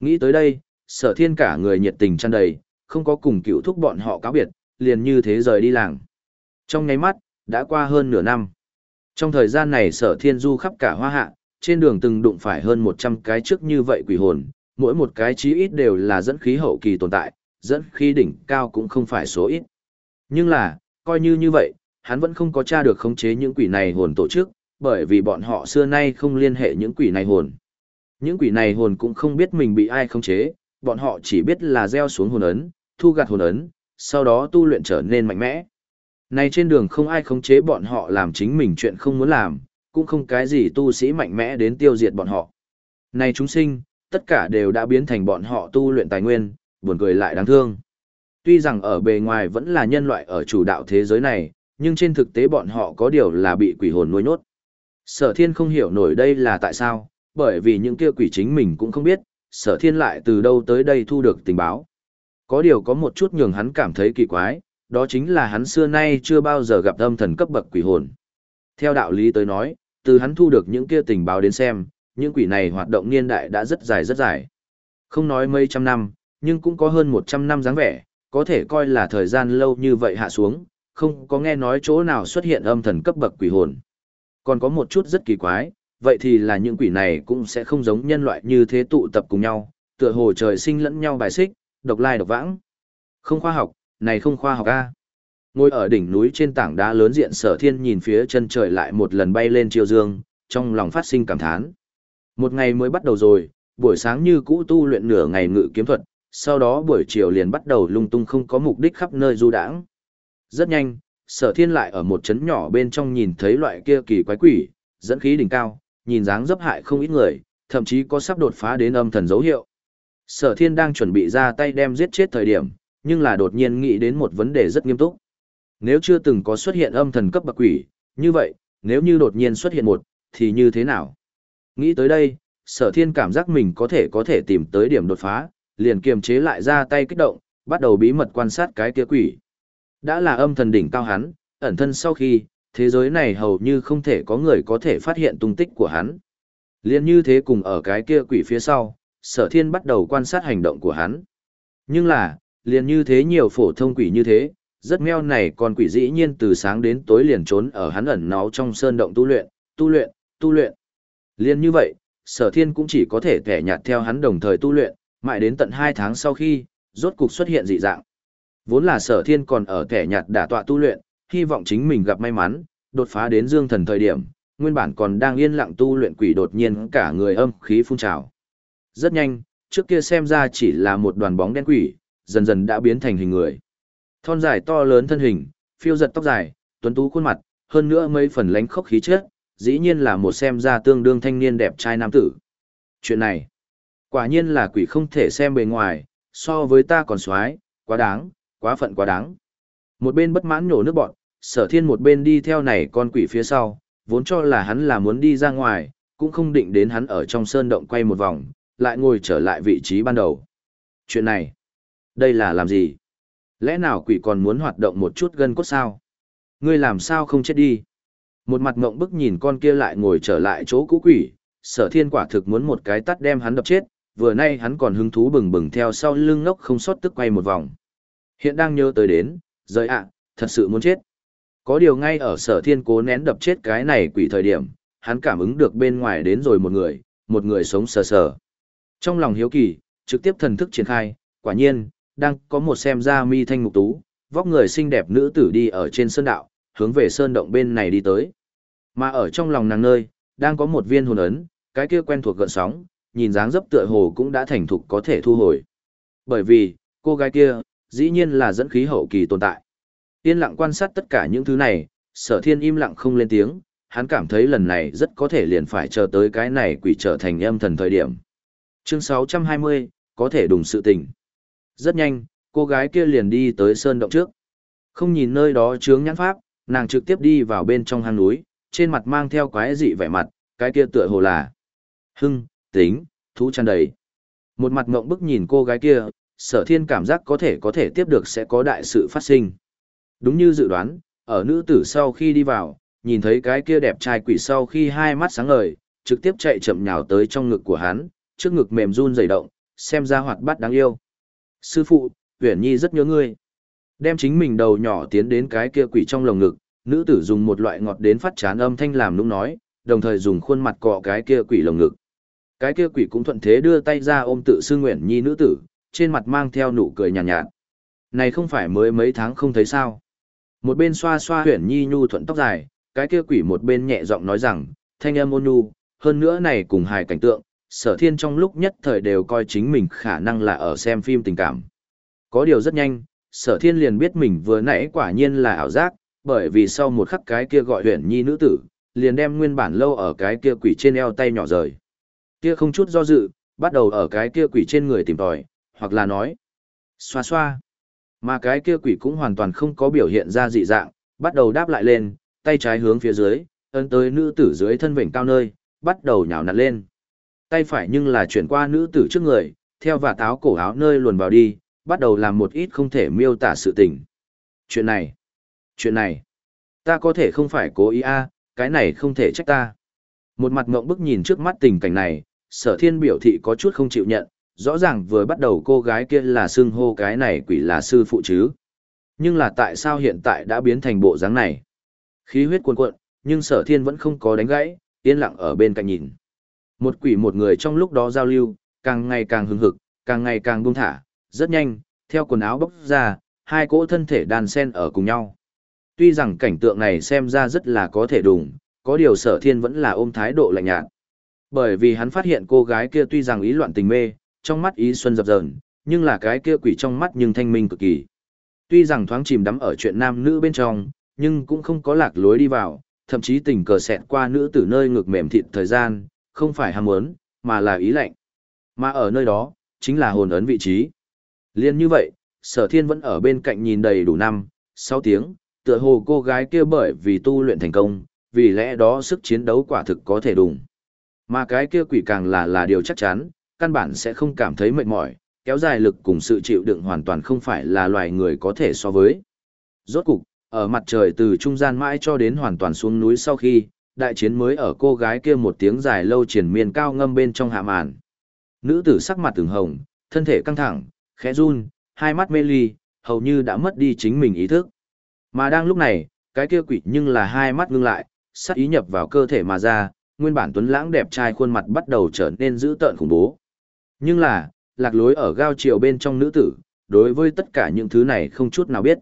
Nghĩ tới đây, sở thiên cả người nhiệt tình tràn đầy, không có cùng cựu thúc bọn họ cáo biệt, liền như thế rời đi làng. Trong nháy mắt, đã qua hơn nửa năm. Trong thời gian này sở thiên du khắp cả hoa hạ, trên đường từng đụng phải hơn 100 cái trước như vậy quỷ hồn, mỗi một cái chí ít đều là dẫn khí hậu kỳ tồn tại, dẫn khí đỉnh cao cũng không phải số ít. Nhưng là, coi như như vậy, hắn vẫn không có tra được khống chế những quỷ này hồn tổ chức, bởi vì bọn họ xưa nay không liên hệ những quỷ này hồn. Những quỷ này hồn cũng không biết mình bị ai khống chế, bọn họ chỉ biết là gieo xuống hồn ấn, thu gặt hồn ấn, sau đó tu luyện trở nên mạnh mẽ. Này trên đường không ai khống chế bọn họ làm chính mình chuyện không muốn làm, cũng không cái gì tu sĩ mạnh mẽ đến tiêu diệt bọn họ. Này chúng sinh, tất cả đều đã biến thành bọn họ tu luyện tài nguyên, buồn cười lại đáng thương. Tuy rằng ở bề ngoài vẫn là nhân loại ở chủ đạo thế giới này, nhưng trên thực tế bọn họ có điều là bị quỷ hồn nuôi nhốt. Sở thiên không hiểu nổi đây là tại sao, bởi vì những kia quỷ chính mình cũng không biết, sở thiên lại từ đâu tới đây thu được tình báo. Có điều có một chút nhường hắn cảm thấy kỳ quái, đó chính là hắn xưa nay chưa bao giờ gặp âm thần cấp bậc quỷ hồn. Theo đạo lý tới nói, từ hắn thu được những kia tình báo đến xem, những quỷ này hoạt động niên đại đã rất dài rất dài. Không nói mấy trăm năm, nhưng cũng có hơn một trăm năm dáng vẻ, có thể coi là thời gian lâu như vậy hạ xuống, không có nghe nói chỗ nào xuất hiện âm thần cấp bậc quỷ hồn. Còn có một chút rất kỳ quái, vậy thì là những quỷ này cũng sẽ không giống nhân loại như thế tụ tập cùng nhau, tựa hồ trời sinh lẫn nhau bài xích, độc lai độc vãng. Không khoa học, này không khoa học a. Ngồi ở đỉnh núi trên tảng đá lớn diện sở thiên nhìn phía chân trời lại một lần bay lên chiều dương, trong lòng phát sinh cảm thán. Một ngày mới bắt đầu rồi, buổi sáng như cũ tu luyện nửa ngày ngự kiếm thuật, sau đó buổi chiều liền bắt đầu lung tung không có mục đích khắp nơi du đãng. Rất nhanh, sở thiên lại ở một trấn nhỏ bên trong nhìn thấy loại kia kỳ quái quỷ, dẫn khí đỉnh cao, nhìn dáng dấp hại không ít người, thậm chí có sắp đột phá đến âm thần dấu hiệu. Sở thiên đang chuẩn bị ra tay đem giết chết thời điểm, nhưng là đột nhiên nghĩ đến một vấn đề rất nghiêm túc. Nếu chưa từng có xuất hiện âm thần cấp bậc quỷ, như vậy, nếu như đột nhiên xuất hiện một, thì như thế nào? Nghĩ tới đây, sở thiên cảm giác mình có thể có thể tìm tới điểm đột phá, liền kiềm chế lại ra tay kích động, bắt đầu bí mật quan sát cái kia quỷ. Đã là âm thần đỉnh cao hắn, ẩn thân sau khi, thế giới này hầu như không thể có người có thể phát hiện tung tích của hắn. Liên như thế cùng ở cái kia quỷ phía sau, sở thiên bắt đầu quan sát hành động của hắn. Nhưng là, liền như thế nhiều phổ thông quỷ như thế, rất meo này còn quỷ dĩ nhiên từ sáng đến tối liền trốn ở hắn ẩn náu trong sơn động tu luyện, tu luyện, tu luyện. Liên như vậy, sở thiên cũng chỉ có thể kẻ nhạt theo hắn đồng thời tu luyện, mãi đến tận 2 tháng sau khi, rốt cục xuất hiện dị dạng. Vốn là sở thiên còn ở kẻ nhạt đả tọa tu luyện, hy vọng chính mình gặp may mắn, đột phá đến dương thần thời điểm, nguyên bản còn đang yên lặng tu luyện quỷ đột nhiên cả người âm khí phun trào. Rất nhanh, trước kia xem ra chỉ là một đoàn bóng đen quỷ, dần dần đã biến thành hình người. Thon dài to lớn thân hình, phiêu giật tóc dài, tuấn tú khuôn mặt, hơn nữa mấy phần lánh khốc khí chất, dĩ nhiên là một xem ra tương đương thanh niên đẹp trai nam tử. Chuyện này, quả nhiên là quỷ không thể xem bề ngoài, so với ta còn xoái, quá đáng, quá phận quá đáng. Một bên bất mãn nhổ nước bọn, sở thiên một bên đi theo này con quỷ phía sau, vốn cho là hắn là muốn đi ra ngoài, cũng không định đến hắn ở trong sơn động quay một vòng, lại ngồi trở lại vị trí ban đầu. Chuyện này, đây là làm gì? Lẽ nào quỷ còn muốn hoạt động một chút gân cốt sao? Ngươi làm sao không chết đi? Một mặt ngộng bức nhìn con kia lại ngồi trở lại chỗ cũ quỷ, sở thiên quả thực muốn một cái tắt đem hắn đập chết, vừa nay hắn còn hứng thú bừng bừng theo sau lưng ngốc không sót tức quay một vòng. Hiện đang nhớ tới đến, rời ạ, thật sự muốn chết. Có điều ngay ở sở thiên cố nén đập chết cái này quỷ thời điểm, hắn cảm ứng được bên ngoài đến rồi một người, một người sống sờ sờ. Trong lòng hiếu kỳ, trực tiếp thần thức triển khai, quả nhiên, đang có một xem ra mi thanh mục tú, vóc người xinh đẹp nữ tử đi ở trên sơn đạo, hướng về sơn động bên này đi tới. Mà ở trong lòng nàng nơi, đang có một viên hồn ấn, cái kia quen thuộc gợn sóng, nhìn dáng dấp tựa hồ cũng đã thành thục có thể thu hồi. Bởi vì, cô gái kia, dĩ nhiên là dẫn khí hậu kỳ tồn tại. Yên lặng quan sát tất cả những thứ này, sở thiên im lặng không lên tiếng, hắn cảm thấy lần này rất có thể liền phải chờ tới cái này quỷ trở thành âm thần thời điểm. Chương 620, có thể đùng sự tình. Rất nhanh, cô gái kia liền đi tới sơn động trước. Không nhìn nơi đó chướng nhãn pháp, nàng trực tiếp đi vào bên trong hang núi, trên mặt mang theo quái dị vẻ mặt, cái kia tựa hồ là hưng, tính, thú tràn đầy. Một mặt ngộng bức nhìn cô gái kia, sở thiên cảm giác có thể có thể tiếp được sẽ có đại sự phát sinh. Đúng như dự đoán, ở nữ tử sau khi đi vào, nhìn thấy cái kia đẹp trai quỷ sau khi hai mắt sáng ngời, trực tiếp chạy chậm nhào tới trong ngực của hắn, trước ngực mềm run dày động, xem ra hoạt bát đáng yêu. Sư phụ, Uyển Nhi rất nhớ ngươi. Đem chính mình đầu nhỏ tiến đến cái kia quỷ trong lồng ngực, nữ tử dùng một loại ngọt đến phát chán âm thanh làm nũng nói, đồng thời dùng khuôn mặt cọ cái kia quỷ lồng ngực. Cái kia quỷ cũng thuận thế đưa tay ra ôm tự sư nguyện nhi nữ tử, trên mặt mang theo nụ cười nhàn nhạt, nhạt. Này không phải mới mấy tháng không thấy sao. Một bên xoa xoa Huyền nhi nhu thuận tóc dài, cái kia quỷ một bên nhẹ giọng nói rằng, thanh âm ôn nhu, hơn nữa này cùng hài cảnh tượng, sở thiên trong lúc nhất thời đều coi chính mình khả năng là ở xem phim tình cảm. Có điều rất nhanh, sở thiên liền biết mình vừa nãy quả nhiên là ảo giác, bởi vì sau một khắc cái kia gọi Huyền nhi nữ tử, liền đem nguyên bản lâu ở cái kia quỷ trên eo tay nhỏ rời. Kia không chút do dự, bắt đầu ở cái kia quỷ trên người tìm tòi, hoặc là nói, xoa xoa. Mà cái kia quỷ cũng hoàn toàn không có biểu hiện ra dị dạng, bắt đầu đáp lại lên, tay trái hướng phía dưới, ấn tới nữ tử dưới thân vểnh cao nơi, bắt đầu nhào nặn lên. Tay phải nhưng là chuyển qua nữ tử trước người, theo và táo cổ áo nơi luồn vào đi, bắt đầu làm một ít không thể miêu tả sự tình. Chuyện này, chuyện này, ta có thể không phải cố ý a, cái này không thể trách ta. Một mặt ngộng bức nhìn trước mắt tình cảnh này, sở thiên biểu thị có chút không chịu nhận, rõ ràng vừa bắt đầu cô gái kia là xưng hô cái này quỷ là sư phụ chứ. Nhưng là tại sao hiện tại đã biến thành bộ dáng này? Khí huyết cuồn cuộn, nhưng sở thiên vẫn không có đánh gãy, yên lặng ở bên cạnh nhìn. Một quỷ một người trong lúc đó giao lưu, càng ngày càng hứng hực, càng ngày càng buông thả, rất nhanh, theo quần áo bốc ra, hai cỗ thân thể đàn sen ở cùng nhau. Tuy rằng cảnh tượng này xem ra rất là có thể đùng, có điều sở thiên vẫn là ôm thái độ lạnh nhạt. Bởi vì hắn phát hiện cô gái kia tuy rằng ý loạn tình mê, trong mắt ý xuân dập dờn, nhưng là cái kia quỷ trong mắt nhưng thanh minh cực kỳ. Tuy rằng thoáng chìm đắm ở chuyện nam nữ bên trong, nhưng cũng không có lạc lối đi vào, thậm chí tình cờ xẹt qua nữ tử nơi ngực mềm thịt thời gian, không phải ham muốn, mà là ý lạnh. Mà ở nơi đó, chính là hồn ấn vị trí. Liên như vậy, sở thiên vẫn ở bên cạnh nhìn đầy đủ năm, sáu tiếng, tựa hồ cô gái kia bởi vì tu luyện thành công, vì lẽ đó sức chiến đấu quả thực có thể đủng. Mà cái kia quỷ càng là là điều chắc chắn, căn bản sẽ không cảm thấy mệt mỏi, kéo dài lực cùng sự chịu đựng hoàn toàn không phải là loài người có thể so với. Rốt cục, ở mặt trời từ trung gian mãi cho đến hoàn toàn xuống núi sau khi, đại chiến mới ở cô gái kia một tiếng dài lâu triển miên cao ngâm bên trong hạ màn. Nữ tử sắc mặt từng hồng, thân thể căng thẳng, khẽ run, hai mắt mê ly, hầu như đã mất đi chính mình ý thức. Mà đang lúc này, cái kia quỷ nhưng là hai mắt ngưng lại, sắc ý nhập vào cơ thể mà ra, nguyên bản tuấn lãng đẹp trai khuôn mặt bắt đầu trở nên dữ tợn khủng bố. Nhưng là, lạc lối ở gao triều bên trong nữ tử, đối với tất cả những thứ này không chút nào biết.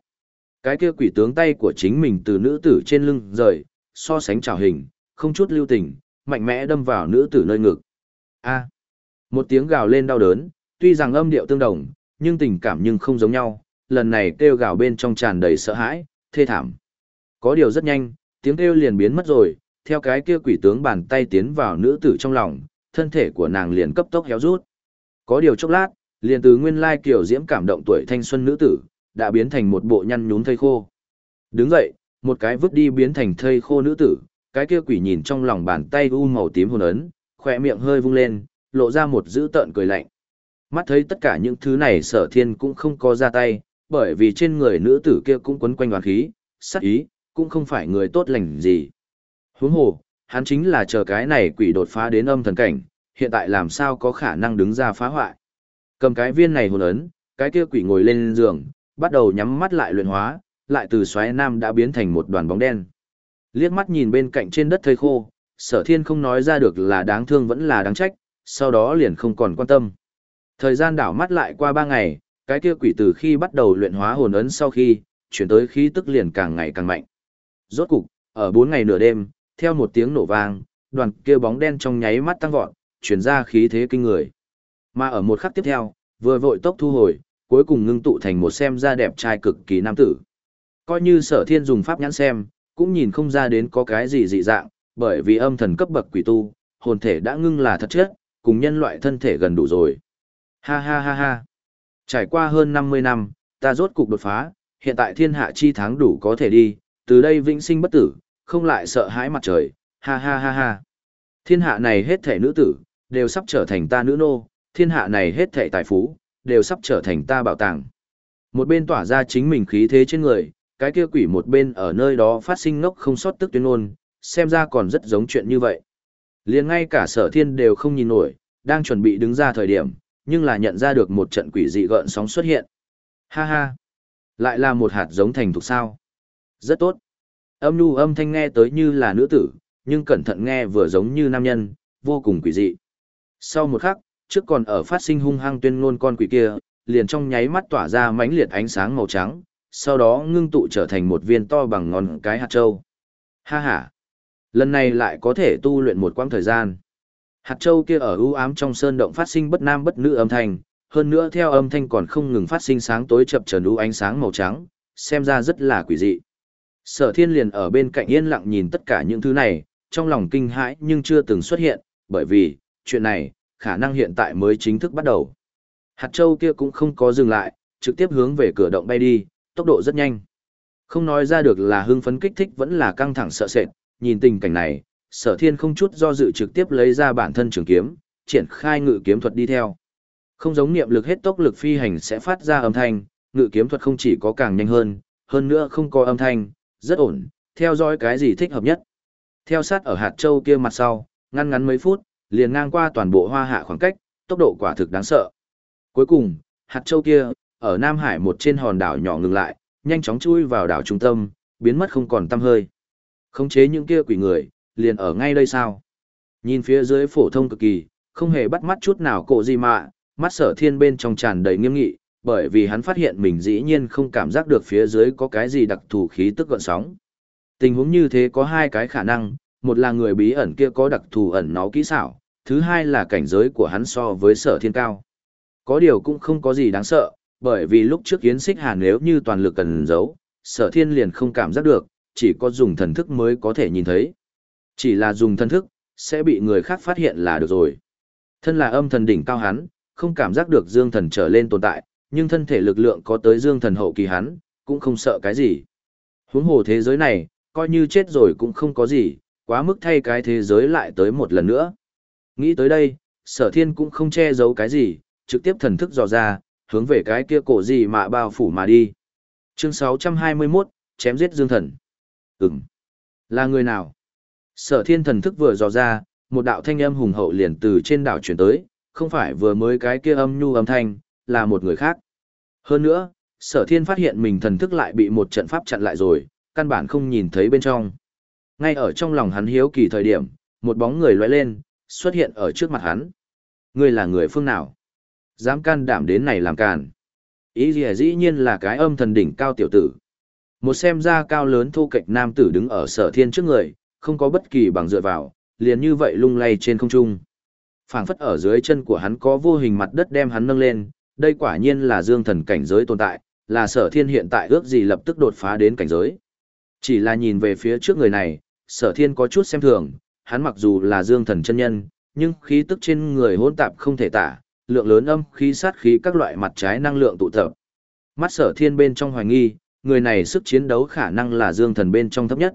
Cái kia quỷ tướng tay của chính mình từ nữ tử trên lưng rời, so sánh trào hình, không chút lưu tình, mạnh mẽ đâm vào nữ tử nơi ngực. A. một tiếng gào lên đau đớn, tuy rằng âm điệu tương đồng, nhưng tình cảm nhưng không giống nhau, lần này kêu gào bên trong tràn đầy sợ hãi, thê thảm. Có điều rất nhanh, tiếng kêu liền biến mất rồi, theo cái kia quỷ tướng bàn tay tiến vào nữ tử trong lòng, thân thể của nàng liền cấp tốc héo rút. Có điều chốc lát, liền từ nguyên lai kiểu diễm cảm động tuổi thanh xuân nữ tử, đã biến thành một bộ nhăn nhún thây khô. Đứng dậy, một cái vứt đi biến thành thây khô nữ tử, cái kia quỷ nhìn trong lòng bàn tay u màu tím hồn ấn, khỏe miệng hơi vung lên, lộ ra một dữ tợn cười lạnh. Mắt thấy tất cả những thứ này sở thiên cũng không có ra tay, bởi vì trên người nữ tử kia cũng quấn quanh đoàn khí, sắc ý, cũng không phải người tốt lành gì. Huống hồ, hắn chính là chờ cái này quỷ đột phá đến âm thần cảnh, hiện tại làm sao có khả năng đứng ra phá hoại. Cầm cái viên này hồn ấn, cái kia quỷ ngồi lên giường, bắt đầu nhắm mắt lại luyện hóa, lại từ xoáy nam đã biến thành một đoàn bóng đen. Liếc mắt nhìn bên cạnh trên đất thây khô, sở thiên không nói ra được là đáng thương vẫn là đáng trách, sau đó liền không còn quan tâm. Thời gian đảo mắt lại qua ba ngày, cái kia quỷ từ khi bắt đầu luyện hóa hồn ấn sau khi, chuyển tới khí tức liền càng ngày càng mạnh. Rốt cục, ở bốn ngày nửa đêm, theo một tiếng nổ vang, đoàn kia bóng đen trong nháy mắt tăng vọt, chuyển ra khí thế kinh người. Mà ở một khắc tiếp theo, vừa vội tốc thu hồi, cuối cùng ngưng tụ thành một xem ra đẹp trai cực kỳ nam tử. Coi như sở thiên dùng pháp nhãn xem, cũng nhìn không ra đến có cái gì dị dạng, bởi vì âm thần cấp bậc quỷ tu, hồn thể đã ngưng là thật chết, cùng nhân loại thân thể gần đủ rồi. Ha ha ha ha. Trải qua hơn 50 năm, ta rốt cục đột phá, hiện tại thiên hạ chi tháng đủ có thể đi, từ đây vĩnh sinh bất tử, không lại sợ hãi mặt trời, ha ha ha ha. Thiên hạ này hết thể nữ tử, đều sắp trở thành ta nữ nô, thiên hạ này hết thệ tài phú, đều sắp trở thành ta bảo tàng. Một bên tỏa ra chính mình khí thế trên người, cái kia quỷ một bên ở nơi đó phát sinh ngốc không sót tức tuyên ôn, xem ra còn rất giống chuyện như vậy. liền ngay cả sở thiên đều không nhìn nổi, đang chuẩn bị đứng ra thời điểm, nhưng là nhận ra được một trận quỷ dị gợn sóng xuất hiện. Ha ha! Lại là một hạt giống thành thục sao. Rất tốt. Âm nu âm thanh nghe tới như là nữ tử, nhưng cẩn thận nghe vừa giống như nam nhân, vô cùng quỷ dị. Sau một khắc, trước còn ở phát sinh hung hăng tuyên ngôn con quỷ kia, liền trong nháy mắt tỏa ra mãnh liệt ánh sáng màu trắng, sau đó ngưng tụ trở thành một viên to bằng ngón cái hạt châu. Ha ha! Lần này lại có thể tu luyện một quãng thời gian. Hạt châu kia ở ưu ám trong sơn động phát sinh bất nam bất nữ âm thanh, hơn nữa theo âm thanh còn không ngừng phát sinh sáng tối chập chờn ưu ánh sáng màu trắng, xem ra rất là quỷ dị. Sở thiên liền ở bên cạnh yên lặng nhìn tất cả những thứ này, trong lòng kinh hãi nhưng chưa từng xuất hiện, bởi vì, chuyện này, khả năng hiện tại mới chính thức bắt đầu. Hạt châu kia cũng không có dừng lại, trực tiếp hướng về cửa động bay đi, tốc độ rất nhanh. Không nói ra được là hưng phấn kích thích vẫn là căng thẳng sợ sệt, nhìn tình cảnh này, sở thiên không chút do dự trực tiếp lấy ra bản thân trường kiếm, triển khai ngự kiếm thuật đi theo. Không giống niệm lực hết tốc lực phi hành sẽ phát ra âm thanh, ngự kiếm thuật không chỉ có càng nhanh hơn, hơn nữa không có âm thanh, rất ổn, theo dõi cái gì thích hợp nhất. Theo sát ở hạt châu kia mặt sau, ngăn ngắn mấy phút, liền ngang qua toàn bộ hoa hạ khoảng cách, tốc độ quả thực đáng sợ. Cuối cùng, hạt châu kia, ở Nam Hải một trên hòn đảo nhỏ ngừng lại, nhanh chóng chui vào đảo trung tâm, biến mất không còn tăm hơi. Khống chế những kia quỷ người, liền ở ngay đây sao? Nhìn phía dưới phổ thông cực kỳ, không hề bắt mắt chút nào cổ gì mà, mắt sở thiên bên trong tràn đầy nghiêm nghị, bởi vì hắn phát hiện mình dĩ nhiên không cảm giác được phía dưới có cái gì đặc thù khí tức gợn sóng. Tình huống như thế có hai cái khả năng, một là người bí ẩn kia có đặc thù ẩn nó kỹ xảo, thứ hai là cảnh giới của hắn so với sở thiên cao. Có điều cũng không có gì đáng sợ, bởi vì lúc trước Yến Xích Hàn nếu như toàn lực cần giấu, sở thiên liền không cảm giác được, chỉ có dùng thần thức mới có thể nhìn thấy. Chỉ là dùng thần thức, sẽ bị người khác phát hiện là được rồi. Thân là âm thần đỉnh cao hắn, không cảm giác được dương thần trở lên tồn tại, nhưng thân thể lực lượng có tới dương thần hậu kỳ hắn, cũng không sợ cái gì. Huống hồ thế giới này, coi như chết rồi cũng không có gì, quá mức thay cái thế giới lại tới một lần nữa. Nghĩ tới đây, sở thiên cũng không che giấu cái gì, trực tiếp thần thức dò ra, hướng về cái kia cổ gì mà bao phủ mà đi. Chương 621, chém giết dương thần. Ừm. Là người nào? Sở thiên thần thức vừa dò ra, một đạo thanh âm hùng hậu liền từ trên đảo chuyển tới, không phải vừa mới cái kia âm nhu âm thanh, là một người khác. Hơn nữa, sở thiên phát hiện mình thần thức lại bị một trận pháp chặn lại rồi, căn bản không nhìn thấy bên trong. Ngay ở trong lòng hắn hiếu kỳ thời điểm, một bóng người lóe lên, xuất hiện ở trước mặt hắn. Ngươi là người phương nào? Dám can đảm đến này làm càn. Ý gì dĩ nhiên là cái âm thần đỉnh cao tiểu tử. Một xem ra cao lớn thu kịch nam tử đứng ở sở thiên trước người, không có bất kỳ bằng dựa vào, liền như vậy lung lay trên không trung. phảng phất ở dưới chân của hắn có vô hình mặt đất đem hắn nâng lên, đây quả nhiên là dương thần cảnh giới tồn tại, là sở thiên hiện tại ước gì lập tức đột phá đến cảnh giới. Chỉ là nhìn về phía trước người này, sở thiên có chút xem thường, hắn mặc dù là dương thần chân nhân, nhưng khí tức trên người hỗn tạp không thể tả, lượng lớn âm khí sát khí các loại mặt trái năng lượng tụ tập. Mắt sở thiên bên trong hoài nghi, người này sức chiến đấu khả năng là dương thần bên trong thấp nhất.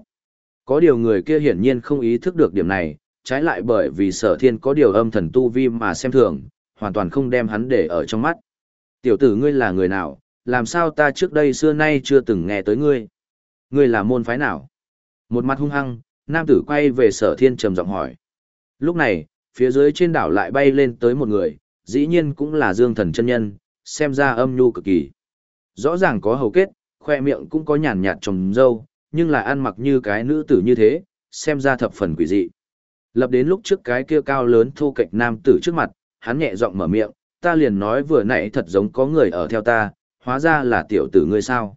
Có điều người kia hiển nhiên không ý thức được điểm này, trái lại bởi vì sở thiên có điều âm thần tu vi mà xem thường, hoàn toàn không đem hắn để ở trong mắt. Tiểu tử ngươi là người nào, làm sao ta trước đây xưa nay chưa từng nghe tới ngươi? Ngươi là môn phái nào? Một mặt hung hăng, nam tử quay về sở thiên trầm giọng hỏi. Lúc này, phía dưới trên đảo lại bay lên tới một người, dĩ nhiên cũng là dương thần chân nhân, xem ra âm nhu cực kỳ. Rõ ràng có hầu kết, khoe miệng cũng có nhàn nhạt trồng dâu, nhưng lại ăn mặc như cái nữ tử như thế, xem ra thập phần quỷ dị. Lập đến lúc trước cái kia cao lớn thu kịch nam tử trước mặt, hắn nhẹ giọng mở miệng, ta liền nói vừa nãy thật giống có người ở theo ta, hóa ra là tiểu tử ngươi sao.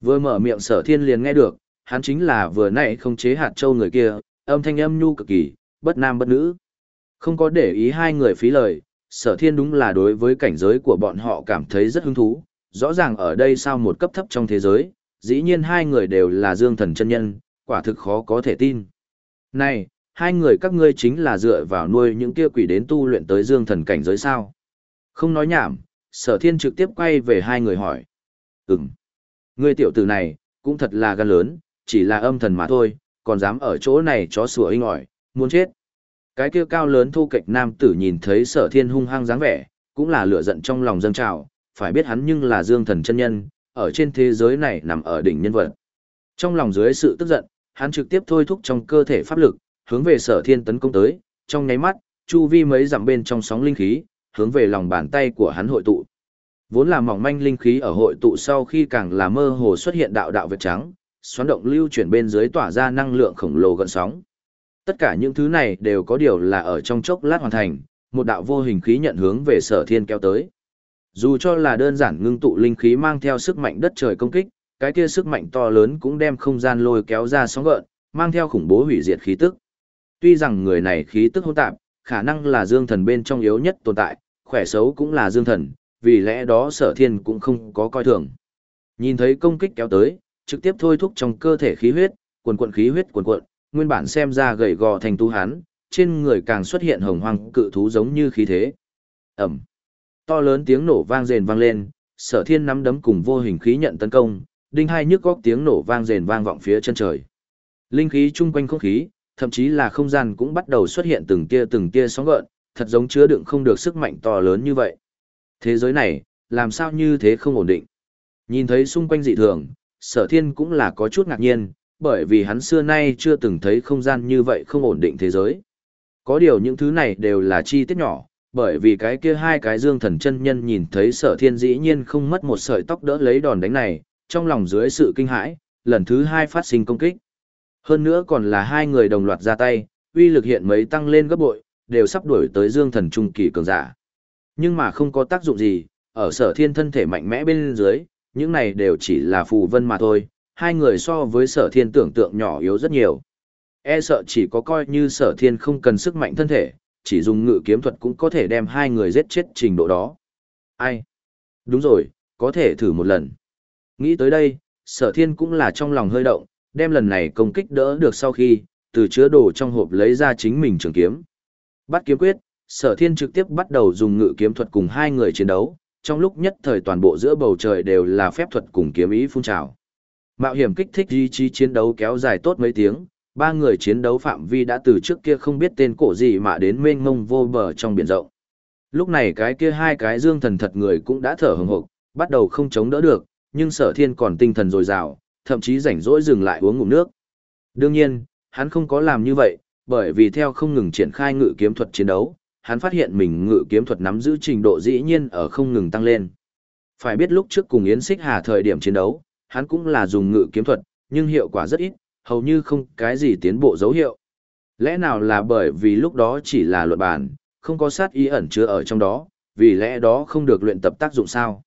Vừa mở miệng sở thiên liền nghe được, hắn chính là vừa nãy không chế hạt châu người kia, âm thanh âm nhu cực kỳ, bất nam bất nữ. Không có để ý hai người phí lời, sở thiên đúng là đối với cảnh giới của bọn họ cảm thấy rất hứng thú, rõ ràng ở đây sao một cấp thấp trong thế giới, dĩ nhiên hai người đều là dương thần chân nhân, quả thực khó có thể tin. Này, hai người các ngươi chính là dựa vào nuôi những kia quỷ đến tu luyện tới dương thần cảnh giới sao? Không nói nhảm, sở thiên trực tiếp quay về hai người hỏi. Ừm, ngươi tiểu tử này, cũng thật là gan lớn, chỉ là âm thần mà thôi, còn dám ở chỗ này chó sủa inh ỏi, muốn chết. Cái kia cao lớn thu kịch nam tử nhìn thấy sở thiên hung hăng dáng vẻ, cũng là lửa giận trong lòng dâng trào, phải biết hắn nhưng là dương thần chân nhân, ở trên thế giới này nằm ở đỉnh nhân vật. Trong lòng dưới sự tức giận, hắn trực tiếp thôi thúc trong cơ thể pháp lực, hướng về sở thiên tấn công tới, trong nháy mắt, chu vi mấy dặm bên trong sóng linh khí, hướng về lòng bàn tay của hắn hội tụ. Vốn là mỏng manh linh khí ở hội tụ sau khi càng là mơ hồ xuất hiện đạo đạo vệt trắng, xoắn động lưu chuyển bên dưới tỏa ra năng lượng khổng lồ gần sóng. Tất cả những thứ này đều có điều là ở trong chốc lát hoàn thành, một đạo vô hình khí nhận hướng về sở thiên kéo tới. Dù cho là đơn giản ngưng tụ linh khí mang theo sức mạnh đất trời công kích, cái kia sức mạnh to lớn cũng đem không gian lôi kéo ra sóng gợn, mang theo khủng bố hủy diệt khí tức. Tuy rằng người này khí tức hỗn tạp, khả năng là dương thần bên trong yếu nhất tồn tại, khỏe xấu cũng là dương thần, vì lẽ đó sở thiên cũng không có coi thường. Nhìn thấy công kích kéo tới, trực tiếp thôi thúc trong cơ thể khí huyết, quần quận khí huyết quần quận, nguyên bản xem ra gầy gò thành tu hán, trên người càng xuất hiện hồng hoang cự thú giống như khí thế. Ẩm. To lớn tiếng nổ vang rền vang lên, sở thiên nắm đấm cùng vô hình khí nhận tấn công, đinh hai nhức góc tiếng nổ vang rền vang vọng phía chân trời. Linh khí chung quanh không khí, thậm chí là không gian cũng bắt đầu xuất hiện từng tia từng tia sóng gợn, thật giống chứa đựng không được sức mạnh to lớn như vậy. Thế giới này, làm sao như thế không ổn định? Nhìn thấy xung quanh dị thường, sở thiên cũng là có chút ngạc nhiên, bởi vì hắn xưa nay chưa từng thấy không gian như vậy không ổn định thế giới. Có điều những thứ này đều là chi tiết nhỏ, bởi vì cái kia hai cái dương thần chân nhân nhìn thấy sở thiên dĩ nhiên không mất một sợi tóc đỡ lấy đòn đánh này, trong lòng dưới sự kinh hãi, lần thứ hai phát sinh công kích. Hơn nữa còn là hai người đồng loạt ra tay, uy lực hiện mấy tăng lên gấp bội, đều sắp đuổi tới dương thần trung kỳ cường giả. Nhưng mà không có tác dụng gì, ở sở thiên thân thể mạnh mẽ bên dưới, những này đều chỉ là phù vân mà thôi, hai người so với sở thiên tưởng tượng nhỏ yếu rất nhiều. E sợ chỉ có coi như sở thiên không cần sức mạnh thân thể, chỉ dùng ngự kiếm thuật cũng có thể đem hai người giết chết trình độ đó. Ai? Đúng rồi, có thể thử một lần. Nghĩ tới đây, sở thiên cũng là trong lòng hơi động, đem lần này công kích đỡ được sau khi, từ chứa đồ trong hộp lấy ra chính mình trường kiếm. Bắt kiếm quyết, sở thiên trực tiếp bắt đầu dùng ngự kiếm thuật cùng hai người chiến đấu, trong lúc nhất thời toàn bộ giữa bầu trời đều là phép thuật cùng kiếm ý phun trào. Mạo hiểm kích thích ý chí chiến đấu kéo dài tốt mấy tiếng, ba người chiến đấu phạm vi đã từ trước kia không biết tên cổ gì mà đến mênh mông vô bờ trong biển rộng. Lúc này cái kia hai cái dương thần thật người cũng đã thở hừng hực, bắt đầu không chống đỡ được, nhưng sở thiên còn tinh thần dồi dào, thậm chí rảnh rỗi dừng lại uống ngụm nước. Đương nhiên, hắn không có làm như vậy, bởi vì theo không ngừng triển khai ngự kiếm thuật chiến đấu, hắn phát hiện mình ngự kiếm thuật nắm giữ trình độ dĩ nhiên ở không ngừng tăng lên. Phải biết lúc trước cùng Yến Xích Hà thời điểm chiến đấu, hắn cũng là dùng ngự kiếm thuật, nhưng hiệu quả rất ít, hầu như không cái gì tiến bộ dấu hiệu. Lẽ nào là bởi vì lúc đó chỉ là luận bản, không có sát ý ẩn chứa ở trong đó, vì lẽ đó không được luyện tập tác dụng sao?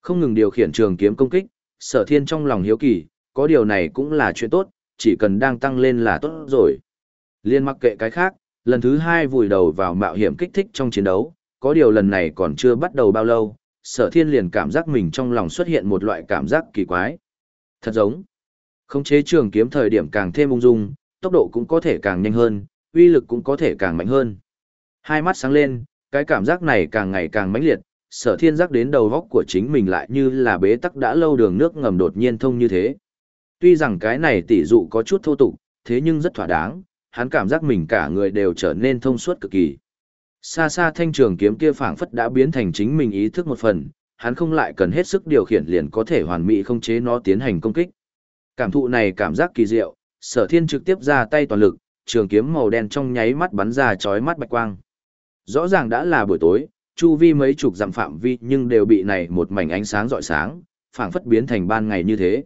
Không ngừng điều khiển trường kiếm công kích, sở thiên trong lòng hiếu kỳ, có điều này cũng là chuyện tốt, chỉ cần đang tăng lên là tốt rồi. Liên mặc kệ cái khác, lần thứ hai vùi đầu vào mạo hiểm kích thích trong chiến đấu, có điều lần này còn chưa bắt đầu bao lâu, sở thiên liền cảm giác mình trong lòng xuất hiện một loại cảm giác kỳ quái. Thật giống, khống chế trường kiếm thời điểm càng thêm ung dung, tốc độ cũng có thể càng nhanh hơn, uy lực cũng có thể càng mạnh hơn. Hai mắt sáng lên, cái cảm giác này càng ngày càng mãnh liệt, sở thiên giác đến đầu góc của chính mình lại như là bế tắc đã lâu đường nước ngầm đột nhiên thông như thế. Tuy rằng cái này tỷ dụ có chút thô tục, thế nhưng rất thỏa đáng, hắn cảm giác mình cả người đều trở nên thông suốt cực kỳ. Xa xa thanh trường kiếm kia phảng phất đã biến thành chính mình ý thức một phần, hắn không lại cần hết sức điều khiển liền có thể hoàn mỹ không chế nó tiến hành công kích. Cảm thụ này cảm giác kỳ diệu, sở thiên trực tiếp ra tay toàn lực, trường kiếm màu đen trong nháy mắt bắn ra chói mắt bạch quang. Rõ ràng đã là buổi tối, chu vi mấy chục dặm phạm vi nhưng đều bị này một mảnh ánh sáng rọi sáng, phảng phất biến thành ban ngày như thế.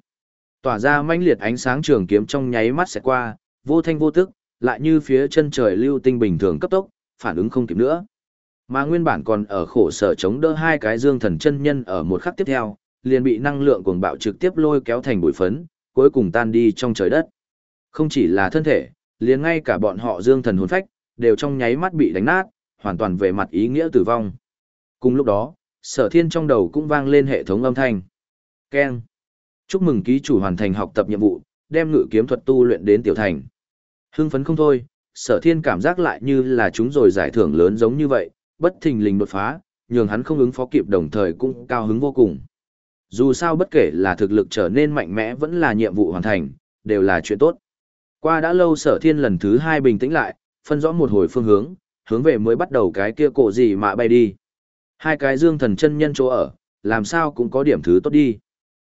Tỏa ra mãnh liệt ánh sáng trường kiếm trong nháy mắt sẽ qua, vô thanh vô tức, lại như phía chân trời lưu tinh bình thường cấp tốc, phản ứng không kịp nữa. Mà nguyên bản còn ở khổ sở chống đỡ hai cái dương thần chân nhân ở một khắc tiếp theo, liền bị năng lượng cuồng bạo trực tiếp lôi kéo thành bụi phấn, cuối cùng tan đi trong trời đất. Không chỉ là thân thể, liền ngay cả bọn họ dương thần hồn phách, đều trong nháy mắt bị đánh nát, hoàn toàn về mặt ý nghĩa tử vong. Cùng lúc đó, sở thiên trong đầu cũng vang lên hệ thống âm thanh. Ken. Chúc mừng ký chủ hoàn thành học tập nhiệm vụ, đem ngự kiếm thuật tu luyện đến tiểu thành. Hưng phấn không thôi, sở thiên cảm giác lại như là chúng rồi giải thưởng lớn giống như vậy, bất thình lình đột phá, nhường hắn không ứng phó kịp đồng thời cũng cao hứng vô cùng. Dù sao bất kể là thực lực trở nên mạnh mẽ vẫn là nhiệm vụ hoàn thành, đều là chuyện tốt. Qua đã lâu sở thiên lần thứ hai bình tĩnh lại, phân rõ một hồi phương hướng, hướng về mới bắt đầu cái kia cổ gì mà bay đi. Hai cái dương thần chân nhân chỗ ở, làm sao cũng có điểm thứ tốt đi.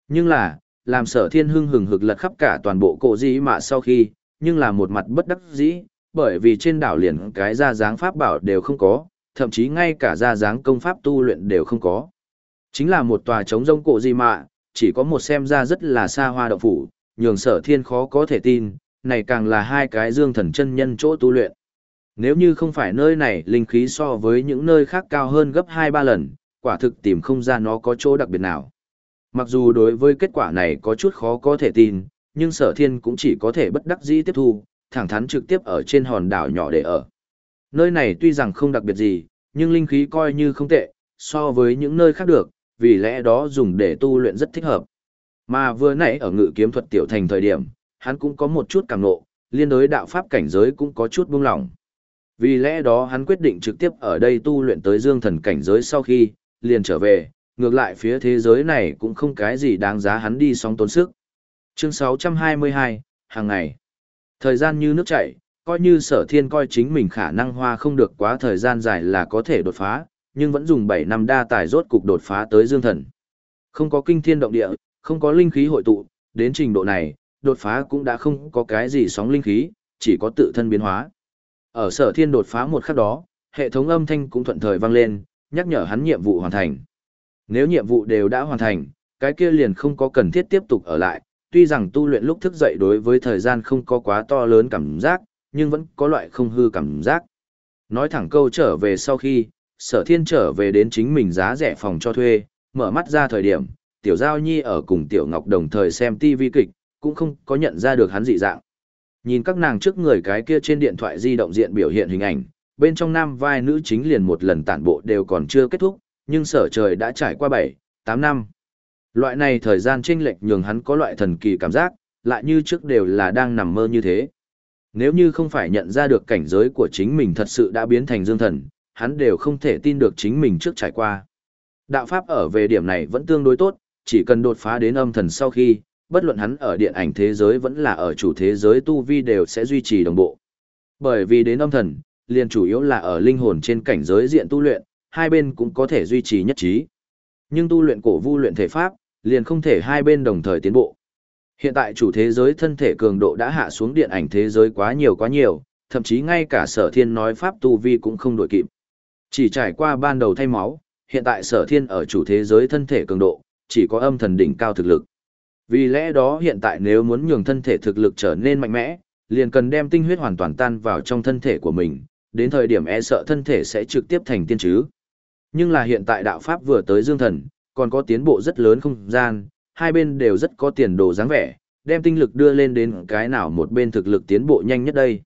Nhưng là, làm sở thiên hưng hừng hực lật khắp cả toàn bộ cổ gì mà sau khi, nhưng là một mặt bất đắc dĩ, bởi vì trên đảo liền cái ra dáng pháp bảo đều không có, thậm chí ngay cả ra dáng công pháp tu luyện đều không có. Chính là một tòa trống rông cổ gì mà, chỉ có một xem ra rất là xa hoa động phủ, nhường sở thiên khó có thể tin, này càng là hai cái dương thần chân nhân chỗ tu luyện. Nếu như không phải nơi này linh khí so với những nơi khác cao hơn gấp 2-3 lần, quả thực tìm không ra nó có chỗ đặc biệt nào. Mặc dù đối với kết quả này có chút khó có thể tin, nhưng sở thiên cũng chỉ có thể bất đắc dĩ tiếp thu, thẳng thắn trực tiếp ở trên hòn đảo nhỏ để ở. Nơi này tuy rằng không đặc biệt gì, nhưng linh khí coi như không tệ, so với những nơi khác được, vì lẽ đó dùng để tu luyện rất thích hợp. Mà vừa nãy ở ngự kiếm thuật tiểu thành thời điểm, hắn cũng có một chút cảm nộ, liên đối đạo pháp cảnh giới cũng có chút buông lỏng. Vì lẽ đó hắn quyết định trực tiếp ở đây tu luyện tới dương thần cảnh giới sau khi, liền trở về, ngược lại phía thế giới này cũng không cái gì đáng giá hắn đi sóng tốn sức. Chương 622, hàng ngày. Thời gian như nước chảy, coi như sở thiên coi chính mình khả năng hoa không được quá thời gian dài là có thể đột phá, nhưng vẫn dùng 7 năm đa tài rốt cục đột phá tới dương thần. Không có kinh thiên động địa, không có linh khí hội tụ, đến trình độ này, đột phá cũng đã không có cái gì sóng linh khí, chỉ có tự thân biến hóa. Ở sở thiên đột phá một khắc đó, hệ thống âm thanh cũng thuận thời vang lên, nhắc nhở hắn nhiệm vụ hoàn thành. Nếu nhiệm vụ đều đã hoàn thành, cái kia liền không có cần thiết tiếp tục ở lại, tuy rằng tu luyện lúc thức dậy đối với thời gian không có quá to lớn cảm giác, nhưng vẫn có loại không hư cảm giác. Nói thẳng câu trở về sau khi, sở thiên trở về đến chính mình giá rẻ phòng cho thuê, mở mắt ra thời điểm, tiểu giao nhi ở cùng tiểu ngọc đồng thời xem TV kịch, cũng không có nhận ra được hắn dị dạng. Nhìn các nàng trước người cái kia trên điện thoại di động diện biểu hiện hình ảnh, bên trong nam vai nữ chính liền một lần tản bộ đều còn chưa kết thúc, nhưng sở trời đã trải qua 7, 8 năm. Loại này thời gian chênh lệch nhường hắn có loại thần kỳ cảm giác, lại như trước đều là đang nằm mơ như thế. Nếu như không phải nhận ra được cảnh giới của chính mình thật sự đã biến thành dương thần, hắn đều không thể tin được chính mình trước trải qua. Đạo pháp ở về điểm này vẫn tương đối tốt, chỉ cần đột phá đến âm thần sau khi, bất luận hắn ở điện ảnh thế giới vẫn là ở chủ thế giới tu vi đều sẽ duy trì đồng bộ. Bởi vì đến âm thần, liền chủ yếu là ở linh hồn trên cảnh giới diện tu luyện, hai bên cũng có thể duy trì nhất trí. Nhưng tu luyện cổ vu luyện thể pháp, liền không thể hai bên đồng thời tiến bộ. Hiện tại chủ thế giới thân thể cường độ đã hạ xuống điện ảnh thế giới quá nhiều quá nhiều, thậm chí ngay cả sở thiên nói pháp tu vi cũng không đổi kịp. Chỉ trải qua ban đầu thay máu, hiện tại sở thiên ở chủ thế giới thân thể cường độ, chỉ có âm thần đỉnh cao thực lực. Vì lẽ đó hiện tại nếu muốn nhường thân thể thực lực trở nên mạnh mẽ, liền cần đem tinh huyết hoàn toàn tan vào trong thân thể của mình, đến thời điểm e sợ thân thể sẽ trực tiếp thành tiên chứ. Nhưng là hiện tại đạo Pháp vừa tới dương thần, còn có tiến bộ rất lớn không gian, hai bên đều rất có tiền đồ dáng vẻ, đem tinh lực đưa lên đến cái nào một bên thực lực tiến bộ nhanh nhất đây.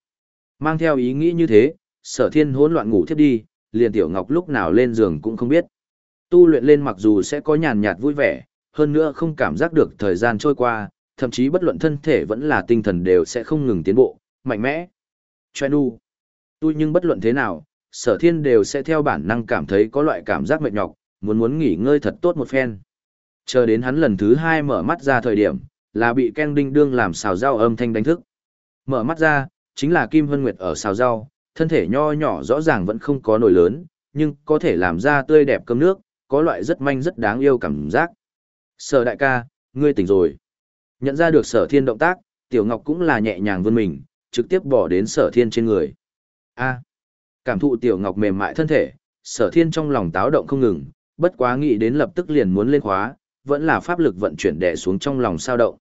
Mang theo ý nghĩ như thế, sở thiên hỗn loạn ngủ thiếp đi, liền tiểu ngọc lúc nào lên giường cũng không biết. Tu luyện lên mặc dù sẽ có nhàn nhạt vui vẻ, hơn nữa không cảm giác được thời gian trôi qua, thậm chí bất luận thân thể vẫn là tinh thần đều sẽ không ngừng tiến bộ, mạnh mẽ. Choe nu. Tôi nhưng bất luận thế nào, sở thiên đều sẽ theo bản năng cảm thấy có loại cảm giác mệt nhọc, muốn muốn nghỉ ngơi thật tốt một phen. Chờ đến hắn lần thứ hai mở mắt ra thời điểm, là bị Ken Đinh Đương làm xào rau âm thanh đánh thức. Mở mắt ra, chính là Kim Vân Nguyệt ở xào rau, thân thể nho nhỏ rõ ràng vẫn không có nổi lớn, nhưng có thể làm ra tươi đẹp cơm nước, có loại rất manh rất đáng yêu cảm giác. Sở đại ca, ngươi tỉnh rồi. Nhận ra được sở thiên động tác, Tiểu Ngọc cũng là nhẹ nhàng vươn mình, trực tiếp bỏ đến sở thiên trên người. A. cảm thụ Tiểu Ngọc mềm mại thân thể, sở thiên trong lòng táo động không ngừng, bất quá nghĩ đến lập tức liền muốn lên khóa, vẫn là pháp lực vận chuyển đè xuống trong lòng sao động.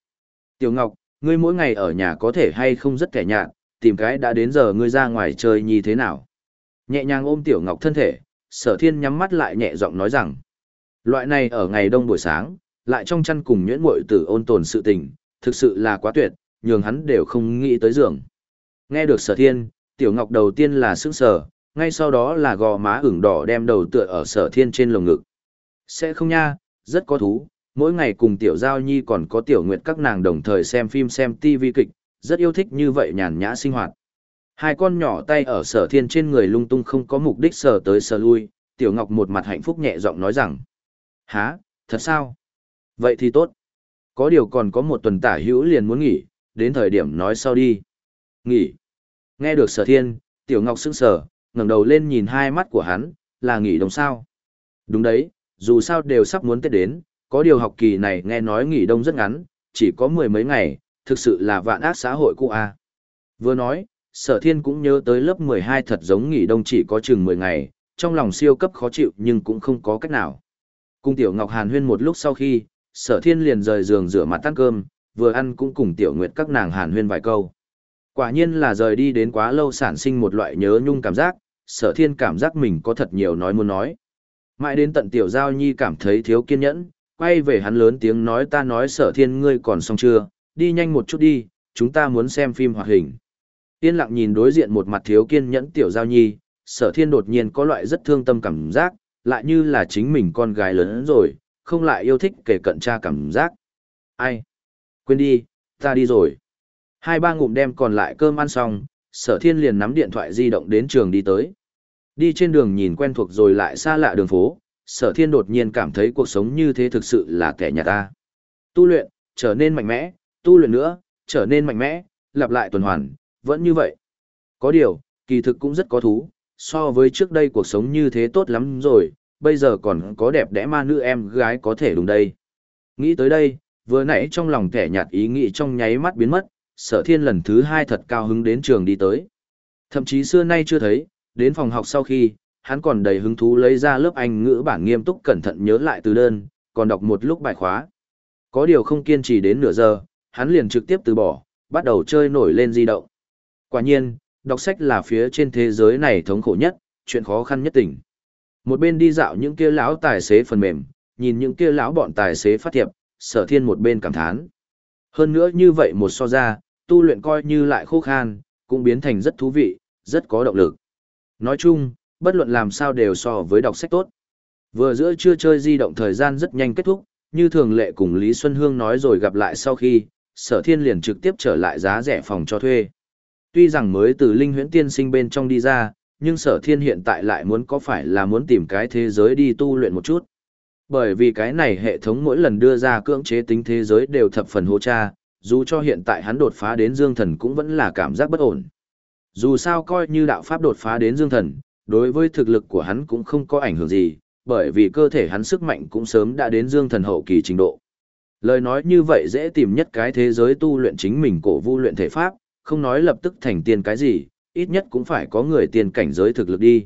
Tiểu Ngọc, ngươi mỗi ngày ở nhà có thể hay không rất kẻ nhạt, tìm cái đã đến giờ ngươi ra ngoài chơi như thế nào. Nhẹ nhàng ôm Tiểu Ngọc thân thể, sở thiên nhắm mắt lại nhẹ giọng nói rằng, loại này ở ngày đông buổi sáng, lại trong chăn cùng nhuyễn muội tử ôn tồn sự tình, thực sự là quá tuyệt, nhường hắn đều không nghĩ tới giường. Nghe được sở thiên, Tiểu Ngọc đầu tiên là sững sờ, ngay sau đó là gò má ửng đỏ đem đầu tựa ở sở thiên trên lồng ngực. Sẽ không nha, rất có thú, mỗi ngày cùng tiểu giao nhi còn có tiểu nguyệt các nàng đồng thời xem phim xem tivi kịch, rất yêu thích như vậy nhàn nhã sinh hoạt. Hai con nhỏ tay ở sở thiên trên người lung tung không có mục đích sờ tới sờ lui, tiểu ngọc một mặt hạnh phúc nhẹ giọng nói rằng. Hả, thật sao? Vậy thì tốt. Có điều còn có một tuần tả hữu liền muốn nghỉ, đến thời điểm nói sau đi. Nghỉ. Nghe được sở thiên, tiểu ngọc sững sờ, ngẩng đầu lên nhìn hai mắt của hắn, là nghỉ đông sao. Đúng đấy, dù sao đều sắp muốn Tết đến, có điều học kỳ này nghe nói nghỉ đông rất ngắn, chỉ có mười mấy ngày, thực sự là vạn ác xã hội cũ a. Vừa nói, sở thiên cũng nhớ tới lớp 12 thật giống nghỉ đông chỉ có chừng 10 ngày, trong lòng siêu cấp khó chịu nhưng cũng không có cách nào. Cung Tiểu Ngọc Hàn huyên một lúc sau khi, sở thiên liền rời giường rửa mặt ăn cơm, vừa ăn cũng cùng Tiểu Nguyệt các nàng hàn huyên vài câu. Quả nhiên là rời đi đến quá lâu sản sinh một loại nhớ nhung cảm giác, sở thiên cảm giác mình có thật nhiều nói muốn nói. Mãi đến tận Tiểu Giao Nhi cảm thấy thiếu kiên nhẫn, quay về hắn lớn tiếng nói ta nói sở thiên ngươi còn xong chưa, đi nhanh một chút đi, chúng ta muốn xem phim hoạt hình. Yên lặng nhìn đối diện một mặt thiếu kiên nhẫn Tiểu Giao Nhi, sở thiên đột nhiên có loại rất thương tâm cảm giác, lại như là chính mình con gái lớn rồi, không lại yêu thích kể cận cha cảm giác. Ai? Quên đi, ta đi rồi. Hai ba ngụm đem còn lại cơm ăn xong, sở thiên liền nắm điện thoại di động đến trường đi tới. Đi trên đường nhìn quen thuộc rồi lại xa lạ đường phố, sở thiên đột nhiên cảm thấy cuộc sống như thế thực sự là kẻ nhà ta. Tu luyện, trở nên mạnh mẽ, tu luyện nữa, trở nên mạnh mẽ, lặp lại tuần hoàn, vẫn như vậy. Có điều, kỳ thực cũng rất có thú, so với trước đây cuộc sống như thế tốt lắm rồi, bây giờ còn có đẹp đẽ ma nữ em gái có thể đúng đây. Nghĩ tới đây, vừa nãy trong lòng kẻ nhạt ý nghĩ trong nháy mắt biến mất, sở thiên lần thứ hai thật cao hứng đến trường đi tới. Thậm chí xưa nay chưa thấy, đến phòng học sau khi, hắn còn đầy hứng thú lấy ra lớp Anh ngữ bản nghiêm túc cẩn thận nhớ lại từ đơn, còn đọc một lúc bài khóa. Có điều không kiên trì đến nửa giờ, hắn liền trực tiếp từ bỏ, bắt đầu chơi nổi lên di động. Quả nhiên, đọc sách là phía trên thế giới này thống khổ nhất, chuyện khó khăn nhất tỉnh. Một bên đi dạo những kia lão tài xế phần mềm, nhìn những kia lão bọn tài xế phát thiệp, sở thiên một bên cảm thán. Hơn nữa như vậy một so ra, tu luyện coi như lại khô khan, cũng biến thành rất thú vị, rất có động lực. Nói chung, bất luận làm sao đều so với đọc sách tốt. Vừa giữa trưa chơi di động thời gian rất nhanh kết thúc, như thường lệ cùng Lý Xuân Hương nói rồi gặp lại sau khi, sở thiên liền trực tiếp trở lại giá rẻ phòng cho thuê. Tuy rằng mới từ linh huyễn tiên sinh bên trong đi ra, nhưng sở thiên hiện tại lại muốn có phải là muốn tìm cái thế giới đi tu luyện một chút. Bởi vì cái này hệ thống mỗi lần đưa ra cưỡng chế tính thế giới đều thập phần hô cha, dù cho hiện tại hắn đột phá đến dương thần cũng vẫn là cảm giác bất ổn. Dù sao coi như đạo pháp đột phá đến dương thần, đối với thực lực của hắn cũng không có ảnh hưởng gì, bởi vì cơ thể hắn sức mạnh cũng sớm đã đến dương thần hậu kỳ trình độ. Lời nói như vậy dễ tìm nhất cái thế giới tu luyện chính mình cổ vu luyện thể pháp, không nói lập tức thành tiên cái gì, ít nhất cũng phải có người tiền cảnh giới thực lực đi.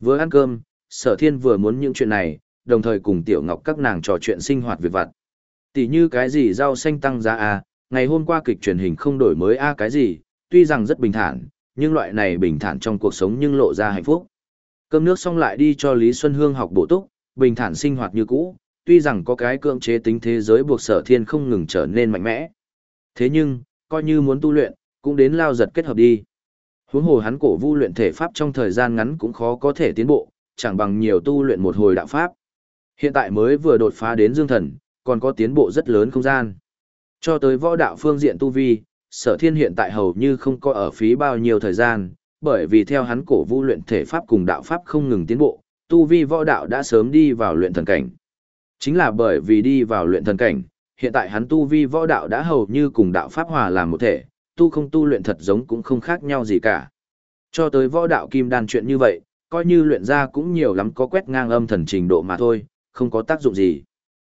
Vừa ăn cơm, sở thiên vừa muốn những chuyện này, đồng thời cùng tiểu ngọc các nàng trò chuyện sinh hoạt việc vặt. Tỷ như cái gì rau xanh tăng giá à, ngày hôm qua kịch truyền hình không đổi mới a à cái gì, tuy rằng rất bình thản, nhưng loại này bình thản trong cuộc sống nhưng lộ ra hạnh phúc. Cơm nước xong lại đi cho Lý Xuân Hương học bổ túc, bình thản sinh hoạt như cũ, tuy rằng có cái cưỡng chế tính thế giới buộc sở thiên không ngừng trở nên mạnh mẽ. Thế nhưng, coi như muốn tu luyện, cũng đến lao giật kết hợp đi. Huống hồ hắn cổ vu luyện thể pháp trong thời gian ngắn cũng khó có thể tiến bộ, chẳng bằng nhiều tu luyện một hồi đạo pháp. Hiện tại mới vừa đột phá đến dương thần, còn có tiến bộ rất lớn không gian. Cho tới võ đạo phương diện tu vi, sở thiên hiện tại hầu như không có ở phí bao nhiêu thời gian, bởi vì theo hắn cổ vũ luyện thể pháp cùng đạo pháp không ngừng tiến bộ, tu vi võ đạo đã sớm đi vào luyện thần cảnh. Chính là bởi vì đi vào luyện thần cảnh, hiện tại hắn tu vi võ đạo đã hầu như cùng đạo pháp hòa làm một thể, tu không tu luyện thật giống cũng không khác nhau gì cả. Cho tới võ đạo kim đan chuyện như vậy, coi như luyện ra cũng nhiều lắm có quét ngang âm thần trình độ mà thôi, không có tác dụng gì.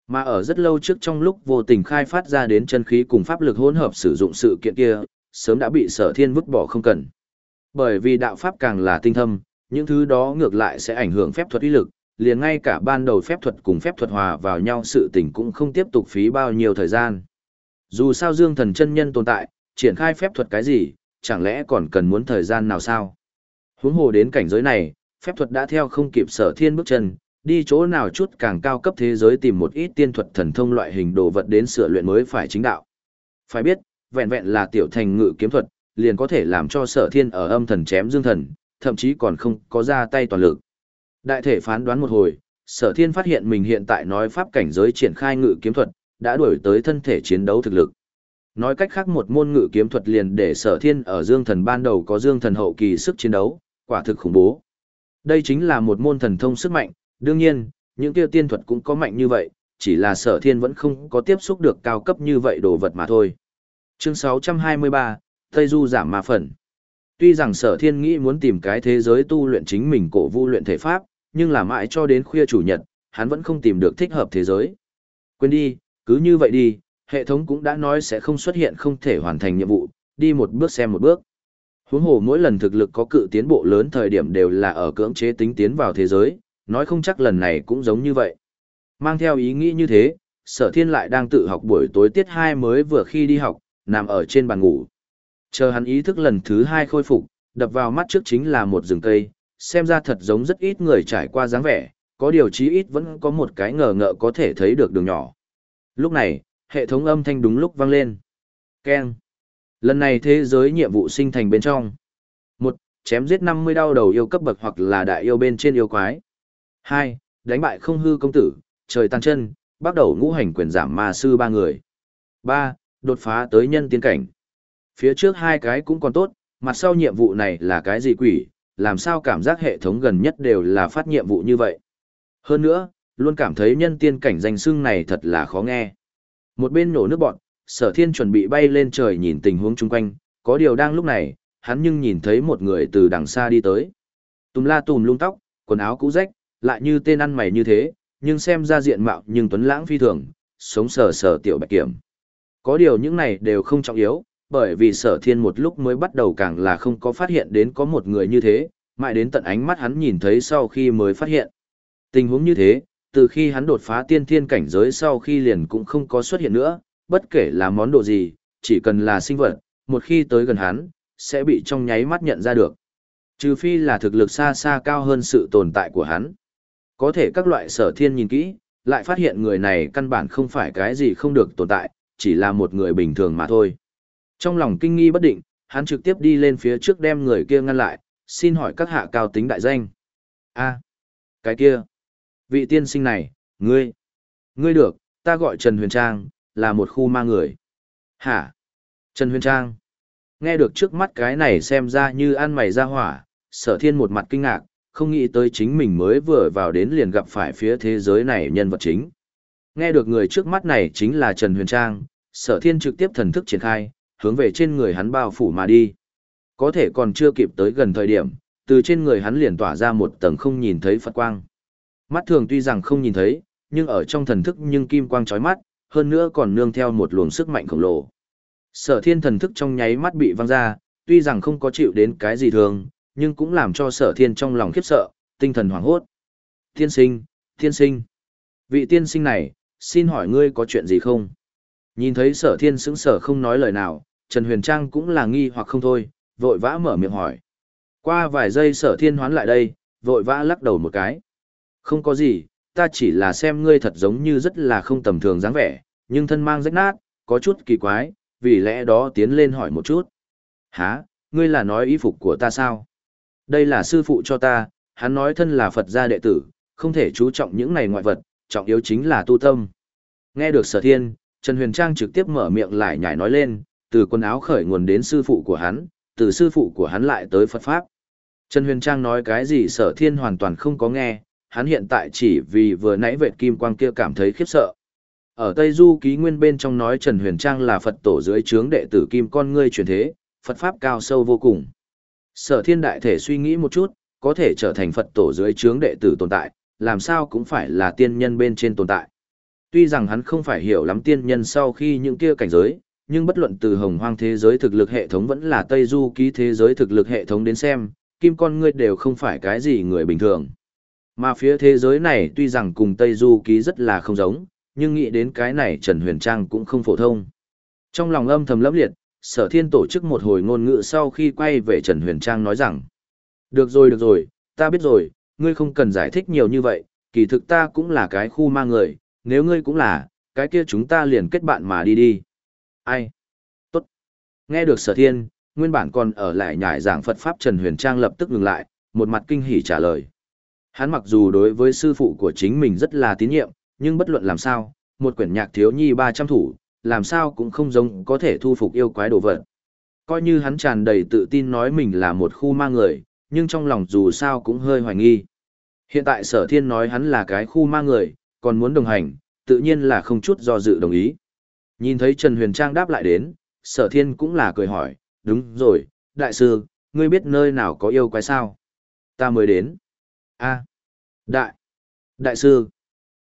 Mà ở rất lâu trước trong lúc vô tình khai phát ra đến chân khí cùng pháp lực hỗn hợp sử dụng sự kiện kia, sớm đã bị sở thiên vứt bỏ không cần. Bởi vì đạo pháp càng là tinh thâm, những thứ đó ngược lại sẽ ảnh hưởng phép thuật uy lực, liền ngay cả ban đầu phép thuật cùng phép thuật hòa vào nhau sự tình cũng không tiếp tục phí bao nhiêu thời gian. Dù sao dương thần chân nhân tồn tại, triển khai phép thuật cái gì, chẳng lẽ còn cần muốn thời gian nào sao? Huống hồ đến cảnh giới này, phép thuật đã theo không kịp sở thiên bước chân, đi chỗ nào chút càng cao cấp thế giới tìm một ít tiên thuật thần thông loại hình đồ vật đến sửa luyện mới phải chính đạo. Phải biết, vẹn vẹn là tiểu thành ngự kiếm thuật, liền có thể làm cho sở thiên ở âm thần chém dương thần, thậm chí còn không có ra tay toàn lực. Đại thể phán đoán một hồi, sở thiên phát hiện mình hiện tại nói pháp cảnh giới triển khai ngự kiếm thuật, đã đuổi tới thân thể chiến đấu thực lực. Nói cách khác một môn ngự kiếm thuật liền để sở thiên ở dương thần ban đầu có dương thần hậu kỳ sức chiến đấu, quả thực khủng bố. Đây chính là một môn thần thông sức mạnh, đương nhiên, những tiêu tiên thuật cũng có mạnh như vậy, chỉ là sở thiên vẫn không có tiếp xúc được cao cấp như vậy đồ vật mà thôi. Chương 623, Tây Du giảm ma phần. Tuy rằng sở thiên nghĩ muốn tìm cái thế giới tu luyện chính mình cổ vu luyện thể pháp, nhưng là mãi cho đến khuya chủ nhật, hắn vẫn không tìm được thích hợp thế giới. Quên đi, cứ như vậy đi, hệ thống cũng đã nói sẽ không xuất hiện không thể hoàn thành nhiệm vụ, đi một bước xem một bước. Huống hồ mỗi lần thực lực có cự tiến bộ lớn thời điểm đều là ở cưỡng chế tính tiến vào thế giới, nói không chắc lần này cũng giống như vậy. Mang theo ý nghĩ như thế, sở thiên lại đang tự học buổi tối tiết 2 mới vừa khi đi học, nằm ở trên bàn ngủ. Chờ hắn ý thức lần thứ 2 khôi phục, đập vào mắt trước chính là một rừng cây, xem ra thật giống rất ít người trải qua dáng vẻ, có điều chí ít vẫn có một cái ngờ ngợ có thể thấy được đường nhỏ. Lúc này, hệ thống âm thanh đúng lúc vang lên. Keng. Lần này thế giới nhiệm vụ sinh thành bên trong. một Chém giết 50 đau đầu yêu cấp bậc hoặc là đại yêu bên trên yêu quái. 2. Đánh bại không hư công tử, trời tăng chân, bắt đầu ngũ hành quyền giảm ma sư ba người. 3. Đột phá tới nhân tiên cảnh. Phía trước hai cái cũng còn tốt, mặt sau nhiệm vụ này là cái gì quỷ, làm sao cảm giác hệ thống gần nhất đều là phát nhiệm vụ như vậy. Hơn nữa, luôn cảm thấy nhân tiên cảnh danh xưng này thật là khó nghe. Một bên nổ nước bọn, sở thiên chuẩn bị bay lên trời nhìn tình huống chung quanh, có điều đang lúc này, hắn nhưng nhìn thấy một người từ đằng xa đi tới. Tùm la tùm lung tóc, quần áo cũ rách, lại như tên ăn mày như thế, nhưng xem ra diện mạo nhưng tuấn lãng phi thường, sống sờ sờ tiểu bạch kiểm. Có điều những này đều không trọng yếu, bởi vì sở thiên một lúc mới bắt đầu càng là không có phát hiện đến có một người như thế, mãi đến tận ánh mắt hắn nhìn thấy sau khi mới phát hiện. Tình huống như thế, từ khi hắn đột phá tiên thiên cảnh giới sau khi liền cũng không có xuất hiện nữa, bất kể là món đồ gì, chỉ cần là sinh vật, một khi tới gần hắn, sẽ bị trong nháy mắt nhận ra được. Trừ phi là thực lực xa xa cao hơn sự tồn tại của hắn. Có thể các loại sở thiên nhìn kỹ, lại phát hiện người này căn bản không phải cái gì không được tồn tại, chỉ là một người bình thường mà thôi. Trong lòng kinh nghi bất định, hắn trực tiếp đi lên phía trước đem người kia ngăn lại, xin hỏi các hạ cao tính đại danh. a à, cái kia, vị tiên sinh này, ngươi, ngươi được, ta gọi Trần Huyền Trang, là một khu ma người. Hả? Trần Huyền Trang. Nghe được trước mắt cái này xem ra như ăn mày ra hỏa, sở thiên một mặt kinh ngạc, không nghĩ tới chính mình mới vừa vào đến liền gặp phải phía thế giới này nhân vật chính. Nghe được người trước mắt này chính là Trần Huyền Trang, sở thiên trực tiếp thần thức triển khai, hướng về trên người hắn bao phủ mà đi. Có thể còn chưa kịp tới gần thời điểm, từ trên người hắn liền tỏa ra một tầng không nhìn thấy Phật quang. Mắt thường tuy rằng không nhìn thấy, nhưng ở trong thần thức nhưng kim quang chói mắt, hơn nữa còn nương theo một luồng sức mạnh khổng lồ. Sở thiên thần thức trong nháy mắt bị văng ra, tuy rằng không có chịu đến cái gì thường, nhưng cũng làm cho sở thiên trong lòng khiếp sợ, tinh thần hoảng hốt. Tiên sinh, tiên sinh. Vị tiên sinh này, xin hỏi ngươi có chuyện gì không? Nhìn thấy sở thiên sững sở không nói lời nào, Trần Huyền Trang cũng là nghi hoặc không thôi, vội vã mở miệng hỏi. Qua vài giây sở thiên hoán lại đây, vội vã lắc đầu một cái. Không có gì, ta chỉ là xem ngươi thật giống như rất là không tầm thường dáng vẻ, nhưng thân mang rách nát, có chút kỳ quái, vì lẽ đó tiến lên hỏi một chút. Hả, ngươi là nói y phục của ta sao? Đây là sư phụ cho ta, hắn nói thân là Phật gia đệ tử, không thể chú trọng những này ngoại vật, trọng yếu chính là tu tâm. Nghe được sở thiên, Trần Huyền Trang trực tiếp mở miệng lại nhảy nói lên, từ quần áo khởi nguồn đến sư phụ của hắn, từ sư phụ của hắn lại tới Phật Pháp. Trần Huyền Trang nói cái gì sở thiên hoàn toàn không có nghe, hắn hiện tại chỉ vì vừa nãy vệ kim quang kia cảm thấy khiếp sợ. Ở Tây Du ký nguyên bên trong nói Trần Huyền Trang là Phật tổ dưới trướng đệ tử kim con ngươi truyền thế, Phật Pháp cao sâu vô cùng. Sở thiên đại thể suy nghĩ một chút, có thể trở thành Phật tổ dưới trướng đệ tử tồn tại, làm sao cũng phải là tiên nhân bên trên tồn tại. Tuy rằng hắn không phải hiểu lắm tiên nhân sau khi những kia cảnh giới, nhưng bất luận từ hồng hoang thế giới thực lực hệ thống vẫn là Tây Du ký thế giới thực lực hệ thống đến xem, kim con ngươi đều không phải cái gì người bình thường. Mà phía thế giới này tuy rằng cùng Tây Du ký rất là không giống, nhưng nghĩ đến cái này Trần Huyền Trang cũng không phổ thông. Trong lòng âm thầm lấp liệt, sở thiên tổ chức một hồi ngôn ngữ sau khi quay về Trần Huyền Trang nói rằng, được rồi được rồi, ta biết rồi, ngươi không cần giải thích nhiều như vậy, kỳ thực ta cũng là cái khu ma người, nếu ngươi cũng là, cái kia chúng ta liền kết bạn mà đi đi. Ai? Tốt. Nghe được sở thiên, nguyên bản còn ở lại nhải giảng Phật Pháp Trần Huyền Trang lập tức ngừng lại, một mặt kinh hỉ trả lời. Hắn mặc dù đối với sư phụ của chính mình rất là tín nhiệm, nhưng bất luận làm sao, một quyển nhạc thiếu nhi 300 thủ, làm sao cũng không giống có thể thu phục yêu quái đồ vật. Coi như hắn tràn đầy tự tin nói mình là một khu ma người, nhưng trong lòng dù sao cũng hơi hoài nghi. Hiện tại sở thiên nói hắn là cái khu ma người, còn muốn đồng hành, tự nhiên là không chút do dự đồng ý. Nhìn thấy Trần Huyền Trang đáp lại đến, sở thiên cũng là cười hỏi, đúng rồi, đại sư, ngươi biết nơi nào có yêu quái sao? Ta mới đến. a đại, đại sư,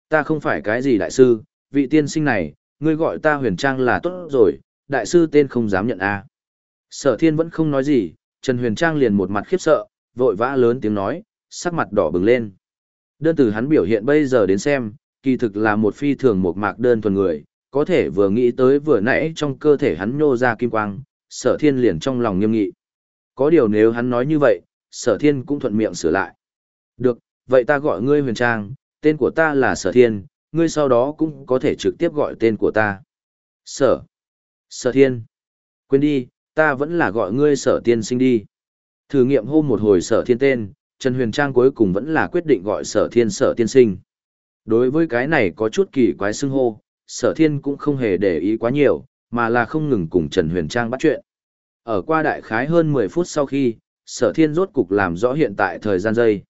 ta không phải cái gì đại sư, vị tiên sinh này, ngươi gọi ta huyền trang là tốt rồi, đại sư tên không dám nhận a Sở thiên vẫn không nói gì, Trần Huyền Trang liền một mặt khiếp sợ, vội vã lớn tiếng nói, sắc mặt đỏ bừng lên. Đơn từ hắn biểu hiện bây giờ đến xem, kỳ thực là một phi thường một mạc đơn thuần người, có thể vừa nghĩ tới vừa nãy trong cơ thể hắn nhô ra kim quang, sở thiên liền trong lòng nghiêm nghị. Có điều nếu hắn nói như vậy, sở thiên cũng thuận miệng sửa lại. Được, vậy ta gọi ngươi huyền trang, tên của ta là sở thiên, ngươi sau đó cũng có thể trực tiếp gọi tên của ta. Sở. Sở thiên. Quên đi, ta vẫn là gọi ngươi sở tiên sinh đi. Thử nghiệm hô một hồi sở thiên tên, Trần Huyền Trang cuối cùng vẫn là quyết định gọi sở thiên sở tiên sinh. Đối với cái này có chút kỳ quái xưng hô, sở thiên cũng không hề để ý quá nhiều, mà là không ngừng cùng Trần Huyền Trang bắt chuyện. Ở qua đại khái hơn 10 phút sau khi, sở thiên rốt cục làm rõ hiện tại thời gian giây.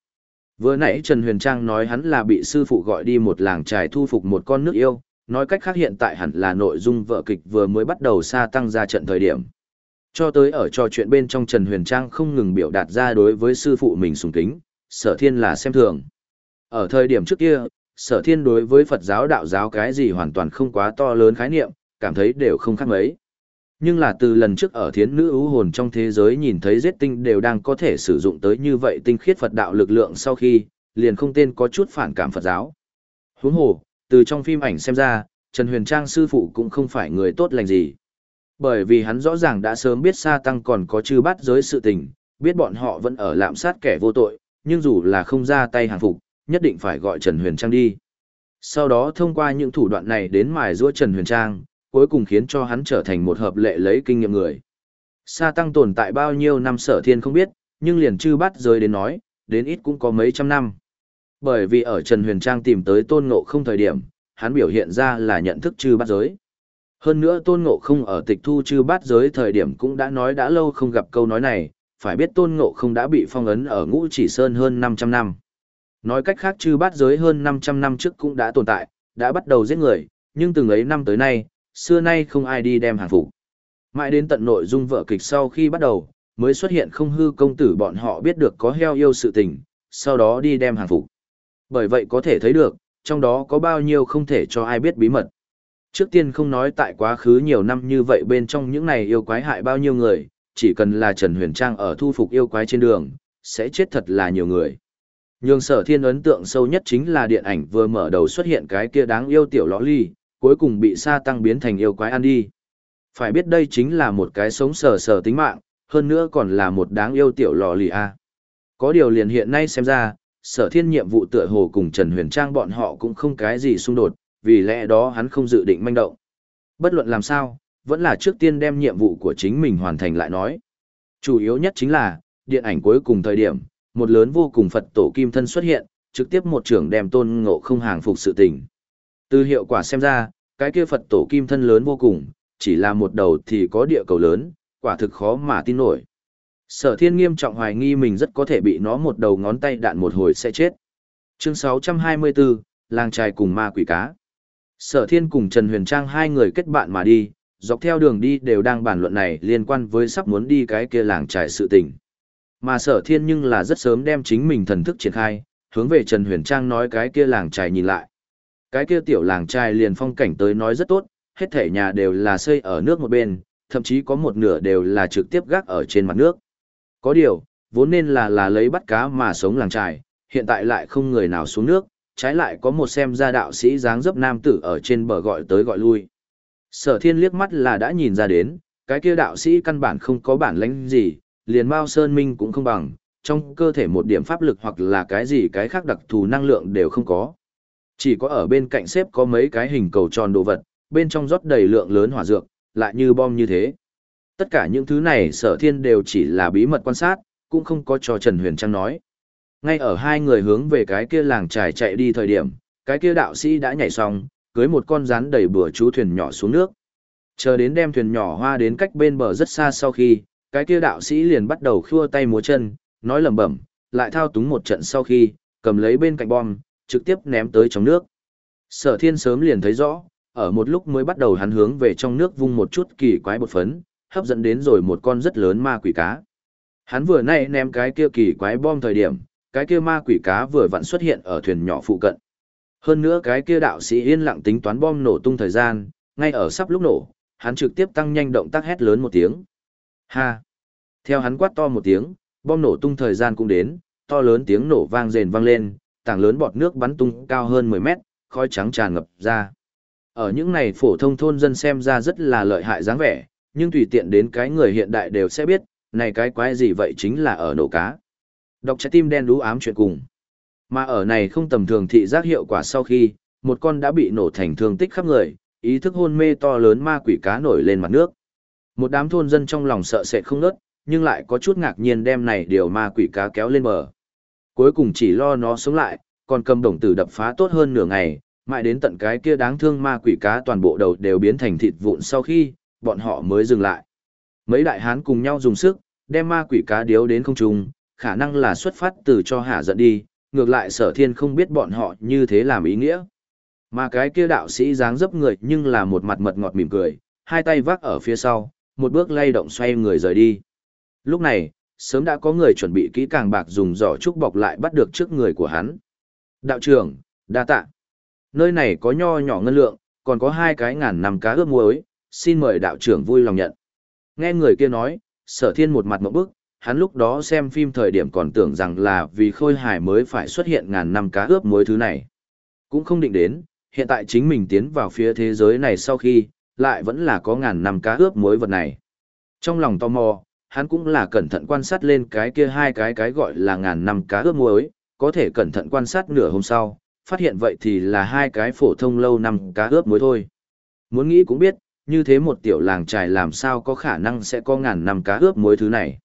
Vừa nãy Trần Huyền Trang nói hắn là bị sư phụ gọi đi một làng trài thu phục một con nước yêu, nói cách khác hiện tại hẳn là nội dung vợ kịch vừa mới bắt đầu xa tăng ra trận thời điểm. Cho tới ở trò chuyện bên trong Trần Huyền Trang không ngừng biểu đạt ra đối với sư phụ mình sùng kính, sở thiên là xem thường. Ở thời điểm trước kia, sở thiên đối với Phật giáo đạo giáo cái gì hoàn toàn không quá to lớn khái niệm, cảm thấy đều không khác mấy. Nhưng là từ lần trước ở thiến nữ ưu hồn trong thế giới nhìn thấy giết tinh đều đang có thể sử dụng tới như vậy tinh khiết Phật đạo lực lượng sau khi, liền không tên có chút phản cảm Phật giáo. Huống hồ, từ trong phim ảnh xem ra, Trần Huyền Trang sư phụ cũng không phải người tốt lành gì. Bởi vì hắn rõ ràng đã sớm biết Sa Tăng còn có chư bắt giới sự tình, biết bọn họ vẫn ở lạm sát kẻ vô tội, nhưng dù là không ra tay hàng phục, nhất định phải gọi Trần Huyền Trang đi. Sau đó thông qua những thủ đoạn này đến mài giũa Trần Huyền Trang, cuối cùng khiến cho hắn trở thành một hợp lệ lấy kinh nghiệm người. Sa tăng tồn tại bao nhiêu năm sở thiên không biết, nhưng liền chư bắt rơi đến nói, đến ít cũng có mấy trăm năm. Bởi vì ở Trần Huyền Trang tìm tới tôn ngộ không thời điểm, hắn biểu hiện ra là nhận thức chư bắt giới. Hơn nữa tôn ngộ không ở tịch thu chư bắt giới thời điểm cũng đã nói đã lâu không gặp câu nói này, phải biết tôn ngộ không đã bị phong ấn ở ngũ chỉ sơn hơn 500 năm. Nói cách khác chư bắt giới hơn 500 năm trước cũng đã tồn tại, đã bắt đầu giết người, nhưng từng ấy năm tới nay, xưa nay không ai đi đem hàng phục. Mãi đến tận nội dung vở kịch sau khi bắt đầu, mới xuất hiện không hư công tử bọn họ biết được có heo yêu sự tình, sau đó đi đem hàng phục. Bởi vậy có thể thấy được, trong đó có bao nhiêu không thể cho ai biết bí mật. Trước tiên không nói tại quá khứ nhiều năm như vậy bên trong những này yêu quái hại bao nhiêu người, chỉ cần là Trần Huyền Trang ở thu phục yêu quái trên đường, sẽ chết thật là nhiều người. Nhưng sở thiên ấn tượng sâu nhất chính là điện ảnh vừa mở đầu xuất hiện cái kia đáng yêu tiểu lõ ly, cuối cùng bị sa tăng biến thành yêu quái ăn đi. Phải biết đây chính là một cái sống sờ sờ tính mạng, hơn nữa còn là một đáng yêu tiểu lò lì a. Có điều liền hiện nay xem ra, sở thiên nhiệm vụ tựa hồ cùng Trần Huyền Trang bọn họ cũng không cái gì xung đột, vì lẽ đó hắn không dự định manh động. Bất luận làm sao, vẫn là trước tiên đem nhiệm vụ của chính mình hoàn thành lại nói. Chủ yếu nhất chính là, điện ảnh cuối cùng thời điểm, một lớn vô cùng Phật tổ kim thân xuất hiện, trực tiếp một trưởng đem tôn ngộ không hàng phục sự tình. Từ hiệu quả xem ra, cái kia Phật tổ kim thân lớn vô cùng, chỉ là một đầu thì có địa cầu lớn, quả thực khó mà tin nổi. Sở thiên nghiêm trọng hoài nghi mình rất có thể bị nó một đầu ngón tay đạn một hồi sẽ chết. Chương 624, làng trai cùng ma quỷ cá. Sở thiên cùng Trần Huyền Trang hai người kết bạn mà đi, dọc theo đường đi đều đang bàn luận này liên quan với sắp muốn đi cái kia làng trài sự tình. Mà sở thiên nhưng là rất sớm đem chính mình thần thức triển khai, hướng về Trần Huyền Trang nói cái kia làng trài nhìn lại. Cái kia tiểu làng trai liền phong cảnh tới nói rất tốt, hết thể nhà đều là xây ở nước một bên, thậm chí có một nửa đều là trực tiếp gác ở trên mặt nước. Có điều, vốn nên là là lấy bắt cá mà sống làng trài, hiện tại lại không người nào xuống nước, trái lại có một xem ra đạo sĩ dáng dấp nam tử ở trên bờ gọi tới gọi lui. Sở thiên liếc mắt là đã nhìn ra đến, cái kia đạo sĩ căn bản không có bản lãnh gì, liền Mao Sơn Minh cũng không bằng, trong cơ thể một điểm pháp lực hoặc là cái gì cái khác đặc thù năng lượng đều không có. Chỉ có ở bên cạnh xếp có mấy cái hình cầu tròn đồ vật, bên trong rót đầy lượng lớn hỏa dược, lại như bom như thế. Tất cả những thứ này sở thiên đều chỉ là bí mật quan sát, cũng không có cho Trần Huyền Trang nói. Ngay ở hai người hướng về cái kia làng trải chạy đi thời điểm, cái kia đạo sĩ đã nhảy xong, cưới một con rắn đầy bừa chú thuyền nhỏ xuống nước. Chờ đến đem thuyền nhỏ hoa đến cách bên bờ rất xa sau khi, cái kia đạo sĩ liền bắt đầu khua tay múa chân, nói lẩm bẩm, lại thao túng một trận sau khi, cầm lấy bên cạnh bom, trực tiếp ném tới trong nước. Sở thiên sớm liền thấy rõ, ở một lúc mới bắt đầu hắn hướng về trong nước vung một chút kỳ quái bột phấn, hấp dẫn đến rồi một con rất lớn ma quỷ cá. Hắn vừa nay ném cái kia kỳ quái bom thời điểm, cái kia ma quỷ cá vừa vặn xuất hiện ở thuyền nhỏ phụ cận. Hơn nữa cái kia đạo sĩ yên lặng tính toán bom nổ tung thời gian, ngay ở sắp lúc nổ, hắn trực tiếp tăng nhanh động tác hét lớn một tiếng. Ha! Theo hắn quát to một tiếng, bom nổ tung thời gian cũng đến, to lớn tiếng nổ vang rền vang lên, tảng lớn bọt nước bắn tung cao hơn 10 mét, khói trắng tràn ngập ra. Ở những này phổ thông thôn dân xem ra rất là lợi hại dáng vẻ, nhưng tùy tiện đến cái người hiện đại đều sẽ biết, này cái quái gì vậy chính là ở nổ cá. Đọc trái tim đen đú ám chuyện cùng. Mà ở này không tầm thường thị giác hiệu quả sau khi, một con đã bị nổ thành thương tích khắp người, ý thức hôn mê to lớn ma quỷ cá nổi lên mặt nước. Một đám thôn dân trong lòng sợ sệt không nớt, nhưng lại có chút ngạc nhiên đem này điều ma quỷ cá kéo lên bờ. Cuối cùng chỉ lo nó sống lại, còn cầm đồng tử đập phá tốt hơn nửa ngày, mãi đến tận cái kia đáng thương ma quỷ cá toàn bộ đầu đều biến thành thịt vụn sau khi, bọn họ mới dừng lại. Mấy đại hán cùng nhau dùng sức, đem ma quỷ cá điếu đến không trung, khả năng là xuất phát từ cho hạ giận đi, ngược lại sở thiên không biết bọn họ như thế làm ý nghĩa. Mà cái kia đạo sĩ dáng dấp người nhưng là một mặt mật ngọt mỉm cười, hai tay vác ở phía sau, một bước lay động xoay người rời đi. Lúc này, sớm đã có người chuẩn bị kỹ càng bạc dùng giỏ trúc bọc lại bắt được trước người của hắn. Đạo trưởng, đa tạ. Nơi này có nho nhỏ ngân lượng, còn có hai cái ngàn năm cá ướp muối, xin mời đạo trưởng vui lòng nhận. Nghe người kia nói, sở thiên một mặt mộng bức, hắn lúc đó xem phim thời điểm còn tưởng rằng là vì khôi hài mới phải xuất hiện ngàn năm cá ướp muối thứ này. Cũng không định đến, hiện tại chính mình tiến vào phía thế giới này sau khi, lại vẫn là có ngàn năm cá ướp muối vật này. Trong lòng tò mò, hắn cũng là cẩn thận quan sát lên cái kia hai cái cái gọi là ngàn năm cá ướp muối, có thể cẩn thận quan sát nửa hôm sau, phát hiện vậy thì là hai cái phổ thông lâu năm cá ướp muối thôi. Muốn nghĩ cũng biết, như thế một tiểu làng trài làm sao có khả năng sẽ có ngàn năm cá ướp muối thứ này.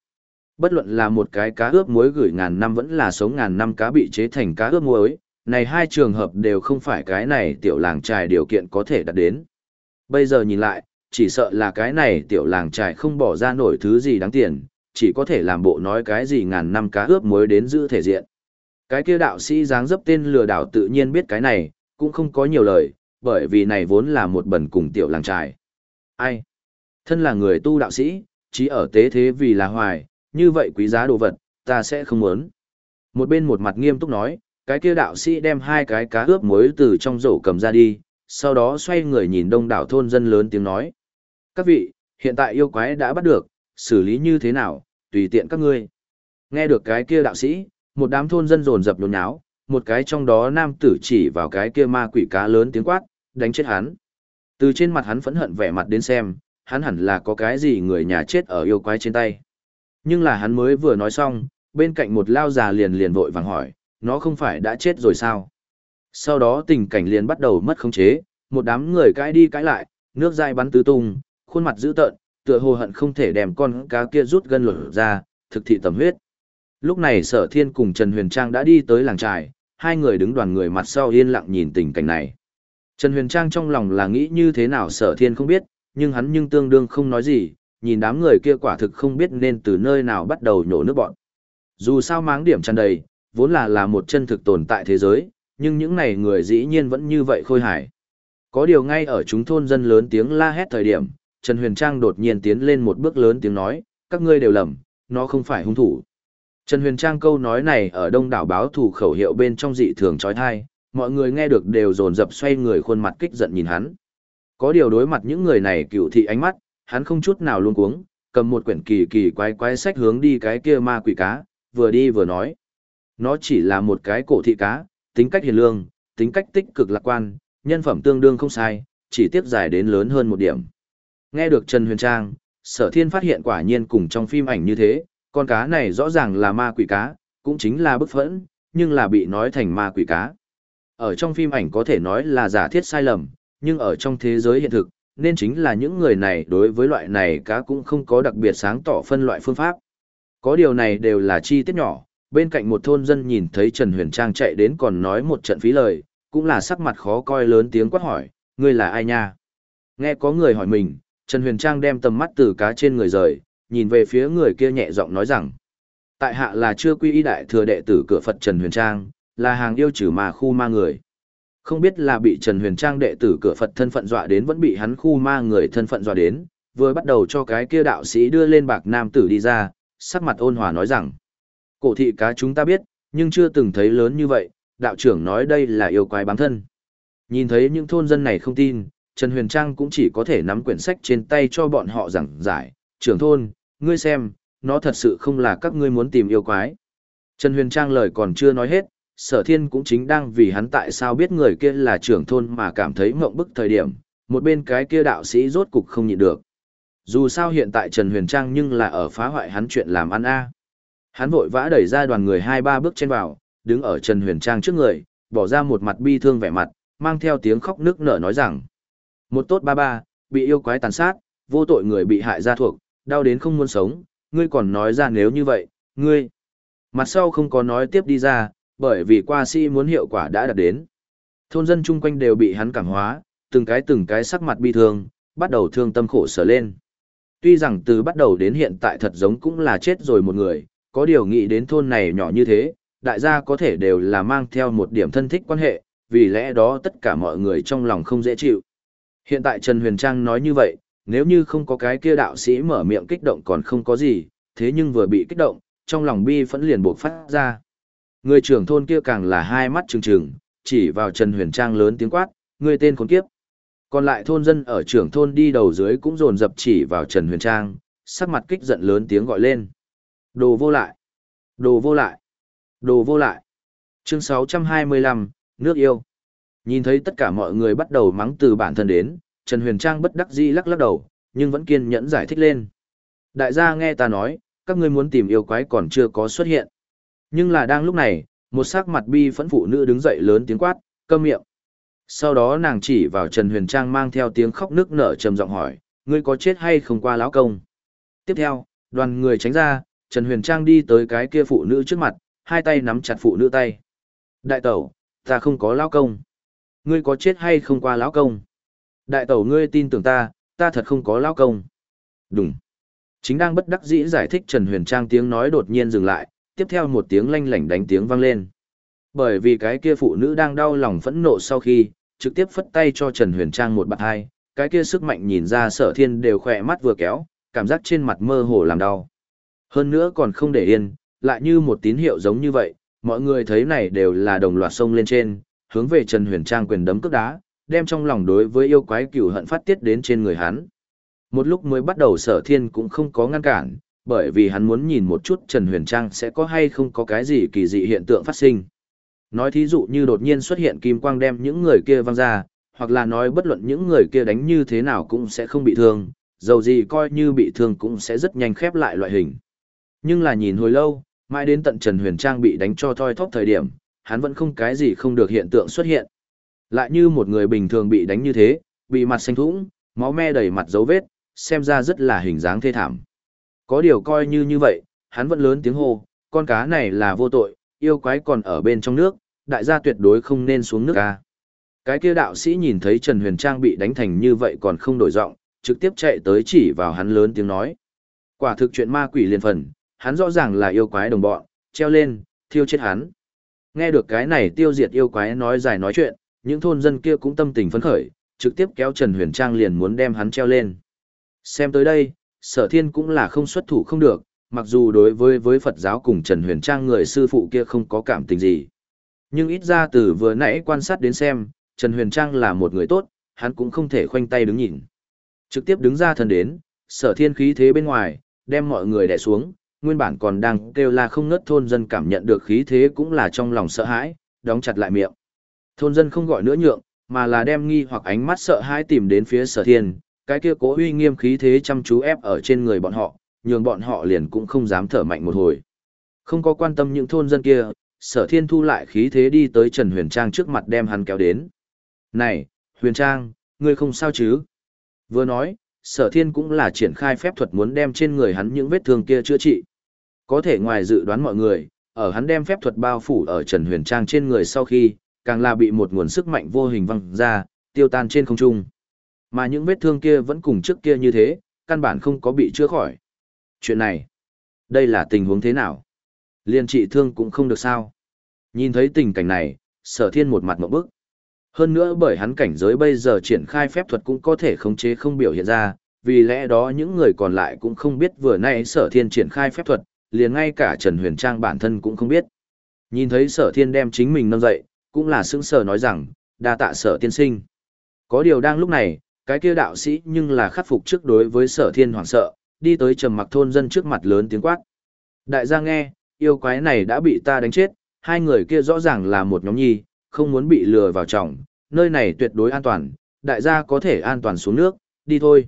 Bất luận là một cái cá ướp muối gửi ngàn năm vẫn là sống ngàn năm cá bị chế thành cá ướp muối, này hai trường hợp đều không phải cái này tiểu làng trài điều kiện có thể đạt đến. Bây giờ nhìn lại, chỉ sợ là cái này tiểu làng trài không bỏ ra nổi thứ gì đáng tiền, chỉ có thể làm bộ nói cái gì ngàn năm cá ướp muối đến giữ thể diện. Cái kia đạo sĩ dáng dấp tên lừa đảo tự nhiên biết cái này, cũng không có nhiều lời, bởi vì này vốn là một bẩn cùng tiểu làng trài. Ai? Thân là người tu đạo sĩ, chỉ ở tế thế vì là hoài, như vậy quý giá đồ vật, ta sẽ không muốn. Một bên một mặt nghiêm túc nói, cái kia đạo sĩ đem hai cái cá ướp muối từ trong rổ cầm ra đi, sau đó xoay người nhìn đông đảo thôn dân lớn tiếng nói. Các vị, hiện tại yêu quái đã bắt được, xử lý như thế nào, tùy tiện các ngươi. Nghe được cái kia đạo sĩ, một đám thôn dân rồn rập nhốn nháo, một cái trong đó nam tử chỉ vào cái kia ma quỷ cá lớn tiếng quát, đánh chết hắn. Từ trên mặt hắn phẫn hận vẻ mặt đến xem, hắn hẳn là có cái gì người nhà chết ở yêu quái trên tay. Nhưng là hắn mới vừa nói xong, bên cạnh một lao già liền liền vội vàng hỏi, nó không phải đã chết rồi sao? Sau đó tình cảnh liền bắt đầu mất khống chế, một đám người cãi đi cãi lại, nước dai bắn tứ tung, khuôn mặt dữ tợn, tựa hồ hận không thể đem con cá kia rút gân lột ra, thực thị tầm huyết. Lúc này sở thiên cùng Trần Huyền Trang đã đi tới làng trài, hai người đứng đoàn người mặt sau yên lặng nhìn tình cảnh này. Trần Huyền Trang trong lòng là nghĩ như thế nào sở thiên không biết, nhưng hắn nhưng tương đương không nói gì, nhìn đám người kia quả thực không biết nên từ nơi nào bắt đầu nhổ nước bọn. Dù sao máng điểm tràn đầy, vốn là là một chân thực tồn tại thế giới, nhưng những này người dĩ nhiên vẫn như vậy khôi hài. Có điều ngay ở chúng thôn dân lớn tiếng la hét thời điểm, Trần Huyền Trang đột nhiên tiến lên một bước lớn tiếng nói, các ngươi đều lầm, nó không phải hung thủ. Trần Huyền Trang câu nói này ở đông đảo báo thủ khẩu hiệu bên trong dị thường trói thai, mọi người nghe được đều dồn dập xoay người khuôn mặt kích giận nhìn hắn. Có điều đối mặt những người này cựu thị ánh mắt, hắn không chút nào luôn cuống, cầm một quyển kỳ kỳ quái quái sách hướng đi cái kia ma quỷ cá, vừa đi vừa nói. Nó chỉ là một cái cổ thị cá, tính cách hiền lương, tính cách tích cực lạc quan, nhân phẩm tương đương không sai, chỉ tiếp dài đến lớn hơn một điểm. Nghe được Trần Huyền Trang, sở thiên phát hiện quả nhiên cùng trong phim ảnh như thế, con cá này rõ ràng là ma quỷ cá, cũng chính là bức phẫn, nhưng là bị nói thành ma quỷ cá. Ở trong phim ảnh có thể nói là giả thiết sai lầm, nhưng ở trong thế giới hiện thực, nên chính là những người này đối với loại này cá cũng không có đặc biệt sáng tỏ phân loại phương pháp. Có điều này đều là chi tiết nhỏ, bên cạnh một thôn dân nhìn thấy Trần Huyền Trang chạy đến còn nói một trận phí lời, cũng là sắc mặt khó coi lớn tiếng quát hỏi, ngươi là ai nha? Nghe có người hỏi mình, Trần Huyền Trang đem tầm mắt từ cá trên người rời, nhìn về phía người kia nhẹ giọng nói rằng, tại hạ là chưa quy y đại thừa đệ tử cửa Phật Trần Huyền Trang, là hàng yêu trừ mà khu ma người. Không biết là bị Trần Huyền Trang đệ tử cửa Phật thân phận dọa đến vẫn bị hắn khu ma người thân phận dọa đến, vừa bắt đầu cho cái kia đạo sĩ đưa lên bạc nam tử đi ra, sắc mặt ôn hòa nói rằng, cổ thị cá chúng ta biết, nhưng chưa từng thấy lớn như vậy, đạo trưởng nói đây là yêu quái bám thân. Nhìn thấy những thôn dân này không tin, Trần Huyền Trang cũng chỉ có thể nắm quyển sách trên tay cho bọn họ giảng giải, trưởng thôn, ngươi xem, nó thật sự không là các ngươi muốn tìm yêu quái. Trần Huyền Trang lời còn chưa nói hết, sở thiên cũng chính đang vì hắn tại sao biết người kia là trưởng thôn mà cảm thấy mộng bức thời điểm, một bên cái kia đạo sĩ rốt cục không nhịn được. Dù sao hiện tại Trần Huyền Trang nhưng là ở phá hoại hắn chuyện làm ăn a. Hắn vội vã đẩy ra đoàn người hai ba bước trên vào, đứng ở Trần Huyền Trang trước người, bỏ ra một mặt bi thương vẻ mặt, mang theo tiếng khóc nức nở nói rằng: "Một tốt ba ba, bị yêu quái tàn sát, vô tội người bị hại gia thuộc, đau đến không muốn sống, ngươi còn nói ra nếu như vậy, ngươi..." Mặt sau không có nói tiếp đi ra, bởi vì qua si muốn hiệu quả đã đạt đến. Thôn dân chung quanh đều bị hắn cảm hóa, từng cái từng cái sắc mặt bi thương, bắt đầu thương tâm khổ sở lên. Tuy rằng từ bắt đầu đến hiện tại thật giống cũng là chết rồi một người, có điều nghĩ đến thôn này nhỏ như thế, đại gia có thể đều là mang theo một điểm thân thích quan hệ, vì lẽ đó tất cả mọi người trong lòng không dễ chịu. Hiện tại Trần Huyền Trang nói như vậy, nếu như không có cái kia đạo sĩ mở miệng kích động còn không có gì, thế nhưng vừa bị kích động, trong lòng bi phẫn liền buộc phát ra. Người trưởng thôn kia càng là hai mắt trừng trừng, chỉ vào Trần Huyền Trang lớn tiếng quát, người tên khốn kiếp. Còn lại thôn dân ở trưởng thôn đi đầu dưới cũng dồn dập chỉ vào Trần Huyền Trang, sắc mặt kích giận lớn tiếng gọi lên. Đồ vô lại! Đồ vô lại! Đồ vô lại! Chương 625, nước yêu. Nhìn thấy tất cả mọi người bắt đầu mắng từ bản thân đến, Trần Huyền Trang bất đắc dĩ lắc lắc đầu, nhưng vẫn kiên nhẫn giải thích lên. Đại gia nghe ta nói, các ngươi muốn tìm yêu quái còn chưa có xuất hiện. Nhưng là đang lúc này, một sắc mặt bi phẫn phụ nữ đứng dậy lớn tiếng quát, câm miệng. Sau đó nàng chỉ vào Trần Huyền Trang mang theo tiếng khóc nước nở trầm giọng hỏi, ngươi có chết hay không qua lão công? Tiếp theo, đoàn người tránh ra, Trần Huyền Trang đi tới cái kia phụ nữ trước mặt, hai tay nắm chặt phụ nữ tay. Đại tẩu, ta không có lão công. Ngươi có chết hay không qua lão công? Đại tẩu ngươi tin tưởng ta, ta thật không có lão công. Đúng. Chính đang bất đắc dĩ giải thích Trần Huyền Trang tiếng nói đột nhiên dừng lại, tiếp theo một tiếng lanh lảnh đánh tiếng vang lên. Bởi vì cái kia phụ nữ đang đau lòng phẫn nộ sau khi, trực tiếp phất tay cho Trần Huyền Trang một bạt hai, cái kia sức mạnh nhìn ra sở thiên đều khỏe mắt vừa kéo, cảm giác trên mặt mơ hồ làm đau. Hơn nữa còn không để yên, lại như một tín hiệu giống như vậy, mọi người thấy này đều là đồng loạt sông lên trên, hướng về Trần Huyền Trang quyền đấm cước đá, đem trong lòng đối với yêu quái cừu hận phát tiết đến trên người hắn. Một lúc mới bắt đầu sở thiên cũng không có ngăn cản, bởi vì hắn muốn nhìn một chút Trần Huyền Trang sẽ có hay không có cái gì kỳ dị hiện tượng phát sinh. Nói thí dụ như đột nhiên xuất hiện kim quang đem những người kia văng ra, hoặc là nói bất luận những người kia đánh như thế nào cũng sẽ không bị thương, dầu gì coi như bị thương cũng sẽ rất nhanh khép lại loại hình. Nhưng là nhìn hồi lâu, mãi đến tận Trần Huyền Trang bị đánh cho thoi thóp thời điểm, hắn vẫn không cái gì không được hiện tượng xuất hiện. Lại như một người bình thường bị đánh như thế, bị mặt xanh thủng, máu me đầy mặt dấu vết, xem ra rất là hình dáng thê thảm. Có điều coi như như vậy, hắn vẫn lớn tiếng hô, con cá này là vô tội, yêu quái còn ở bên trong nước, đại gia tuyệt đối không nên xuống nước ca. Cái kia đạo sĩ nhìn thấy Trần Huyền Trang bị đánh thành như vậy còn không đổi giọng, trực tiếp chạy tới chỉ vào hắn lớn tiếng nói. Quả thực chuyện ma quỷ liên phần, hắn rõ ràng là yêu quái đồng bọn, treo lên, thiêu chết hắn. Nghe được cái này tiêu diệt yêu quái nói dài nói chuyện, những thôn dân kia cũng tâm tình phấn khởi, trực tiếp kéo Trần Huyền Trang liền muốn đem hắn treo lên. Xem tới đây, sở thiên cũng là không xuất thủ không được, mặc dù đối với với Phật giáo cùng Trần Huyền Trang người sư phụ kia không có cảm tình gì. Nhưng ít ra từ vừa nãy quan sát đến xem, Trần Huyền Trang là một người tốt, hắn cũng không thể khoanh tay đứng nhìn. Trực tiếp đứng ra thân đến, sở thiên khí thế bên ngoài, đem mọi người đè xuống, nguyên bản còn đang kêu la không ngớt thôn dân cảm nhận được khí thế cũng là trong lòng sợ hãi, đóng chặt lại miệng. Thôn dân không gọi nữa nhượng, mà là đem nghi hoặc ánh mắt sợ hãi tìm đến phía sở thiên, cái kia cố uy nghiêm khí thế chăm chú ép ở trên người bọn họ, nhường bọn họ liền cũng không dám thở mạnh một hồi. Không có quan tâm những thôn dân kia, sở thiên thu lại khí thế đi tới Trần Huyền Trang trước mặt đem hắn kéo đến. Này, Huyền Trang, ngươi không sao chứ? Vừa nói, sở thiên cũng là triển khai phép thuật muốn đem trên người hắn những vết thương kia chữa trị. Có thể ngoài dự đoán mọi người, ở hắn đem phép thuật bao phủ ở Trần Huyền Trang trên người sau khi, càng là bị một nguồn sức mạnh vô hình văng ra, tiêu tan trên không trung. Mà những vết thương kia vẫn cùng trước kia như thế, căn bản không có bị chữa khỏi. Chuyện này, đây là tình huống thế nào? Liên trị thương cũng không được sao. Nhìn thấy tình cảnh này, sở thiên một mặt mộng bức. Hơn nữa bởi hắn cảnh giới bây giờ triển khai phép thuật cũng có thể khống chế không biểu hiện ra, vì lẽ đó những người còn lại cũng không biết vừa nay sở thiên triển khai phép thuật, liền ngay cả Trần Huyền Trang bản thân cũng không biết. Nhìn thấy sở thiên đem chính mình nâng dậy, cũng là sững sờ nói rằng, đa tạ sở tiên sinh. Có điều đang lúc này, cái kia đạo sĩ nhưng là khắc phục trước đối với sở thiên hoảng sợ, đi tới trầm mặc thôn dân trước mặt lớn tiếng quát. Đại gia nghe, yêu quái này đã bị ta đánh chết, hai người kia rõ ràng là một nhóm nhi, không muốn bị lừa vào trọng, nơi này tuyệt đối an toàn, đại gia có thể an toàn xuống nước, đi thôi.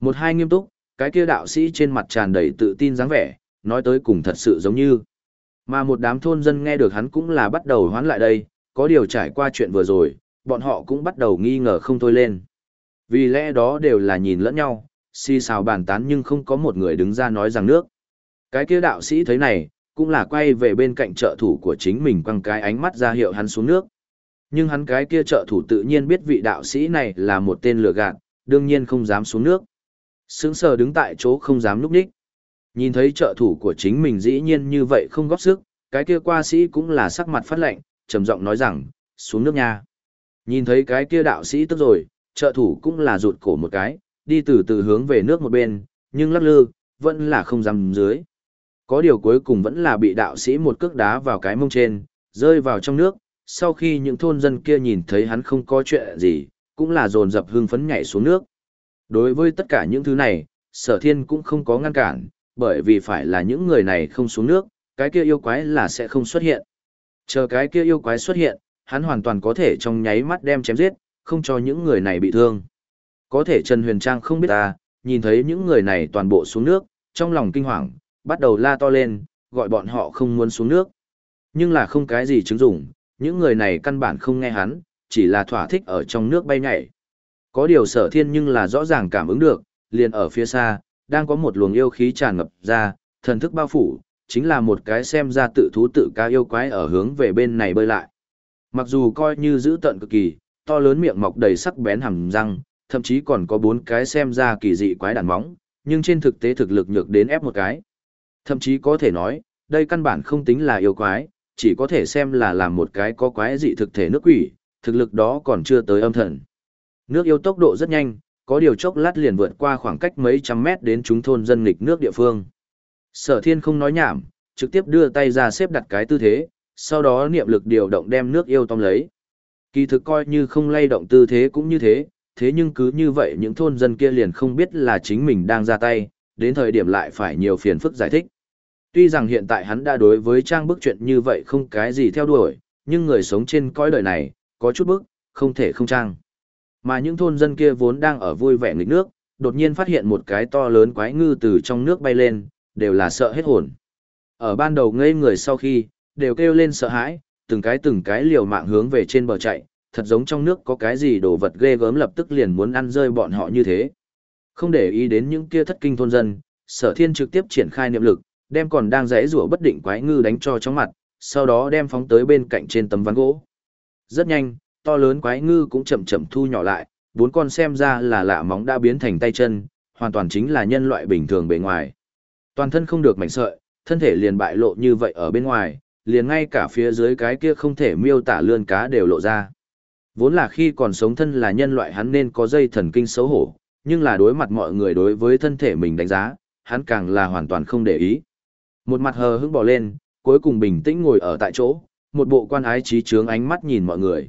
Một hai nghiêm túc, cái kia đạo sĩ trên mặt tràn đầy tự tin dáng vẻ, nói tới cùng thật sự giống như. Mà một đám thôn dân nghe được hắn cũng là bắt đầu hoán lại đây, có điều trải qua chuyện vừa rồi, bọn họ cũng bắt đầu nghi ngờ không thôi lên. Vì lẽ đó đều là nhìn lẫn nhau, si xào bàn tán nhưng không có một người đứng ra nói rằng nước. Cái kia đạo sĩ thấy này, cũng là quay về bên cạnh trợ thủ của chính mình quăng cái ánh mắt ra hiệu hắn xuống nước. Nhưng hắn cái kia trợ thủ tự nhiên biết vị đạo sĩ này là một tên lừa gạt, đương nhiên không dám xuống nước. Sướng sờ đứng tại chỗ không dám núp đích. Nhìn thấy trợ thủ của chính mình dĩ nhiên như vậy không góp sức, cái kia qua sĩ cũng là sắc mặt phát lệnh, trầm giọng nói rằng, xuống nước nha. Nhìn thấy cái kia đạo sĩ tức rồi, trợ thủ cũng là rụt cổ một cái, đi từ từ hướng về nước một bên, nhưng lắc lư, vẫn là không dám dưới. Có điều cuối cùng vẫn là bị đạo sĩ một cước đá vào cái mông trên, rơi vào trong nước, sau khi những thôn dân kia nhìn thấy hắn không có chuyện gì, cũng là dồn dập hưng phấn nhảy xuống nước. Đối với tất cả những thứ này, sở thiên cũng không có ngăn cản, bởi vì phải là những người này không xuống nước, cái kia yêu quái là sẽ không xuất hiện. Chờ cái kia yêu quái xuất hiện, hắn hoàn toàn có thể trong nháy mắt đem chém giết, không cho những người này bị thương. Có thể Trần Huyền Trang không biết ta, nhìn thấy những người này toàn bộ xuống nước, trong lòng kinh hoàng, bắt đầu la to lên, gọi bọn họ không muốn xuống nước. Nhưng là không cái gì chứng dụng, những người này căn bản không nghe hắn, chỉ là thỏa thích ở trong nước bay nhảy. Có điều sở thiên nhưng là rõ ràng cảm ứng được, liền ở phía xa, đang có một luồng yêu khí tràn ngập ra, thần thức bao phủ, chính là một cái xem ra tự thú tự ca yêu quái ở hướng về bên này bơi lại. Mặc dù coi như giữ tận cực kỳ, to lớn miệng mọc đầy sắc bén hàm răng, thậm chí còn có bốn cái xem ra kỳ dị quái đàn móng, nhưng trên thực tế thực lực nhược đến ép một cái. Thậm chí có thể nói, đây căn bản không tính là yêu quái, chỉ có thể xem là làm một cái có quái dị thực thể nước quỷ, thực lực đó còn chưa tới âm thần. Nước yêu tốc độ rất nhanh, có điều chốc lát liền vượt qua khoảng cách mấy trăm mét đến chúng thôn dân nghịch nước địa phương. Sở thiên không nói nhảm, trực tiếp đưa tay ra xếp đặt cái tư thế, sau đó niệm lực điều động đem nước yêu tóm lấy. Kỳ thực coi như không lay động tư thế cũng như thế, thế nhưng cứ như vậy những thôn dân kia liền không biết là chính mình đang ra tay, đến thời điểm lại phải nhiều phiền phức giải thích. Tuy rằng hiện tại hắn đã đối với trang bức chuyện như vậy không cái gì theo đuổi, nhưng người sống trên cõi đời này, có chút bức, không thể không trang. Mà những thôn dân kia vốn đang ở vui vẻ nghịch nước, đột nhiên phát hiện một cái to lớn quái ngư từ trong nước bay lên, đều là sợ hết hồn. Ở ban đầu ngây người sau khi, đều kêu lên sợ hãi, từng cái từng cái liều mạng hướng về trên bờ chạy, thật giống trong nước có cái gì đồ vật ghê gớm lập tức liền muốn ăn rơi bọn họ như thế. Không để ý đến những kia thất kinh thôn dân, sở thiên trực tiếp triển khai niệm lực, đem còn đang rẽ rủa bất định quái ngư đánh cho trong mặt, sau đó đem phóng tới bên cạnh trên tấm ván gỗ. Rất nhanh, to lớn quái ngư cũng chậm chậm thu nhỏ lại, bốn con xem ra là lạ móng đã biến thành tay chân, hoàn toàn chính là nhân loại bình thường bề ngoài. Toàn thân không được mảnh sợi, thân thể liền bại lộ như vậy ở bên ngoài, liền ngay cả phía dưới cái kia không thể miêu tả lươn cá đều lộ ra. Vốn là khi còn sống thân là nhân loại hắn nên có dây thần kinh xấu hổ, nhưng là đối mặt mọi người đối với thân thể mình đánh giá, hắn càng là hoàn toàn không để ý. Một mặt hờ hững bỏ lên, cuối cùng bình tĩnh ngồi ở tại chỗ, một bộ quan ái trí trướng ánh mắt nhìn mọi người.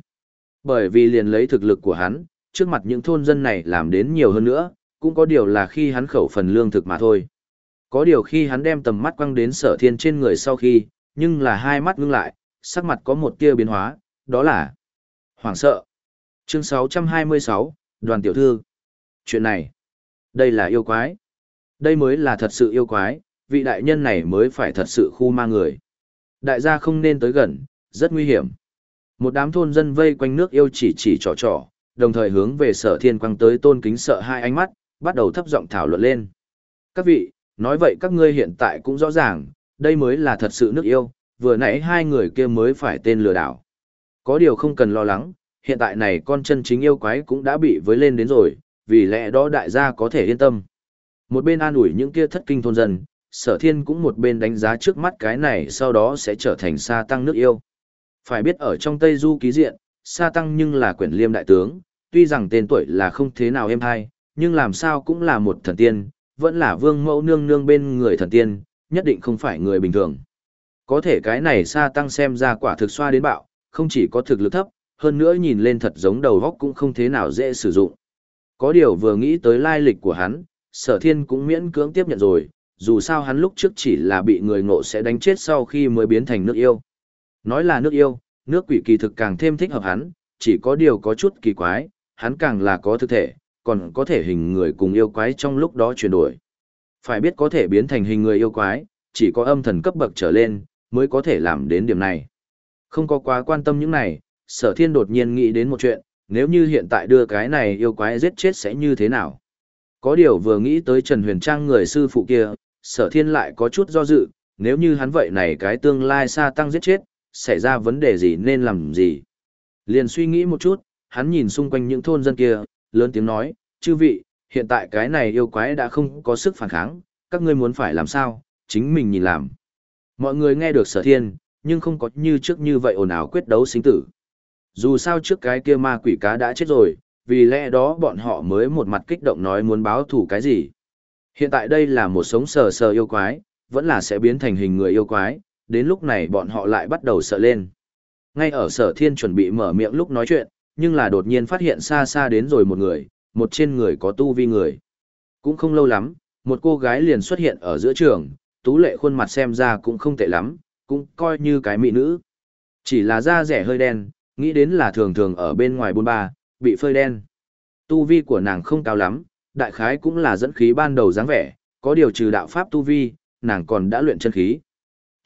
Bởi vì liền lấy thực lực của hắn, trước mặt những thôn dân này làm đến nhiều hơn nữa, cũng có điều là khi hắn khẩu phần lương thực mà thôi. Có điều khi hắn đem tầm mắt quăng đến sở thiên trên người sau khi, nhưng là hai mắt ngưng lại, sắc mặt có một tia biến hóa, đó là hoảng sợ. Chương 626, đoàn tiểu thư. Chuyện này, đây là yêu quái. Đây mới là thật sự yêu quái, vị đại nhân này mới phải thật sự khu ma người. Đại gia không nên tới gần, rất nguy hiểm. Một đám thôn dân vây quanh nước yêu chỉ chỉ trò trò, đồng thời hướng về sở thiên quăng tới tôn kính sợ hai ánh mắt, bắt đầu thấp giọng thảo luận lên. Các vị, nói vậy các ngươi hiện tại cũng rõ ràng, đây mới là thật sự nước yêu, vừa nãy hai người kia mới phải tên lừa đảo. Có điều không cần lo lắng, hiện tại này con chân chính yêu quái cũng đã bị với lên đến rồi, vì lẽ đó đại gia có thể yên tâm. Một bên an ủi những kia thất kinh thôn dân, sở thiên cũng một bên đánh giá trước mắt cái này sau đó sẽ trở thành sa tăng nước yêu. Phải biết ở trong Tây Du ký diện, sa tăng nhưng là quyển liêm đại tướng, tuy rằng tên tuổi là không thế nào êm hay, nhưng làm sao cũng là một thần tiên, vẫn là vương mẫu nương nương bên người thần tiên, nhất định không phải người bình thường. Có thể cái này sa tăng xem ra quả thực xoa đến bạo, không chỉ có thực lực thấp, hơn nữa nhìn lên thật giống đầu góc cũng không thế nào dễ sử dụng. Có điều vừa nghĩ tới lai lịch của hắn, sở thiên cũng miễn cưỡng tiếp nhận rồi, dù sao hắn lúc trước chỉ là bị người ngộ sẽ đánh chết sau khi mới biến thành nước yêu. Nói là nước yêu, nước quỷ kỳ thực càng thêm thích hợp hắn, chỉ có điều có chút kỳ quái, hắn càng là có thực thể, còn có thể hình người cùng yêu quái trong lúc đó chuyển đổi. Phải biết có thể biến thành hình người yêu quái, chỉ có âm thần cấp bậc trở lên, mới có thể làm đến điểm này. Không có quá quan tâm những này, sở thiên đột nhiên nghĩ đến một chuyện, nếu như hiện tại đưa cái này yêu quái giết chết sẽ như thế nào? Có điều vừa nghĩ tới Trần Huyền Trang người sư phụ kia, sở thiên lại có chút do dự, nếu như hắn vậy này cái tương lai xa tăng giết chết, xảy ra vấn đề gì nên làm gì? Liền suy nghĩ một chút, hắn nhìn xung quanh những thôn dân kia, lớn tiếng nói, chư vị, hiện tại cái này yêu quái đã không có sức phản kháng, các ngươi muốn phải làm sao, chính mình nhìn làm. Mọi người nghe được sở thiên, nhưng không có như trước như vậy ồn ào quyết đấu sinh tử. Dù sao trước cái kia ma quỷ cá đã chết rồi, vì lẽ đó bọn họ mới một mặt kích động nói muốn báo thủ cái gì. Hiện tại đây là một sống sờ sờ yêu quái, vẫn là sẽ biến thành hình người yêu quái, đến lúc này bọn họ lại bắt đầu sợ lên. Ngay ở sở thiên chuẩn bị mở miệng lúc nói chuyện, nhưng là đột nhiên phát hiện xa xa đến rồi một người, một trên người có tu vi người. Cũng không lâu lắm, một cô gái liền xuất hiện ở giữa trường, tú lệ khuôn mặt xem ra cũng không tệ lắm, cũng coi như cái mỹ nữ. Chỉ là da rẻ hơi đen, nghĩ đến là thường thường ở bên ngoài bôn ba, bị phơi đen. Tu vi của nàng không cao lắm, đại khái cũng là dẫn khí ban đầu dáng vẻ, có điều trừ đạo pháp tu vi, nàng còn đã luyện chân khí.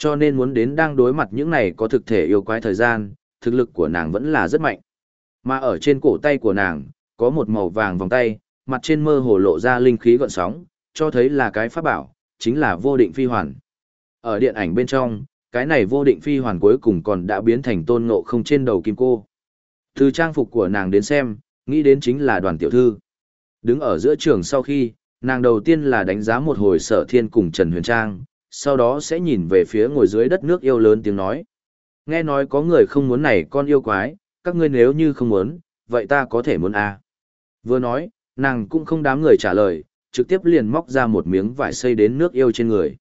Cho nên muốn đến đang đối mặt những này có thực thể yêu quái thời gian, thực lực của nàng vẫn là rất mạnh. Mà ở trên cổ tay của nàng, có một màu vàng vòng tay, mặt trên mơ hồ lộ ra linh khí gợn sóng, cho thấy là cái pháp bảo, chính là vô định phi hoàn. Ở điện ảnh bên trong, cái này vô định phi hoàn cuối cùng còn đã biến thành tôn ngộ không trên đầu kim cô. Từ trang phục của nàng đến xem, nghĩ đến chính là đoàn tiểu thư. Đứng ở giữa trường sau khi, nàng đầu tiên là đánh giá một hồi sở thiên cùng Trần Huyền Trang, sau đó sẽ nhìn về phía ngồi dưới đất nước yêu lớn tiếng nói. Nghe nói có người không muốn này con yêu quái, các ngươi nếu như không muốn, vậy ta có thể muốn à. Vừa nói, nàng cũng không đám người trả lời, trực tiếp liền móc ra một miếng vải xây đến nước yêu trên người.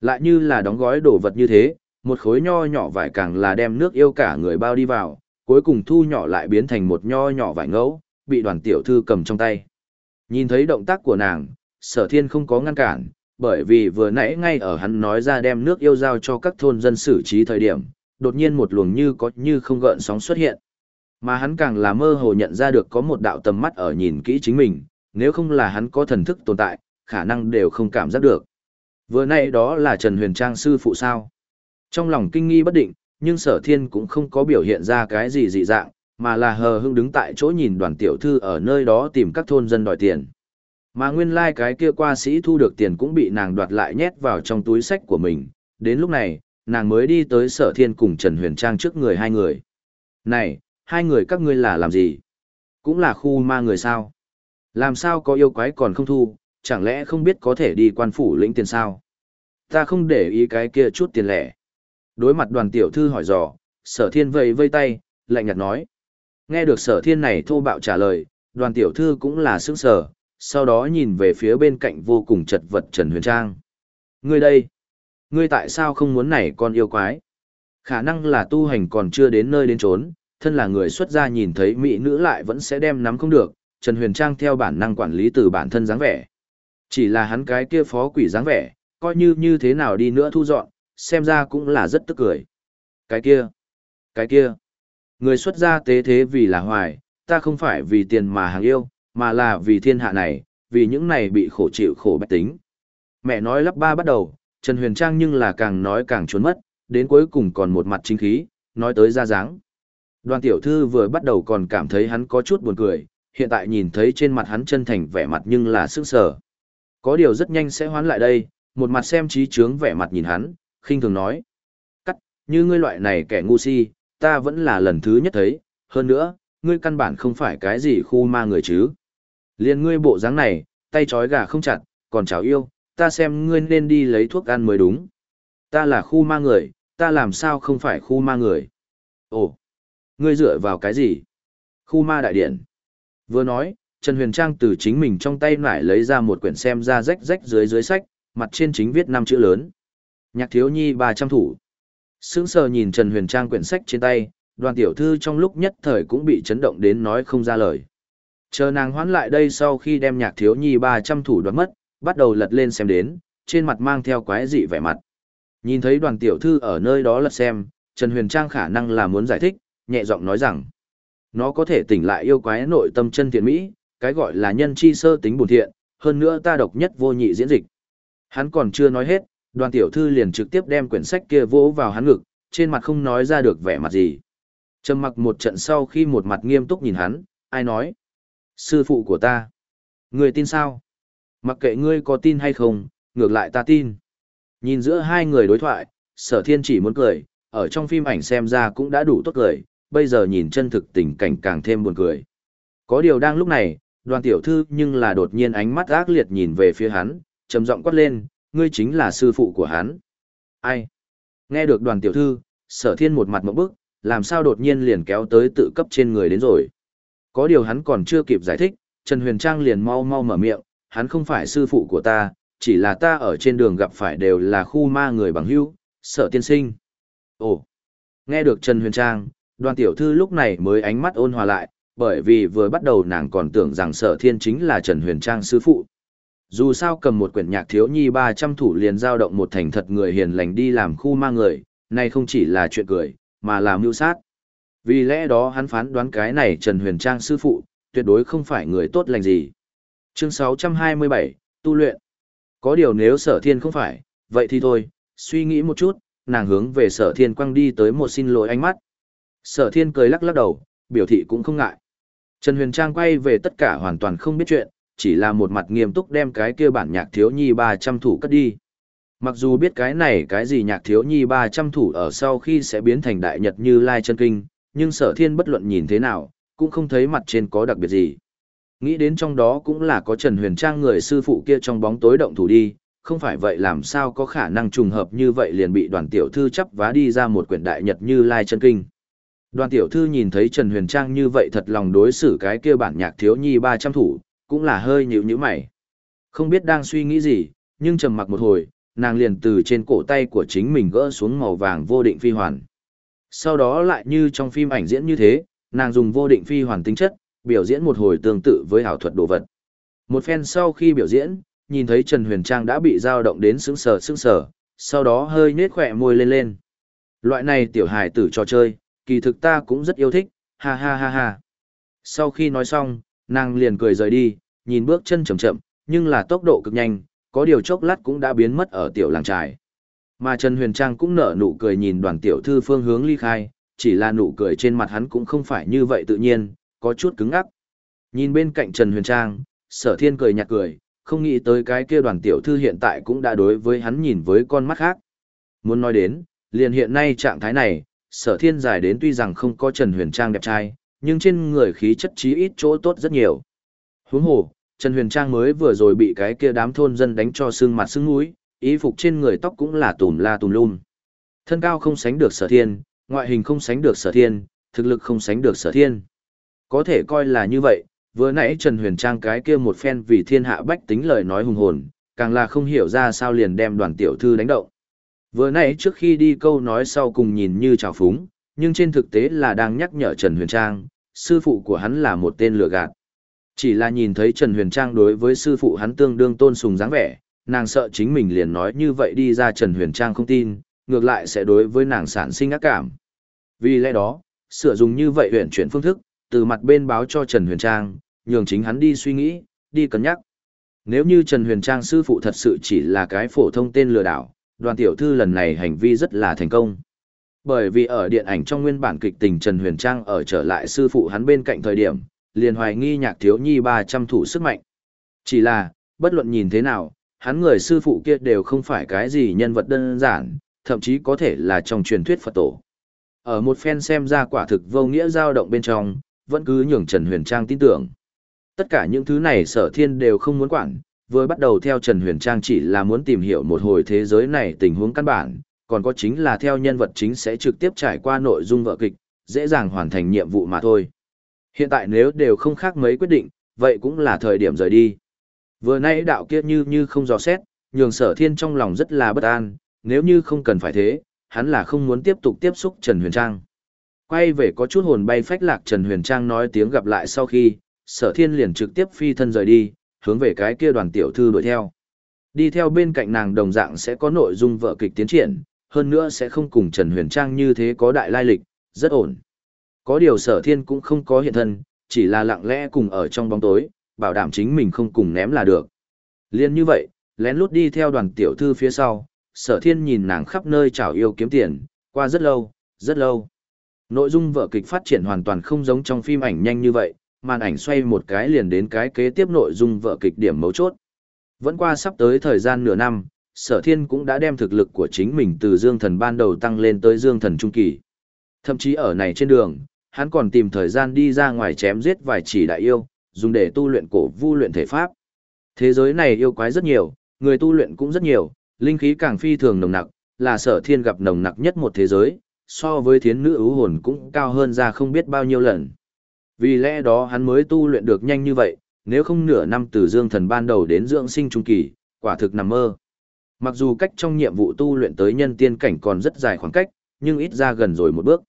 Lại như là đóng gói đồ vật như thế, một khối nho nhỏ vải càng là đem nước yêu cả người bao đi vào, cuối cùng thu nhỏ lại biến thành một nho nhỏ vải ngẫu, bị đoàn tiểu thư cầm trong tay. Nhìn thấy động tác của nàng, sở thiên không có ngăn cản, bởi vì vừa nãy ngay ở hắn nói ra đem nước yêu giao cho các thôn dân xử trí thời điểm, đột nhiên một luồng như có như không gợn sóng xuất hiện. Mà hắn càng là mơ hồ nhận ra được có một đạo tầm mắt ở nhìn kỹ chính mình, nếu không là hắn có thần thức tồn tại, khả năng đều không cảm giác được. Vừa nãy đó là Trần Huyền Trang sư phụ sao. Trong lòng kinh nghi bất định, nhưng sở thiên cũng không có biểu hiện ra cái gì dị dạng, mà là hờ hững đứng tại chỗ nhìn đoàn tiểu thư ở nơi đó tìm các thôn dân đòi tiền. Mà nguyên lai like cái kia qua sĩ thu được tiền cũng bị nàng đoạt lại nhét vào trong túi sách của mình, đến lúc này, nàng mới đi tới sở thiên cùng Trần Huyền Trang trước người hai người. Này, hai người các ngươi là làm gì? Cũng là khu ma người sao? Làm sao có yêu quái còn không thu, chẳng lẽ không biết có thể đi quan phủ lĩnh tiền sao? Ta không để ý cái kia chút tiền lẻ. Đối mặt đoàn tiểu thư hỏi dò, sở thiên vây vây tay, lạnh nhạt nói. Nghe được sở thiên này thô bạo trả lời, đoàn tiểu thư cũng là sướng sở sau đó nhìn về phía bên cạnh vô cùng chật vật Trần Huyền Trang. Ngươi đây, ngươi tại sao không muốn này con yêu quái? Khả năng là tu hành còn chưa đến nơi đến trốn, thân là người xuất gia nhìn thấy mỹ nữ lại vẫn sẽ đem nắm không được, Trần Huyền Trang theo bản năng quản lý từ bản thân dáng vẻ. Chỉ là hắn cái kia phó quỷ dáng vẻ, coi như như thế nào đi nữa thu dọn, xem ra cũng là rất tức cười. Cái kia, cái kia, người xuất gia tế thế vì là hoài, ta không phải vì tiền mà hàng yêu, mà là vì thiên hạ này, vì những này bị khổ chịu khổ bách tính. Mẹ nói lắp ba bắt đầu, Trần Huyền Trang nhưng là càng nói càng trốn mất, đến cuối cùng còn một mặt chính khí, nói tới ra dáng. Đoàn tiểu thư vừa bắt đầu còn cảm thấy hắn có chút buồn cười, hiện tại nhìn thấy trên mặt hắn chân thành vẻ mặt nhưng là sức sở. Có điều rất nhanh sẽ hoán lại đây, một mặt xem trí trướng vẻ mặt nhìn hắn, khinh thường nói. Cắt, như ngươi loại này kẻ ngu si, ta vẫn là lần thứ nhất thấy, hơn nữa, ngươi căn bản không phải cái gì khu ma người chứ. Liên ngươi bộ dáng này, tay trói gà không chặt, còn chào yêu, ta xem ngươi nên đi lấy thuốc ăn mới đúng. Ta là khu ma người, ta làm sao không phải khu ma người. Ồ, ngươi dựa vào cái gì? Khu ma đại điện. Vừa nói, Trần Huyền Trang từ chính mình trong tay nải lấy ra một quyển xem ra rách rách dưới dưới sách, mặt trên chính viết năm chữ lớn. Nhạc thiếu nhi 300 thủ. Sướng sờ nhìn Trần Huyền Trang quyển sách trên tay, đoàn tiểu thư trong lúc nhất thời cũng bị chấn động đến nói không ra lời. Chờ nàng hoán lại đây sau khi đem nhạc thiếu nhi 300 thủ đoán mất, bắt đầu lật lên xem đến, trên mặt mang theo quái dị vẻ mặt. Nhìn thấy đoàn tiểu thư ở nơi đó lật xem, Trần Huyền Trang khả năng là muốn giải thích, nhẹ giọng nói rằng, nó có thể tỉnh lại yêu quái nội tâm chân thiện mỹ, cái gọi là nhân chi sơ tính buồn thiện, hơn nữa ta độc nhất vô nhị diễn dịch. Hắn còn chưa nói hết, đoàn tiểu thư liền trực tiếp đem quyển sách kia vỗ vào hắn ngực, trên mặt không nói ra được vẻ mặt gì. Trầm mặc một trận sau khi một mặt nghiêm túc nhìn hắn, ai nói? Sư phụ của ta. Người tin sao? Mặc kệ ngươi có tin hay không, ngược lại ta tin. Nhìn giữa hai người đối thoại, sở thiên chỉ muốn cười, ở trong phim ảnh xem ra cũng đã đủ tốt cười, bây giờ nhìn chân thực tình cảnh càng thêm buồn cười. Có điều đang lúc này, đoàn tiểu thư nhưng là đột nhiên ánh mắt ác liệt nhìn về phía hắn, trầm giọng quát lên, ngươi chính là sư phụ của hắn. Ai? Nghe được đoàn tiểu thư, sở thiên một mặt mẫu bức, làm sao đột nhiên liền kéo tới tự cấp trên người đến rồi. Có điều hắn còn chưa kịp giải thích, Trần Huyền Trang liền mau mau mở miệng, hắn không phải sư phụ của ta, chỉ là ta ở trên đường gặp phải đều là khu ma người bằng hữu, sợ tiên sinh. Ồ, nghe được Trần Huyền Trang, đoàn tiểu thư lúc này mới ánh mắt ôn hòa lại, bởi vì vừa bắt đầu nàng còn tưởng rằng sở thiên chính là Trần Huyền Trang sư phụ. Dù sao cầm một quyển nhạc thiếu nhi 300 thủ liền giao động một thành thật người hiền lành đi làm khu ma người, này không chỉ là chuyện cười, mà là mưu sát. Vì lẽ đó hắn phán đoán cái này Trần Huyền Trang sư phụ, tuyệt đối không phải người tốt lành gì. Chương 627, Tu luyện. Có điều nếu sở thiên không phải, vậy thì thôi, suy nghĩ một chút, nàng hướng về sở thiên quăng đi tới một xin lỗi ánh mắt. Sở thiên cười lắc lắc đầu, biểu thị cũng không ngại. Trần Huyền Trang quay về tất cả hoàn toàn không biết chuyện, chỉ là một mặt nghiêm túc đem cái kia bản nhạc thiếu nhi 300 thủ cất đi. Mặc dù biết cái này cái gì nhạc thiếu nhi 300 thủ ở sau khi sẽ biến thành đại nhật như lai chân kinh, nhưng sở thiên bất luận nhìn thế nào, cũng không thấy mặt trên có đặc biệt gì. Nghĩ đến trong đó cũng là có Trần Huyền Trang người sư phụ kia trong bóng tối động thủ đi, không phải vậy làm sao có khả năng trùng hợp như vậy liền bị đoàn tiểu thư chấp vá đi ra một quyển đại nhật như lai chân kinh. Đoàn tiểu thư nhìn thấy Trần Huyền Trang như vậy thật lòng đối xử cái kia bản nhạc thiếu nhi 300 thủ, cũng là hơi nhíu nhíu mày. Không biết đang suy nghĩ gì, nhưng trầm mặc một hồi, nàng liền từ trên cổ tay của chính mình gỡ xuống màu vàng vô định phi hoàn. Sau đó lại như trong phim ảnh diễn như thế, nàng dùng vô định phi hoàn tính chất, biểu diễn một hồi tương tự với ảo thuật đồ vật. Một phen sau khi biểu diễn, nhìn thấy Trần Huyền Trang đã bị dao động đến sững sờ sững sờ, sau đó hơi nhếch khỏe môi lên lên. Loại này tiểu hài tử trò chơi, kỳ thực ta cũng rất yêu thích, ha ha ha ha. Sau khi nói xong, nàng liền cười rời đi, nhìn bước chân chậm chậm, nhưng là tốc độ cực nhanh, có điều chốc lát cũng đã biến mất ở tiểu làng trài. Mà Trần Huyền Trang cũng nở nụ cười nhìn đoàn tiểu thư phương hướng ly khai, chỉ là nụ cười trên mặt hắn cũng không phải như vậy tự nhiên, có chút cứng ngắc. Nhìn bên cạnh Trần Huyền Trang, sở thiên cười nhạt cười, không nghĩ tới cái kia đoàn tiểu thư hiện tại cũng đã đối với hắn nhìn với con mắt khác. Muốn nói đến, liền hiện nay trạng thái này, sở thiên giải đến tuy rằng không có Trần Huyền Trang đẹp trai, nhưng trên người khí chất trí ít chỗ tốt rất nhiều. Huống hồ, Trần Huyền Trang mới vừa rồi bị cái kia đám thôn dân đánh cho sưng mặt sưng mũi, y phục trên người tóc cũng là tùm la tùm lum. Thân cao không sánh được sở thiên, ngoại hình không sánh được sở thiên, thực lực không sánh được sở thiên. Có thể coi là như vậy, vừa nãy Trần Huyền Trang cái kia một phen vì thiên hạ bách tính lời nói hùng hồn, càng là không hiểu ra sao liền đem đoàn tiểu thư đánh động. Vừa nãy trước khi đi câu nói sau cùng nhìn như trào phúng, nhưng trên thực tế là đang nhắc nhở Trần Huyền Trang, sư phụ của hắn là một tên lừa gạt. Chỉ là nhìn thấy Trần Huyền Trang đối với sư phụ hắn tương đương tôn sùng dáng vẻ, nàng sợ chính mình liền nói như vậy đi ra Trần Huyền Trang không tin, ngược lại sẽ đối với nàng sản sinh ác cảm. Vì lẽ đó, sửa dùng như vậy huyền chuyển phương thức, từ mặt bên báo cho Trần Huyền Trang, nhường chính hắn đi suy nghĩ, đi cân nhắc. Nếu như Trần Huyền Trang sư phụ thật sự chỉ là cái phổ thông tên lừa đảo, đoàn tiểu thư lần này hành vi rất là thành công. Bởi vì ở điện ảnh trong nguyên bản kịch tình Trần Huyền Trang ở trở lại sư phụ hắn bên cạnh thời điểm, liền hoài nghi nhạc thiếu nhi 300 thủ sức mạnh. Chỉ là, bất luận nhìn thế nào, hắn người sư phụ kia đều không phải cái gì nhân vật đơn giản, thậm chí có thể là trong truyền thuyết Phật tổ. Ở một phen xem ra quả thực vô nghĩa dao động bên trong, vẫn cứ nhường Trần Huyền Trang tin tưởng. Tất cả những thứ này sở thiên đều không muốn quản, vừa bắt đầu theo Trần Huyền Trang chỉ là muốn tìm hiểu một hồi thế giới này tình huống căn bản, còn có chính là theo nhân vật chính sẽ trực tiếp trải qua nội dung vợ kịch, dễ dàng hoàn thành nhiệm vụ mà thôi. Hiện tại nếu đều không khác mấy quyết định, vậy cũng là thời điểm rời đi. Vừa nãy đạo kia như như không dò xét, nhường sở thiên trong lòng rất là bất an, nếu như không cần phải thế, hắn là không muốn tiếp tục tiếp xúc Trần Huyền Trang. Quay về có chút hồn bay phách lạc Trần Huyền Trang nói tiếng gặp lại sau khi, sở thiên liền trực tiếp phi thân rời đi, hướng về cái kia đoàn tiểu thư đuổi theo. Đi theo bên cạnh nàng đồng dạng sẽ có nội dung vợ kịch tiến triển, hơn nữa sẽ không cùng Trần Huyền Trang như thế có đại lai lịch, rất ổn. Có điều sở thiên cũng không có hiện thân, chỉ là lặng lẽ cùng ở trong bóng tối, bảo đảm chính mình không cùng ném là được. Liên như vậy, lén lút đi theo đoàn tiểu thư phía sau, sở thiên nhìn nàng khắp nơi chảo yêu kiếm tiền, qua rất lâu, rất lâu. Nội dung vở kịch phát triển hoàn toàn không giống trong phim ảnh nhanh như vậy, màn ảnh xoay một cái liền đến cái kế tiếp nội dung vở kịch điểm mấu chốt. Vẫn qua sắp tới thời gian nửa năm, sở thiên cũng đã đem thực lực của chính mình từ dương thần ban đầu tăng lên tới dương thần trung kỳ. Thậm chí ở này trên đường, hắn còn tìm thời gian đi ra ngoài chém giết vài chỉ đại yêu, dùng để tu luyện cổ vu luyện thể pháp. Thế giới này yêu quái rất nhiều, người tu luyện cũng rất nhiều, linh khí càng phi thường nồng nặc, là sở thiên gặp nồng nặc nhất một thế giới, so với thiến nữ ưu hồn cũng cao hơn ra không biết bao nhiêu lần. Vì lẽ đó hắn mới tu luyện được nhanh như vậy, nếu không nửa năm từ dương thần ban đầu đến dưỡng sinh trung kỳ, quả thực nằm mơ. Mặc dù cách trong nhiệm vụ tu luyện tới nhân tiên cảnh còn rất dài khoảng cách, nhưng ít ra gần rồi một bước.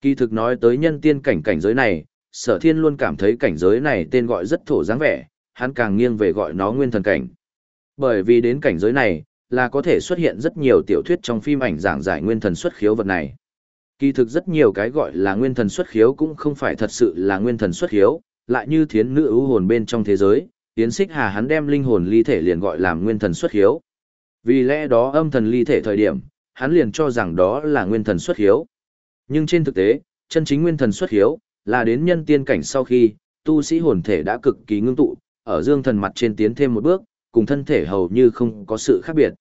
Kỳ thực nói tới nhân tiên cảnh cảnh giới này, sở thiên luôn cảm thấy cảnh giới này tên gọi rất thổ dáng vẻ, hắn càng nghiêng về gọi nó nguyên thần cảnh. Bởi vì đến cảnh giới này, là có thể xuất hiện rất nhiều tiểu thuyết trong phim ảnh giảng giải nguyên thần xuất khiếu vật này. Kỳ thực rất nhiều cái gọi là nguyên thần xuất khiếu cũng không phải thật sự là nguyên thần xuất khiếu, lại như thiến nữ ưu hồn bên trong thế giới, tiến xích hà hắn đem linh hồn ly thể liền gọi là nguyên thần xuất khiếu. Vì lẽ đó âm thần ly thể thời điểm, hắn liền cho rằng đó là nguyên thần xuất khiếu. Nhưng trên thực tế, chân chính nguyên thần xuất khiếu, là đến nhân tiên cảnh sau khi, tu sĩ hồn thể đã cực kỳ ngưng tụ, ở dương thần mặt trên tiến thêm một bước, cùng thân thể hầu như không có sự khác biệt.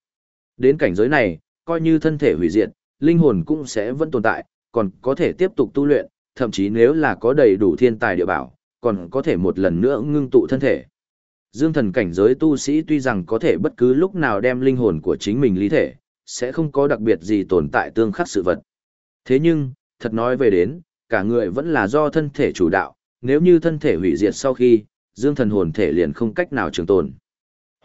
Đến cảnh giới này, coi như thân thể hủy diệt, linh hồn cũng sẽ vẫn tồn tại, còn có thể tiếp tục tu luyện, thậm chí nếu là có đầy đủ thiên tài địa bảo, còn có thể một lần nữa ngưng tụ thân thể. Dương thần cảnh giới tu sĩ tuy rằng có thể bất cứ lúc nào đem linh hồn của chính mình lý thể, sẽ không có đặc biệt gì tồn tại tương khắc sự vật. Thế nhưng, thật nói về đến, cả người vẫn là do thân thể chủ đạo, nếu như thân thể hủy diệt sau khi, dương thần hồn thể liền không cách nào trường tồn.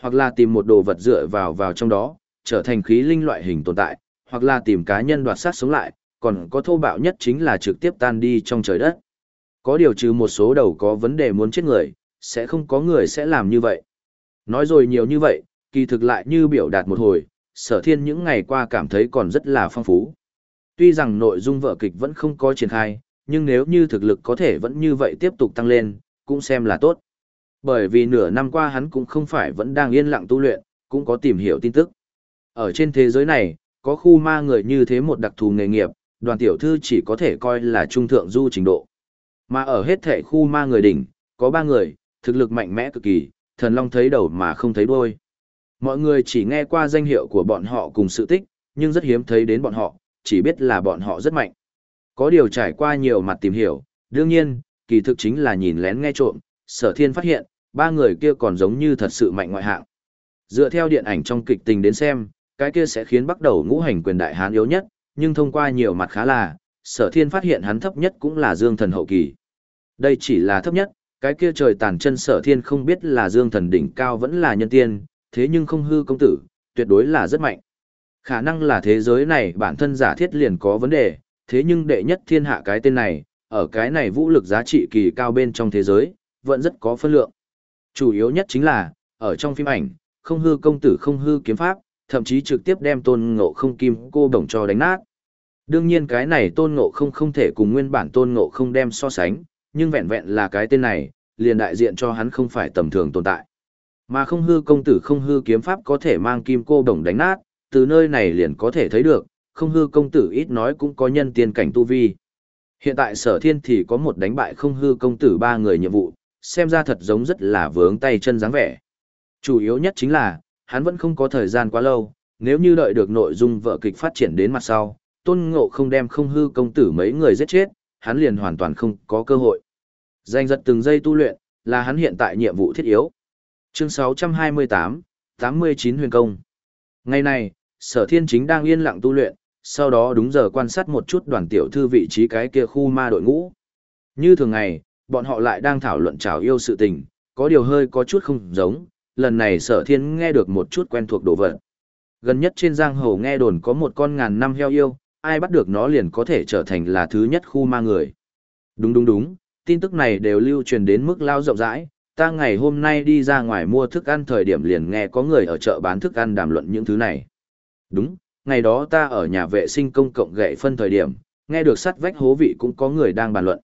Hoặc là tìm một đồ vật dựa vào vào trong đó, trở thành khí linh loại hình tồn tại, hoặc là tìm cá nhân đoạt sát sống lại, còn có thô bạo nhất chính là trực tiếp tan đi trong trời đất. Có điều trừ một số đầu có vấn đề muốn chết người, sẽ không có người sẽ làm như vậy. Nói rồi nhiều như vậy, kỳ thực lại như biểu đạt một hồi, sở thiên những ngày qua cảm thấy còn rất là phong phú. Tuy rằng nội dung vở kịch vẫn không có triển khai, nhưng nếu như thực lực có thể vẫn như vậy tiếp tục tăng lên, cũng xem là tốt. Bởi vì nửa năm qua hắn cũng không phải vẫn đang yên lặng tu luyện, cũng có tìm hiểu tin tức. Ở trên thế giới này, có khu ma người như thế một đặc thù nghề nghiệp, đoàn tiểu thư chỉ có thể coi là trung thượng du trình độ. Mà ở hết thể khu ma người đỉnh, có ba người, thực lực mạnh mẽ cực kỳ, thần long thấy đầu mà không thấy đuôi. Mọi người chỉ nghe qua danh hiệu của bọn họ cùng sự tích, nhưng rất hiếm thấy đến bọn họ, chỉ biết là bọn họ rất mạnh. Có điều trải qua nhiều mặt tìm hiểu, đương nhiên, kỳ thực chính là nhìn lén nghe trộm, sở thiên phát hiện, ba người kia còn giống như thật sự mạnh ngoại hạng. Dựa theo điện ảnh trong kịch tình đến xem, cái kia sẽ khiến bắt đầu ngũ hành quyền đại hán yếu nhất, nhưng thông qua nhiều mặt khá là, sở thiên phát hiện hắn thấp nhất cũng là dương thần hậu kỳ. Đây chỉ là thấp nhất, cái kia trời tàn chân sở thiên không biết là dương thần đỉnh cao vẫn là nhân tiên, thế nhưng không hư công tử, tuyệt đối là rất mạnh. Khả năng là thế giới này bản thân giả thiết liền có vấn đề, thế nhưng đệ nhất thiên hạ cái tên này, ở cái này vũ lực giá trị kỳ cao bên trong thế giới, vẫn rất có phân lượng. Chủ yếu nhất chính là, ở trong phim ảnh, không hư công tử không hư kiếm pháp, thậm chí trực tiếp đem tôn ngộ không kim cô đồng cho đánh nát. Đương nhiên cái này tôn ngộ không không thể cùng nguyên bản tôn ngộ không đem so sánh, nhưng vẹn vẹn là cái tên này, liền đại diện cho hắn không phải tầm thường tồn tại. Mà không hư công tử không hư kiếm pháp có thể mang kim cô đồng đánh nát, từ nơi này liền có thể thấy được, không hư công tử ít nói cũng có nhân tiên cảnh tu vi. Hiện tại sở thiên thì có một đánh bại không hư công tử ba người nhiệm vụ, xem ra thật giống rất là vướng tay chân dáng vẻ. Chủ yếu nhất chính là, hắn vẫn không có thời gian quá lâu, nếu như đợi được nội dung vợ kịch phát triển đến mặt sau, tôn ngộ không đem không hư công tử mấy người giết chết, hắn liền hoàn toàn không có cơ hội. Danh giật từng giây tu luyện, là hắn hiện tại nhiệm vụ thiết yếu. Chương 628, 89 huyền công. Ngày này, sở thiên chính đang yên lặng tu luyện, sau đó đúng giờ quan sát một chút đoàn tiểu thư vị trí cái kia khu ma đội ngũ. Như thường ngày, bọn họ lại đang thảo luận trào yêu sự tình, có điều hơi có chút không giống, lần này sở thiên nghe được một chút quen thuộc đồ vật. Gần nhất trên giang hồ nghe đồn có một con ngàn năm heo yêu, ai bắt được nó liền có thể trở thành là thứ nhất khu ma người. Đúng đúng đúng, tin tức này đều lưu truyền đến mức lao rộng rãi, ta ngày hôm nay đi ra ngoài mua thức ăn thời điểm liền nghe có người ở chợ bán thức ăn đàm luận những thứ này. Đúng, ngày đó ta ở nhà vệ sinh công cộng gậy phân thời điểm, nghe được sắt vách hố vị cũng có người đang bàn luận.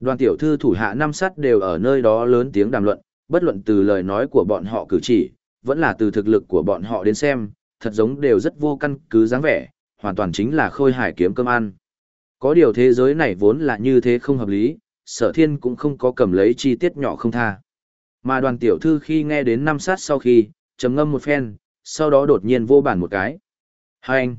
Đoàn tiểu thư thủ hạ năm sắt đều ở nơi đó lớn tiếng đàm luận, bất luận từ lời nói của bọn họ cử chỉ, vẫn là từ thực lực của bọn họ đến xem, thật giống đều rất vô căn cứ dáng vẻ, hoàn toàn chính là khôi hải kiếm cơm ăn. Có điều thế giới này vốn là như thế không hợp lý, sở thiên cũng không có cầm lấy chi tiết nhỏ không tha. Mà đoàn tiểu thư khi nghe đến năm sát sau khi, trầm ngâm một phen, sau đó đột nhiên vô bản một cái. Hai anh!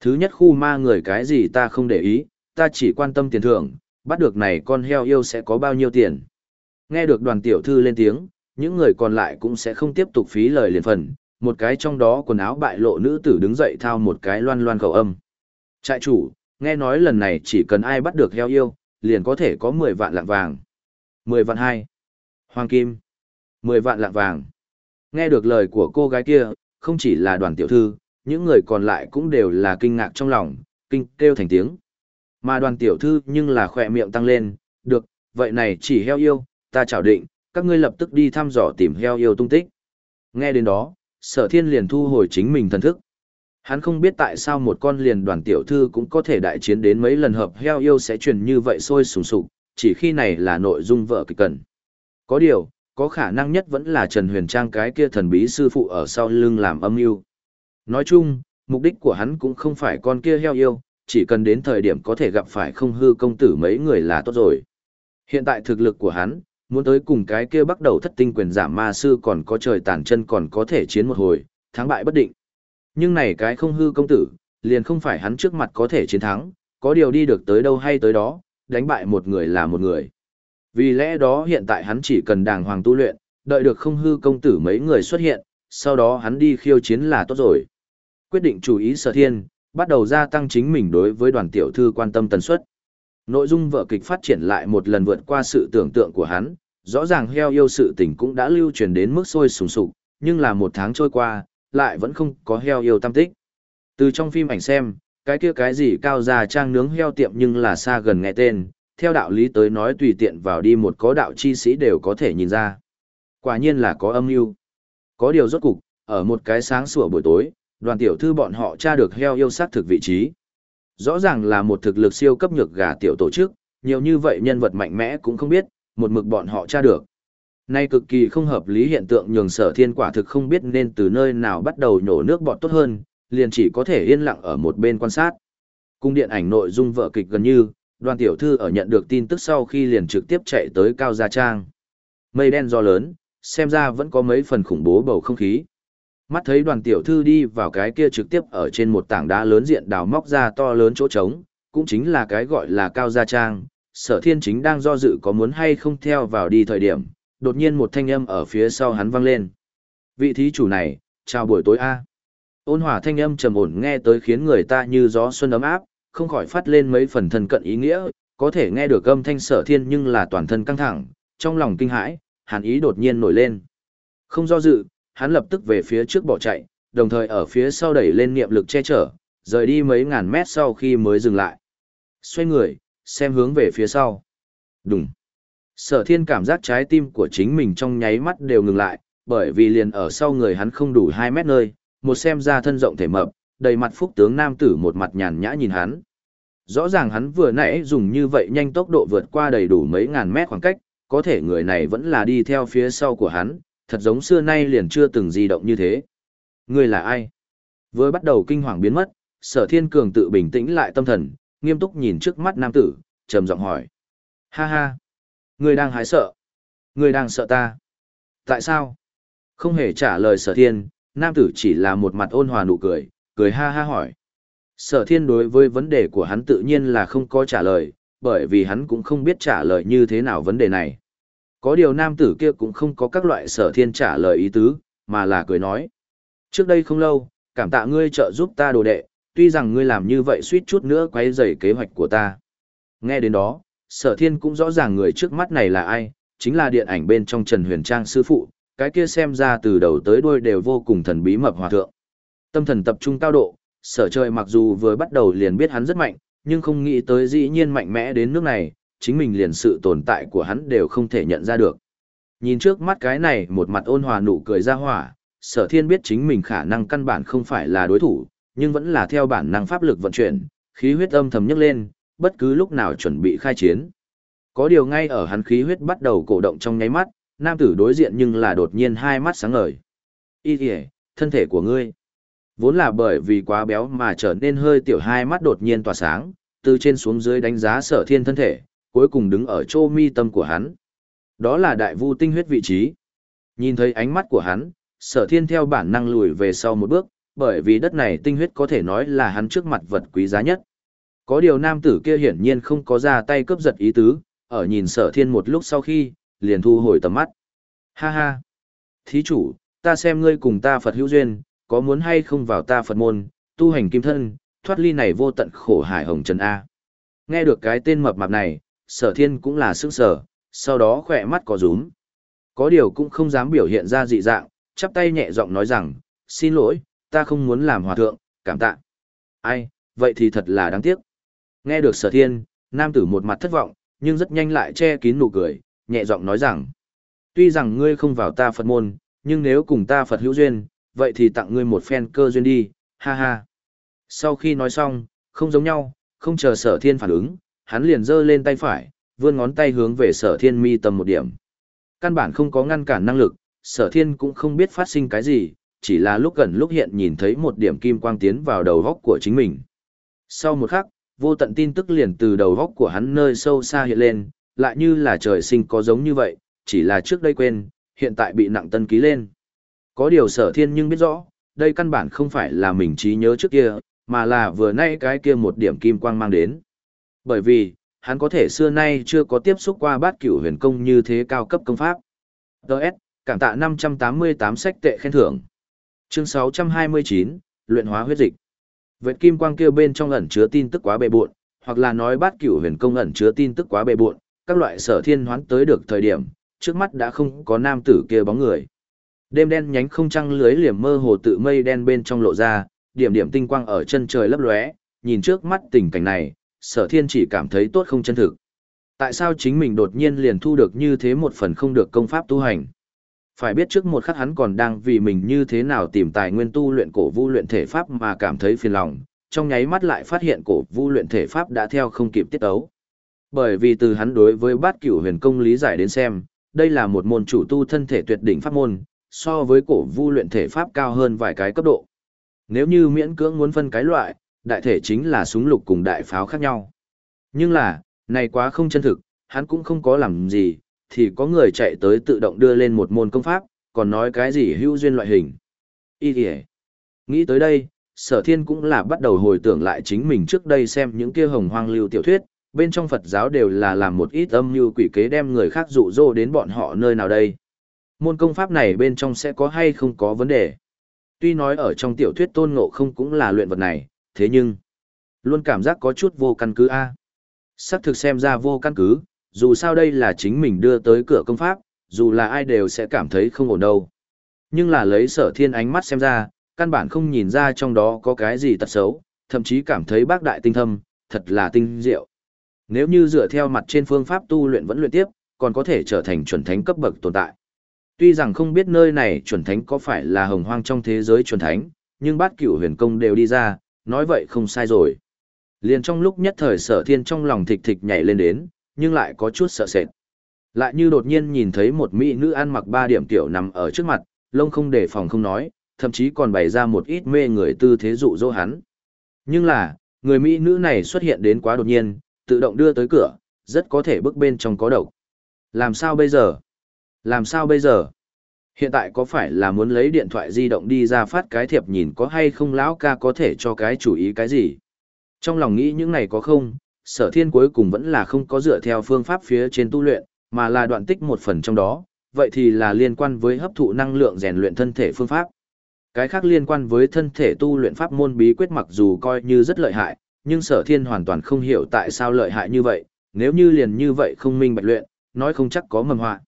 Thứ nhất khu ma người cái gì ta không để ý, ta chỉ quan tâm tiền thưởng, bắt được này con heo yêu sẽ có bao nhiêu tiền. Nghe được đoàn tiểu thư lên tiếng, những người còn lại cũng sẽ không tiếp tục phí lời liền phần, một cái trong đó quần áo bại lộ nữ tử đứng dậy thao một cái loan loan khẩu âm. Trại chủ, nghe nói lần này chỉ cần ai bắt được heo yêu, liền có thể có 10 vạn lạng vàng. 10 vạn 2. Hoàng kim. 10 vạn lạng vàng. Nghe được lời của cô gái kia, không chỉ là đoàn tiểu thư, những người còn lại cũng đều là kinh ngạc trong lòng, kinh kêu thành tiếng. Mà đoàn tiểu thư nhưng là khỏe miệng tăng lên, được, vậy này chỉ heo yêu, ta chào định, các ngươi lập tức đi thăm dò tìm heo yêu tung tích. Nghe đến đó, sở thiên liền thu hồi chính mình thần thức. Hắn không biết tại sao một con liền đoàn tiểu thư cũng có thể đại chiến đến mấy lần hợp heo yêu sẽ truyền như vậy sôi sùng sục, chỉ khi này là nội dung vợ kịch cần. Có điều, có khả năng nhất vẫn là Trần Huyền Trang cái kia thần bí sư phụ ở sau lưng làm âm mưu. Nói chung, mục đích của hắn cũng không phải con kia heo yêu, chỉ cần đến thời điểm có thể gặp phải không hư công tử mấy người là tốt rồi. Hiện tại thực lực của hắn, muốn tới cùng cái kia bắt đầu thất tinh quyền giảm ma sư còn có trời tàn chân còn có thể chiến một hồi, thắng bại bất định. Nhưng này cái không hư công tử, liền không phải hắn trước mặt có thể chiến thắng, có điều đi được tới đâu hay tới đó, đánh bại một người là một người. Vì lẽ đó hiện tại hắn chỉ cần đàng hoàng tu luyện, đợi được không hư công tử mấy người xuất hiện, sau đó hắn đi khiêu chiến là tốt rồi. Quyết định chú ý sở thiên, bắt đầu gia tăng chính mình đối với đoàn tiểu thư quan tâm tần suất. Nội dung vở kịch phát triển lại một lần vượt qua sự tưởng tượng của hắn, rõ ràng heo yêu sự tình cũng đã lưu truyền đến mức sôi sùng sục, nhưng là một tháng trôi qua, lại vẫn không có heo yêu tam tích. Từ trong phim ảnh xem, cái kia cái gì cao già trang nướng heo tiệm nhưng là xa gần nghe tên, theo đạo lý tới nói tùy tiện vào đi một có đạo chi sĩ đều có thể nhìn ra. Quả nhiên là có âm mưu. Có điều rốt cục, ở một cái sáng sủa buổi tối, đoàn tiểu thư bọn họ tra được heo yêu sát thực vị trí. Rõ ràng là một thực lực siêu cấp nhược gà tiểu tổ chức, nhiều như vậy nhân vật mạnh mẽ cũng không biết, một mực bọn họ tra được. Nay cực kỳ không hợp lý hiện tượng nhường sở thiên quả thực không biết nên từ nơi nào bắt đầu nhổ nước bọt tốt hơn, liền chỉ có thể yên lặng ở một bên quan sát. Cung điện ảnh nội dung vợ kịch gần như, đoàn tiểu thư ở nhận được tin tức sau khi liền trực tiếp chạy tới Cao Gia Trang. Mây đen do lớn, xem ra vẫn có mấy phần khủng bố bầu không khí. Mắt thấy đoàn tiểu thư đi vào cái kia trực tiếp ở trên một tảng đá lớn diện đào móc ra to lớn chỗ trống, cũng chính là cái gọi là Cao Gia Trang. Sở thiên chính đang do dự có muốn hay không theo vào đi thời điểm, đột nhiên một thanh âm ở phía sau hắn vang lên. Vị thí chủ này, chào buổi tối a. Ôn hòa thanh âm trầm ổn nghe tới khiến người ta như gió xuân ấm áp, không khỏi phát lên mấy phần thân cận ý nghĩa, có thể nghe được âm thanh sở thiên nhưng là toàn thân căng thẳng, trong lòng kinh hãi, hàn ý đột nhiên nổi lên. Không do dự, hắn lập tức về phía trước bỏ chạy, đồng thời ở phía sau đẩy lên niệm lực che chở, rời đi mấy ngàn mét sau khi mới dừng lại. Xoay người, xem hướng về phía sau. Đùng. Sở thiên cảm giác trái tim của chính mình trong nháy mắt đều ngừng lại, bởi vì liền ở sau người hắn không đủ 2 mét nơi, một xem ra thân rộng thể mập, đầy mặt phúc tướng nam tử một mặt nhàn nhã nhìn hắn. Rõ ràng hắn vừa nãy dùng như vậy nhanh tốc độ vượt qua đầy đủ mấy ngàn mét khoảng cách, có thể người này vẫn là đi theo phía sau của hắn, thật giống xưa nay liền chưa từng di động như thế. Người là ai? Vừa bắt đầu kinh hoàng biến mất, sở thiên cường tự bình tĩnh lại tâm thần, nghiêm túc nhìn trước mắt nam tử, trầm giọng hỏi. Ha ha! Người đang hái sợ. Người đang sợ ta. Tại sao? Không hề trả lời sở thiên, nam tử chỉ là một mặt ôn hòa nụ cười, cười ha ha hỏi. Sở thiên đối với vấn đề của hắn tự nhiên là không có trả lời, bởi vì hắn cũng không biết trả lời như thế nào vấn đề này. Có điều nam tử kia cũng không có các loại sở thiên trả lời ý tứ, mà là cười nói. Trước đây không lâu, cảm tạ ngươi trợ giúp ta đồ đệ, tuy rằng ngươi làm như vậy suýt chút nữa quấy rầy kế hoạch của ta. Nghe đến đó, sở thiên cũng rõ ràng người trước mắt này là ai, chính là điện ảnh bên trong Trần Huyền Trang sư phụ, cái kia xem ra từ đầu tới đuôi đều vô cùng thần bí mập hòa thượng. Tâm thần tập trung cao độ, sở trời mặc dù vừa bắt đầu liền biết hắn rất mạnh, nhưng không nghĩ tới dĩ nhiên mạnh mẽ đến nước này, chính mình liền sự tồn tại của hắn đều không thể nhận ra được. Nhìn trước mắt cái này một mặt ôn hòa nụ cười ra hỏa, sở thiên biết chính mình khả năng căn bản không phải là đối thủ, nhưng vẫn là theo bản năng pháp lực vận chuyển, khí huyết âm thầm nhấc lên, bất cứ lúc nào chuẩn bị khai chiến. Có điều ngay ở hắn khí huyết bắt đầu cổ động trong nháy mắt, nam tử đối diện nhưng là đột nhiên hai mắt sáng ngời. Y kìa, thân thể của ngươi. Vốn là bởi vì quá béo mà trở nên hơi tiểu hai mắt đột nhiên tỏa sáng, từ trên xuống dưới đánh giá sở thiên thân thể, cuối cùng đứng ở chỗ mi tâm của hắn. Đó là đại vu tinh huyết vị trí. Nhìn thấy ánh mắt của hắn, sở thiên theo bản năng lùi về sau một bước, bởi vì đất này tinh huyết có thể nói là hắn trước mặt vật quý giá nhất. Có điều nam tử kia hiển nhiên không có ra tay cướp giật ý tứ, ở nhìn sở thiên một lúc sau khi, liền thu hồi tầm mắt. Ha ha! Thí chủ, ta xem ngươi cùng ta Phật hữu duyên, có muốn hay không vào ta Phật môn, tu hành kim thân, thoát ly này vô tận khổ hải hồng trần A. Nghe được cái tên mập mạp này, sở thiên cũng là sức sở, sau đó khỏe mắt có rúm. Có điều cũng không dám biểu hiện ra dị dạng, chắp tay nhẹ giọng nói rằng, xin lỗi, ta không muốn làm hòa thượng, cảm tạ. Ai, vậy thì thật là đáng tiếc. Nghe được sở thiên, nam tử một mặt thất vọng, nhưng rất nhanh lại che kín nụ cười, nhẹ giọng nói rằng, tuy rằng ngươi không vào ta Phật môn, nhưng nếu cùng ta Phật hữu duyên, vậy thì tặng ngươi một phen cơ duyên đi, ha ha. Sau khi nói xong, không giống nhau, không chờ sở thiên phản ứng, hắn liền giơ lên tay phải, vươn ngón tay hướng về sở thiên mi tầm một điểm. Căn bản không có ngăn cản năng lực, sở thiên cũng không biết phát sinh cái gì, chỉ là lúc gần lúc hiện nhìn thấy một điểm kim quang tiến vào đầu góc của chính mình. Sau một khắc, vô tận tin tức liền từ đầu góc của hắn nơi sâu xa hiện lên, lại như là trời sinh có giống như vậy, chỉ là trước đây quên, hiện tại bị nặng tân ký lên. Có điều sở thiên nhưng biết rõ, đây căn bản không phải là mình trí nhớ trước kia, mà là vừa nay cái kia một điểm kim quang mang đến. Bởi vì, hắn có thể xưa nay chưa có tiếp xúc qua bát cửu huyền công như thế cao cấp công pháp. Đợt, cảm tạ 588 sách tệ khen thưởng. Chương 629, luyện hóa huyết dịch. Vệt kim quang kia bên trong ẩn chứa tin tức quá bề bộn, hoặc là nói bát cửu huyền công ẩn chứa tin tức quá bề bộn, các loại sở thiên hoán tới được thời điểm, trước mắt đã không có nam tử kia bóng người. Đêm đen nhánh không trăng lưới liềm mơ hồ tự mây đen bên trong lộ ra, điểm điểm tinh quang ở chân trời lấp lóe, nhìn trước mắt tình cảnh này, sở thiên chỉ cảm thấy tốt không chân thực. Tại sao chính mình đột nhiên liền thu được như thế một phần không được công pháp tu hành? Phải biết trước một khắc hắn còn đang vì mình như thế nào tìm tài nguyên tu luyện cổ vu luyện thể pháp mà cảm thấy phiền lòng, trong nháy mắt lại phát hiện cổ vu luyện thể pháp đã theo không kịp tiết ấu. Bởi vì từ hắn đối với bát cửu huyền công lý giải đến xem, đây là một môn chủ tu thân thể tuyệt đỉnh pháp môn, so với cổ vu luyện thể pháp cao hơn vài cái cấp độ. Nếu như miễn cưỡng muốn phân cái loại, đại thể chính là súng lục cùng đại pháo khác nhau. Nhưng là, này quá không chân thực, hắn cũng không có làm gì, thì có người chạy tới tự động đưa lên một môn công pháp, còn nói cái gì hữu duyên loại hình. Ý kìa. Nghĩ tới đây, sở thiên cũng là bắt đầu hồi tưởng lại chính mình trước đây xem những kia hồng hoang lưu tiểu thuyết, bên trong Phật giáo đều là làm một ít âm mưu quỷ kế đem người khác dụ dỗ đến bọn họ nơi nào đây. Môn công pháp này bên trong sẽ có hay không có vấn đề. Tuy nói ở trong tiểu thuyết tôn ngộ không cũng là luyện vật này, thế nhưng, luôn cảm giác có chút vô căn cứ a. Sắc thực xem ra vô căn cứ, dù sao đây là chính mình đưa tới cửa công pháp, dù là ai đều sẽ cảm thấy không ổn đâu. Nhưng là lấy sở thiên ánh mắt xem ra, căn bản không nhìn ra trong đó có cái gì tật xấu, thậm chí cảm thấy bác đại tinh thâm, thật là tinh diệu. Nếu như dựa theo mặt trên phương pháp tu luyện vẫn luyện tiếp, còn có thể trở thành chuẩn thánh cấp bậc tồn tại. Tuy rằng không biết nơi này chuẩn thánh có phải là hồng hoang trong thế giới chuẩn thánh, nhưng bát cửu huyền công đều đi ra, nói vậy không sai rồi. Liền trong lúc nhất thời sở thiên trong lòng thịch thịch nhảy lên đến, nhưng lại có chút sợ sệt. Lại như đột nhiên nhìn thấy một mỹ nữ ăn mặc ba điểm tiểu nằm ở trước mặt, lông không để phòng không nói, thậm chí còn bày ra một ít mê người tư thế dụ dỗ hắn. Nhưng là, người mỹ nữ này xuất hiện đến quá đột nhiên, tự động đưa tới cửa, rất có thể bước bên trong có độc. Làm sao bây giờ? Làm sao bây giờ? Hiện tại có phải là muốn lấy điện thoại di động đi ra phát cái thiệp nhìn có hay không lão ca có thể cho cái chủ ý cái gì? Trong lòng nghĩ những này có không, sở thiên cuối cùng vẫn là không có dựa theo phương pháp phía trên tu luyện, mà là đoạn tích một phần trong đó, vậy thì là liên quan với hấp thụ năng lượng rèn luyện thân thể phương pháp. Cái khác liên quan với thân thể tu luyện pháp môn bí quyết mặc dù coi như rất lợi hại, nhưng sở thiên hoàn toàn không hiểu tại sao lợi hại như vậy, nếu như liền như vậy không minh bạch luyện, nói không chắc có mầm hoạn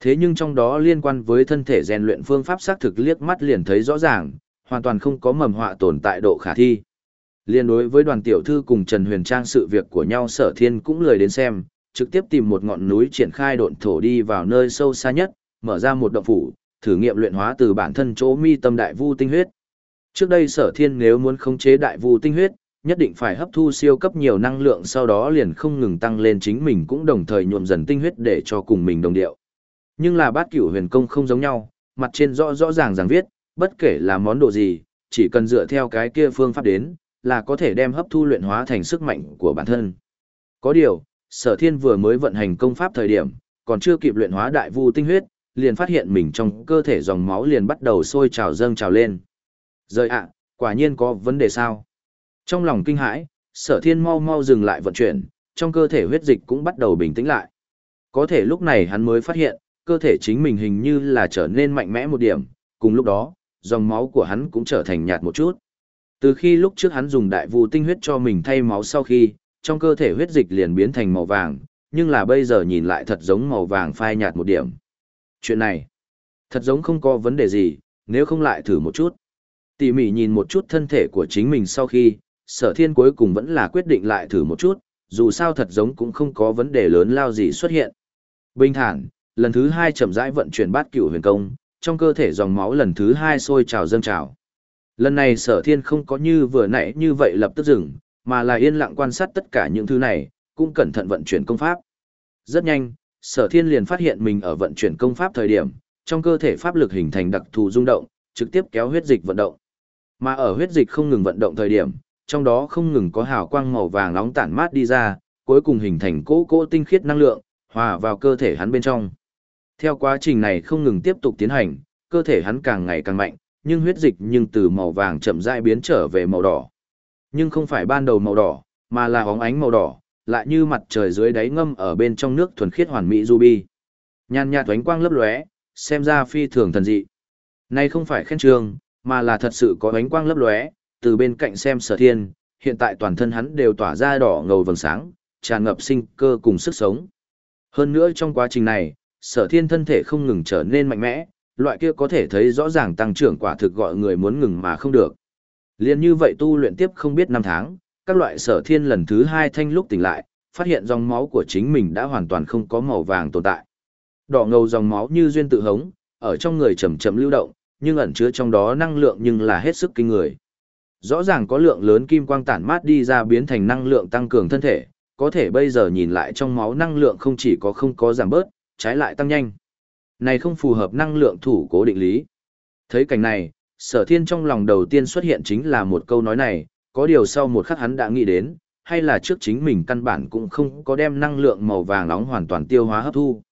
Thế nhưng trong đó liên quan với thân thể rèn luyện phương pháp xác thực liếc mắt liền thấy rõ ràng, hoàn toàn không có mầm họa tồn tại độ khả thi. Liên đối với đoàn tiểu thư cùng Trần Huyền Trang sự việc của nhau sở thiên cũng lười đến xem, trực tiếp tìm một ngọn núi triển khai độn thổ đi vào nơi sâu xa nhất, mở ra một động phủ, thử nghiệm luyện hóa từ bản thân chỗ mi tâm đại vu tinh huyết. Trước đây sở thiên nếu muốn khống chế đại vu tinh huyết, nhất định phải hấp thu siêu cấp nhiều năng lượng sau đó liền không ngừng tăng lên chính mình cũng đồng thời nhuộm dần tinh huyết để cho cùng mình đồng điệu. Nhưng là bát cửu huyền công không giống nhau, mặt trên rõ rõ ràng ràng viết, bất kể là món đồ gì, chỉ cần dựa theo cái kia phương pháp đến, là có thể đem hấp thu luyện hóa thành sức mạnh của bản thân. Có điều, sở thiên vừa mới vận hành công pháp thời điểm, còn chưa kịp luyện hóa đại vu tinh huyết, liền phát hiện mình trong cơ thể dòng máu liền bắt đầu sôi trào dâng trào lên. Rời ạ, quả nhiên có vấn đề sao? Trong lòng kinh hãi, sở thiên mau mau dừng lại vận chuyển, trong cơ thể huyết dịch cũng bắt đầu bình tĩnh lại. Có thể lúc này hắn mới phát hiện, cơ thể chính mình hình như là trở nên mạnh mẽ một điểm, cùng lúc đó, dòng máu của hắn cũng trở thành nhạt một chút. Từ khi lúc trước hắn dùng đại vu tinh huyết cho mình thay máu sau khi, trong cơ thể huyết dịch liền biến thành màu vàng, nhưng là bây giờ nhìn lại thật giống màu vàng phai nhạt một điểm. Chuyện này, thật giống không có vấn đề gì, nếu không lại thử một chút. Tỉ mỉ nhìn một chút thân thể của chính mình sau khi, sở thiên cuối cùng vẫn là quyết định lại thử một chút, dù sao thật giống cũng không có vấn đề lớn lao gì xuất hiện. Bình thản, lần thứ hai chậm rãi vận chuyển bát cửu huyền công, trong cơ thể dòng máu lần thứ hai sôi trào dâng trào. Lần này sở thiên không có như vừa nãy như vậy lập tức dừng, mà là yên lặng quan sát tất cả những thứ này, cũng cẩn thận vận chuyển công pháp. Rất nhanh, sở thiên liền phát hiện mình ở vận chuyển công pháp thời điểm, trong cơ thể pháp lực hình thành đặc thù rung động, trực tiếp kéo huyết dịch vận động. Mà ở huyết dịch không ngừng vận động thời điểm, trong đó không ngừng có hào quang màu vàng nóng tản mát đi ra, cuối cùng hình thành cỗ cỗ tinh khiết năng lượng, hòa vào cơ thể hắn bên trong. Theo quá trình này không ngừng tiếp tục tiến hành, cơ thể hắn càng ngày càng mạnh, nhưng huyết dịch nhưng từ màu vàng chậm rãi biến trở về màu đỏ. Nhưng không phải ban đầu màu đỏ, mà là óng ánh màu đỏ, lại như mặt trời dưới đáy ngâm ở bên trong nước thuần khiết hoàn mỹ ruby. Nhàn nhạt ánh quang lấp lóe, xem ra phi thường thần dị. Này không phải khen trường, mà là thật sự có ánh quang lấp lóe, từ bên cạnh xem sở thiên, hiện tại toàn thân hắn đều tỏa ra đỏ ngầu vầng sáng, tràn ngập sinh cơ cùng sức sống. Hơn nữa trong quá trình này, sở thiên thân thể không ngừng trở nên mạnh mẽ, loại kia có thể thấy rõ ràng tăng trưởng quả thực gọi người muốn ngừng mà không được. Liên như vậy tu luyện tiếp không biết năm tháng, các loại sở thiên lần thứ hai thanh lúc tỉnh lại, phát hiện dòng máu của chính mình đã hoàn toàn không có màu vàng tồn tại. Đỏ ngầu dòng máu như duyên tự hống, ở trong người chậm chậm lưu động, nhưng ẩn chứa trong đó năng lượng nhưng là hết sức kinh người. Rõ ràng có lượng lớn kim quang tản mát đi ra biến thành năng lượng tăng cường thân thể, có thể bây giờ nhìn lại trong máu năng lượng không chỉ có không có giảm bớt, trái lại tăng nhanh. Này không phù hợp năng lượng thủ cố định lý. Thấy cảnh này, sở thiên trong lòng đầu tiên xuất hiện chính là một câu nói này, có điều sau một khắc hắn đã nghĩ đến, hay là trước chính mình căn bản cũng không có đem năng lượng màu vàng nóng hoàn toàn tiêu hóa hấp thu.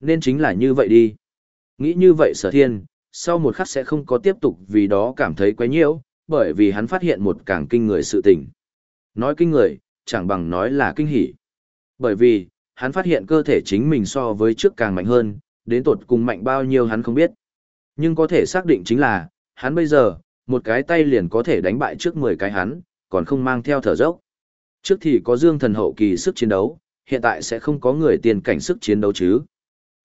Nên chính là như vậy đi. Nghĩ như vậy sở thiên, sau một khắc sẽ không có tiếp tục vì đó cảm thấy quá nhiễu, bởi vì hắn phát hiện một càng kinh người sự tình. Nói kinh người, chẳng bằng nói là kinh hỉ. Bởi vì, hắn phát hiện cơ thể chính mình so với trước càng mạnh hơn, đến tột cùng mạnh bao nhiêu hắn không biết. Nhưng có thể xác định chính là, hắn bây giờ, một cái tay liền có thể đánh bại trước 10 cái hắn, còn không mang theo thở dốc. Trước thì có dương thần hậu kỳ sức chiến đấu, hiện tại sẽ không có người tiền cảnh sức chiến đấu chứ.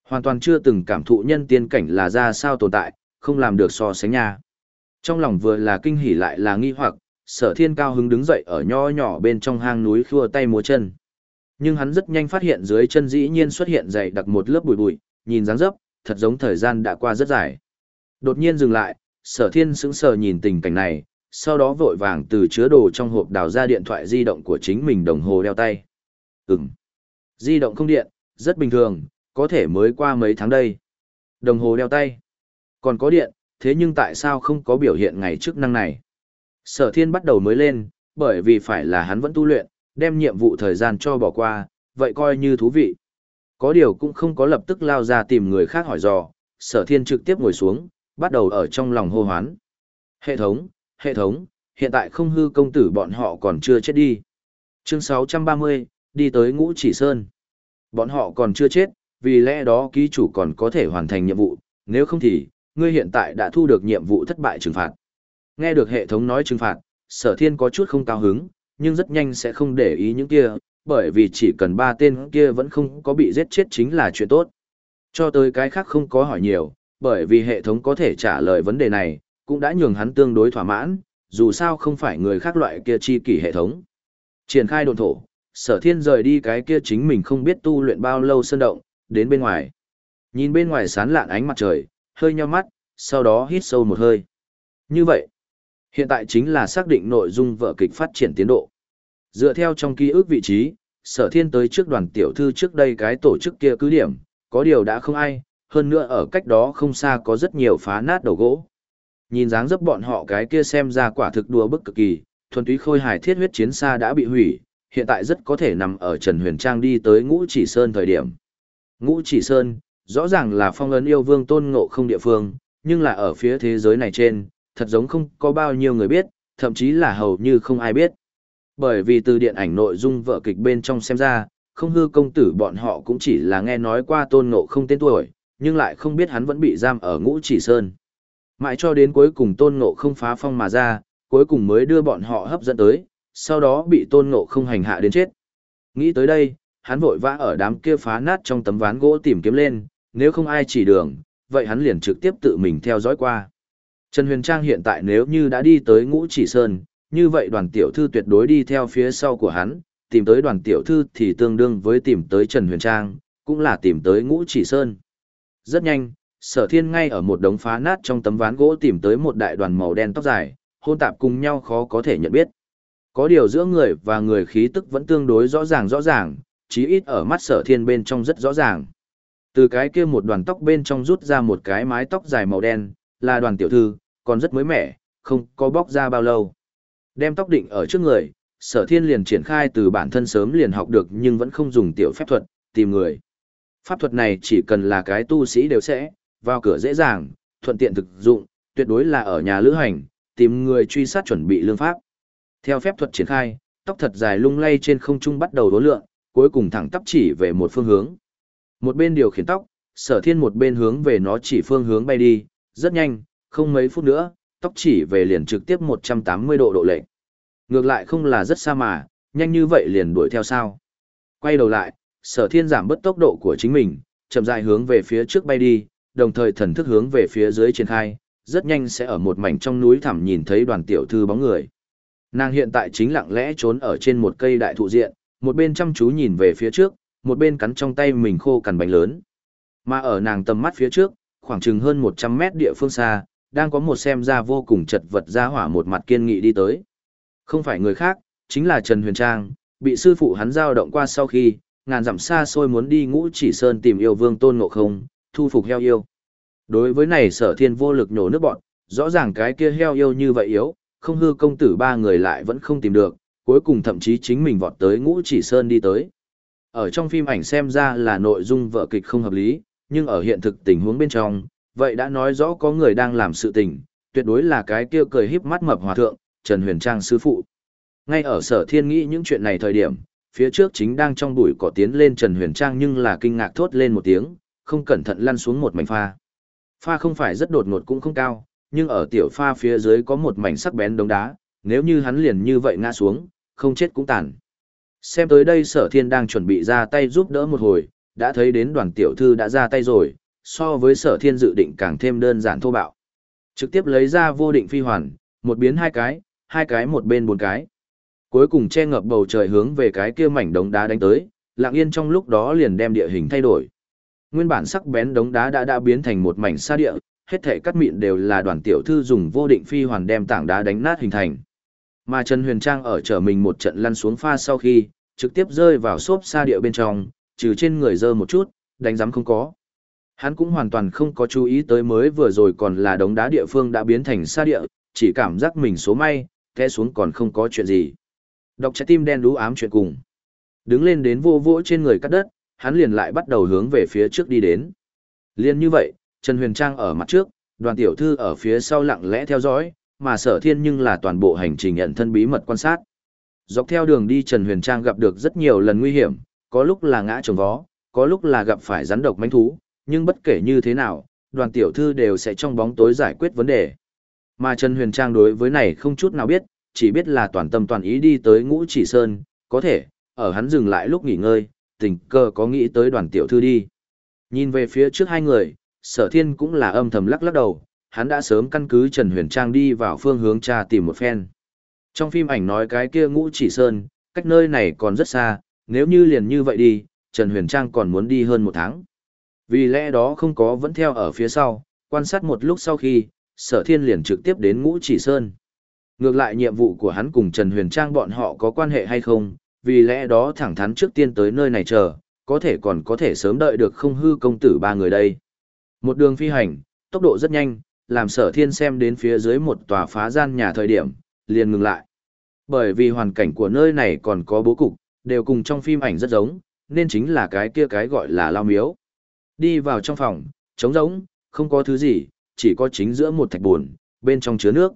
Hoàn toàn chưa từng cảm thụ nhân tiên cảnh là ra sao tồn tại, không làm được so sánh nha. Trong lòng vừa là kinh hỉ lại là nghi hoặc, sở thiên cao hứng đứng dậy ở nho nhỏ bên trong hang núi khua tay múa chân. Nhưng hắn rất nhanh phát hiện dưới chân dĩ nhiên xuất hiện dày đặc một lớp bụi bụi, nhìn dáng dấp, thật giống thời gian đã qua rất dài. Đột nhiên dừng lại, sở thiên sững sờ nhìn tình cảnh này, sau đó vội vàng từ chứa đồ trong hộp đào ra điện thoại di động của chính mình đồng hồ đeo tay. Ừm. Di động không điện, rất bình thường, có thể mới qua mấy tháng đây. Đồng hồ đeo tay. Còn có điện, thế nhưng tại sao không có biểu hiện ngày chức năng này? Sở thiên bắt đầu mới lên, bởi vì phải là hắn vẫn tu luyện, đem nhiệm vụ thời gian cho bỏ qua, vậy coi như thú vị. Có điều cũng không có lập tức lao ra tìm người khác hỏi dò, sở thiên trực tiếp ngồi xuống, bắt đầu ở trong lòng hô hoán. Hệ thống, hệ thống, hiện tại không hư công tử bọn họ còn chưa chết đi. Chương 630, đi tới ngũ chỉ sơn. Bọn họ còn chưa chết, vì lẽ đó ký chủ còn có thể hoàn thành nhiệm vụ, nếu không thì, ngươi hiện tại đã thu được nhiệm vụ thất bại trừng phạt. Nghe được hệ thống nói trừng phạt, sở thiên có chút không cao hứng, nhưng rất nhanh sẽ không để ý những kia, bởi vì chỉ cần ba tên kia vẫn không có bị giết chết chính là chuyện tốt. Cho tới cái khác không có hỏi nhiều, bởi vì hệ thống có thể trả lời vấn đề này, cũng đã nhường hắn tương đối thỏa mãn, dù sao không phải người khác loại kia chi kỷ hệ thống. Triển khai đồn thổ, sở thiên rời đi cái kia chính mình không biết tu luyện bao lâu sơn động, đến bên ngoài. Nhìn bên ngoài sán lạn ánh mặt trời, hơi nheo mắt, sau đó hít sâu một hơi. Như vậy, hiện tại chính là xác định nội dung vở kịch phát triển tiến độ. Dựa theo trong ký ức vị trí, sở thiên tới trước đoàn tiểu thư trước đây cái tổ chức kia cứ điểm, có điều đã không ai, hơn nữa ở cách đó không xa có rất nhiều phá nát đầu gỗ. Nhìn dáng dấp bọn họ cái kia xem ra quả thực đùa bức cực kỳ, thuần túy khôi hài thiết huyết chiến xa đã bị hủy, hiện tại rất có thể nằm ở Trần Huyền Trang đi tới Ngũ Chỉ Sơn thời điểm. Ngũ Chỉ Sơn, rõ ràng là phong ấn yêu vương tôn ngộ không địa phương, nhưng là ở phía thế giới này trên, thật giống không có bao nhiêu người biết, thậm chí là hầu như không ai biết. Bởi vì từ điện ảnh nội dung vợ kịch bên trong xem ra, không hư công tử bọn họ cũng chỉ là nghe nói qua tôn ngộ không tên tuổi, nhưng lại không biết hắn vẫn bị giam ở ngũ chỉ sơn. Mãi cho đến cuối cùng tôn ngộ không phá phong mà ra, cuối cùng mới đưa bọn họ hấp dẫn tới, sau đó bị tôn ngộ không hành hạ đến chết. Nghĩ tới đây, hắn vội vã ở đám kia phá nát trong tấm ván gỗ tìm kiếm lên, nếu không ai chỉ đường, vậy hắn liền trực tiếp tự mình theo dõi qua. Trần Huyền Trang hiện tại nếu như đã đi tới ngũ chỉ sơn, như vậy đoàn tiểu thư tuyệt đối đi theo phía sau của hắn, tìm tới đoàn tiểu thư thì tương đương với tìm tới Trần Huyền Trang, cũng là tìm tới ngũ chỉ sơn. Rất nhanh, sở thiên ngay ở một đống phá nát trong tấm ván gỗ tìm tới một đại đoàn màu đen tóc dài, hôn tạp cùng nhau khó có thể nhận biết. Có điều giữa người và người khí tức vẫn tương đối rõ ràng rõ ràng, chí ít ở mắt sở thiên bên trong rất rõ ràng. Từ cái kia một đoàn tóc bên trong rút ra một cái mái tóc dài màu đen, là đoàn tiểu thư, còn rất mới mẻ, không có bóc ra bao lâu. Đem tóc định ở trước người, sở thiên liền triển khai từ bản thân sớm liền học được nhưng vẫn không dùng tiểu phép thuật, tìm người. Pháp thuật này chỉ cần là cái tu sĩ đều sẽ, vào cửa dễ dàng, thuận tiện thực dụng, tuyệt đối là ở nhà lữ hành, tìm người truy sát chuẩn bị lương pháp. Theo phép thuật triển khai, tóc thật dài lung lay trên không trung bắt đầu đối lượng, cuối cùng thẳng tắp chỉ về một phương hướng. Một bên điều khiển tóc, sở thiên một bên hướng về nó chỉ phương hướng bay đi, rất nhanh, không mấy phút nữa, tóc chỉ về liền trực tiếp 180 độ độ lệnh. Ngược lại không là rất xa mà, nhanh như vậy liền đuổi theo sao. Quay đầu lại, sở thiên giảm bớt tốc độ của chính mình, chậm rãi hướng về phía trước bay đi, đồng thời thần thức hướng về phía dưới triển khai, rất nhanh sẽ ở một mảnh trong núi thẳm nhìn thấy đoàn tiểu thư bóng người. Nàng hiện tại chính lặng lẽ trốn ở trên một cây đại thụ diện, một bên chăm chú nhìn về phía trước, một bên cắn trong tay mình khô cằn bánh lớn. Mà ở nàng tầm mắt phía trước, khoảng chừng hơn 100 mét địa phương xa, đang có một xem ra vô cùng chật vật ra hỏa một mặt kiên nghị đi tới. Không phải người khác, chính là Trần Huyền Trang, bị sư phụ hắn giao động qua sau khi, ngàn dặm xa xôi muốn đi ngũ chỉ sơn tìm yêu vương tôn ngộ không, thu phục heo yêu. Đối với này sở thiên vô lực nhổ nước bọn, rõ ràng cái kia heo yêu như vậy yếu, không hư công tử ba người lại vẫn không tìm được, cuối cùng thậm chí chính mình vọt tới ngũ chỉ sơn đi tới. Ở trong phim ảnh xem ra là nội dung vợ kịch không hợp lý, nhưng ở hiện thực tình huống bên trong, vậy đã nói rõ có người đang làm sự tình, tuyệt đối là cái kia cười híp mắt mập hòa thượng, Trần Huyền Trang sư phụ. Ngay ở sở thiên nghĩ những chuyện này thời điểm, phía trước chính đang trong bụi cỏ tiến lên Trần Huyền Trang nhưng là kinh ngạc thốt lên một tiếng, không cẩn thận lăn xuống một mảnh pha. Pha không phải rất đột ngột cũng không cao, nhưng ở tiểu pha phía dưới có một mảnh sắc bén đống đá, nếu như hắn liền như vậy ngã xuống, không chết cũng tàn. Xem tới đây sở thiên đang chuẩn bị ra tay giúp đỡ một hồi, đã thấy đến đoàn tiểu thư đã ra tay rồi, so với sở thiên dự định càng thêm đơn giản thô bạo. Trực tiếp lấy ra vô định phi hoàn, một biến hai cái, hai cái một bên bốn cái. Cuối cùng che ngập bầu trời hướng về cái kia mảnh đống đá đánh tới, lặng yên trong lúc đó liền đem địa hình thay đổi. Nguyên bản sắc bén đống đá đã đã biến thành một mảnh sa địa, hết thể cắt mịn đều là đoàn tiểu thư dùng vô định phi hoàn đem tảng đá đánh nát hình thành. Mà Trần Huyền Trang ở trở mình một trận lăn xuống pha sau khi, trực tiếp rơi vào xốp sa địa bên trong, trừ trên người dơ một chút, đánh giám không có. Hắn cũng hoàn toàn không có chú ý tới mới vừa rồi còn là đống đá địa phương đã biến thành xa địa, chỉ cảm giác mình số may, té xuống còn không có chuyện gì. Đọc trái tim đen đú ám chuyện cùng. Đứng lên đến vô vỗ trên người cắt đất, hắn liền lại bắt đầu hướng về phía trước đi đến. Liên như vậy, Trần Huyền Trang ở mặt trước, đoàn tiểu thư ở phía sau lặng lẽ theo dõi, mà sở thiên nhưng là toàn bộ hành trình nhận thân bí mật quan sát. Dọc theo đường đi Trần Huyền Trang gặp được rất nhiều lần nguy hiểm, có lúc là ngã trồng vó, có lúc là gặp phải rắn độc manh thú, nhưng bất kể như thế nào, đoàn tiểu thư đều sẽ trong bóng tối giải quyết vấn đề. Mà Trần Huyền Trang đối với này không chút nào biết, chỉ biết là toàn tâm toàn ý đi tới ngũ chỉ sơn, có thể, ở hắn dừng lại lúc nghỉ ngơi, tình cờ có nghĩ tới đoàn tiểu thư đi. Nhìn về phía trước hai người, sở thiên cũng là âm thầm lắc lắc đầu, hắn đã sớm căn cứ Trần Huyền Trang đi vào phương hướng tra tìm một phen. Trong phim ảnh nói cái kia ngũ chỉ sơn, cách nơi này còn rất xa, nếu như liền như vậy đi, Trần Huyền Trang còn muốn đi hơn một tháng. Vì lẽ đó không có vẫn theo ở phía sau, quan sát một lúc sau khi, sở thiên liền trực tiếp đến ngũ chỉ sơn. Ngược lại nhiệm vụ của hắn cùng Trần Huyền Trang bọn họ có quan hệ hay không, vì lẽ đó thẳng thắn trước tiên tới nơi này chờ, có thể còn có thể sớm đợi được không hư công tử ba người đây. Một đường phi hành, tốc độ rất nhanh, làm sở thiên xem đến phía dưới một tòa phá gian nhà thời điểm, liền ngừng lại. Bởi vì hoàn cảnh của nơi này còn có bố cục, đều cùng trong phim ảnh rất giống, nên chính là cái kia cái gọi là lao miếu. Đi vào trong phòng, trống rỗng, không có thứ gì, chỉ có chính giữa một thạch buồn, bên trong chứa nước.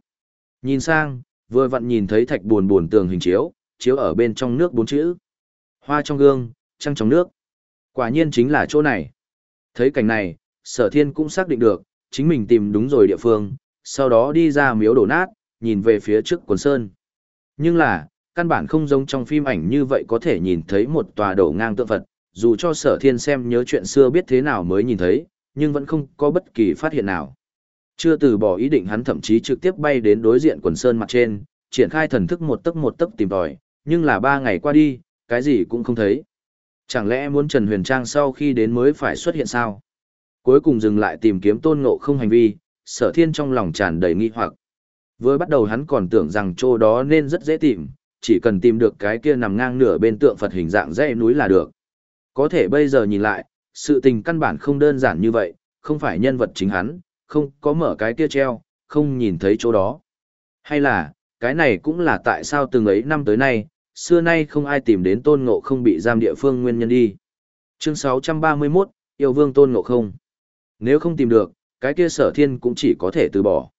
Nhìn sang, vừa vặn nhìn thấy thạch buồn buồn tường hình chiếu, chiếu ở bên trong nước bốn chữ. Hoa trong gương, trăng trong nước. Quả nhiên chính là chỗ này. Thấy cảnh này, sở thiên cũng xác định được, chính mình tìm đúng rồi địa phương, sau đó đi ra miếu đổ nát, nhìn về phía trước quần sơn. Nhưng là, căn bản không giống trong phim ảnh như vậy có thể nhìn thấy một tòa đổ ngang tượng Phật, dù cho sở thiên xem nhớ chuyện xưa biết thế nào mới nhìn thấy, nhưng vẫn không có bất kỳ phát hiện nào. Chưa từ bỏ ý định hắn thậm chí trực tiếp bay đến đối diện quần sơn mặt trên, triển khai thần thức một tấc một tấc tìm tòi, nhưng là ba ngày qua đi, cái gì cũng không thấy. Chẳng lẽ muốn Trần Huyền Trang sau khi đến mới phải xuất hiện sao? Cuối cùng dừng lại tìm kiếm tôn ngộ không hành vi, sở thiên trong lòng tràn đầy nghi hoặc. Vừa bắt đầu hắn còn tưởng rằng chỗ đó nên rất dễ tìm, chỉ cần tìm được cái kia nằm ngang nửa bên tượng Phật hình dạng dãy núi là được. Có thể bây giờ nhìn lại, sự tình căn bản không đơn giản như vậy, không phải nhân vật chính hắn, không có mở cái kia treo, không nhìn thấy chỗ đó. Hay là, cái này cũng là tại sao từng ấy năm tới nay, xưa nay không ai tìm đến tôn ngộ không bị giam địa phương nguyên nhân đi. Chương 631, Yêu Vương Tôn Ngộ Không Nếu không tìm được, cái kia sở thiên cũng chỉ có thể từ bỏ.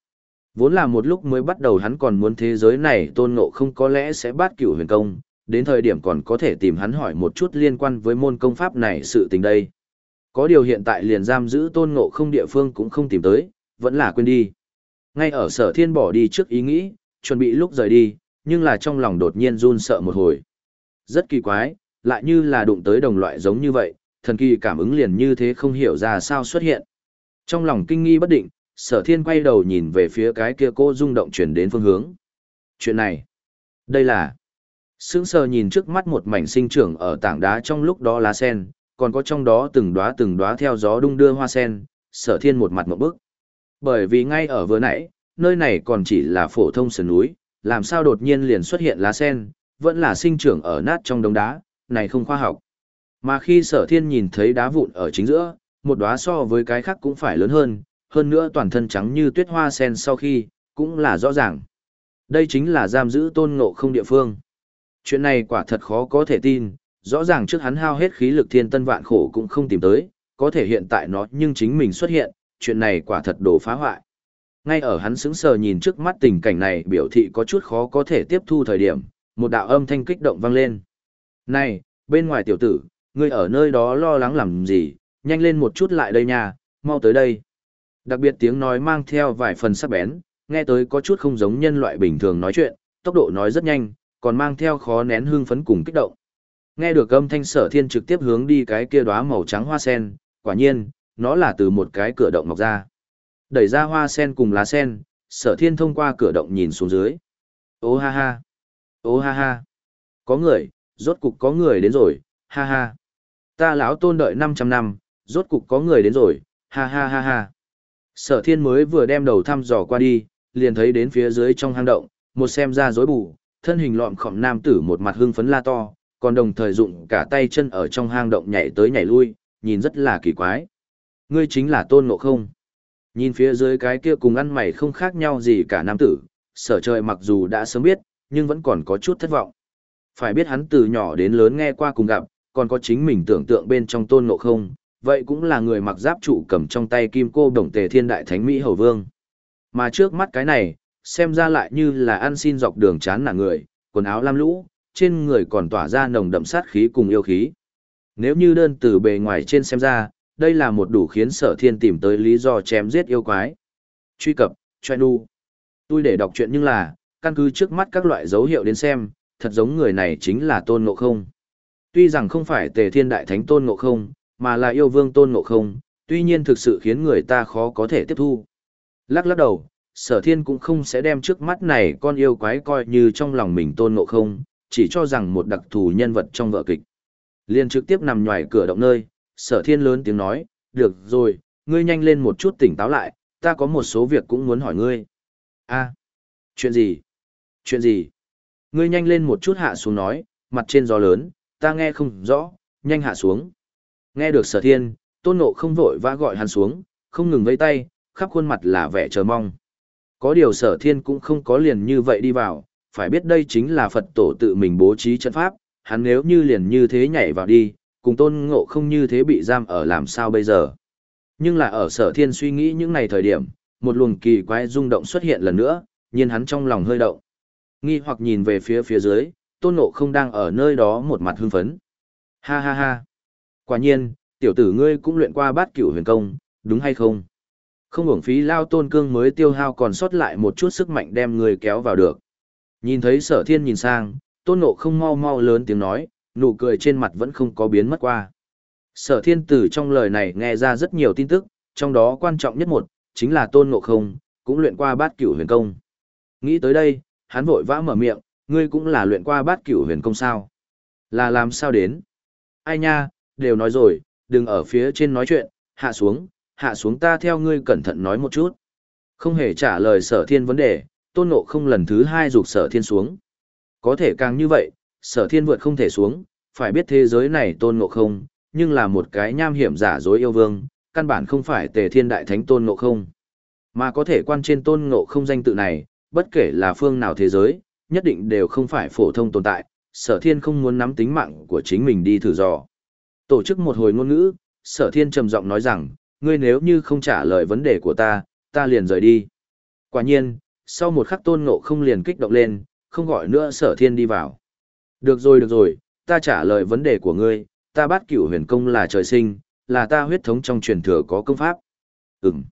Vốn là một lúc mới bắt đầu hắn còn muốn thế giới này tôn ngộ không có lẽ sẽ bắt cửu huyền công, đến thời điểm còn có thể tìm hắn hỏi một chút liên quan với môn công pháp này sự tình đây. Có điều hiện tại liền giam giữ tôn ngộ không địa phương cũng không tìm tới, vẫn là quên đi. Ngay ở sở thiên bỏ đi trước ý nghĩ, chuẩn bị lúc rời đi, nhưng là trong lòng đột nhiên run sợ một hồi. Rất kỳ quái, lại như là đụng tới đồng loại giống như vậy, thần kỳ cảm ứng liền như thế không hiểu ra sao xuất hiện. Trong lòng kinh nghi bất định, sở thiên quay đầu nhìn về phía cái kia cô rung động chuyển đến phương hướng. Chuyện này, đây là... Sướng sờ nhìn trước mắt một mảnh sinh trưởng ở tảng đá trong lúc đó lá sen, còn có trong đó từng đóa từng đóa theo gió đung đưa hoa sen, sở thiên một mặt một bước, Bởi vì ngay ở vừa nãy, nơi này còn chỉ là phổ thông sườn núi, làm sao đột nhiên liền xuất hiện lá sen, vẫn là sinh trưởng ở nát trong đống đá, này không khoa học. Mà khi sở thiên nhìn thấy đá vụn ở chính giữa, một đóa so với cái khác cũng phải lớn hơn, hơn nữa toàn thân trắng như tuyết hoa sen sau khi, cũng là rõ ràng. Đây chính là giam giữ tôn ngộ không địa phương. Chuyện này quả thật khó có thể tin, rõ ràng trước hắn hao hết khí lực thiên tân vạn khổ cũng không tìm tới, có thể hiện tại nó nhưng chính mình xuất hiện, chuyện này quả thật đổ phá hoại. Ngay ở hắn sững sờ nhìn trước mắt tình cảnh này biểu thị có chút khó có thể tiếp thu thời điểm, một đạo âm thanh kích động vang lên. Này, bên ngoài tiểu tử, ngươi ở nơi đó lo lắng làm gì, nhanh lên một chút lại đây nha, mau tới đây. Đặc biệt tiếng nói mang theo vài phần sắc bén, nghe tới có chút không giống nhân loại bình thường nói chuyện, tốc độ nói rất nhanh, còn mang theo khó nén hương phấn cùng kích động. Nghe được âm thanh sở thiên trực tiếp hướng đi cái kia đóa màu trắng hoa sen, quả nhiên, nó là từ một cái cửa động mọc ra. Đẩy ra hoa sen cùng lá sen, sở thiên thông qua cửa động nhìn xuống dưới. Ô ha ha! Ô ha ha! Có người, rốt cục có người đến rồi, ha ha! Ta lão tôn đợi 500 năm, rốt cục có người đến rồi, ha ha ha ha! Sở thiên mới vừa đem đầu thăm dò qua đi, liền thấy đến phía dưới trong hang động, một xem ra rối bù, thân hình lọm khỏm nam tử một mặt hưng phấn la to, còn đồng thời dụng cả tay chân ở trong hang động nhảy tới nhảy lui, nhìn rất là kỳ quái. Ngươi chính là tôn ngộ không? Nhìn phía dưới cái kia cùng ăn mày không khác nhau gì cả nam tử, sở trời mặc dù đã sớm biết, nhưng vẫn còn có chút thất vọng. Phải biết hắn từ nhỏ đến lớn nghe qua cùng gặp, còn có chính mình tưởng tượng bên trong tôn ngộ không, vậy cũng là người mặc giáp trụ cầm trong tay kim cô đồng tề thiên đại thánh Mỹ hầu vương. Mà trước mắt cái này, xem ra lại như là ăn xin dọc đường chán nản người, quần áo lam lũ, trên người còn tỏa ra nồng đậm sát khí cùng yêu khí. Nếu như đơn từ bề ngoài trên xem ra, đây là một đủ khiến sở thiên tìm tới lý do chém giết yêu quái. Truy cập, choe nu. Tôi để đọc chuyện nhưng là, căn cứ trước mắt các loại dấu hiệu đến xem, thật giống người này chính là tôn ngộ không. Tuy rằng không phải tề thiên đại thánh tôn ngộ không, mà là yêu vương tôn ngộ không, tuy nhiên thực sự khiến người ta khó có thể tiếp thu. Lắc lắc đầu, sở thiên cũng không sẽ đem trước mắt này con yêu quái coi như trong lòng mình tôn ngộ không, chỉ cho rằng một đặc thù nhân vật trong vở kịch. Liền trực tiếp nằm ngoài cửa động nơi, sở thiên lớn tiếng nói, được rồi, ngươi nhanh lên một chút tỉnh táo lại, ta có một số việc cũng muốn hỏi ngươi. a chuyện gì? Chuyện gì? Ngươi nhanh lên một chút hạ xuống nói, mặt trên gió lớn, ta nghe không rõ, nhanh hạ xuống. Nghe được sở thiên, tôn nộ không vội vã gọi hắn xuống, không ngừng vây tay, khắp khuôn mặt là vẻ chờ mong. Có điều sở thiên cũng không có liền như vậy đi vào, phải biết đây chính là Phật tổ tự mình bố trí trận pháp, hắn nếu như liền như thế nhảy vào đi, cùng tôn ngộ không như thế bị giam ở làm sao bây giờ. Nhưng là ở sở thiên suy nghĩ những ngày thời điểm, một luồng kỳ quái rung động xuất hiện lần nữa, nhiên hắn trong lòng hơi động. Nghi hoặc nhìn về phía phía dưới, tôn ngộ không đang ở nơi đó một mặt hưng phấn. Ha ha ha. Quả nhiên, tiểu tử ngươi cũng luyện qua bát cửu huyền công, đúng hay không? Không hưởng phí lao tôn cương mới tiêu hao còn sót lại một chút sức mạnh đem người kéo vào được. Nhìn thấy sở thiên nhìn sang, tôn nộ không mau mau lớn tiếng nói, nụ cười trên mặt vẫn không có biến mất qua. Sở thiên tử trong lời này nghe ra rất nhiều tin tức, trong đó quan trọng nhất một, chính là tôn ngộ không, cũng luyện qua bát cửu huyền công. Nghĩ tới đây, hắn vội vã mở miệng, ngươi cũng là luyện qua bát cửu huyền công sao? Là làm sao đến? Ai nha, đều nói rồi, đừng ở phía trên nói chuyện, hạ xuống, hạ xuống ta theo ngươi cẩn thận nói một chút. Không hề trả lời sở thiên vấn đề, tôn ngộ không lần thứ hai rục sở thiên xuống. Có thể càng như vậy, sở thiên vượt không thể xuống, phải biết thế giới này tôn ngộ không, nhưng là một cái nham hiểm giả dối yêu vương, căn bản không phải tề thiên đại thánh tôn ngộ không. Mà có thể quan trên tôn ngộ không danh tự này, bất kể là phương nào thế giới, nhất định đều không phải phổ thông tồn tại, sở thiên không muốn nắm tính mạng của chính mình đi thử dò. Tổ chức một hồi ngôn ngữ, sở thiên trầm giọng nói rằng, ngươi nếu như không trả lời vấn đề của ta, ta liền rời đi. Quả nhiên, sau một khắc tôn ngộ không liền kích động lên, không gọi nữa sở thiên đi vào. Được rồi được rồi, ta trả lời vấn đề của ngươi, ta bắt cửu huyền công là trời sinh, là ta huyết thống trong truyền thừa có công pháp. Ừm.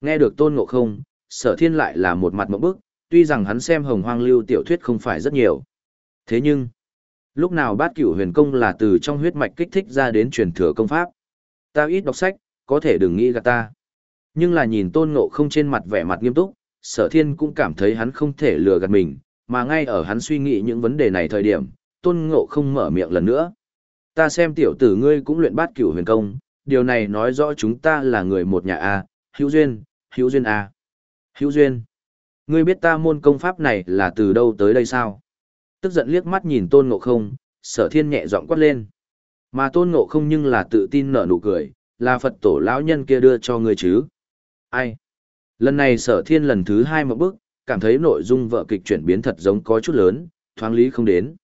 Nghe được tôn ngộ không, sở thiên lại là một mặt mẫu bức, tuy rằng hắn xem hồng hoang lưu tiểu thuyết không phải rất nhiều. Thế nhưng, lúc nào bát cửu huyền công là từ trong huyết mạch kích thích ra đến truyền thừa công pháp. Ta ít đọc sách, có thể đừng nghĩ gạt ta. Nhưng là nhìn tôn ngộ không trên mặt vẻ mặt nghiêm túc, sở thiên cũng cảm thấy hắn không thể lừa gạt mình, mà ngay ở hắn suy nghĩ những vấn đề này thời điểm, tôn ngộ không mở miệng lần nữa. Ta xem tiểu tử ngươi cũng luyện bát cửu huyền công, điều này nói rõ chúng ta là người một nhà A, hữu duyên, hữu duyên A. Hữu duyên. Ngươi biết ta môn công pháp này là từ đâu tới đây sao? Tức giận liếc mắt nhìn tôn ngộ không, sở thiên nhẹ giọng quát lên. Mà tôn ngộ không nhưng là tự tin nở nụ cười, là Phật tổ lão nhân kia đưa cho ngươi chứ. Ai? Lần này sở thiên lần thứ hai một bước, cảm thấy nội dung vợ kịch chuyển biến thật giống có chút lớn, thoáng lý không đến.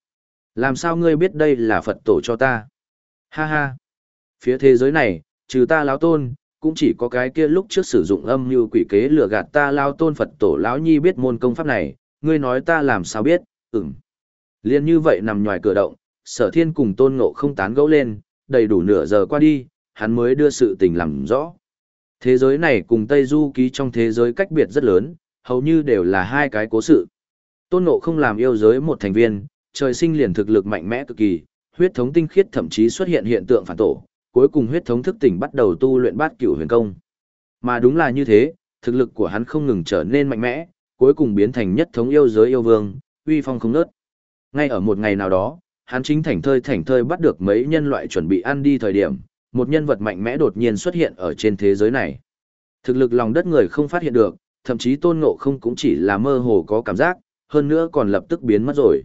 Làm sao ngươi biết đây là Phật tổ cho ta? Ha ha! Phía thế giới này, trừ ta lão tôn, cũng chỉ có cái kia lúc trước sử dụng âm mưu quỷ kế lừa gạt ta lao tôn Phật tổ lão nhi biết môn công pháp này, ngươi nói ta làm sao biết, ừm. Liên như vậy nằm ngoài cửa động, sở thiên cùng tôn ngộ không tán gẫu lên, đầy đủ nửa giờ qua đi, hắn mới đưa sự tình làm rõ. Thế giới này cùng Tây Du ký trong thế giới cách biệt rất lớn, hầu như đều là hai cái cố sự. Tôn Ngộ không làm yêu giới một thành viên, trời sinh liền thực lực mạnh mẽ cực kỳ, huyết thống tinh khiết thậm chí xuất hiện hiện tượng phản tổ, cuối cùng huyết thống thức tỉnh bắt đầu tu luyện bát cửu huyền công. Mà đúng là như thế, thực lực của hắn không ngừng trở nên mạnh mẽ, cuối cùng biến thành nhất thống yêu giới yêu vương, uy phong không nớt. Ngay ở một ngày nào đó, hắn chính thảnh thơi thảnh thơi bắt được mấy nhân loại chuẩn bị ăn đi thời điểm, một nhân vật mạnh mẽ đột nhiên xuất hiện ở trên thế giới này. Thực lực lòng đất người không phát hiện được, thậm chí tôn ngộ không cũng chỉ là mơ hồ có cảm giác, hơn nữa còn lập tức biến mất rồi.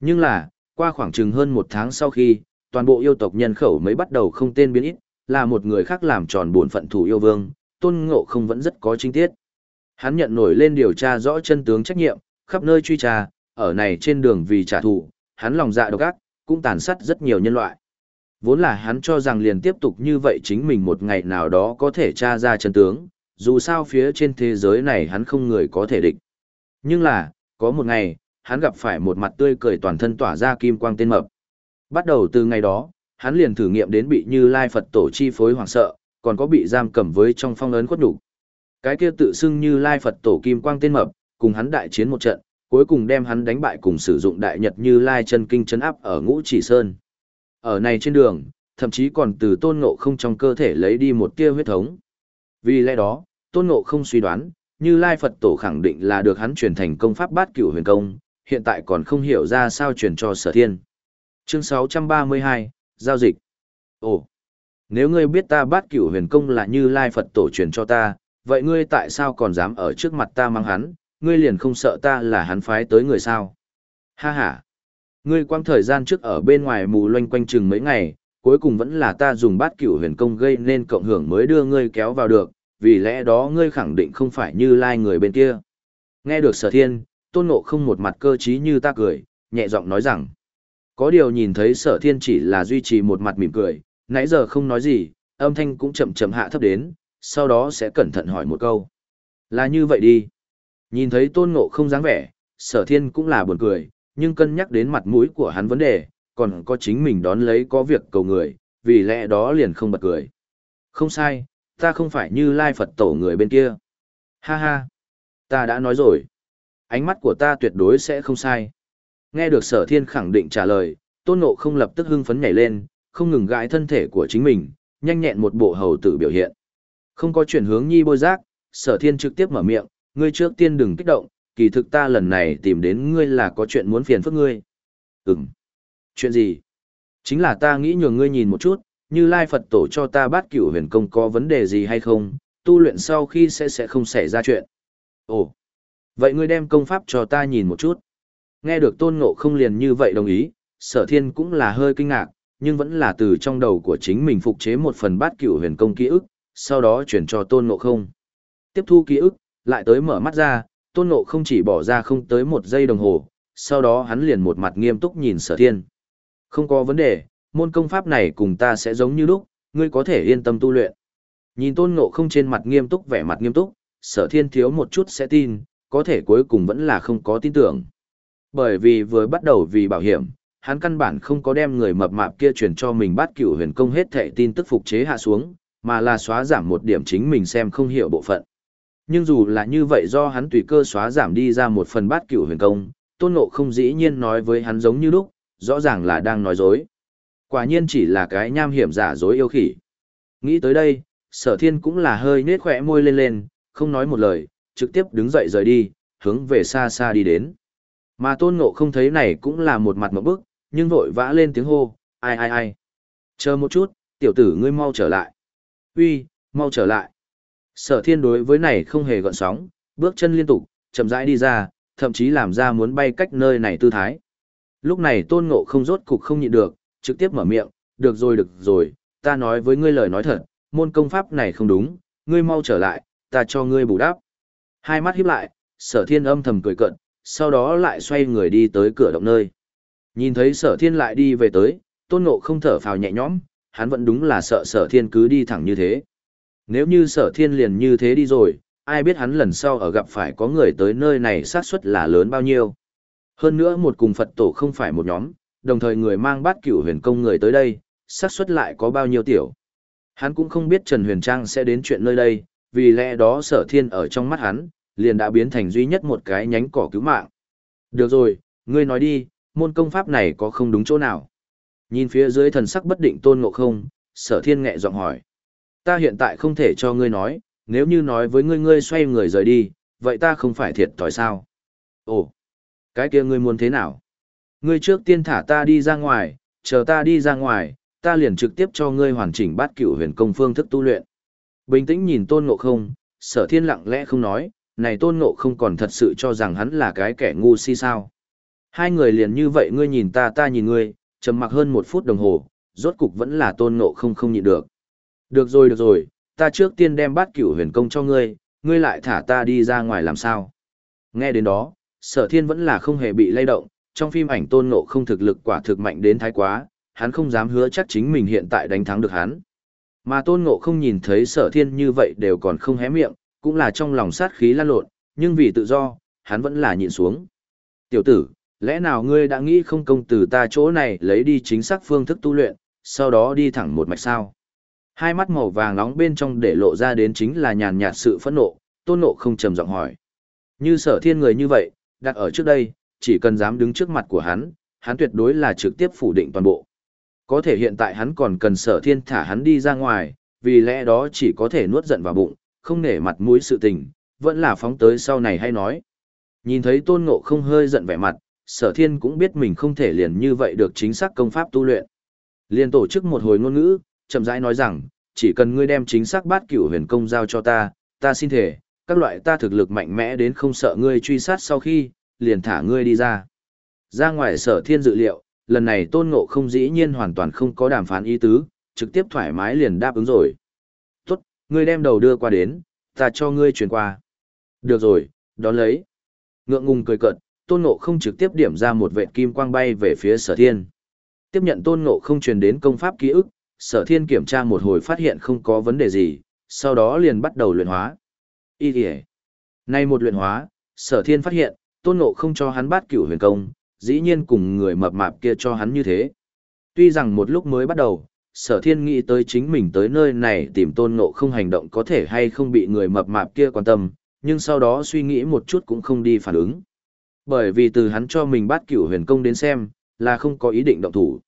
Nhưng là, qua khoảng chừng hơn một tháng sau khi, toàn bộ yêu tộc nhân khẩu mới bắt đầu không tên biến ít, là một người khác làm tròn bổn phận thủ yêu vương, tôn ngộ không vẫn rất có chính tiết. Hắn nhận nổi lên điều tra rõ chân tướng trách nhiệm, khắp nơi truy tra, ở này trên đường vì trả thù, hắn lòng dạ độc ác, cũng tàn sát rất nhiều nhân loại. Vốn là hắn cho rằng liền tiếp tục như vậy chính mình một ngày nào đó có thể tra ra chân tướng, dù sao phía trên thế giới này hắn không người có thể địch. Nhưng là, có một ngày, hắn gặp phải một mặt tươi cười toàn thân tỏa ra kim quang tên mập. Bắt đầu từ ngày đó, hắn liền thử nghiệm đến bị Như Lai Phật tổ chi phối hoảng sợ, còn có bị giam cầm với trong phong ấn khuất đủ. Cái kia tự xưng Như Lai Phật tổ kim quang tên mập, cùng hắn đại chiến một trận, cuối cùng đem hắn đánh bại cùng sử dụng đại nhật Như Lai chân kinh chấn áp ở Ngũ Chỉ Sơn. Ở này trên đường, thậm chí còn từ tôn ngộ không trong cơ thể lấy đi một tia huyết thống. Vì lẽ đó, tôn ngộ không suy đoán, như Lai Phật tổ khẳng định là được hắn truyền thành công pháp bát cửu huyền công, hiện tại còn không hiểu ra sao truyền cho sở thiên. Chương 632, Giao dịch. Ồ, nếu ngươi biết ta bát cửu huyền công là như Lai Phật tổ truyền cho ta, vậy ngươi tại sao còn dám ở trước mặt ta mang hắn, ngươi liền không sợ ta là hắn phái tới người sao? Ha ha! Ngươi quang thời gian trước ở bên ngoài mù loanh quanh chừng mấy ngày, cuối cùng vẫn là ta dùng bát cửu huyền công gây nên cộng hưởng mới đưa ngươi kéo vào được, vì lẽ đó ngươi khẳng định không phải như lai người bên kia. Nghe được sở thiên, tôn ngộ không một mặt cơ trí như ta cười, nhẹ giọng nói rằng, có điều nhìn thấy sở thiên chỉ là duy trì một mặt mỉm cười, nãy giờ không nói gì, âm thanh cũng chậm chậm hạ thấp đến, sau đó sẽ cẩn thận hỏi một câu. Là như vậy đi. Nhìn thấy tôn ngộ không dáng vẻ, sở thiên cũng là buồn cười, nhưng cân nhắc đến mặt mũi của hắn vấn đề, còn có chính mình đón lấy có việc cầu người, vì lẽ đó liền không bật cười. Không sai, ta không phải như lai Phật tổ người bên kia. Ha ha, ta đã nói rồi. Ánh mắt của ta tuyệt đối sẽ không sai. Nghe được sở thiên khẳng định trả lời, tôn ngộ không lập tức hưng phấn nhảy lên, không ngừng gãi thân thể của chính mình, nhanh nhẹn một bộ hầu tử biểu hiện. Không có chuyển hướng nhi bôi giác, sở thiên trực tiếp mở miệng, ngươi trước tiên đừng kích động, kỳ thực ta lần này tìm đến ngươi là có chuyện muốn phiền phức ngươi. Ừm. Chuyện gì? Chính là ta nghĩ nhường ngươi nhìn một chút, như Lai Phật tổ cho ta bát cửu huyền công có vấn đề gì hay không, tu luyện sau khi sẽ sẽ không xảy ra chuyện. Ồ. Vậy ngươi đem công pháp cho ta nhìn một chút. Nghe được tôn ngộ không liền như vậy đồng ý, sở thiên cũng là hơi kinh ngạc, nhưng vẫn là từ trong đầu của chính mình phục chế một phần bát cửu huyền công ký ức, sau đó chuyển cho tôn ngộ không. Tiếp thu ký ức, lại tới mở mắt ra, tôn ngộ không chỉ bỏ ra không tới một giây đồng hồ, sau đó hắn liền một mặt nghiêm túc nhìn sở thiên. Không có vấn đề, môn công pháp này cùng ta sẽ giống như lúc, ngươi có thể yên tâm tu luyện. Nhìn tôn ngộ không trên mặt nghiêm túc vẻ mặt nghiêm túc, sở thiên thiếu một chút sẽ tin, có thể cuối cùng vẫn là không có tin tưởng. Bởi vì vừa bắt đầu vì bảo hiểm, hắn căn bản không có đem người mập mạp kia truyền cho mình bắt cửu huyền công hết thệ tin tức phục chế hạ xuống, mà là xóa giảm một điểm chính mình xem không hiểu bộ phận. Nhưng dù là như vậy do hắn tùy cơ xóa giảm đi ra một phần bát cửu huyền công, tôn ngộ không dĩ nhiên nói với hắn giống như lúc, rõ ràng là đang nói dối. Quả nhiên chỉ là cái nham hiểm giả dối yêu khỉ. Nghĩ tới đây, sở thiên cũng là hơi nết khỏe môi lên lên, không nói một lời, trực tiếp đứng dậy rời đi, hướng về xa xa đi đến. Mà tôn ngộ không thấy này cũng là một mặt một bức, nhưng vội vã lên tiếng hô, ai ai ai. Chờ một chút, tiểu tử ngươi mau trở lại. Uy, mau trở lại. Sở thiên đối với này không hề gợn sóng, bước chân liên tục, chậm rãi đi ra, thậm chí làm ra muốn bay cách nơi này tư thái. Lúc này tôn ngộ không rốt cục không nhịn được, trực tiếp mở miệng, được rồi được rồi, ta nói với ngươi lời nói thật, môn công pháp này không đúng, ngươi mau trở lại, ta cho ngươi bù đắp. Hai mắt híp lại, sở thiên âm thầm cười cận, sau đó lại xoay người đi tới cửa động nơi. Nhìn thấy sở thiên lại đi về tới, tôn ngộ không thở phào nhẹ nhõm, hắn vẫn đúng là sợ sở thiên cứ đi thẳng như thế. Nếu như sở thiên liền như thế đi rồi, ai biết hắn lần sau ở gặp phải có người tới nơi này xác suất là lớn bao nhiêu. Hơn nữa một cùng Phật tổ không phải một nhóm, đồng thời người mang bát cửu huyền công người tới đây, xác suất lại có bao nhiêu tiểu. Hắn cũng không biết Trần Huyền Trang sẽ đến chuyện nơi đây, vì lẽ đó sở thiên ở trong mắt hắn, liền đã biến thành duy nhất một cái nhánh cỏ cứu mạng. Được rồi, ngươi nói đi, môn công pháp này có không đúng chỗ nào? Nhìn phía dưới thần sắc bất định tôn ngộ không, sở thiên nghẹ giọng hỏi. Ta hiện tại không thể cho ngươi nói, nếu như nói với ngươi ngươi xoay người rời đi, vậy ta không phải thiệt thòi sao? Ồ, cái kia ngươi muốn thế nào? Ngươi trước tiên thả ta đi ra ngoài, chờ ta đi ra ngoài, ta liền trực tiếp cho ngươi hoàn chỉnh bát cửu huyền công phương thức tu luyện. Bình tĩnh nhìn tôn ngộ không, sở thiên lặng lẽ không nói, này tôn ngộ không còn thật sự cho rằng hắn là cái kẻ ngu si sao. Hai người liền như vậy ngươi nhìn ta ta nhìn ngươi, trầm mặc hơn một phút đồng hồ, rốt cục vẫn là tôn ngộ không không nhịn được. Được rồi được rồi, ta trước tiên đem bát cửu huyền công cho ngươi, ngươi lại thả ta đi ra ngoài làm sao. Nghe đến đó, sở thiên vẫn là không hề bị lay động, trong phim ảnh tôn ngộ không thực lực quả thực mạnh đến thái quá, hắn không dám hứa chắc chính mình hiện tại đánh thắng được hắn. Mà tôn ngộ không nhìn thấy sở thiên như vậy đều còn không hé miệng, cũng là trong lòng sát khí lan lộn, nhưng vì tự do, hắn vẫn là nhịn xuống. Tiểu tử, lẽ nào ngươi đã nghĩ không công từ ta chỗ này lấy đi chính xác phương thức tu luyện, sau đó đi thẳng một mạch sao? Hai mắt màu vàng nóng bên trong để lộ ra đến chính là nhàn nhạt sự phẫn nộ, tôn nộ không trầm giọng hỏi. Như sở thiên người như vậy, đặt ở trước đây, chỉ cần dám đứng trước mặt của hắn, hắn tuyệt đối là trực tiếp phủ định toàn bộ. Có thể hiện tại hắn còn cần sở thiên thả hắn đi ra ngoài, vì lẽ đó chỉ có thể nuốt giận vào bụng, không nể mặt mũi sự tình, vẫn là phóng tới sau này hay nói. Nhìn thấy tôn ngộ không hơi giận vẻ mặt, sở thiên cũng biết mình không thể liền như vậy được chính xác công pháp tu luyện. Liền tổ chức một hồi ngôn ngữ, chậm rãi nói rằng, chỉ cần ngươi đem chính xác bát cửu huyền công giao cho ta, ta xin thể, các loại ta thực lực mạnh mẽ đến không sợ ngươi truy sát sau khi, liền thả ngươi đi ra. Ra ngoài sở thiên dự liệu, lần này tôn ngộ không dĩ nhiên hoàn toàn không có đàm phán ý tứ, trực tiếp thoải mái liền đáp ứng rồi. Tốt, ngươi đem đầu đưa qua đến, ta cho ngươi chuyển qua. Được rồi, đón lấy. Ngượng ngùng cười cợt, tôn ngộ không trực tiếp điểm ra một vệ kim quang bay về phía sở thiên. Tiếp nhận tôn ngộ không truyền đến công pháp ký ức, sở thiên kiểm tra một hồi phát hiện không có vấn đề gì, sau đó liền bắt đầu luyện hóa. Ý kìa. Nay một luyện hóa, sở thiên phát hiện, tôn ngộ không cho hắn bát cửu huyền công, dĩ nhiên cùng người mập mạp kia cho hắn như thế. Tuy rằng một lúc mới bắt đầu, sở thiên nghĩ tới chính mình tới nơi này tìm tôn ngộ không hành động có thể hay không bị người mập mạp kia quan tâm, nhưng sau đó suy nghĩ một chút cũng không đi phản ứng. Bởi vì từ hắn cho mình bát cửu huyền công đến xem, là không có ý định động thủ.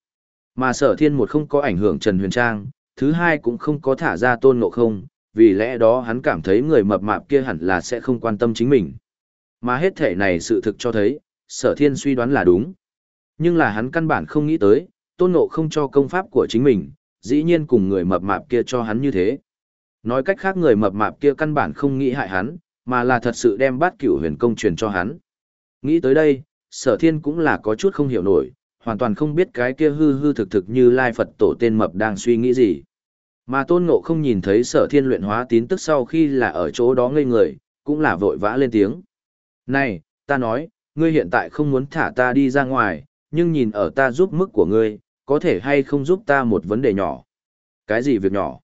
Mà sở thiên một không có ảnh hưởng Trần Huyền Trang, thứ hai cũng không có thả ra tôn ngộ không, vì lẽ đó hắn cảm thấy người mập mạp kia hẳn là sẽ không quan tâm chính mình. Mà hết thể này sự thực cho thấy, sở thiên suy đoán là đúng. Nhưng là hắn căn bản không nghĩ tới, tôn ngộ không cho công pháp của chính mình, dĩ nhiên cùng người mập mạp kia cho hắn như thế. Nói cách khác người mập mạp kia căn bản không nghĩ hại hắn, mà là thật sự đem bát cửu huyền công truyền cho hắn. Nghĩ tới đây, sở thiên cũng là có chút không hiểu nổi, hoàn toàn không biết cái kia hư hư thực thực như Lai Phật tổ tên mập đang suy nghĩ gì. Mà tôn ngộ không nhìn thấy sở thiên luyện hóa tín tức sau khi là ở chỗ đó ngây người, cũng là vội vã lên tiếng. Này, ta nói, ngươi hiện tại không muốn thả ta đi ra ngoài, nhưng nhìn ở ta giúp mức của ngươi, có thể hay không giúp ta một vấn đề nhỏ. Cái gì việc nhỏ?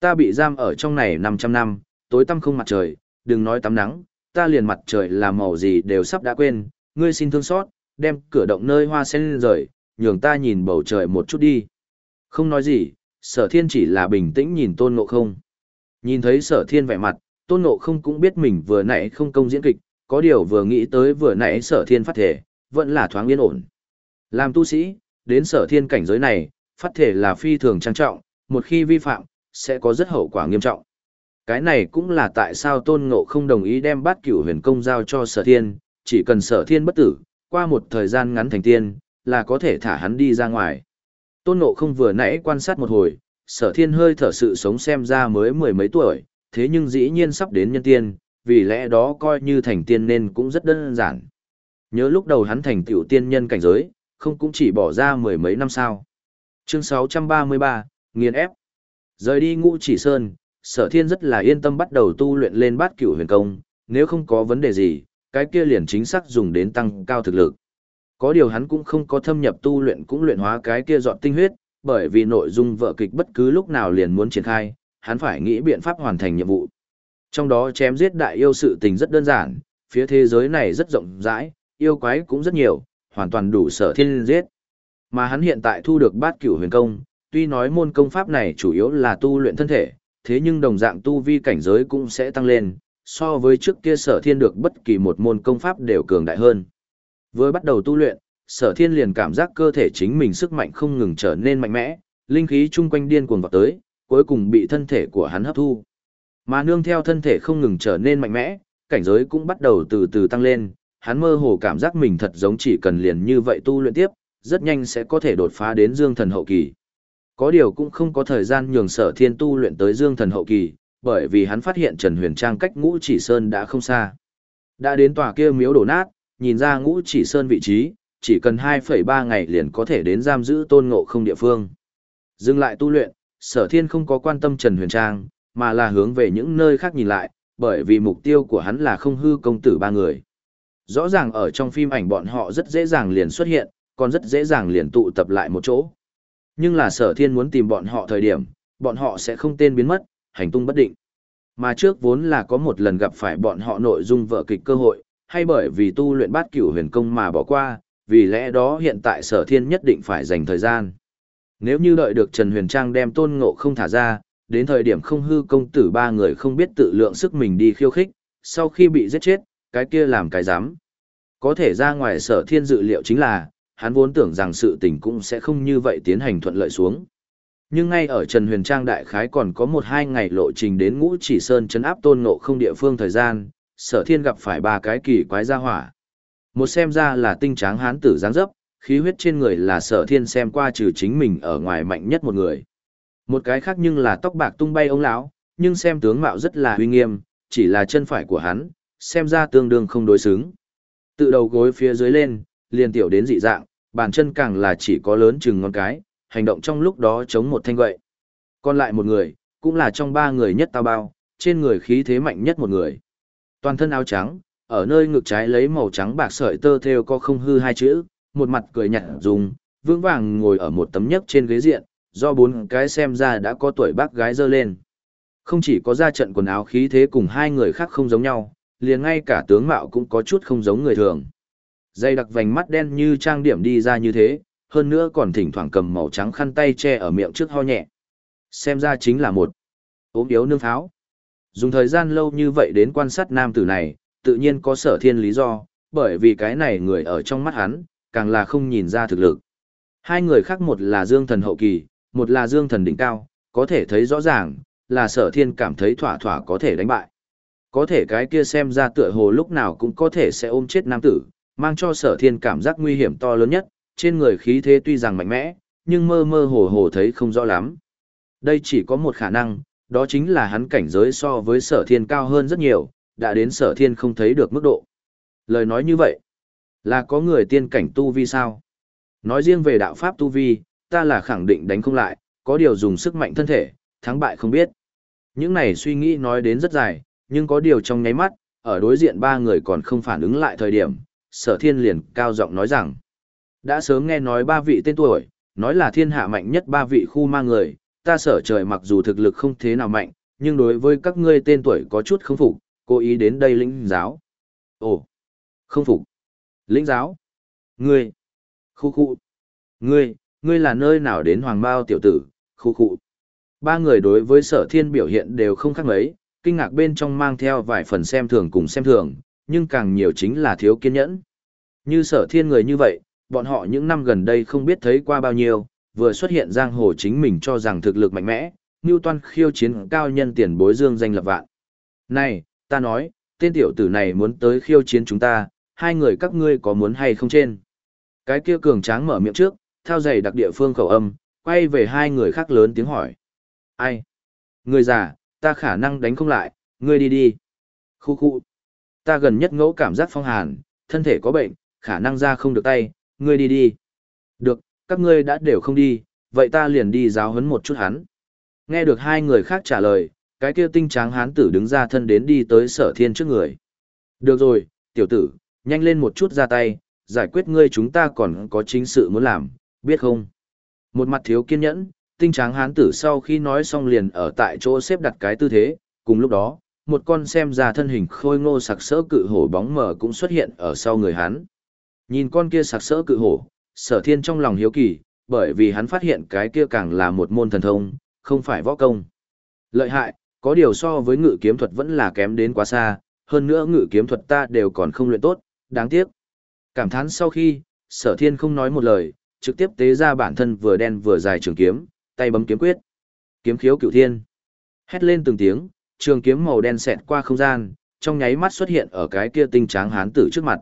Ta bị giam ở trong này 500 năm, tối tăm không mặt trời, đừng nói tắm nắng, ta liền mặt trời làm màu gì đều sắp đã quên, ngươi xin thương xót, đem cửa động nơi hoa sen rời, nhường ta nhìn bầu trời một chút đi. Không nói gì, sở thiên chỉ là bình tĩnh nhìn tôn ngộ không. Nhìn thấy sở thiên vẻ mặt, tôn ngộ không cũng biết mình vừa nãy không công diễn kịch, có điều vừa nghĩ tới vừa nãy sở thiên phát thể, vẫn là thoáng yên ổn. Làm tu sĩ, đến sở thiên cảnh giới này, phát thể là phi thường trang trọng, một khi vi phạm, sẽ có rất hậu quả nghiêm trọng. Cái này cũng là tại sao tôn ngộ không đồng ý đem bát cửu huyền công giao cho sở thiên, chỉ cần sở thiên bất tử, qua một thời gian ngắn thành tiên, là có thể thả hắn đi ra ngoài. Tôn ngộ không vừa nãy quan sát một hồi, sở thiên hơi thở sự sống xem ra mới mười mấy tuổi, thế nhưng dĩ nhiên sắp đến nhân tiên, vì lẽ đó coi như thành tiên nên cũng rất đơn giản. Nhớ lúc đầu hắn thành tiểu tiên nhân cảnh giới, không cũng chỉ bỏ ra mười mấy năm sao. Chương 633, nghiền ép. Rời đi ngũ chỉ sơn, sở thiên rất là yên tâm bắt đầu tu luyện lên bát cửu huyền công, nếu không có vấn đề gì, cái kia liền chính xác dùng đến tăng cao thực lực. Có điều hắn cũng không có thâm nhập tu luyện cũng luyện hóa cái kia dọn tinh huyết, bởi vì nội dung vợ kịch bất cứ lúc nào liền muốn triển khai, hắn phải nghĩ biện pháp hoàn thành nhiệm vụ. Trong đó chém giết đại yêu sự tình rất đơn giản, phía thế giới này rất rộng rãi, yêu quái cũng rất nhiều, hoàn toàn đủ sở thiên giết. Mà hắn hiện tại thu được bát cửu huyền công, tuy nói môn công pháp này chủ yếu là tu luyện thân thể, thế nhưng đồng dạng tu vi cảnh giới cũng sẽ tăng lên, so với trước kia sở thiên được bất kỳ một môn công pháp đều cường đại hơn. Với bắt đầu tu luyện, sở thiên liền cảm giác cơ thể chính mình sức mạnh không ngừng trở nên mạnh mẽ, linh khí chung quanh điên cuồng vào tới, cuối cùng bị thân thể của hắn hấp thu. Mà nương theo thân thể không ngừng trở nên mạnh mẽ, cảnh giới cũng bắt đầu từ từ tăng lên, hắn mơ hồ cảm giác mình thật giống chỉ cần liền như vậy tu luyện tiếp, rất nhanh sẽ có thể đột phá đến dương thần hậu kỳ. Có điều cũng không có thời gian nhường sở thiên tu luyện tới dương thần hậu kỳ, bởi vì hắn phát hiện Trần Huyền Trang cách ngũ chỉ sơn đã không xa. Đã đến tòa kia miếu đổ nát, nhìn ra ngũ chỉ sơn vị trí, chỉ cần 2,3 ngày liền có thể đến giam giữ tôn ngộ không địa phương. Dừng lại tu luyện, sở thiên không có quan tâm Trần Huyền Trang, mà là hướng về những nơi khác nhìn lại, bởi vì mục tiêu của hắn là không hư công tử ba người. Rõ ràng ở trong phim ảnh bọn họ rất dễ dàng liền xuất hiện, còn rất dễ dàng liền tụ tập lại một chỗ. Nhưng là sở thiên muốn tìm bọn họ thời điểm, bọn họ sẽ không tên biến mất, hành tung bất định. Mà trước vốn là có một lần gặp phải bọn họ nội dung vợ kịch cơ hội, hay bởi vì tu luyện bát cửu huyền công mà bỏ qua, vì lẽ đó hiện tại sở thiên nhất định phải dành thời gian. Nếu như đợi được Trần Huyền Trang đem tôn ngộ không thả ra, đến thời điểm không hư công tử ba người không biết tự lượng sức mình đi khiêu khích, sau khi bị giết chết, cái kia làm cái dám. Có thể ra ngoài sở thiên dự liệu chính là, hắn vốn tưởng rằng sự tình cũng sẽ không như vậy tiến hành thuận lợi xuống. Nhưng ngay ở Trần Huyền Trang đại khái còn có một hai ngày lộ trình đến ngũ chỉ sơn chấn áp tôn ngộ không địa phương thời gian, sở thiên gặp phải ba cái kỳ quái gia hỏa. Một xem ra là tinh tráng hán tử dáng dấp, khí huyết trên người là sở thiên xem qua trừ chính mình ở ngoài mạnh nhất một người. Một cái khác nhưng là tóc bạc tung bay ông lão, nhưng xem tướng mạo rất là uy nghiêm, chỉ là chân phải của hắn, xem ra tương đương không đối xứng. Tự đầu gối phía dưới lên, liền tiểu đến dị dạng, bàn chân càng là chỉ có lớn chừng ngón cái, hành động trong lúc đó chống một thanh gậy. Còn lại một người, cũng là trong ba người nhất tao bao, trên người khí thế mạnh nhất một người. Toàn thân áo trắng, ở nơi ngực trái lấy màu trắng bạc sợi tơ theo có không hư hai chữ, một mặt cười nhạt dùng, vững vàng ngồi ở một tấm nhấc trên ghế diện, do bốn cái xem ra đã có tuổi bác gái dơ lên. Không chỉ có ra trận quần áo khí thế cùng hai người khác không giống nhau, liền ngay cả tướng mạo cũng có chút không giống người thường. Dây đặc vành mắt đen như trang điểm đi ra như thế, hơn nữa còn thỉnh thoảng cầm màu trắng khăn tay che ở miệng trước ho nhẹ. Xem ra chính là một ốm yếu nương pháo. Dùng thời gian lâu như vậy đến quan sát nam tử này, tự nhiên có sở thiên lý do, bởi vì cái này người ở trong mắt hắn, càng là không nhìn ra thực lực. Hai người khác một là dương thần hậu kỳ, một là dương thần đỉnh cao, có thể thấy rõ ràng, là sở thiên cảm thấy thỏa thỏa có thể đánh bại. Có thể cái kia xem ra tựa hồ lúc nào cũng có thể sẽ ôm chết nam tử, mang cho sở thiên cảm giác nguy hiểm to lớn nhất, trên người khí thế tuy rằng mạnh mẽ, nhưng mơ mơ hồ hồ thấy không rõ lắm. Đây chỉ có một khả năng, đó chính là hắn cảnh giới so với sở thiên cao hơn rất nhiều, đã đến sở thiên không thấy được mức độ. Lời nói như vậy, là có người tiên cảnh tu vi sao? Nói riêng về đạo pháp tu vi, ta là khẳng định đánh không lại, có điều dùng sức mạnh thân thể, thắng bại không biết. Những này suy nghĩ nói đến rất dài, nhưng có điều trong nháy mắt, ở đối diện ba người còn không phản ứng lại thời điểm, sở thiên liền cao giọng nói rằng, đã sớm nghe nói ba vị tên tuổi, nói là thiên hạ mạnh nhất ba vị khu ma người, ta sở trời mặc dù thực lực không thế nào mạnh, nhưng đối với các ngươi tên tuổi có chút không phục, cố ý đến đây lĩnh giáo. Ồ, không phục. Lĩnh giáo? Ngươi? Khu khu. Ngươi, ngươi là nơi nào đến hoàng bao tiểu tử, khu khu. Ba người đối với sở thiên biểu hiện đều không khác mấy, kinh ngạc bên trong mang theo vài phần xem thường cùng xem thường, nhưng càng nhiều chính là thiếu kiên nhẫn. Như sở thiên người như vậy, bọn họ những năm gần đây không biết thấy qua bao nhiêu, vừa xuất hiện giang hồ chính mình cho rằng thực lực mạnh mẽ, như toan khiêu chiến cao nhân tiền bối dương danh lập vạn. Này, ta nói, tên tiểu tử này muốn tới khiêu chiến chúng ta, hai người các ngươi có muốn hay không trên. Cái kia cường tráng mở miệng trước, theo giày đặc địa phương khẩu âm, quay về hai người khác lớn tiếng hỏi. Ai? Người già, ta khả năng đánh không lại, ngươi đi đi. Khu khu. Ta gần nhất ngẫu cảm giác phong hàn, thân thể có bệnh, khả năng ra không được tay, ngươi đi đi. Được, các ngươi đã đều không đi, vậy ta liền đi giáo huấn một chút hắn. Nghe được hai người khác trả lời, cái kia tinh tráng hán tử đứng ra thân đến đi tới sở thiên trước người. Được rồi, tiểu tử, nhanh lên một chút ra tay, giải quyết ngươi chúng ta còn có chính sự muốn làm, biết không? Một mặt thiếu kiên nhẫn, tinh tráng hán tử sau khi nói xong liền ở tại chỗ xếp đặt cái tư thế, cùng lúc đó, một con xem ra thân hình khôi ngô sặc sỡ cự hổ bóng mờ cũng xuất hiện ở sau người hắn. Nhìn con kia sặc sỡ cự hổ, sở thiên trong lòng hiếu kỳ, bởi vì hắn phát hiện cái kia càng là một môn thần thông, không phải võ công. Lợi hại, có điều so với ngự kiếm thuật vẫn là kém đến quá xa, hơn nữa ngự kiếm thuật ta đều còn không luyện tốt, đáng tiếc. Cảm thán sau khi, sở thiên không nói một lời, trực tiếp tế ra bản thân vừa đen vừa dài trường kiếm, tay bấm kiếm quyết. Kiếm khiếu cửu thiên. Hét lên từng tiếng, trường kiếm màu đen xẹt qua không gian, trong nháy mắt xuất hiện ở cái kia tinh tráng hán tử trước mặt.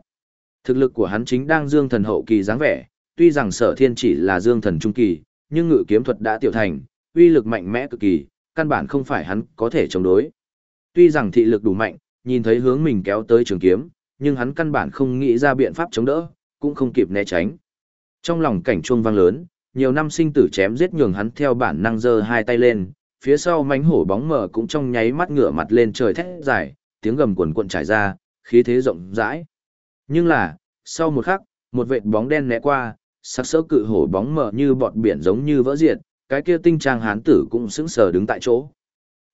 Thực lực của hắn chính đang dương thần hậu kỳ dáng vẻ, tuy rằng sở thiên chỉ là dương thần trung kỳ, nhưng ngự kiếm thuật đã tiểu thành, uy lực mạnh mẽ cực kỳ, căn bản không phải hắn có thể chống đối. Tuy rằng thị lực đủ mạnh, nhìn thấy hướng mình kéo tới trường kiếm, nhưng hắn căn bản không nghĩ ra biện pháp chống đỡ, cũng không kịp né tránh. Trong lòng cảnh chuông vang lớn, nhiều năm sinh tử chém giết nhường hắn theo bản năng giơ hai tay lên, phía sau mánh hổ bóng mờ cũng trong nháy mắt ngửa mặt lên trời thét dài, tiếng gầm cuồn cuộn trải ra, khí thế rộng rãi. Nhưng là, sau một khắc, một vệt bóng đen né qua, sắc sỡ cự hổ bóng mờ như bọt biển giống như vỡ diệt, cái kia tinh trang hán tử cũng sững sờ đứng tại chỗ.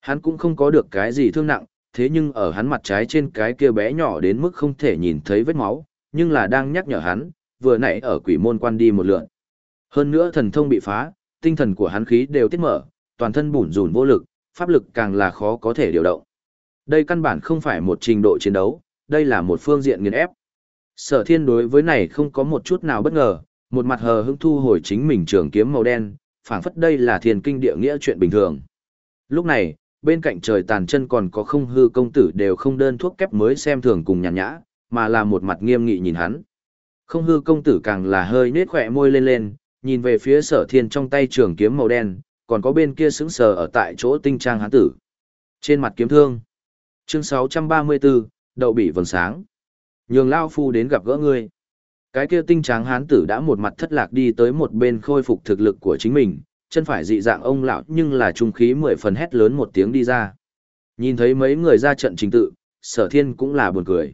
Hắn cũng không có được cái gì thương nặng, thế nhưng ở hắn mặt trái trên cái kia bé nhỏ đến mức không thể nhìn thấy vết máu, nhưng là đang nhắc nhở hắn, vừa nãy ở quỷ môn quan đi một lượn. Hơn nữa thần thông bị phá, tinh thần của hắn khí đều tiết mở, toàn thân bủn rủn vô lực, pháp lực càng là khó có thể điều động. Đây căn bản không phải một trình độ chiến đấu, đây là một phương diện nghiền ép. Sở thiên đối với này không có một chút nào bất ngờ, một mặt hờ hững thu hồi chính mình trường kiếm màu đen, phảng phất đây là thiên kinh địa nghĩa chuyện bình thường. Lúc này, bên cạnh trời tàn chân còn có không hư công tử đều không đơn thuốc kép mới xem thường cùng nhàn nhã, mà là một mặt nghiêm nghị nhìn hắn. Không hư công tử càng là hơi nết khỏe môi lên lên, nhìn về phía sở thiên trong tay trường kiếm màu đen, còn có bên kia sững sờ ở tại chỗ tinh trang hán tử. Trên mặt kiếm thương. Chương 634, đậu bị vầng sáng. Nhường Lao Phu đến gặp gỡ ngươi. Cái kia tinh tráng hán tử đã một mặt thất lạc đi tới một bên khôi phục thực lực của chính mình, chân phải dị dạng ông lão nhưng là trung khí mười phần hét lớn một tiếng đi ra. Nhìn thấy mấy người ra trận trình tự, sở thiên cũng là buồn cười.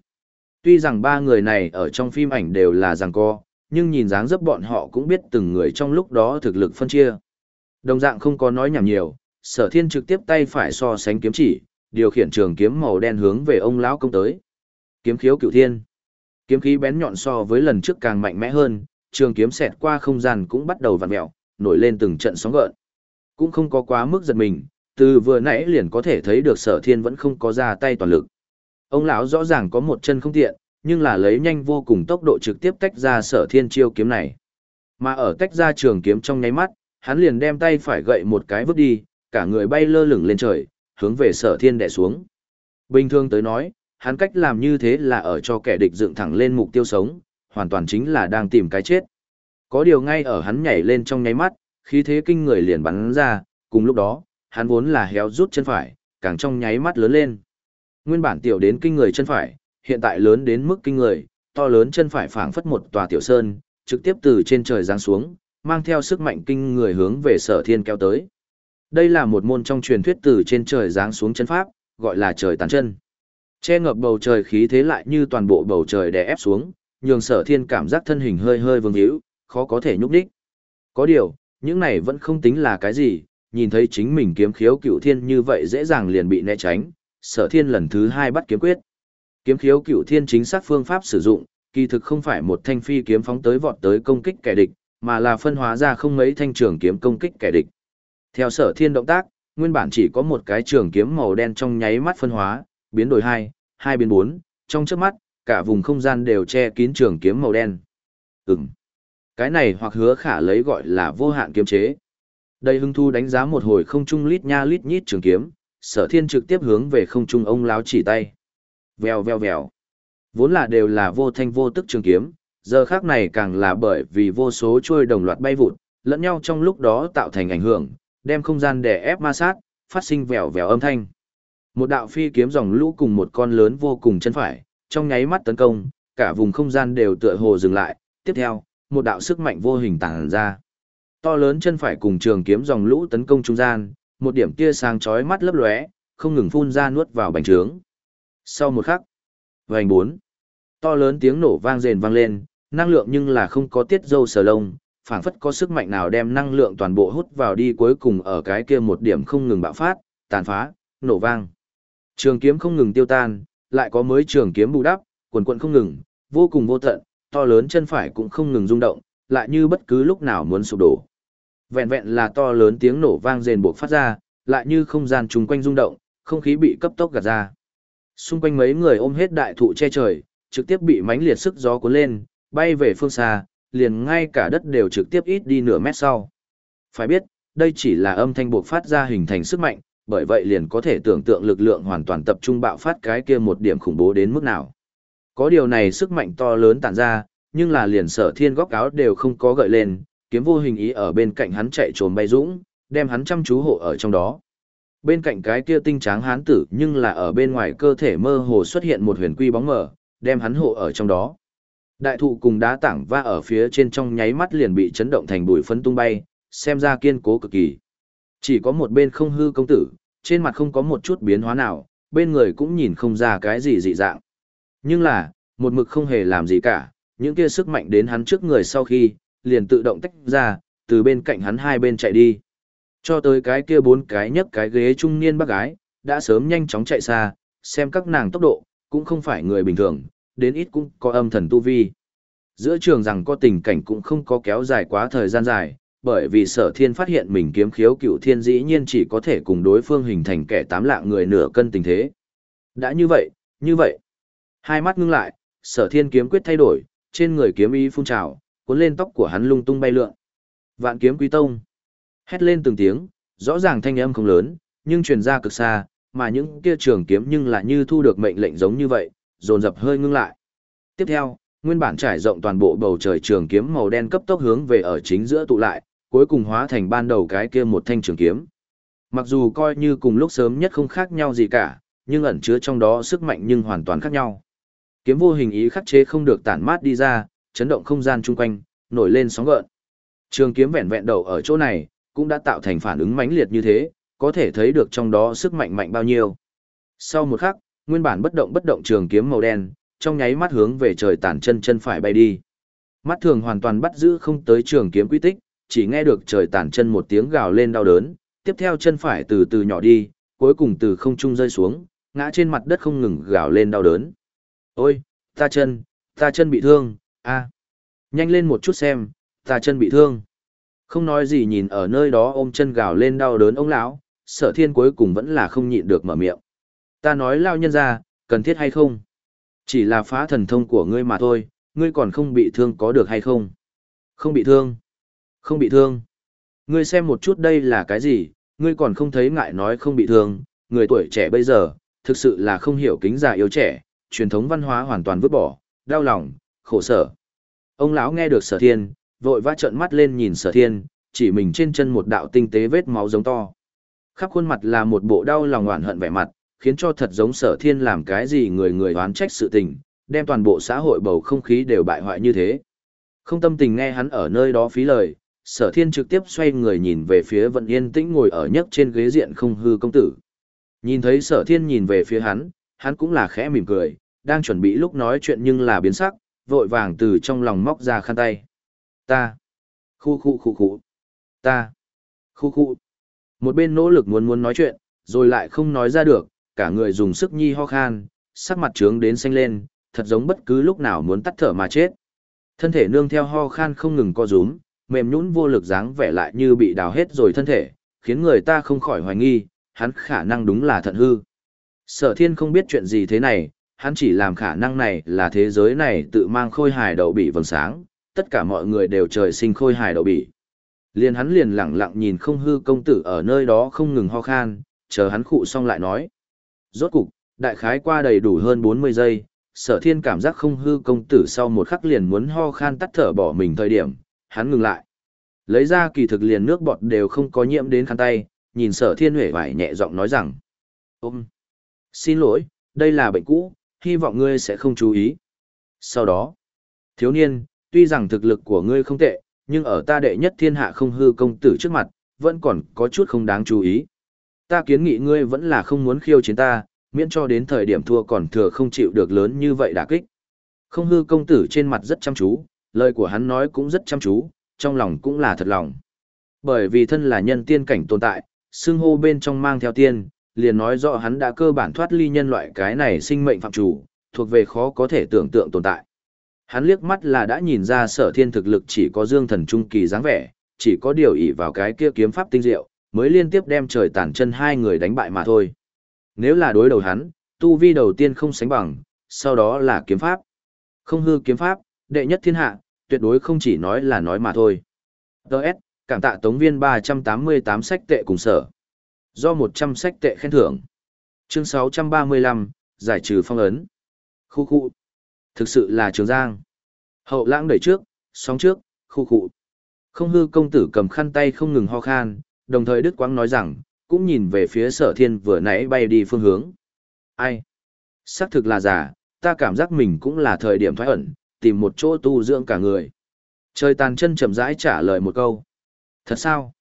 Tuy rằng ba người này ở trong phim ảnh đều là giằng co, nhưng nhìn dáng dấp bọn họ cũng biết từng người trong lúc đó thực lực phân chia. Đồng dạng không có nói nhảm nhiều, sở thiên trực tiếp tay phải so sánh kiếm chỉ, điều khiển trường kiếm màu đen hướng về ông lão công tới. Kiếm khiếu cửu thiên. Kiếm khí bén nhọn so với lần trước càng mạnh mẽ hơn, trường kiếm xẹt qua không gian cũng bắt đầu vặn mèo, nổi lên từng trận sóng gợn. Cũng không có quá mức giật mình, từ vừa nãy liền có thể thấy được sở thiên vẫn không có ra tay toàn lực. Ông lão rõ ràng có một chân không tiện, nhưng là lấy nhanh vô cùng tốc độ trực tiếp tách ra sở thiên chiêu kiếm này. Mà ở tách ra trường kiếm trong nháy mắt, hắn liền đem tay phải gậy một cái vứt đi, cả người bay lơ lửng lên trời, hướng về sở thiên đè xuống. Bình thường tới nói, hắn cách làm như thế là ở cho kẻ địch dựng thẳng lên mục tiêu sống, hoàn toàn chính là đang tìm cái chết. Có điều ngay ở hắn nhảy lên trong nháy mắt, khí thế kinh người liền bắn ra, cùng lúc đó, hắn vốn là héo rút chân phải, càng trong nháy mắt lớn lên. Nguyên bản tiểu đến kinh người chân phải, hiện tại lớn đến mức kinh người, to lớn chân phải phảng phất một tòa tiểu sơn, trực tiếp từ trên trời giáng xuống, mang theo sức mạnh kinh người hướng về sở thiên kéo tới. Đây là một môn trong truyền thuyết từ trên trời giáng xuống chân pháp, gọi là trời tàn chân. Che ngập bầu trời khí thế lại như toàn bộ bầu trời đè ép xuống, nhường sở thiên cảm giác thân hình hơi hơi vương hữu, khó có thể nhúc đích. Có điều, những này vẫn không tính là cái gì, nhìn thấy chính mình kiếm khiếu cựu thiên như vậy dễ dàng liền bị né tránh, sở thiên lần thứ hai bắt kiếm quyết. Kiếm khiếu cựu thiên chính xác phương pháp sử dụng, kỳ thực không phải một thanh phi kiếm phóng tới vọt tới công kích kẻ địch, mà là phân hóa ra không mấy thanh trường kiếm công kích kẻ địch. Theo sở thiên động tác, nguyên bản chỉ có một cái trường kiếm màu đen trong nháy mắt phân hóa, biến đổi hai, hai biến bốn, trong trước mắt, cả vùng không gian đều che kín trường kiếm màu đen. Ừm. Cái này hoặc hứa khả lấy gọi là vô hạn kiếm chế. Đây hưng thu đánh giá một hồi không trung lít nha lít nhít trường kiếm, sở thiên trực tiếp hướng về không trung ông láo chỉ tay. Vèo vèo vèo. Vốn là đều là vô thanh vô tức trường kiếm, giờ khác này càng là bởi vì vô số trôi đồng loạt bay vụt, lẫn nhau trong lúc đó tạo thành ảnh hưởng, đem không gian đè ép ma sát, phát sinh vèo vèo âm thanh. Một đạo phi kiếm dòng lũ cùng một con lớn vô cùng chân phải, trong nháy mắt tấn công, cả vùng không gian đều tựa hồ dừng lại, tiếp theo, một đạo sức mạnh vô hình tàng ra. To lớn chân phải cùng trường kiếm dòng lũ tấn công trung gian, một điểm tia sáng chói mắt lấp lóe, không ngừng phun ra nuốt vào bánh trướng. Sau một khắc, vành bốn, to lớn tiếng nổ vang rền vang lên, năng lượng nhưng là không có tiết dâu sờ lông, phảng phất có sức mạnh nào đem năng lượng toàn bộ hút vào đi cuối cùng ở cái kia một điểm không ngừng bạo phát, tàn phá, nổ vang. Trường kiếm không ngừng tiêu tan, lại có mới trường kiếm bù đắp, quần quần không ngừng, vô cùng vô tận, to lớn chân phải cũng không ngừng rung động, lại như bất cứ lúc nào muốn sụp đổ. Vẹn vẹn là to lớn tiếng nổ vang rền buộc phát ra, lại như không gian chung quanh rung động, không khí bị cấp tốc gạt ra. Xung quanh mấy người ôm hết đại thụ che trời, trực tiếp bị mánh liệt sức gió cuốn lên, bay về phương xa, liền ngay cả đất đều trực tiếp ít đi nửa mét sau. Phải biết, đây chỉ là âm thanh buộc phát ra hình thành sức mạnh, bởi vậy liền có thể tưởng tượng lực lượng hoàn toàn tập trung bạo phát cái kia một điểm khủng bố đến mức nào. Có điều này sức mạnh to lớn tản ra, nhưng là liền sở thiên góc áo đều không có gợi lên, kiếm vô hình ý ở bên cạnh hắn chạy trốn bay dũng, đem hắn chăm chú hộ ở trong đó. Bên cạnh cái kia tinh tráng hán tử nhưng là ở bên ngoài cơ thể mơ hồ xuất hiện một huyền quy bóng mờ, đem hắn hộ ở trong đó. Đại thụ cùng đá tảng va ở phía trên trong nháy mắt liền bị chấn động thành bụi phấn tung bay, xem ra kiên cố cực kỳ. Chỉ có một bên không hư công tử, trên mặt không có một chút biến hóa nào, bên người cũng nhìn không ra cái gì dị dạng. Nhưng là, một mực không hề làm gì cả, những kia sức mạnh đến hắn trước người sau khi, liền tự động tách ra, từ bên cạnh hắn hai bên chạy đi. Cho tới cái kia bốn cái nhấc cái ghế trung niên bác gái, đã sớm nhanh chóng chạy xa, xem các nàng tốc độ, cũng không phải người bình thường, đến ít cũng có âm thần tu vi. Giữa trường rằng có tình cảnh cũng không có kéo dài quá thời gian dài, bởi vì sở thiên phát hiện mình kiếm khiếu cựu thiên dĩ nhiên chỉ có thể cùng đối phương hình thành kẻ tám lạng người nửa cân tình thế. Đã như vậy, như vậy. Hai mắt ngưng lại, sở thiên kiếm quyết thay đổi, trên người kiếm ý phun trào, cuốn lên tóc của hắn lung tung bay lượn. Vạn kiếm quý tông. Hét lên từng tiếng, rõ ràng thanh âm không lớn, nhưng truyền ra cực xa, mà những kia trường kiếm nhưng lại như thu được mệnh lệnh giống như vậy, dồn dập hơi ngưng lại. Tiếp theo, Nguyên bản trải rộng toàn bộ bầu trời trường kiếm màu đen cấp tốc hướng về ở chính giữa tụ lại, cuối cùng hóa thành ban đầu cái kia một thanh trường kiếm. Mặc dù coi như cùng lúc sớm nhất không khác nhau gì cả, nhưng ẩn chứa trong đó sức mạnh nhưng hoàn toàn khác nhau. Kiếm vô hình ý khắc chế không được tản mát đi ra, chấn động không gian chung quanh, nổi lên sóng gợn. Trường kiếm vẹn vẹn đầu ở chỗ này, cũng đã tạo thành phản ứng mãnh liệt như thế, có thể thấy được trong đó sức mạnh mạnh bao nhiêu. Sau một khắc, nguyên bản bất động bất động trường kiếm màu đen, trong nháy mắt hướng về trời tản chân chân phải bay đi. Mắt thường hoàn toàn bắt giữ không tới trường kiếm quy tích, chỉ nghe được trời tản chân một tiếng gào lên đau đớn, tiếp theo chân phải từ từ nhỏ đi, cuối cùng từ không trung rơi xuống, ngã trên mặt đất không ngừng gào lên đau đớn. Ôi, ta chân, ta chân bị thương, a, Nhanh lên một chút xem, ta chân bị thương. Không nói gì nhìn ở nơi đó ôm chân gào lên đau đớn ông lão, sở thiên cuối cùng vẫn là không nhịn được mở miệng. Ta nói lao nhân ra, cần thiết hay không? Chỉ là phá thần thông của ngươi mà thôi, ngươi còn không bị thương có được hay không? Không bị thương. Không bị thương. Ngươi xem một chút đây là cái gì, ngươi còn không thấy ngại nói không bị thương, người tuổi trẻ bây giờ, thực sự là không hiểu kính già yêu trẻ, truyền thống văn hóa hoàn toàn vứt bỏ, đau lòng, khổ sở. Ông lão nghe được sở thiên, vội vã trợn mắt lên nhìn sở thiên, chỉ mình trên chân một đạo tinh tế vết máu giống to. Khắp khuôn mặt là một bộ đau lòng oản hận vẻ mặt, khiến cho thật giống sở thiên làm cái gì người người oán trách sự tình, đem toàn bộ xã hội bầu không khí đều bại hoại như thế. Không tâm tình nghe hắn ở nơi đó phí lời, sở thiên trực tiếp xoay người nhìn về phía vận yên tĩnh ngồi ở nhấc trên ghế diện không hư công tử. Nhìn thấy sở thiên nhìn về phía hắn, hắn cũng là khẽ mỉm cười, đang chuẩn bị lúc nói chuyện nhưng là biến sắc, vội vàng từ trong lòng móc ra khăn tay. Ta. Khu khu khu khu. Ta. Khu khu. Một bên nỗ lực muốn muốn nói chuyện, rồi lại không nói ra được, cả người dùng sức nhi ho khan, sắc mặt trướng đến xanh lên, thật giống bất cứ lúc nào muốn tắt thở mà chết. Thân thể nương theo ho khan không ngừng co rúm, mềm nhũn vô lực dáng vẻ lại như bị đào hết rồi thân thể, khiến người ta không khỏi hoài nghi, hắn khả năng đúng là thận hư. Sở thiên không biết chuyện gì thế này, hắn chỉ làm khả năng này là thế giới này tự mang khôi hài đậu bị vầng sáng, tất cả mọi người đều trời sinh khôi hài đậu bị. Liền hắn liền lặng lặng nhìn không hư công tử ở nơi đó không ngừng ho khan, chờ hắn khụ xong lại nói. Rốt cục, đại khái qua đầy đủ hơn 40 giây, sở thiên cảm giác không hư công tử sau một khắc liền muốn ho khan tắt thở bỏ mình thời điểm, hắn ngừng lại. Lấy ra kỳ thực liền nước bọt đều không có nhiễm đến khăn tay, nhìn sở thiên huệ vải nhẹ giọng nói rằng. Ôm! Xin lỗi, đây là bệnh cũ, hy vọng ngươi sẽ không chú ý. Sau đó, thiếu niên, tuy rằng thực lực của ngươi không tệ, nhưng ở ta đệ nhất thiên hạ không hư công tử trước mặt, vẫn còn có chút không đáng chú ý. Ta kiến nghị ngươi vẫn là không muốn khiêu chiến ta, miễn cho đến thời điểm thua còn thừa không chịu được lớn như vậy đả kích. Không hư công tử trên mặt rất chăm chú, lời của hắn nói cũng rất chăm chú, trong lòng cũng là thật lòng. Bởi vì thân là nhân tiên cảnh tồn tại, xương hô bên trong mang theo tiên, liền nói rõ hắn đã cơ bản thoát ly nhân loại cái này sinh mệnh phạm chủ, thuộc về khó có thể tưởng tượng tồn tại. Hắn liếc mắt là đã nhìn ra sở thiên thực lực chỉ có dương thần trung kỳ dáng vẻ, chỉ có điều ỷ vào cái kia kiếm pháp tinh diệu, mới liên tiếp đem trời tản chân hai người đánh bại mà thôi. Nếu là đối đầu hắn, tu vi đầu tiên không sánh bằng, sau đó là kiếm pháp. Không hư kiếm pháp, đệ nhất thiên hạ, tuyệt đối không chỉ nói là nói mà thôi. Đợt, cảm tạ tống viên 388 sách tệ cùng sở. Do 100 sách tệ khen thưởng. Chương 635, giải trừ phong ấn. Khu khu. Thực sự là trường giang. Hậu lãng đẩy trước, sóng trước, khu khu. Không hư công tử cầm khăn tay không ngừng ho khan, đồng thời Đức Quang nói rằng, cũng nhìn về phía sở thiên vừa nãy bay đi phương hướng. Ai? Xác thực là giả, ta cảm giác mình cũng là thời điểm thoái ẩn, tìm một chỗ tu dưỡng cả người. Trời tàn chân chậm rãi trả lời một câu. Thật sao?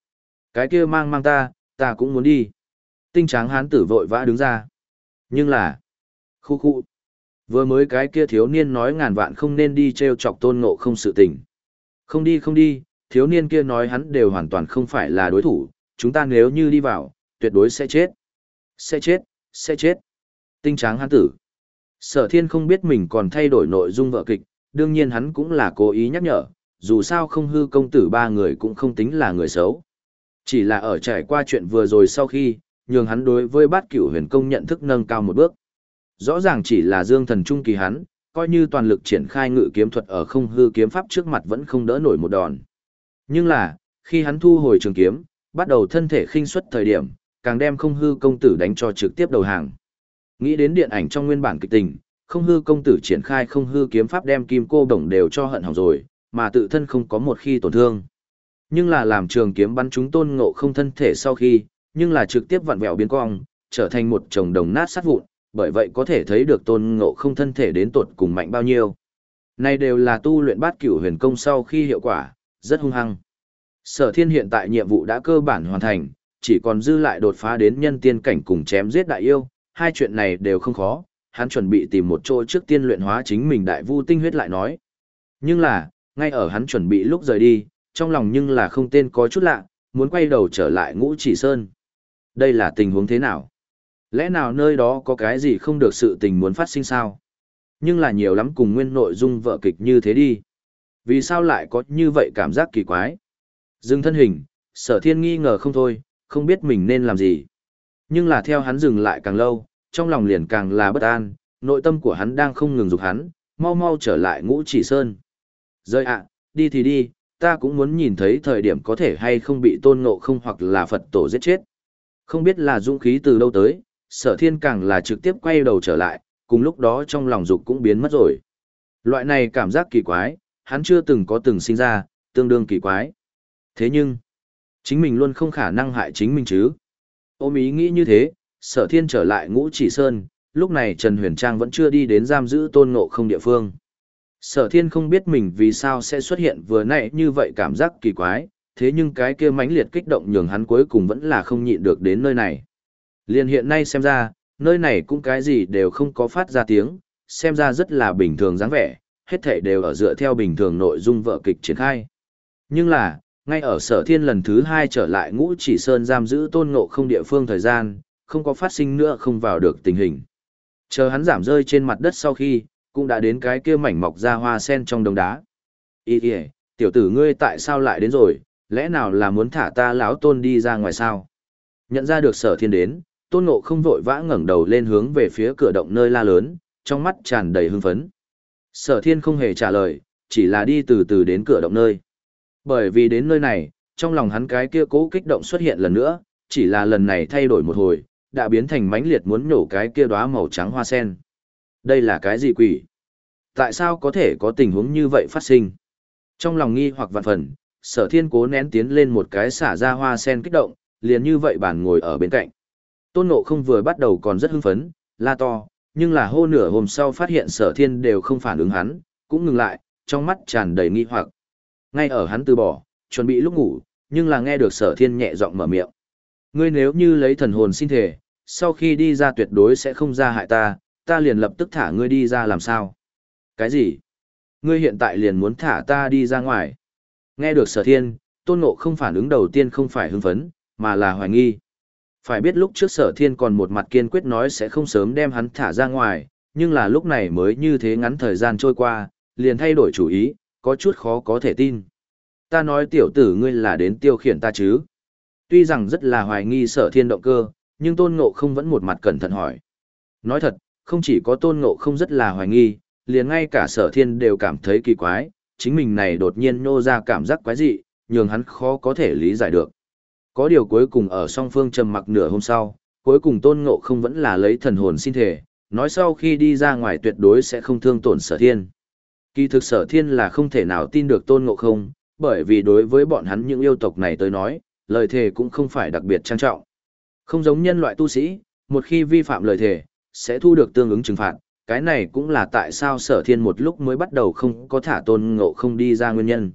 Cái kia mang mang ta, ta cũng muốn đi. Tinh tráng hán tử vội vã đứng ra. Nhưng là... Khu khu. Vừa mới cái kia thiếu niên nói ngàn vạn không nên đi treo chọc tôn ngộ không sự tình. Không đi không đi, thiếu niên kia nói hắn đều hoàn toàn không phải là đối thủ, chúng ta nếu như đi vào, tuyệt đối sẽ chết. Sẽ chết, sẽ chết. Tinh tráng hán tử. Sở thiên không biết mình còn thay đổi nội dung vợ kịch, đương nhiên hắn cũng là cố ý nhắc nhở, dù sao không hư công tử ba người cũng không tính là người xấu. Chỉ là ở trải qua chuyện vừa rồi sau khi, nhường hắn đối với bát cửu huyền công nhận thức nâng cao một bước. Rõ ràng chỉ là dương thần trung kỳ hắn, coi như toàn lực triển khai ngự kiếm thuật ở không hư kiếm pháp trước mặt vẫn không đỡ nổi một đòn. Nhưng là, khi hắn thu hồi trường kiếm, bắt đầu thân thể khinh suất thời điểm, càng đem không hư công tử đánh cho trực tiếp đầu hàng. Nghĩ đến điện ảnh trong nguyên bản kịch tình, không hư công tử triển khai không hư kiếm pháp đem kim cô đồng đều cho hận hỏng rồi, mà tự thân không có một khi tổn thương. Nhưng là làm trường kiếm bắn chúng tôn ngộ không thân thể sau khi, nhưng là trực tiếp vặn vẹo biến cong, trở thành một chồng đồng nát sát vụn, bởi vậy có thể thấy được tôn ngộ không thân thể đến tột cùng mạnh bao nhiêu. Này đều là tu luyện bát cửu huyền công sau khi hiệu quả, rất hung hăng. Sở thiên hiện tại nhiệm vụ đã cơ bản hoàn thành, chỉ còn dư lại đột phá đến nhân tiên cảnh cùng chém giết đại yêu, hai chuyện này đều không khó, hắn chuẩn bị tìm một chỗ trước tiên luyện hóa chính mình đại vu tinh huyết lại nói. Nhưng là, ngay ở hắn chuẩn bị lúc rời đi, trong lòng nhưng là không tên có chút lạ, muốn quay đầu trở lại ngũ chỉ sơn. Đây là tình huống thế nào? Lẽ nào nơi đó có cái gì không được sự tình muốn phát sinh sao? Nhưng là nhiều lắm cùng nguyên nội dung vợ kịch như thế đi. Vì sao lại có như vậy cảm giác kỳ quái? Dừng thân hình, sở thiên nghi ngờ không thôi, không biết mình nên làm gì. Nhưng là theo hắn dừng lại càng lâu, trong lòng liền càng là bất an, nội tâm của hắn đang không ngừng dục hắn, mau mau trở lại ngũ chỉ sơn. Rơi ạ, đi thì đi, ta cũng muốn nhìn thấy thời điểm có thể hay không bị tôn ngộ không hoặc là Phật tổ giết chết. Không biết là dũng khí từ đâu tới, sở thiên càng là trực tiếp quay đầu trở lại, cùng lúc đó trong lòng dục cũng biến mất rồi. Loại này cảm giác kỳ quái, hắn chưa từng có từng sinh ra, tương đương kỳ quái. Thế nhưng, chính mình luôn không khả năng hại chính mình chứ. Ôm ý nghĩ như thế, sở thiên trở lại ngũ chỉ sơn, lúc này Trần Huyền Trang vẫn chưa đi đến giam giữ tôn ngộ không địa phương. Sở thiên không biết mình vì sao sẽ xuất hiện vừa nãy như vậy cảm giác kỳ quái, thế nhưng cái kia mãnh liệt kích động nhường hắn cuối cùng vẫn là không nhịn được đến nơi này. Liên hiện nay xem ra, nơi này cũng cái gì đều không có phát ra tiếng, xem ra rất là bình thường dáng vẻ, hết thảy đều ở dựa theo bình thường nội dung vợ kịch triển khai. Nhưng là, ngay ở sở thiên lần thứ hai trở lại ngũ chỉ sơn giam giữ tôn ngộ không địa phương thời gian, không có phát sinh nữa không vào được tình hình. Chờ hắn giảm rơi trên mặt đất sau khi, cũng đã đến cái kia mảnh mọc ra hoa sen trong đống đá. Ý kìa, tiểu tử ngươi tại sao lại đến rồi, lẽ nào là muốn thả ta lão tôn đi ra ngoài sao? Nhận ra được sở thiên đến, tôn ngộ không vội vã ngẩng đầu lên hướng về phía cửa động nơi la lớn, trong mắt tràn đầy hưng phấn. Sở thiên không hề trả lời, chỉ là đi từ từ đến cửa động nơi. Bởi vì đến nơi này, trong lòng hắn cái kia cố kích động xuất hiện lần nữa, chỉ là lần này thay đổi một hồi, đã biến thành mãnh liệt muốn nổ cái kia đóa màu trắng hoa sen. Đây là cái gì quỷ? Tại sao có thể có tình huống như vậy phát sinh? Trong lòng nghi hoặc vạn phần, sở thiên cố nén tiến lên một cái xả ra hoa sen kích động, liền như vậy bản ngồi ở bên cạnh. Tôn Ngộ không vừa bắt đầu còn rất hưng phấn, la to, nhưng là hô nửa hôm sau phát hiện sở thiên đều không phản ứng hắn, cũng ngừng lại, trong mắt tràn đầy nghi hoặc. Ngay ở hắn từ bỏ, chuẩn bị lúc ngủ, nhưng là nghe được sở thiên nhẹ giọng mở miệng. Ngươi nếu như lấy thần hồn xin thể, sau khi đi ra tuyệt đối sẽ không ra hại ta, ta liền lập tức thả ngươi đi ra làm sao? Cái gì? Ngươi hiện tại liền muốn thả ta đi ra ngoài. Nghe được sở thiên, tôn ngộ không phản ứng đầu tiên không phải hưng phấn, mà là hoài nghi. Phải biết lúc trước sở thiên còn một mặt kiên quyết nói sẽ không sớm đem hắn thả ra ngoài, nhưng là lúc này mới như thế ngắn thời gian trôi qua, liền thay đổi chủ ý, có chút khó có thể tin. Ta nói tiểu tử ngươi là đến tiêu khiển ta chứ. Tuy rằng rất là hoài nghi sở thiên động cơ, nhưng tôn ngộ không vẫn một mặt cẩn thận hỏi. Nói thật, không chỉ có tôn ngộ không rất là hoài nghi, liền ngay cả sở thiên đều cảm thấy kỳ quái, chính mình này đột nhiên nô ra cảm giác quái dị, nhường hắn khó có thể lý giải được. Có điều cuối cùng ở song phương trầm mặc nửa hôm sau, cuối cùng tôn ngộ không vẫn là lấy thần hồn xin thể, nói sau khi đi ra ngoài tuyệt đối sẽ không thương tổn sở thiên. Kỳ thực sở thiên là không thể nào tin được tôn ngộ không, bởi vì đối với bọn hắn những yêu tộc này tới nói, lời thề cũng không phải đặc biệt trang trọng. Không giống nhân loại tu sĩ, một khi vi phạm lời thề, sẽ thu được tương ứng trừng phạt, cái này cũng là tại sao sở thiên một lúc mới bắt đầu không có thả tôn ngộ không đi ra nguyên nhân.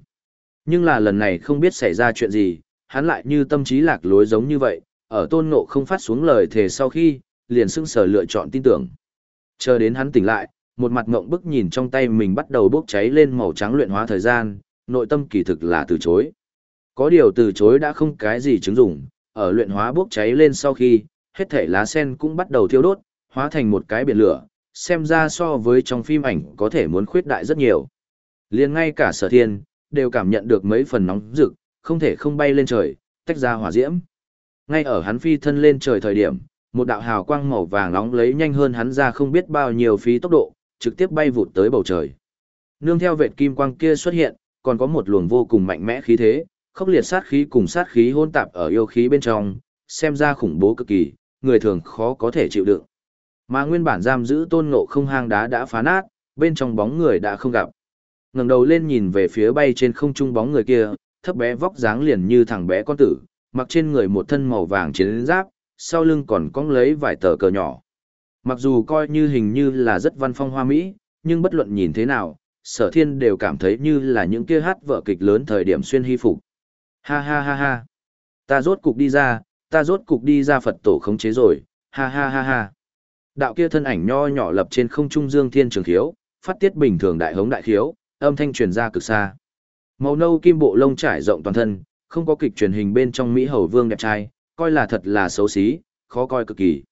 Nhưng là lần này không biết xảy ra chuyện gì, hắn lại như tâm trí lạc lối giống như vậy, ở tôn ngộ không phát xuống lời thề sau khi, liền sững sở lựa chọn tin tưởng. Chờ đến hắn tỉnh lại, một mặt ngộng bức nhìn trong tay mình bắt đầu bốc cháy lên màu trắng luyện hóa thời gian, nội tâm kỳ thực là từ chối. Có điều từ chối đã không cái gì chứng dụng, ở luyện hóa bốc cháy lên sau khi, hết thể lá sen cũng bắt đầu thiêu đốt, hóa thành một cái biển lửa, xem ra so với trong phim ảnh có thể muốn khuyết đại rất nhiều. liền ngay cả sở thiên, đều cảm nhận được mấy phần nóng rực, không thể không bay lên trời, tách ra hỏa diễm. Ngay ở hắn phi thân lên trời thời điểm, một đạo hào quang màu vàng nóng lấy nhanh hơn hắn ra không biết bao nhiêu phí tốc độ, trực tiếp bay vụt tới bầu trời. Nương theo vệt kim quang kia xuất hiện, còn có một luồng vô cùng mạnh mẽ khí thế, khốc liệt sát khí cùng sát khí hỗn tạp ở yêu khí bên trong, xem ra khủng bố cực kỳ, người thường khó có thể chịu đựng. Mà nguyên bản giam giữ tôn ngộ không hang đá đã phá nát, bên trong bóng người đã không gặp. ngẩng đầu lên nhìn về phía bay trên không trung bóng người kia, thấp bé vóc dáng liền như thằng bé con tử, mặc trên người một thân màu vàng chiến giáp, sau lưng còn cong lấy vài tờ cờ nhỏ. Mặc dù coi như hình như là rất văn phong hoa mỹ, nhưng bất luận nhìn thế nào, sở thiên đều cảm thấy như là những kia hát vở kịch lớn thời điểm xuyên hy phục. Ha ha ha ha. Ta rốt cục đi ra, ta rốt cục đi ra Phật tổ khống chế rồi, ha ha ha ha. Đạo kia thân ảnh nho nhỏ lập trên không trung dương thiên trường khiếu, phát tiết bình thường đại hống đại khiếu, âm thanh truyền ra cực xa. Màu nâu kim bộ lông trải rộng toàn thân, không có kịch truyền hình bên trong Mỹ hầu vương đẹp trai, coi là thật là xấu xí, khó coi cực kỳ.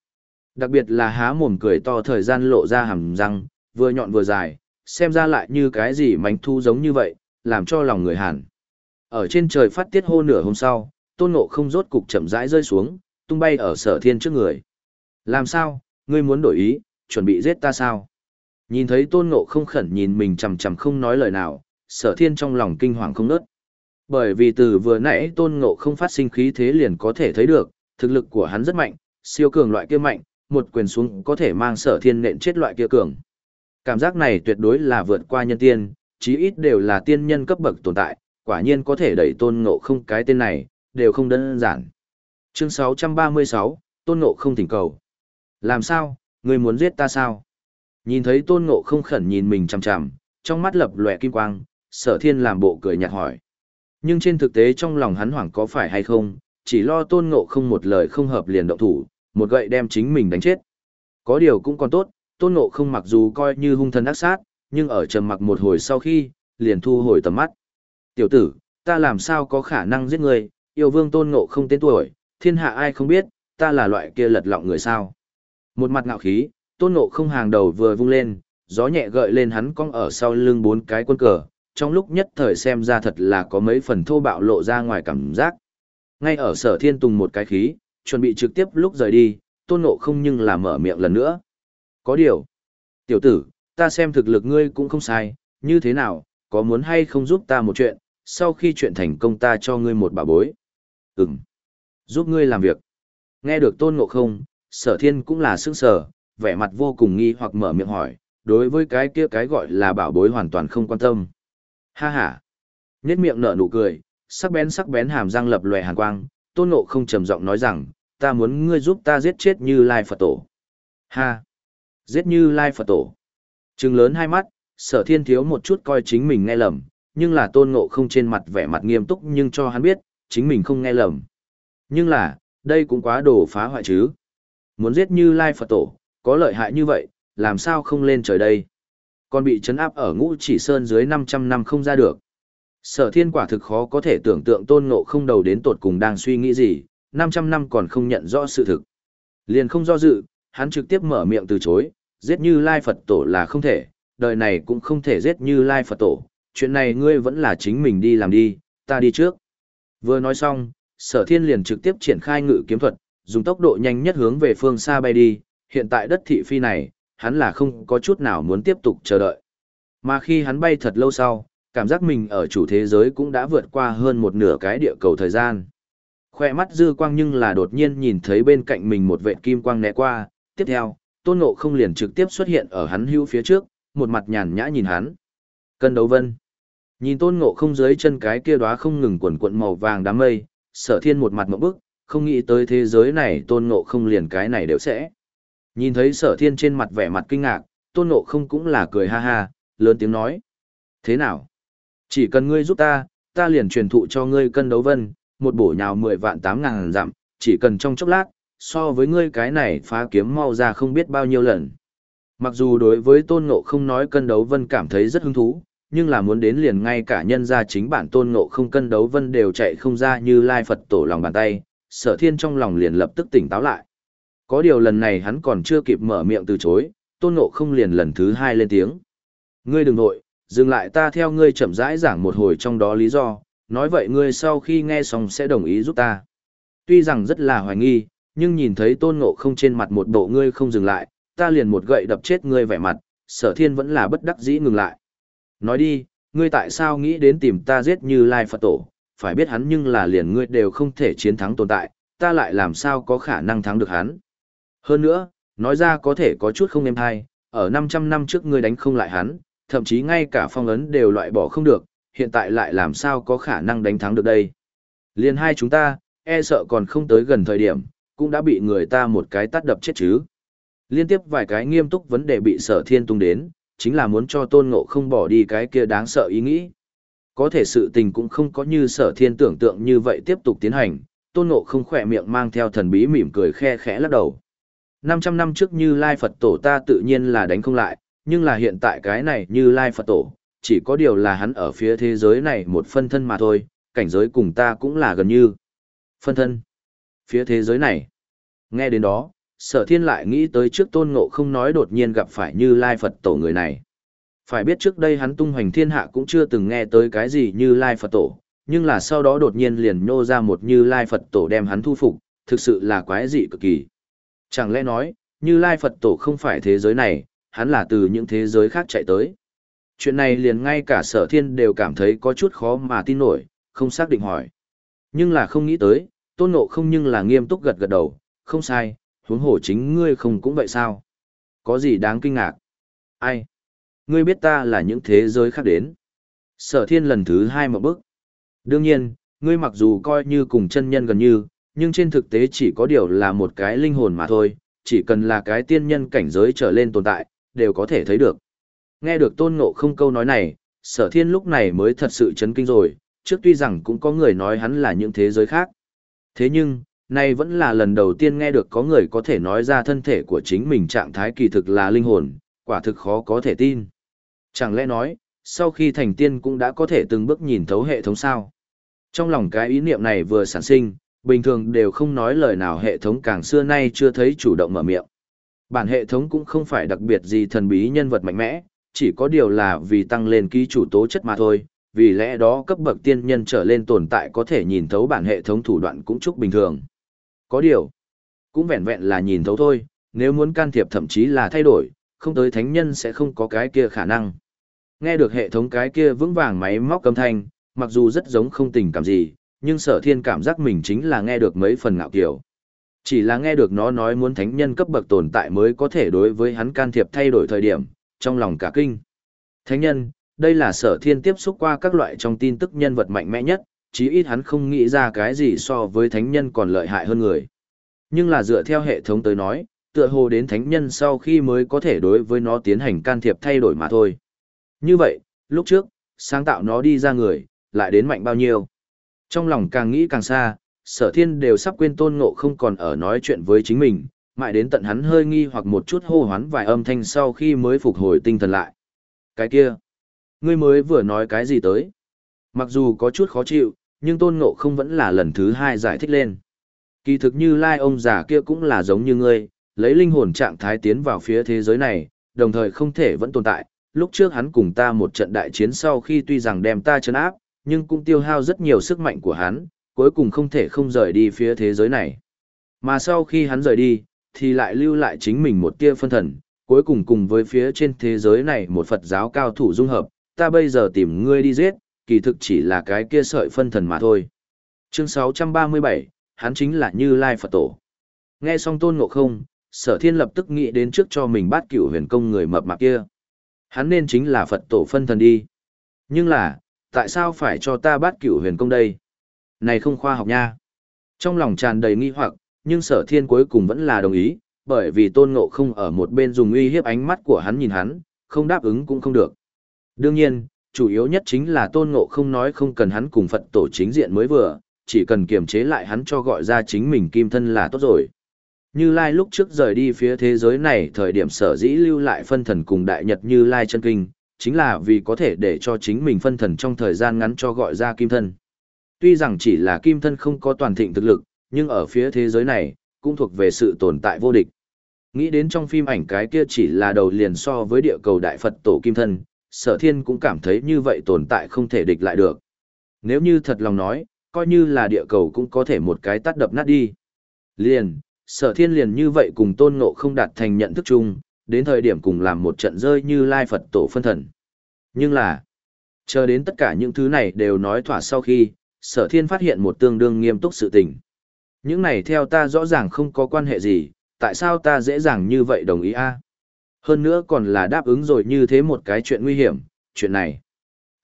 Đặc biệt là há mồm cười to thời gian lộ ra hàm răng, vừa nhọn vừa dài, xem ra lại như cái gì mánh thu giống như vậy, làm cho lòng người hàn. Ở trên trời phát tiết hô nửa hôm sau, tôn ngộ không rốt cục chậm rãi rơi xuống, tung bay ở sở thiên trước người. Làm sao, ngươi muốn đổi ý, chuẩn bị giết ta sao? Nhìn thấy tôn ngộ không khẩn nhìn mình chầm chầm không nói lời nào, sở thiên trong lòng kinh hoàng không nớt. Bởi vì từ vừa nãy tôn ngộ không phát sinh khí thế liền có thể thấy được, thực lực của hắn rất mạnh, siêu cường loại kia mạnh, một quyền xuống có thể mang sở thiên nện chết loại kia cường. Cảm giác này tuyệt đối là vượt qua nhân tiên, chí ít đều là tiên nhân cấp bậc tồn tại, quả nhiên có thể đẩy tôn ngộ không cái tên này, đều không đơn giản. Chương 636, tôn ngộ không thỉnh cầu. Làm sao, người muốn giết ta sao? Nhìn thấy tôn ngộ không khẩn nhìn mình chằm chằm, trong mắt lập lòe kim quang, sở thiên làm bộ cười nhạt hỏi. Nhưng trên thực tế trong lòng hắn hoảng có phải hay không, chỉ lo tôn ngộ không một lời không hợp liền động thủ, một gậy đem chính mình đánh chết. Có điều cũng còn tốt, tôn ngộ không mặc dù coi như hung thần ác sát, nhưng ở trầm mặc một hồi sau khi, liền thu hồi tầm mắt. Tiểu tử, ta làm sao có khả năng giết người, yêu vương tôn ngộ không tên tuổi, thiên hạ ai không biết, ta là loại kia lật lọng người sao. Một mặt ngạo khí, tôn ngộ không hàng đầu vừa vung lên, gió nhẹ gợi lên hắn cong ở sau lưng bốn cái quân cờ, trong lúc nhất thời xem ra thật là có mấy phần thô bạo lộ ra ngoài cảm giác. Ngay ở sở thiên tùng một cái khí, chuẩn bị trực tiếp lúc rời đi, tôn ngộ không nhưng là mở miệng lần nữa. Có điều, tiểu tử, ta xem thực lực ngươi cũng không sai, như thế nào, có muốn hay không giúp ta một chuyện, sau khi chuyện thành công ta cho ngươi một bảo bối. Ừm, giúp ngươi làm việc. Nghe được tôn ngộ không, sở thiên cũng là sững sờ, vẻ mặt vô cùng nghi hoặc mở miệng hỏi, đối với cái kia cái gọi là bảo bối hoàn toàn không quan tâm. Ha ha. nhét miệng nở nụ cười, sắc bén sắc bén hàm răng lập lòe hàn quang, tôn ngộ không trầm giọng nói rằng, ta muốn ngươi giúp ta giết chết như lai Phật tổ. Ha. Giết như lai Phật tổ. Trừng lớn hai mắt, sở thiên thiếu một chút coi chính mình nghe lầm, nhưng là tôn ngộ không trên mặt vẻ mặt nghiêm túc nhưng cho hắn biết, chính mình không nghe lầm. Nhưng là, đây cũng quá đồ phá hoại chứ. Muốn giết như lai Phật tổ, có lợi hại như vậy, làm sao không lên trời đây? Còn bị chấn áp ở ngũ chỉ sơn dưới 500 năm không ra được. Sở thiên quả thực khó có thể tưởng tượng tôn ngộ không đầu đến tột cùng đang suy nghĩ gì, 500 năm còn không nhận rõ sự thực. Liền không do dự, hắn trực tiếp mở miệng từ chối, giết như lai Phật tổ là không thể, đời này cũng không thể giết như lai Phật tổ, chuyện này ngươi vẫn là chính mình đi làm đi, ta đi trước. Vừa nói xong, sở thiên liền trực tiếp triển khai ngự kiếm thuật, dùng tốc độ nhanh nhất hướng về phương xa bay đi, hiện tại đất thị phi này, hắn là không có chút nào muốn tiếp tục chờ đợi. Mà khi hắn bay thật lâu sau, cảm giác mình ở chủ thế giới cũng đã vượt qua hơn một nửa cái địa cầu thời gian. Khoe mắt dư quang nhưng là đột nhiên nhìn thấy bên cạnh mình một vệt kim quang né qua, tiếp theo, tôn ngộ không liền trực tiếp xuất hiện ở hắn hưu phía trước, một mặt nhàn nhã nhìn hắn. Cân đấu vân. Nhìn tôn ngộ không dưới chân cái kia đóa không ngừng quần cuộn màu vàng đám mây, sở thiên một mặt một bức, không nghĩ tới thế giới này tôn ngộ không liền cái này đều sẽ. Nhìn thấy sở thiên trên mặt vẻ mặt kinh ngạc, tôn ngộ không cũng là cười ha ha, lớn tiếng nói. Thế nào? Chỉ cần ngươi giúp ta, ta liền truyền thụ cho ngươi cân đấu vân, một bổ nhào mười vạn tám ngàn giảm chỉ cần trong chốc lát, so với ngươi cái này phá kiếm mau ra không biết bao nhiêu lần. Mặc dù đối với tôn ngộ không nói cân đấu vân cảm thấy rất hứng thú, nhưng là muốn đến liền ngay cả nhân gia chính bản tôn ngộ không cân đấu vân đều chạy không ra như lai Phật tổ lòng bàn tay, sở thiên trong lòng liền lập tức tỉnh táo lại. Có điều lần này hắn còn chưa kịp mở miệng từ chối, tôn ngộ không liền lần thứ hai lên tiếng. Ngươi đừng nội, dừng lại ta theo ngươi chậm rãi giảng một hồi trong đó lý do, nói vậy ngươi sau khi nghe xong sẽ đồng ý giúp ta. Tuy rằng rất là hoài nghi, nhưng nhìn thấy tôn ngộ không trên mặt một bộ ngươi không dừng lại, ta liền một gậy đập chết ngươi vẻ mặt, sở thiên vẫn là bất đắc dĩ ngừng lại. Nói đi, ngươi tại sao nghĩ đến tìm ta giết như Lai Phật Tổ, phải biết hắn nhưng là liền ngươi đều không thể chiến thắng tồn tại, ta lại làm sao có khả năng thắng được hắn. Hơn nữa, nói ra có thể có chút không êm hay, ở 500 năm trước ngươi đánh không lại hắn, thậm chí ngay cả phong ấn đều loại bỏ không được, hiện tại lại làm sao có khả năng đánh thắng được đây. Liên hai chúng ta, e sợ còn không tới gần thời điểm, cũng đã bị người ta một cái tát đập chết chứ. Liên tiếp vài cái nghiêm túc vấn đề bị sở thiên tung đến, chính là muốn cho tôn ngộ không bỏ đi cái kia đáng sợ ý nghĩ. Có thể sự tình cũng không có như sở thiên tưởng tượng như vậy tiếp tục tiến hành, tôn ngộ không khỏe miệng mang theo thần bí mỉm cười khe khẽ lắc đầu. 500 năm trước như Lai Phật Tổ ta tự nhiên là đánh không lại, nhưng là hiện tại cái này như Lai Phật Tổ, chỉ có điều là hắn ở phía thế giới này một phân thân mà thôi, cảnh giới cùng ta cũng là gần như phân thân. Phía thế giới này, nghe đến đó, sở thiên lại nghĩ tới trước tôn ngộ không nói đột nhiên gặp phải như Lai Phật Tổ người này. Phải biết trước đây hắn tung hoành thiên hạ cũng chưa từng nghe tới cái gì như Lai Phật Tổ, nhưng là sau đó đột nhiên liền nhô ra một như Lai Phật Tổ đem hắn thu phục, thực sự là quái dị cực kỳ. Chẳng lẽ nói, như Lai Phật Tổ không phải thế giới này, hắn là từ những thế giới khác chạy tới. Chuyện này liền ngay cả sở thiên đều cảm thấy có chút khó mà tin nổi, không xác định hỏi. Nhưng là không nghĩ tới, tôn ngộ không nhưng là nghiêm túc gật gật đầu, không sai, huống hồ chính ngươi không cũng vậy sao? Có gì đáng kinh ngạc? Ai? Ngươi biết ta là những thế giới khác đến. Sở thiên lần thứ hai một bước. Đương nhiên, ngươi mặc dù coi như cùng chân nhân gần như, nhưng trên thực tế chỉ có điều là một cái linh hồn mà thôi, chỉ cần là cái tiên nhân cảnh giới trở lên tồn tại, đều có thể thấy được. Nghe được tôn ngộ không câu nói này, sở thiên lúc này mới thật sự chấn kinh rồi, trước tuy rằng cũng có người nói hắn là những thế giới khác. Thế nhưng, nay vẫn là lần đầu tiên nghe được có người có thể nói ra thân thể của chính mình trạng thái kỳ thực là linh hồn, quả thực khó có thể tin. Chẳng lẽ nói, sau khi thành tiên cũng đã có thể từng bước nhìn thấu hệ thống sao? Trong lòng cái ý niệm này vừa sản sinh, bình thường đều không nói lời nào hệ thống càng xưa nay chưa thấy chủ động mở miệng. Bản hệ thống cũng không phải đặc biệt gì thần bí nhân vật mạnh mẽ, chỉ có điều là vì tăng lên ký chủ tố chất mà thôi, vì lẽ đó cấp bậc tiên nhân trở lên tồn tại có thể nhìn thấu bản hệ thống thủ đoạn cũng chúc bình thường. Có điều, cũng vẹn vẹn là nhìn thấu thôi, nếu muốn can thiệp thậm chí là thay đổi, không tới thánh nhân sẽ không có cái kia khả năng. Nghe được hệ thống cái kia vững vàng máy móc âm thanh, mặc dù rất giống không tình cảm gì, nhưng sở thiên cảm giác mình chính là nghe được mấy phần ngạo kiểu. Chỉ là nghe được nó nói muốn thánh nhân cấp bậc tồn tại mới có thể đối với hắn can thiệp thay đổi thời điểm, trong lòng cả kinh. Thánh nhân, đây là sở thiên tiếp xúc qua các loại trong tin tức nhân vật mạnh mẽ nhất, chí ít hắn không nghĩ ra cái gì so với thánh nhân còn lợi hại hơn người. Nhưng là dựa theo hệ thống tới nói, tựa hồ đến thánh nhân sau khi mới có thể đối với nó tiến hành can thiệp thay đổi mà thôi. Như vậy, lúc trước, sáng tạo nó đi ra người, lại đến mạnh bao nhiêu. Trong lòng càng nghĩ càng xa, sở thiên đều sắp quên tôn ngộ không còn ở nói chuyện với chính mình, mãi đến tận hắn hơi nghi hoặc một chút hô hoán vài âm thanh sau khi mới phục hồi tinh thần lại. Cái kia, ngươi mới vừa nói cái gì tới? Mặc dù có chút khó chịu, nhưng tôn ngộ không vẫn là lần thứ hai giải thích lên. Kỳ thực như lai ông già kia cũng là giống như ngươi, lấy linh hồn trạng thái tiến vào phía thế giới này, đồng thời không thể vẫn tồn tại. Lúc trước hắn cùng ta một trận đại chiến sau khi tuy rằng đem ta chấn áp, nhưng cũng tiêu hao rất nhiều sức mạnh của hắn, cuối cùng không thể không rời đi phía thế giới này. Mà sau khi hắn rời đi, thì lại lưu lại chính mình một tia phân thần, cuối cùng cùng với phía trên thế giới này một Phật giáo cao thủ dung hợp, ta bây giờ tìm ngươi đi giết, kỳ thực chỉ là cái kia sợi phân thần mà thôi. Chương 637, hắn chính là Như Lai Phật Tổ. Nghe xong tôn ngộ không, sở thiên lập tức nghĩ đến trước cho mình bát cửu huyền công người mập mạp kia. Hắn nên chính là Phật Tổ phân thần đi. Nhưng là, tại sao phải cho ta bát cửu huyền công đây? Này không khoa học nha. Trong lòng tràn đầy nghi hoặc, nhưng sở thiên cuối cùng vẫn là đồng ý, bởi vì tôn ngộ không ở một bên dùng uy hiếp ánh mắt của hắn nhìn hắn, không đáp ứng cũng không được. Đương nhiên, chủ yếu nhất chính là tôn ngộ không nói không cần hắn cùng Phật tổ chính diện mới vừa, chỉ cần kiềm chế lại hắn cho gọi ra chính mình kim thân là tốt rồi. Như Lai lúc trước rời đi phía thế giới này thời điểm sở dĩ lưu lại phân thần cùng đại nhật Như Lai chân kinh, chính là vì có thể để cho chính mình phân thần trong thời gian ngắn cho gọi ra kim thân. Tuy rằng chỉ là kim thân không có toàn thịnh thực lực, nhưng ở phía thế giới này, cũng thuộc về sự tồn tại vô địch. Nghĩ đến trong phim ảnh cái kia chỉ là đầu liền so với địa cầu đại Phật tổ kim thân, sở thiên cũng cảm thấy như vậy tồn tại không thể địch lại được. Nếu như thật lòng nói, coi như là địa cầu cũng có thể một cái tắt đập nát đi. Liền, sở thiên liền như vậy cùng tôn ngộ không đạt thành nhận thức chung, đến thời điểm cùng làm một trận rơi như lai Phật tổ phân thần. Nhưng là, chờ đến tất cả những thứ này đều nói thỏa sau khi, sở thiên phát hiện một tương đương nghiêm túc sự tình. Những này theo ta rõ ràng không có quan hệ gì, tại sao ta dễ dàng như vậy đồng ý a? Hơn nữa còn là đáp ứng rồi như thế một cái chuyện nguy hiểm, chuyện này.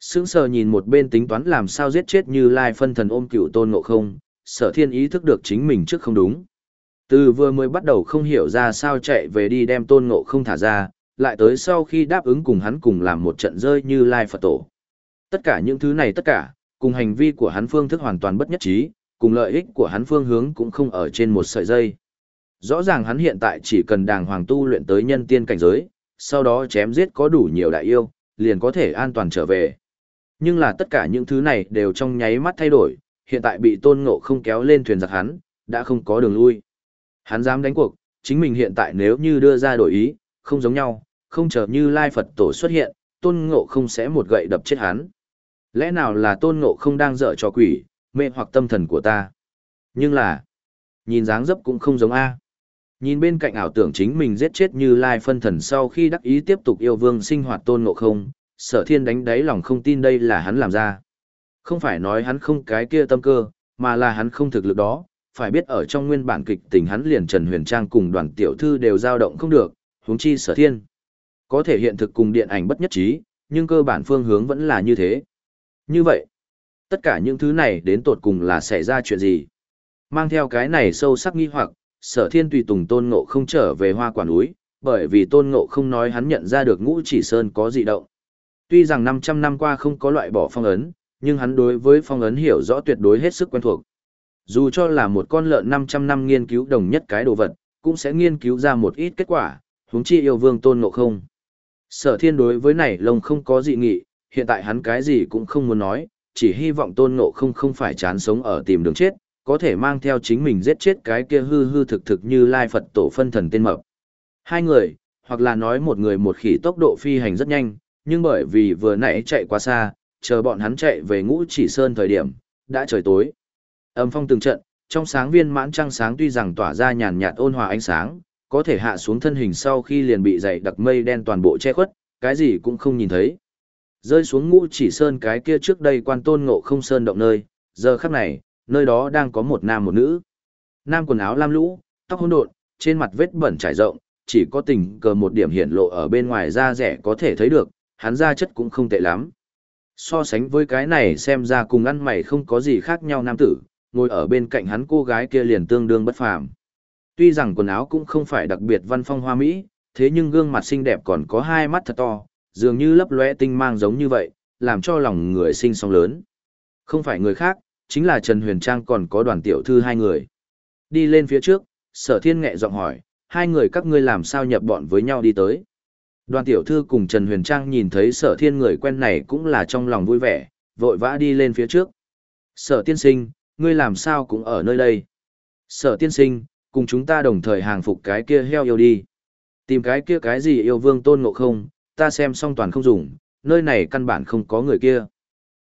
Sững sờ nhìn một bên tính toán làm sao giết chết như lai phân thần ôm cựu tôn ngộ không, sở thiên ý thức được chính mình trước không đúng. Từ vừa mới bắt đầu không hiểu ra sao chạy về đi đem tôn ngộ không thả ra, lại tới sau khi đáp ứng cùng hắn cùng làm một trận rơi như lai Phật tổ. Tất cả những thứ này tất cả, cùng hành vi của hắn phương thức hoàn toàn bất nhất trí, cùng lợi ích của hắn phương hướng cũng không ở trên một sợi dây. Rõ ràng hắn hiện tại chỉ cần đàng hoàng tu luyện tới nhân tiên cảnh giới, sau đó chém giết có đủ nhiều đại yêu, liền có thể an toàn trở về. Nhưng là tất cả những thứ này đều trong nháy mắt thay đổi, hiện tại bị tôn ngộ không kéo lên thuyền giặc hắn, đã không có đường lui. Hắn dám đánh cuộc, chính mình hiện tại nếu như đưa ra đổi ý, không giống nhau, không chờ như Lai Phật tổ xuất hiện, tôn ngộ không sẽ một gậy đập chết hắn. Lẽ nào là tôn ngộ không đang dở cho quỷ, mê hoặc tâm thần của ta? Nhưng là, nhìn dáng dấp cũng không giống A. Nhìn bên cạnh ảo tưởng chính mình giết chết như Lai phân thần sau khi đắc ý tiếp tục yêu vương sinh hoạt tôn ngộ không, sở thiên đánh đáy lòng không tin đây là hắn làm ra. Không phải nói hắn không cái kia tâm cơ, mà là hắn không thực lực đó, phải biết ở trong nguyên bản kịch tình hắn liền Trần Huyền Trang cùng đoàn tiểu thư đều dao động không được, huống chi sở thiên. Có thể hiện thực cùng điện ảnh bất nhất trí, nhưng cơ bản phương hướng vẫn là như thế. Như vậy, tất cả những thứ này đến tột cùng là xảy ra chuyện gì? Mang theo cái này sâu sắc nghi hoặc, sở thiên tùy tùng tôn ngộ không trở về hoa quả núi, bởi vì tôn ngộ không nói hắn nhận ra được ngũ chỉ sơn có dị động. Tuy rằng 500 năm qua không có loại bỏ phong ấn, nhưng hắn đối với phong ấn hiểu rõ tuyệt đối hết sức quen thuộc. Dù cho là một con lợn 500 năm nghiên cứu đồng nhất cái đồ vật, cũng sẽ nghiên cứu ra một ít kết quả, huống chi yêu vương tôn ngộ không. Sở thiên đối với này lông không có dị nghị, hiện tại hắn cái gì cũng không muốn nói, chỉ hy vọng tôn ngộ không không phải chán sống ở tìm đường chết, có thể mang theo chính mình giết chết cái kia hư hư thực thực như lai Phật tổ phân thần tên mập. Hai người, hoặc là nói một người một khỉ tốc độ phi hành rất nhanh, nhưng bởi vì vừa nãy chạy quá xa, chờ bọn hắn chạy về ngũ chỉ sơn thời điểm, đã trời tối. Âm phong từng trận, trong sáng viên mãn trăng sáng tuy rằng tỏa ra nhàn nhạt ôn hòa ánh sáng, có thể hạ xuống thân hình sau khi liền bị dày đặc mây đen toàn bộ che khuất, cái gì cũng không nhìn thấy. Rơi xuống ngũ chỉ sơn cái kia trước đây quan tôn ngộ không sơn động nơi, giờ khắc này, nơi đó đang có một nam một nữ. Nam quần áo lam lũ, tóc hỗn độn, trên mặt vết bẩn trải rộng, chỉ có tình cờ một điểm hiển lộ ở bên ngoài da rẻ có thể thấy được, hắn da chất cũng không tệ lắm. So sánh với cái này xem ra cùng ăn mày không có gì khác nhau nam tử, ngồi ở bên cạnh hắn cô gái kia liền tương đương bất phàm. Tuy rằng quần áo cũng không phải đặc biệt văn phong hoa mỹ, thế nhưng gương mặt xinh đẹp còn có hai mắt thật to, dường như lấp lóe tinh mang giống như vậy, làm cho lòng người sinh sóng lớn. Không phải người khác, chính là Trần Huyền Trang còn có đoàn tiểu thư hai người. Đi lên phía trước, sở thiên nghệ giọng hỏi, hai người các ngươi làm sao nhập bọn với nhau đi tới. Đoàn tiểu thư cùng Trần Huyền Trang nhìn thấy sở thiên người quen này cũng là trong lòng vui vẻ, vội vã đi lên phía trước. Sở tiên sinh, ngươi làm sao cũng ở nơi đây. Sở tiên sinh, cùng chúng ta đồng thời hàng phục cái kia heo yêu đi. Tìm cái kia cái gì yêu vương tôn ngộ không, ta xem xong toàn không dùng, nơi này căn bản không có người kia.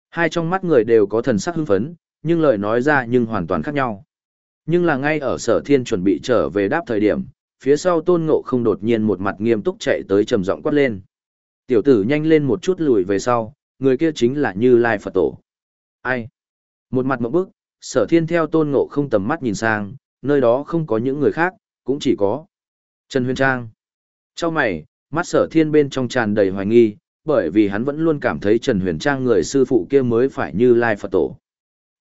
Hai trong mắt người đều có thần sắc hưng phấn, nhưng lời nói ra nhưng hoàn toàn khác nhau. Nhưng là ngay ở sở thiên chuẩn bị trở về đáp thời điểm, phía sau tôn ngộ không đột nhiên một mặt nghiêm túc chạy tới trầm giọng quát lên. Tiểu tử nhanh lên một chút lùi về sau, người kia chính là Như Lai Phật Tổ. Ai? Một mặt mộng bức, sở thiên theo tôn ngộ không tầm mắt nhìn sang, nơi đó không có những người khác, cũng chỉ có Trần Huyền Trang. Trong mày, mắt sở thiên bên trong tràn đầy hoài nghi, bởi vì hắn vẫn luôn cảm thấy Trần Huyền Trang người sư phụ kia mới phải như Lai Phật Tổ.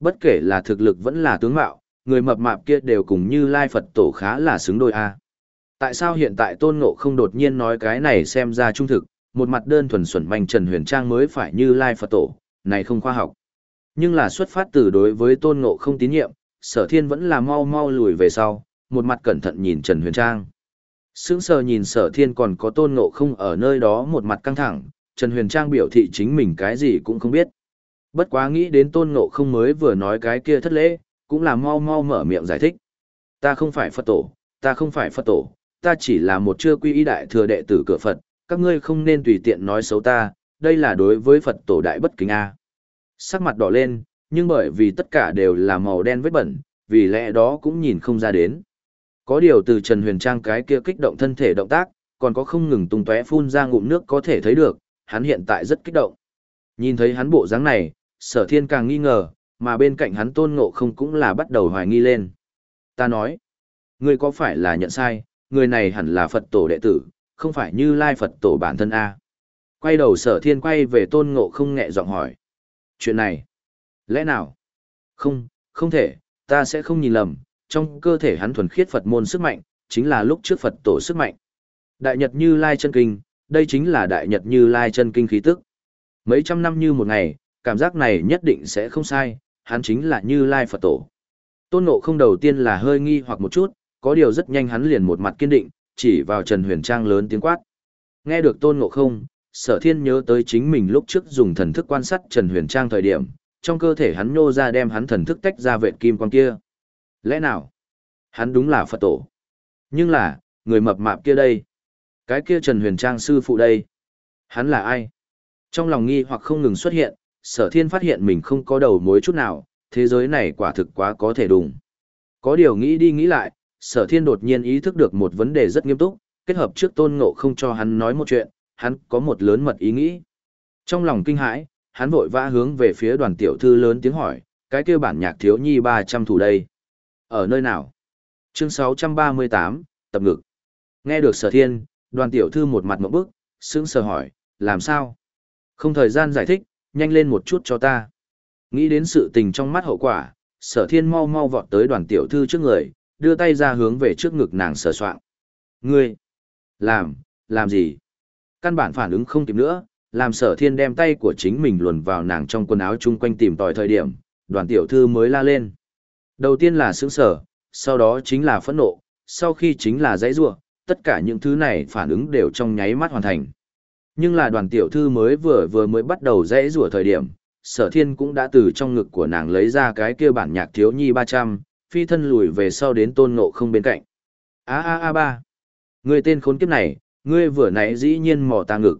Bất kể là thực lực vẫn là tướng mạo, người mập mạp kia đều cùng như Lai Phật Tổ khá là xứng đôi a. Tại sao hiện tại Tôn Ngộ không đột nhiên nói cái này xem ra trung thực, một mặt đơn thuần xuẩn manh Trần Huyền Trang mới phải như Lai Phật Tổ, này không khoa học. Nhưng là xuất phát từ đối với Tôn Ngộ không tín nhiệm, sở thiên vẫn là mau mau lùi về sau, một mặt cẩn thận nhìn Trần Huyền Trang. Sững sờ nhìn sở thiên còn có Tôn Ngộ không ở nơi đó một mặt căng thẳng, Trần Huyền Trang biểu thị chính mình cái gì cũng không biết. Bất quá nghĩ đến tôn ngộ không mới vừa nói cái kia thất lễ, cũng là mau mau mở miệng giải thích. Ta không phải Phật tổ, ta không phải Phật tổ, ta chỉ là một chưa quy y đại thừa đệ tử cửa Phật, các ngươi không nên tùy tiện nói xấu ta, đây là đối với Phật tổ đại bất kính A. Sắc mặt đỏ lên, nhưng bởi vì tất cả đều là màu đen vết bẩn, vì lẽ đó cũng nhìn không ra đến. Có điều từ Trần Huyền Trang cái kia kích động thân thể động tác, còn có không ngừng tung tóe phun ra ngụm nước có thể thấy được, hắn hiện tại rất kích động. Nhìn thấy hắn bộ dáng này, sở thiên càng nghi ngờ, mà bên cạnh hắn tôn ngộ không cũng là bắt đầu hoài nghi lên. Ta nói, ngươi có phải là nhận sai, người này hẳn là Phật tổ đệ tử, không phải như Lai Phật tổ bản thân A. Quay đầu sở thiên quay về tôn ngộ không nhẹ giọng hỏi. Chuyện này, lẽ nào? Không, không thể, ta sẽ không nhìn lầm, trong cơ thể hắn thuần khiết Phật môn sức mạnh, chính là lúc trước Phật tổ sức mạnh. Đại Nhật Như Lai chân kinh, đây chính là Đại Nhật Như Lai chân kinh khí tức. Mấy trăm năm như một ngày, cảm giác này nhất định sẽ không sai, hắn chính là Như Lai Phật tổ. Tôn Ngộ không đầu tiên là hơi nghi hoặc một chút, có điều rất nhanh hắn liền một mặt kiên định, chỉ vào Trần Huyền Trang lớn tiếng quát. Nghe được Tôn Ngộ không, sở thiên nhớ tới chính mình lúc trước dùng thần thức quan sát Trần Huyền Trang thời điểm, trong cơ thể hắn nhô ra đem hắn thần thức tách ra vệt kim quang kia. Lẽ nào? Hắn đúng là Phật tổ. Nhưng là, người mập mạp kia đây. Cái kia Trần Huyền Trang sư phụ đây. Hắn là ai? Trong lòng nghi hoặc không ngừng xuất hiện, sở thiên phát hiện mình không có đầu mối chút nào, thế giới này quả thực quá có thể đùng. Có điều nghĩ đi nghĩ lại, sở thiên đột nhiên ý thức được một vấn đề rất nghiêm túc, kết hợp trước tôn ngộ không cho hắn nói một chuyện, hắn có một lớn mật ý nghĩ. Trong lòng kinh hãi, hắn vội vã hướng về phía đoàn tiểu thư lớn tiếng hỏi, cái kia bản nhạc thiếu nhi 300 thủ đây. Ở nơi nào? Chương 638, tập ngực. Nghe được sở thiên, đoàn tiểu thư một mặt mộng bức, sững sờ hỏi, làm sao? Không thời gian giải thích, nhanh lên một chút cho ta. Nghĩ đến sự tình trong mắt hậu quả, sở thiên mau mau vọt tới đoàn tiểu thư trước người, đưa tay ra hướng về trước ngực nàng sờ soạn. Ngươi! Làm, làm gì? Căn bản phản ứng không kịp nữa, làm sở thiên đem tay của chính mình luồn vào nàng trong quần áo chung quanh tìm tòi thời điểm, đoàn tiểu thư mới la lên. Đầu tiên là sướng sở, sau đó chính là phẫn nộ, sau khi chính là dãy ruột, tất cả những thứ này phản ứng đều trong nháy mắt hoàn thành. Nhưng là đoàn tiểu thư mới vừa vừa mới bắt đầu rẽ rủa thời điểm, sở thiên cũng đã từ trong ngực của nàng lấy ra cái kia bản nhạc thiếu nhi 300, phi thân lùi về sau đến tôn ngộ không bên cạnh. a a a ba, người tên khốn kiếp này, ngươi vừa nãy dĩ nhiên mò ta ngực.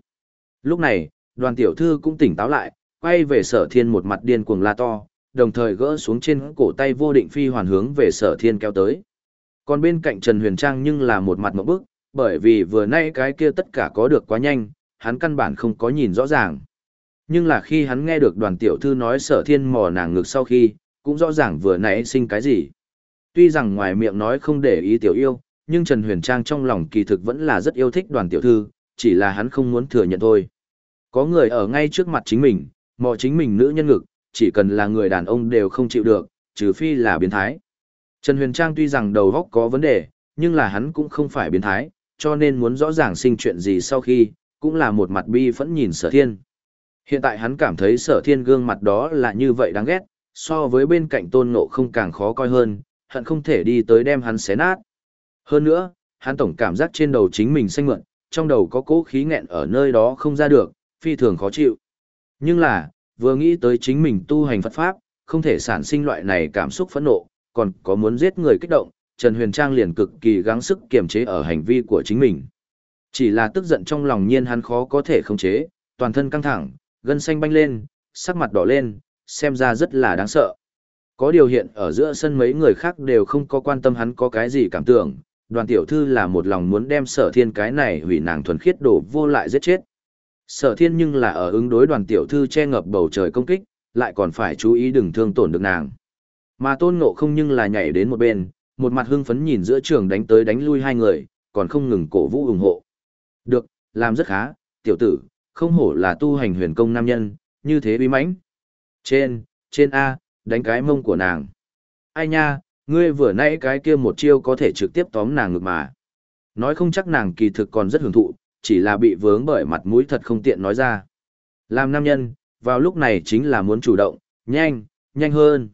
Lúc này, đoàn tiểu thư cũng tỉnh táo lại, quay về sở thiên một mặt điên cuồng la to, đồng thời gỡ xuống trên cổ tay vô định phi hoàn hướng về sở thiên kéo tới. Còn bên cạnh Trần Huyền Trang nhưng là một mặt một bức, bởi vì vừa nãy cái kia tất cả có được quá nhanh, hắn căn bản không có nhìn rõ ràng. Nhưng là khi hắn nghe được đoàn tiểu thư nói sở thiên mò nàng ngực sau khi, cũng rõ ràng vừa nãy sinh cái gì. Tuy rằng ngoài miệng nói không để ý tiểu yêu, nhưng Trần Huyền Trang trong lòng kỳ thực vẫn là rất yêu thích đoàn tiểu thư, chỉ là hắn không muốn thừa nhận thôi. Có người ở ngay trước mặt chính mình, mò chính mình nữ nhân ngực, chỉ cần là người đàn ông đều không chịu được, trừ phi là biến thái. Trần Huyền Trang tuy rằng đầu óc có vấn đề, nhưng là hắn cũng không phải biến thái, cho nên muốn rõ ràng sinh chuyện gì sau khi, cũng là một mặt bi phẫn nhìn sở thiên. Hiện tại hắn cảm thấy sở thiên gương mặt đó là như vậy đáng ghét, so với bên cạnh tôn ngộ không càng khó coi hơn, hận không thể đi tới đem hắn xé nát. Hơn nữa, hắn tổng cảm giác trên đầu chính mình xanh mượn, trong đầu có cố khí nghẹn ở nơi đó không ra được, phi thường khó chịu. Nhưng là, vừa nghĩ tới chính mình tu hành Phật Pháp, không thể sản sinh loại này cảm xúc phẫn nộ, còn có muốn giết người kích động, Trần Huyền Trang liền cực kỳ gắng sức kiềm chế ở hành vi của chính mình. Chỉ là tức giận trong lòng nhiên hắn khó có thể khống chế, toàn thân căng thẳng, gân xanh banh lên, sắc mặt đỏ lên, xem ra rất là đáng sợ. Có điều hiện ở giữa sân mấy người khác đều không có quan tâm hắn có cái gì cảm tưởng, đoàn tiểu thư là một lòng muốn đem sở thiên cái này hủy nàng thuần khiết đổ vô lại giết chết. Sở thiên nhưng là ở ứng đối đoàn tiểu thư che ngập bầu trời công kích, lại còn phải chú ý đừng thương tổn được nàng. Mà tôn ngộ không nhưng là nhảy đến một bên, một mặt hưng phấn nhìn giữa trường đánh tới đánh lui hai người, còn không ngừng cổ vũ ủng hộ. Làm rất khá, tiểu tử, không hổ là tu hành huyền công nam nhân, như thế bí mãnh. Trên, trên A, đánh cái mông của nàng. Ai nha, ngươi vừa nãy cái kia một chiêu có thể trực tiếp tóm nàng ngược mà. Nói không chắc nàng kỳ thực còn rất hưởng thụ, chỉ là bị vướng bởi mặt mũi thật không tiện nói ra. Làm nam nhân, vào lúc này chính là muốn chủ động, nhanh, nhanh hơn.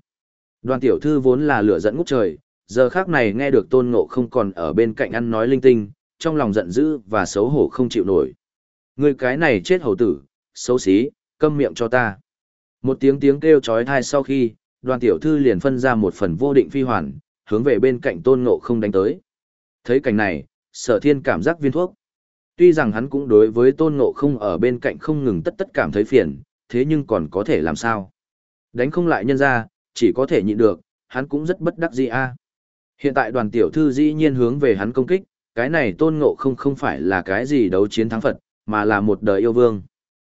Đoàn tiểu thư vốn là lửa dẫn ngút trời, giờ khác này nghe được tôn ngộ không còn ở bên cạnh ăn nói linh tinh, trong lòng giận dữ và xấu hổ không chịu nổi. Người cái này chết hầu tử, xấu xí, câm miệng cho ta. Một tiếng tiếng kêu chói tai sau khi, đoàn tiểu thư liền phân ra một phần vô định phi hoàn, hướng về bên cạnh tôn ngộ không đánh tới. Thấy cảnh này, sở thiên cảm giác viên thuốc. Tuy rằng hắn cũng đối với tôn ngộ không ở bên cạnh không ngừng tất tất cảm thấy phiền, thế nhưng còn có thể làm sao? Đánh không lại nhân ra, chỉ có thể nhịn được, hắn cũng rất bất đắc dĩ a. Hiện tại đoàn tiểu thư dĩ nhiên hướng về hắn công kích, cái này tôn ngộ không không phải là cái gì đấu chiến thắng Phật, mà là một đời yêu vương.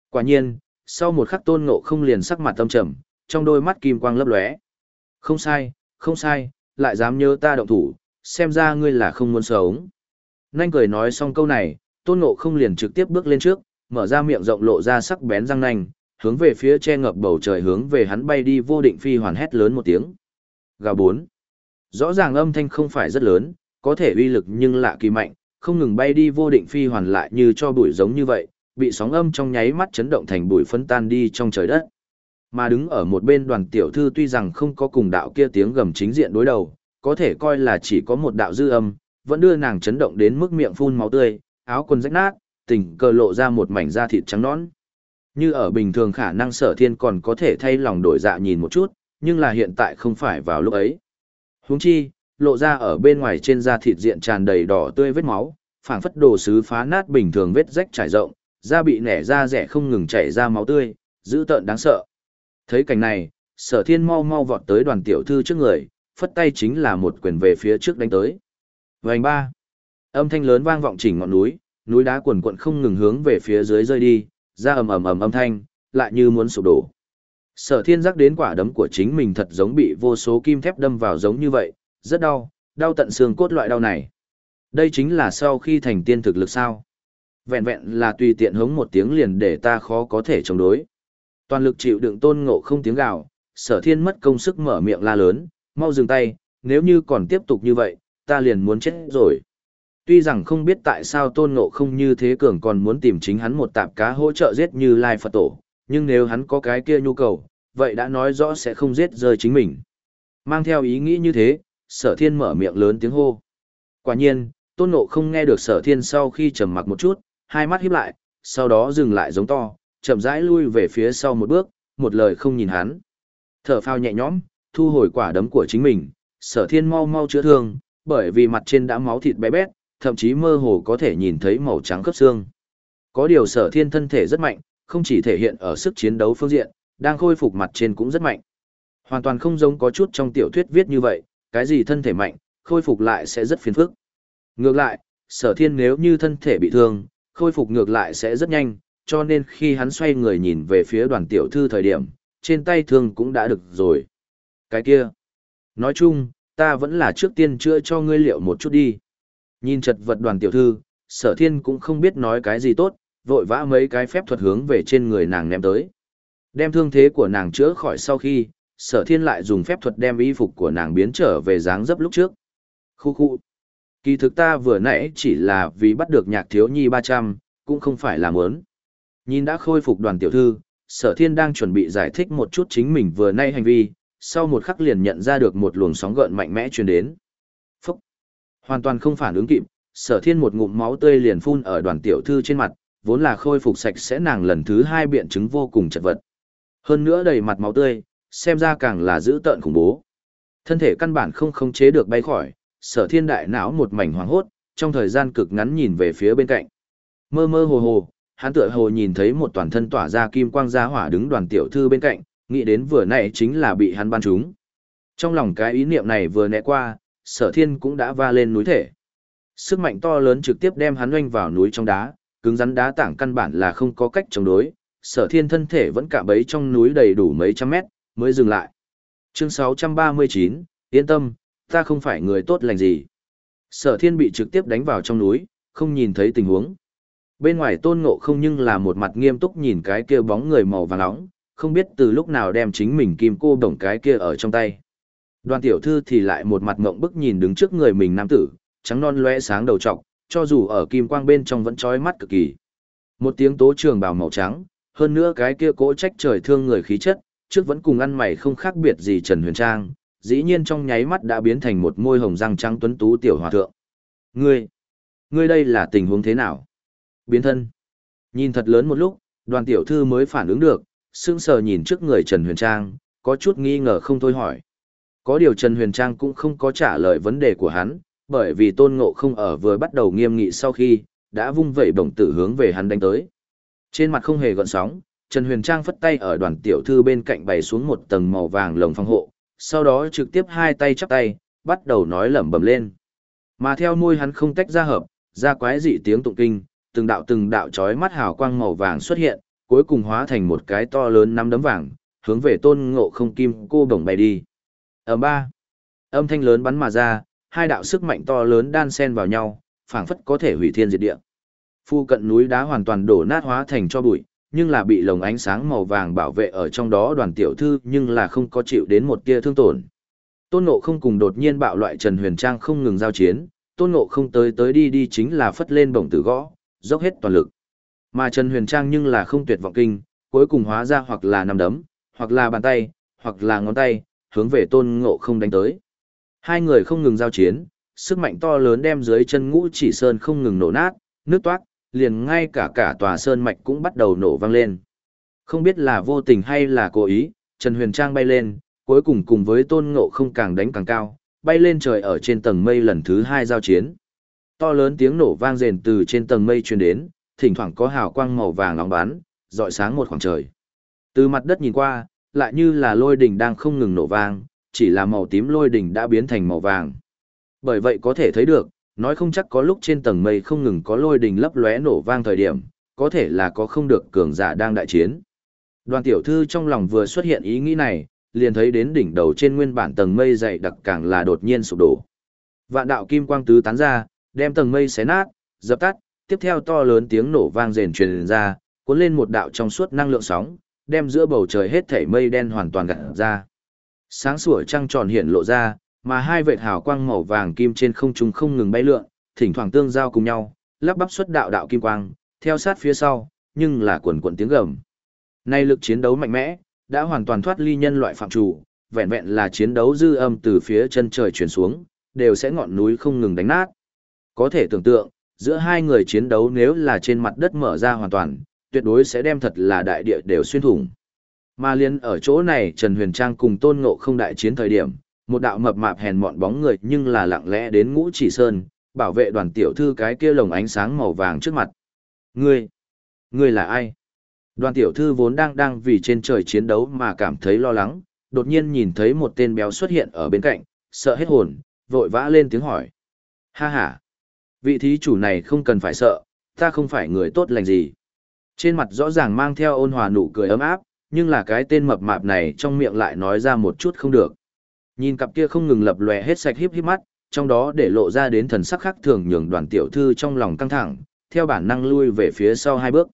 Quả nhiên, sau một khắc tôn ngộ không liền sắc mặt tâm trầm, trong đôi mắt kim quang lấp lóe. Không sai, không sai, lại dám nhớ ta động thủ, xem ra ngươi là không muốn sống. Nanh cười nói xong câu này, tôn ngộ không liền trực tiếp bước lên trước, mở ra miệng rộng lộ ra sắc bén răng nanh, hướng về phía che ngập bầu trời hướng về hắn bay đi vô định phi hoàn hét lớn một tiếng. Gào bốn. Rõ ràng âm thanh không phải rất lớn, có thể uy lực nhưng lạ kỳ mạnh, không ngừng bay đi vô định phi hoàn lại như cho bụi giống như vậy, bị sóng âm trong nháy mắt chấn động thành bụi phân tan đi trong trời đất. Mà đứng ở một bên đoàn tiểu thư tuy rằng không có cùng đạo kia tiếng gầm chính diện đối đầu, có thể coi là chỉ có một đạo dư âm, vẫn đưa nàng chấn động đến mức miệng phun máu tươi, áo quần rách nát, tình cờ lộ ra một mảnh da thịt trắng nõn. Như ở bình thường khả năng sở thiên còn có thể thay lòng đổi dạ nhìn một chút, nhưng là hiện tại không phải vào lúc ấy. Huống chi, lộ ra ở bên ngoài trên da thịt diện tràn đầy đỏ tươi vết máu, phảng phất đồ sứ phá nát bình thường vết rách trải rộng, da bị nẻ ra rẻ không ngừng chảy ra máu tươi, dữ tợn đáng sợ. Thấy cảnh này, sở thiên mau mau vọt tới đoàn tiểu thư trước người, phất tay chính là một quyền về phía trước đánh tới. Vành ba, âm thanh lớn vang vọng chỉnh ngọn núi, núi đá cuộn cuộn không ngừng hướng về phía dưới rơi đi, ra ầm ầm ầm âm thanh, lại như muốn sụp đổ. Sở thiên giác đến quả đấm của chính mình thật giống bị vô số kim thép đâm vào giống như vậy, rất đau, đau tận xương cốt loại đau này. Đây chính là sau khi thành tiên thực lực sao. Vẹn vẹn là tùy tiện hống một tiếng liền để ta khó có thể chống đối. Toàn lực chịu đựng tôn ngộ không tiếng gào, sở thiên mất công sức mở miệng la lớn, mau dừng tay, nếu như còn tiếp tục như vậy, ta liền muốn chết rồi. Tuy rằng không biết tại sao tôn ngộ không như thế cường còn muốn tìm chính hắn một tạp cá hỗ trợ giết như Lai Phật Tổ, nhưng nếu hắn có cái kia nhu cầu, vậy đã nói rõ sẽ không giết rơi chính mình. Mang theo ý nghĩ như thế, sở thiên mở miệng lớn tiếng hô. Quả nhiên, tôn ngộ không nghe được sở thiên sau khi trầm mặc một chút, hai mắt híp lại, sau đó dừng lại giống to, chậm rãi lui về phía sau một bước, một lời không nhìn hắn. Thở phao nhẹ nhõm, thu hồi quả đấm của chính mình, sở thiên mau mau chữa thương, bởi vì mặt trên đã máu thịt bé bét, thậm chí mơ hồ có thể nhìn thấy màu trắng khớp xương. Có điều sở thiên thân thể rất mạnh, không chỉ thể hiện ở sức chiến đấu phương diện, đang khôi phục mặt trên cũng rất mạnh. Hoàn toàn không giống có chút trong tiểu thuyết viết như vậy, cái gì thân thể mạnh, khôi phục lại sẽ rất phiền phức. Ngược lại, sở thiên nếu như thân thể bị thương, khôi phục ngược lại sẽ rất nhanh, cho nên khi hắn xoay người nhìn về phía đoàn tiểu thư thời điểm, trên tay thương cũng đã được rồi. Cái kia, nói chung, ta vẫn là trước tiên chữa cho ngươi liệu một chút đi. Nhìn chật vật đoàn tiểu thư, sở thiên cũng không biết nói cái gì tốt, vội vã mấy cái phép thuật hướng về trên người nàng ném tới. Đem thương thế của nàng chữa khỏi sau khi, sở thiên lại dùng phép thuật đem y phục của nàng biến trở về dáng dấp lúc trước. Khu khu. Kỳ thực ta vừa nãy chỉ là vì bắt được nhạc thiếu nhi 300, cũng không phải là muốn. Nhìn đã khôi phục đoàn tiểu thư, sở thiên đang chuẩn bị giải thích một chút chính mình vừa nay hành vi, sau một khắc liền nhận ra được một luồng sóng gợn mạnh mẽ truyền đến. Phúc! Hoàn toàn không phản ứng kịp, sở thiên một ngụm máu tươi liền phun ở đoàn tiểu thư trên mặt, vốn là khôi phục sạch sẽ nàng lần thứ hai biện chứng vô cùng chật vật. Hơn nữa đầy mặt máu tươi, xem ra càng là dữ tợn khủng bố. Thân thể căn bản không khống chế được bay khỏi, sở thiên đại não một mảnh hoàng hốt, trong thời gian cực ngắn nhìn về phía bên cạnh. Mơ mơ hồ hồ, hắn tựa hồ nhìn thấy một toàn thân tỏa ra kim quang gia hỏa đứng đoàn tiểu thư bên cạnh, nghĩ đến vừa nãy chính là bị hắn ban trúng. Trong lòng cái ý niệm này vừa nẹ qua, sở thiên cũng đã va lên núi thể. Sức mạnh to lớn trực tiếp đem hắn oanh vào núi trong đá, cứng rắn đá tảng căn bản là không có cách chống đối, sở thiên thân thể vẫn cả bấy trong núi đầy đủ mấy trăm mét, mới dừng lại. Chương 639, yên tâm, ta không phải người tốt lành gì. Sở thiên bị trực tiếp đánh vào trong núi, không nhìn thấy tình huống. Bên ngoài tôn ngộ không nhưng là một mặt nghiêm túc nhìn cái kia bóng người màu vàng nóng, không biết từ lúc nào đem chính mình kim cô đồng cái kia ở trong tay. Đoàn tiểu thư thì lại một mặt ngộng bức nhìn đứng trước người mình nam tử, trắng non lóe sáng đầu trọc, cho dù ở kim quang bên trong vẫn chói mắt cực kỳ. Một tiếng tố trường bào màu trắng, hơn nữa cái kia cỗ trách trời thương người khí chất, trước vẫn cùng ăn mày không khác biệt gì Trần Huyền Trang, dĩ nhiên trong nháy mắt đã biến thành một môi hồng răng trắng tuấn tú tiểu hòa thượng. Ngươi, ngươi đây là tình huống thế nào? Biến thân. Nhìn thật lớn một lúc, đoàn tiểu thư mới phản ứng được, sững sờ nhìn trước người Trần Huyền Trang, có chút nghi ngờ không thôi hỏi. Có điều Trần Huyền Trang cũng không có trả lời vấn đề của hắn, bởi vì tôn ngộ không ở vừa bắt đầu nghiêm nghị sau khi, đã vung vẩy bổng tử hướng về hắn đánh tới. Trên mặt không hề gợn sóng, Trần Huyền Trang phất tay ở đoàn tiểu thư bên cạnh bày xuống một tầng màu vàng lồng phòng hộ, sau đó trực tiếp hai tay chắp tay, bắt đầu nói lẩm bẩm lên. Mà theo môi hắn không tách ra hợp, ra quái dị tiếng tụng kinh, từng đạo từng đạo chói mắt hào quang màu vàng xuất hiện, cuối cùng hóa thành một cái to lớn năm đấm vàng, hướng về tôn ngộ không kim cô bổng bay đi. Ở ba, âm thanh lớn bắn mà ra, hai đạo sức mạnh to lớn đan xen vào nhau, phảng phất có thể hủy thiên diệt địa. Phu cận núi đá hoàn toàn đổ nát hóa thành cho bụi, nhưng là bị lồng ánh sáng màu vàng bảo vệ ở trong đó đoàn tiểu thư nhưng là không có chịu đến một tia thương tổn. Tôn Ngộ không cùng đột nhiên bạo loại Trần Huyền Trang không ngừng giao chiến, Tôn Ngộ không tới tới đi đi chính là phất lên bổng tử gõ, dốc hết toàn lực. Mà Trần Huyền Trang nhưng là không tuyệt vọng kinh, cuối cùng hóa ra hoặc là nằm đấm, hoặc là bàn tay, hoặc là ngón tay, hướng về Tôn Ngộ không đánh tới. Hai người không ngừng giao chiến, sức mạnh to lớn đem dưới chân ngũ chỉ sơn không ngừng nổ nát, nước toát, liền ngay cả cả tòa sơn mạch cũng bắt đầu nổ vang lên. Không biết là vô tình hay là cố ý, Trần Huyền Trang bay lên, cuối cùng cùng với tôn ngộ không càng đánh càng cao, bay lên trời ở trên tầng mây lần thứ hai giao chiến. To lớn tiếng nổ vang rền từ trên tầng mây truyền đến, thỉnh thoảng có hào quang màu vàng nóng bắn, rọi sáng một khoảng trời. Từ mặt đất nhìn qua, lại như là lôi đỉnh đang không ngừng nổ vang, chỉ là màu tím lôi đỉnh đã biến thành màu vàng. Bởi vậy có thể thấy được, nói không chắc có lúc trên tầng mây không ngừng có lôi đình lấp lóe nổ vang thời điểm, có thể là có không được cường giả đang đại chiến. Đoàn tiểu thư trong lòng vừa xuất hiện ý nghĩ này, liền thấy đến đỉnh đầu trên nguyên bản tầng mây dày đặc càng là đột nhiên sụp đổ. Vạn đạo kim quang tứ tán ra, đem tầng mây xé nát, dập tắt, tiếp theo to lớn tiếng nổ vang rền truyền ra, cuốn lên một đạo trong suốt năng lượng sóng, đem giữa bầu trời hết thảy mây đen hoàn toàn gạt ra. Sáng sủa trăng tròn hiện lộ ra, mà hai vệt hào quang màu vàng kim trên không trung không ngừng bay lượn, thỉnh thoảng tương giao cùng nhau, lắp bắp xuất đạo đạo kim quang, theo sát phía sau, nhưng là quần quần tiếng gầm. Nay lực chiến đấu mạnh mẽ, đã hoàn toàn thoát ly nhân loại phạm chủ, vẹn vẹn là chiến đấu dư âm từ phía chân trời truyền xuống, đều sẽ ngọn núi không ngừng đánh nát. Có thể tưởng tượng, giữa hai người chiến đấu nếu là trên mặt đất mở ra hoàn toàn, tuyệt đối sẽ đem thật là đại địa đều xuyên thủng. Mà liên ở chỗ này Trần Huyền Trang cùng Tôn Ngộ không đại chiến thời điểm, một đạo mập mạp hèn mọn bóng người nhưng là lặng lẽ đến ngũ chỉ sơn, bảo vệ đoàn tiểu thư cái kia lồng ánh sáng màu vàng trước mặt. Ngươi, ngươi là ai? Đoàn tiểu thư vốn đang đang vì trên trời chiến đấu mà cảm thấy lo lắng, đột nhiên nhìn thấy một tên béo xuất hiện ở bên cạnh, sợ hết hồn, vội vã lên tiếng hỏi. Ha ha, vị thí chủ này không cần phải sợ, ta không phải người tốt lành gì. Trên mặt rõ ràng mang theo ôn hòa nụ cười ấm áp, nhưng là cái tên mập mạp này trong miệng lại nói ra một chút không được. Nhìn cặp kia không ngừng lập lòe hết sạch híp híp mắt, trong đó để lộ ra đến thần sắc khác thường nhường đoàn tiểu thư trong lòng căng thẳng, theo bản năng lui về phía sau hai bước.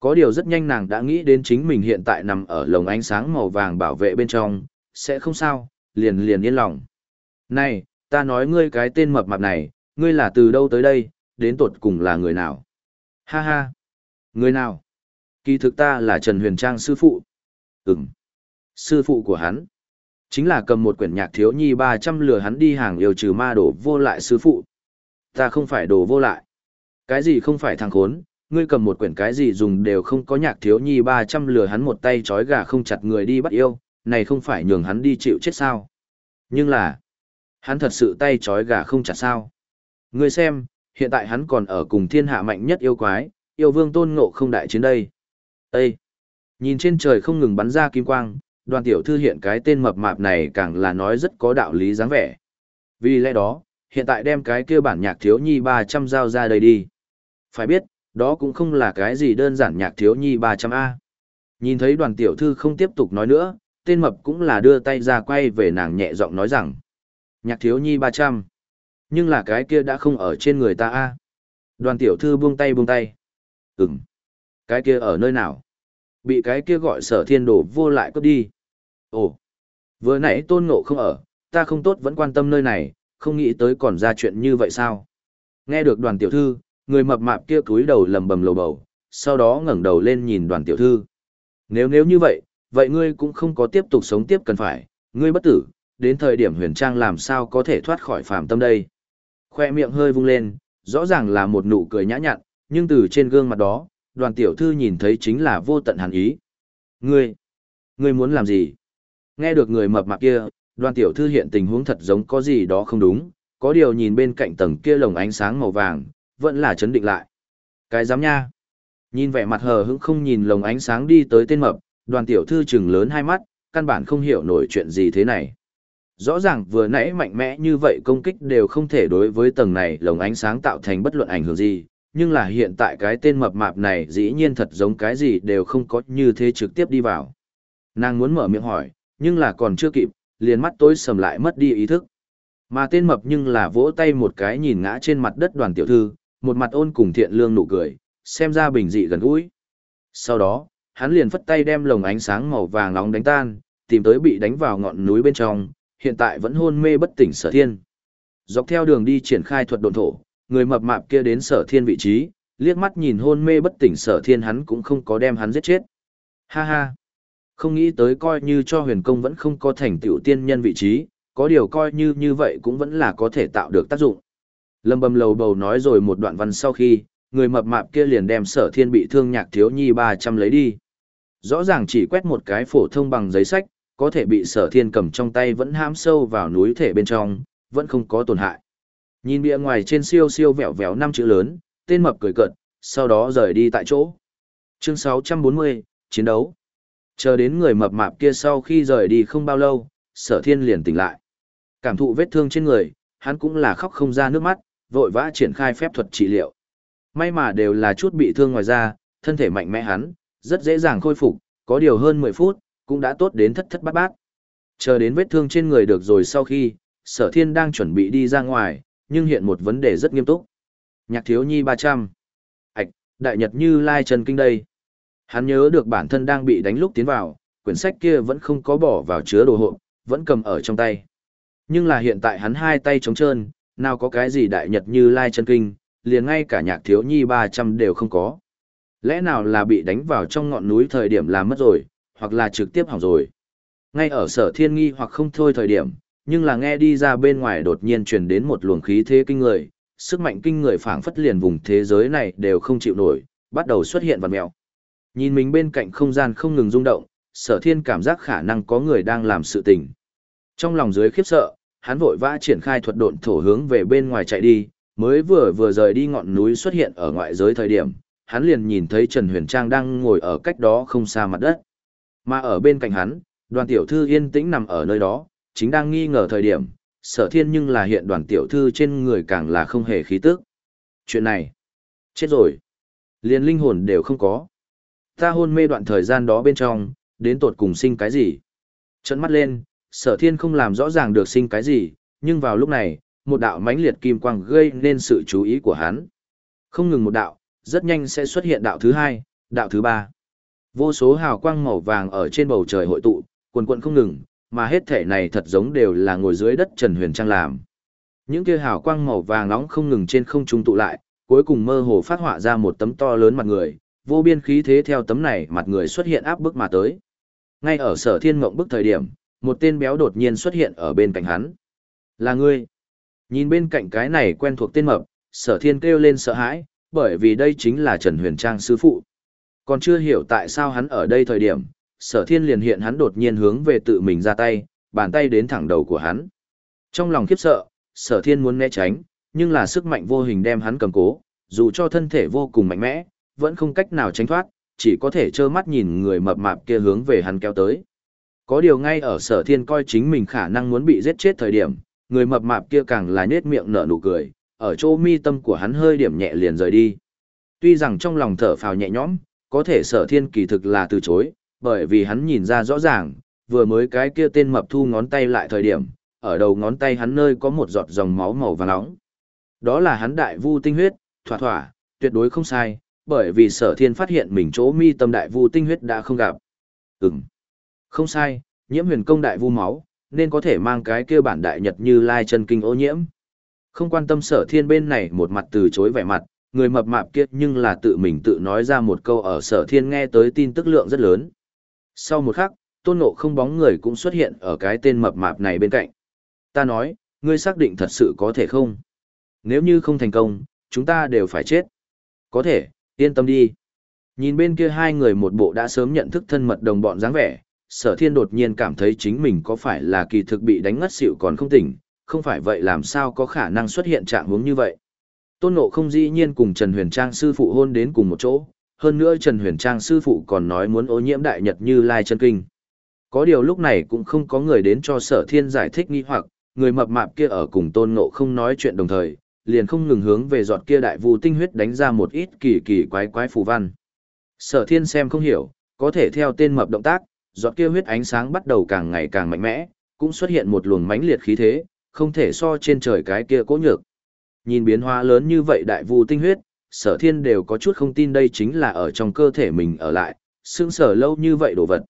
Có điều rất nhanh nàng đã nghĩ đến chính mình hiện tại nằm ở lồng ánh sáng màu vàng bảo vệ bên trong, sẽ không sao, liền liền yên lòng. Này, ta nói ngươi cái tên mập mạp này, ngươi là từ đâu tới đây, đến tột cùng là người nào? Ha ha! Người nào? Kỳ thực ta là Trần Huyền Trang sư phụ. Ừm. Sư phụ của hắn. Chính là cầm một quyển nhạc thiếu nhi 300 lừa hắn đi hàng yêu trừ ma đổ vô lại sư phụ. Ta không phải đồ vô lại. Cái gì không phải thằng khốn, ngươi cầm một quyển cái gì dùng đều không có nhạc thiếu nhi 300 lừa hắn một tay chói gà không chặt người đi bắt yêu, này không phải nhường hắn đi chịu chết sao. Nhưng là, hắn thật sự tay chói gà không chặt sao. Ngươi xem, hiện tại hắn còn ở cùng thiên hạ mạnh nhất yêu quái, yêu vương tôn ngộ không đại chiến đây. Ê! Nhìn trên trời không ngừng bắn ra kim quang, đoàn tiểu thư hiện cái tên mập mạp này càng là nói rất có đạo lý dáng vẻ. Vì lẽ đó, hiện tại đem cái kia bản nhạc thiếu nhi 300 giao ra đây đi. Phải biết, đó cũng không là cái gì đơn giản nhạc thiếu nhi 300A. Nhìn thấy đoàn tiểu thư không tiếp tục nói nữa, tên mập cũng là đưa tay ra quay về nàng nhẹ giọng nói rằng. Nhạc thiếu nhi 300. Nhưng là cái kia đã không ở trên người ta A. Đoàn tiểu thư buông tay buông tay. Ừm. Cái kia ở nơi nào? Bị cái kia gọi sở thiên Đổ vô lại cướp đi. Ồ. Vừa nãy tôn ngộ không ở, ta không tốt vẫn quan tâm nơi này, không nghĩ tới còn ra chuyện như vậy sao? Nghe được đoàn tiểu thư, Người mập mạp kia cúi đầu lầm bầm lầu bầu, sau đó ngẩng đầu lên nhìn đoàn tiểu thư. Nếu nếu như vậy, vậy ngươi cũng không có tiếp tục sống tiếp cần phải, ngươi bất tử, đến thời điểm huyền trang làm sao có thể thoát khỏi phàm tâm đây. Khoe miệng hơi vung lên, rõ ràng là một nụ cười nhã nhặn, nhưng từ trên gương mặt đó, đoàn tiểu thư nhìn thấy chính là vô tận hàn ý. Ngươi, ngươi muốn làm gì? Nghe được người mập mạp kia, đoàn tiểu thư hiện tình huống thật giống có gì đó không đúng, có điều nhìn bên cạnh tầng kia lồng ánh sáng màu vàng, vẫn là chấn định lại. Cái dám nha. Nhìn vẻ mặt hờ hững không nhìn lồng ánh sáng đi tới tên mập, đoàn tiểu thư trừng lớn hai mắt, căn bản không hiểu nổi chuyện gì thế này. Rõ ràng vừa nãy mạnh mẽ như vậy công kích đều không thể đối với tầng này lồng ánh sáng tạo thành bất luận ảnh hưởng gì, nhưng là hiện tại cái tên mập mạp này dĩ nhiên thật giống cái gì đều không có như thế trực tiếp đi vào. Nàng muốn mở miệng hỏi, nhưng là còn chưa kịp, liền mắt tối sầm lại mất đi ý thức. Mà tên mập nhưng là vỗ tay một cái nhìn ngã trên mặt đất đoàn tiểu thư, một mặt ôn cùng thiện lương nụ cười, xem ra bình dị gần gũi. Sau đó, hắn liền phất tay đem lồng ánh sáng màu vàng nóng đánh tan, tìm tới bị đánh vào ngọn núi bên trong, hiện tại vẫn hôn mê bất tỉnh sở thiên. Dọc theo đường đi triển khai thuật độn thổ, người mập mạp kia đến sở thiên vị trí, liếc mắt nhìn hôn mê bất tỉnh sở thiên hắn cũng không có đem hắn giết chết. Ha ha! Không nghĩ tới coi như cho huyền công vẫn không có thành tựu tiên nhân vị trí, có điều coi như như vậy cũng vẫn là có thể tạo được tác dụng. Lâm bầm lầu bầu nói rồi một đoạn văn sau khi, người mập mạp kia liền đem sở thiên bị thương nhạc thiếu nhi 300 lấy đi. Rõ ràng chỉ quét một cái phổ thông bằng giấy sách, có thể bị sở thiên cầm trong tay vẫn hãm sâu vào núi thể bên trong, vẫn không có tổn hại. Nhìn bìa ngoài trên siêu siêu vẹo vẹo năm chữ lớn, tên mập cười cợt, sau đó rời đi tại chỗ. Chương 640, Chiến đấu. Chờ đến người mập mạp kia sau khi rời đi không bao lâu, sở thiên liền tỉnh lại. Cảm thụ vết thương trên người, hắn cũng là khóc không ra nước mắt, vội vã triển khai phép thuật trị liệu. May mà đều là chút bị thương ngoài da, thân thể mạnh mẽ hắn, rất dễ dàng khôi phục, có điều hơn 10 phút, cũng đã tốt đến thất thất bát bát. Chờ đến vết thương trên người được rồi sau khi, sở thiên đang chuẩn bị đi ra ngoài, nhưng hiện một vấn đề rất nghiêm túc. Nhạc thiếu nhi 300. Ảch, đại nhật như lai trần kinh đây. Hắn nhớ được bản thân đang bị đánh lúc tiến vào, quyển sách kia vẫn không có bỏ vào chứa đồ hộ, vẫn cầm ở trong tay. Nhưng là hiện tại hắn hai tay trống trơn, nào có cái gì đại nhật như lai chân kinh, liền ngay cả nhạc thiếu nhi 300 đều không có. Lẽ nào là bị đánh vào trong ngọn núi thời điểm làm mất rồi, hoặc là trực tiếp hỏng rồi. Ngay ở sở thiên nghi hoặc không thôi thời điểm, nhưng là nghe đi ra bên ngoài đột nhiên truyền đến một luồng khí thế kinh người, sức mạnh kinh người phảng phất liền vùng thế giới này đều không chịu nổi, bắt đầu xuất hiện vật mèo. Nhìn mình bên cạnh không gian không ngừng rung động, sở thiên cảm giác khả năng có người đang làm sự tình. Trong lòng dưới khiếp sợ, hắn vội vã triển khai thuật độn thổ hướng về bên ngoài chạy đi, mới vừa vừa rời đi ngọn núi xuất hiện ở ngoại giới thời điểm, hắn liền nhìn thấy Trần Huyền Trang đang ngồi ở cách đó không xa mặt đất. Mà ở bên cạnh hắn, đoàn tiểu thư yên tĩnh nằm ở nơi đó, chính đang nghi ngờ thời điểm, sở thiên nhưng là hiện đoàn tiểu thư trên người càng là không hề khí tức. Chuyện này, chết rồi. Liền linh hồn đều không có. Ta hôn mê đoạn thời gian đó bên trong, đến tột cùng sinh cái gì? Trận mắt lên, sở thiên không làm rõ ràng được sinh cái gì, nhưng vào lúc này, một đạo mãnh liệt kim quang gây nên sự chú ý của hắn. Không ngừng một đạo, rất nhanh sẽ xuất hiện đạo thứ hai, đạo thứ ba. Vô số hào quang màu vàng ở trên bầu trời hội tụ, quần quần không ngừng, mà hết thể này thật giống đều là ngồi dưới đất Trần Huyền Trang làm. Những kia hào quang màu vàng nóng không ngừng trên không trung tụ lại, cuối cùng mơ hồ phát họa ra một tấm to lớn mặt người, vô biên khí thế theo tấm này mặt người xuất hiện áp bức mà tới. Ngay ở sở thiên mộng bức thời điểm, một tên béo đột nhiên xuất hiện ở bên cạnh hắn. Là ngươi. Nhìn bên cạnh cái này quen thuộc tên mập, sở thiên kêu lên sợ hãi, bởi vì đây chính là Trần Huyền Trang sư phụ. Còn chưa hiểu tại sao hắn ở đây thời điểm, sở thiên liền hiện hắn đột nhiên hướng về tự mình ra tay, bàn tay đến thẳng đầu của hắn. Trong lòng khiếp sợ, sở thiên muốn né tránh, nhưng là sức mạnh vô hình đem hắn cầm cố, dù cho thân thể vô cùng mạnh mẽ, vẫn không cách nào tránh thoát, chỉ có thể trơ mắt nhìn người mập mạp kia hướng về hắn kéo tới. Có điều ngay ở sở thiên coi chính mình khả năng muốn bị giết chết thời điểm, người mập mạp kia càng là nết miệng nở nụ cười, ở chỗ mi tâm của hắn hơi điểm nhẹ liền rời đi. Tuy rằng trong lòng thở phào nhẹ nhõm, có thể sở thiên kỳ thực là từ chối, bởi vì hắn nhìn ra rõ ràng, vừa mới cái kia tên mập thu ngón tay lại thời điểm, ở đầu ngón tay hắn nơi có một giọt dòng máu màu vàng nóng. Đó là hắn đại vu tinh huyết, thỏa thỏa, tuyệt đối không sai, bởi vì sở thiên phát hiện mình chỗ mi tâm đại vu tinh huyết đã không gặp. Ừm, không sai, nhiễm huyền công đại vu máu, nên có thể mang cái kia bản đại nhật như lai chân kinh ô nhiễm. Không quan tâm sở thiên bên này một mặt từ chối vẻ mặt, người mập mạp kiết nhưng là tự mình tự nói ra một câu ở sở thiên nghe tới tin tức lượng rất lớn. Sau một khắc, tôn ngộ không bóng người cũng xuất hiện ở cái tên mập mạp này bên cạnh. Ta nói, ngươi xác định thật sự có thể không? Nếu như không thành công, chúng ta đều phải chết. Có thể, yên tâm đi. Nhìn bên kia hai người một bộ đã sớm nhận thức thân mật đồng bọn dáng vẻ, sở thiên đột nhiên cảm thấy chính mình có phải là kỳ thực bị đánh ngất xỉu còn không tỉnh, không phải vậy làm sao có khả năng xuất hiện trạng hướng như vậy. Tôn Ngộ không dĩ nhiên cùng Trần Huyền Trang sư phụ hôn đến cùng một chỗ, hơn nữa Trần Huyền Trang sư phụ còn nói muốn ô nhiễm đại nhật như lai chân kinh. Có điều lúc này cũng không có người đến cho sở thiên giải thích nghi hoặc, người mập mạp kia ở cùng Tôn Ngộ không nói chuyện đồng thời, liền không ngừng hướng về giọt kia đại vu tinh huyết đánh ra một ít kỳ kỳ quái quái phù văn. Sở thiên xem không hiểu, có thể theo tên mập động tác, giọt kia huyết ánh sáng bắt đầu càng ngày càng mạnh mẽ, cũng xuất hiện một luồng mãnh liệt khí thế, không thể so trên trời cái kia cố nhược. Nhìn biến hóa lớn như vậy đại vu tinh huyết, sở thiên đều có chút không tin đây chính là ở trong cơ thể mình ở lại, sững sở lâu như vậy đồ vật.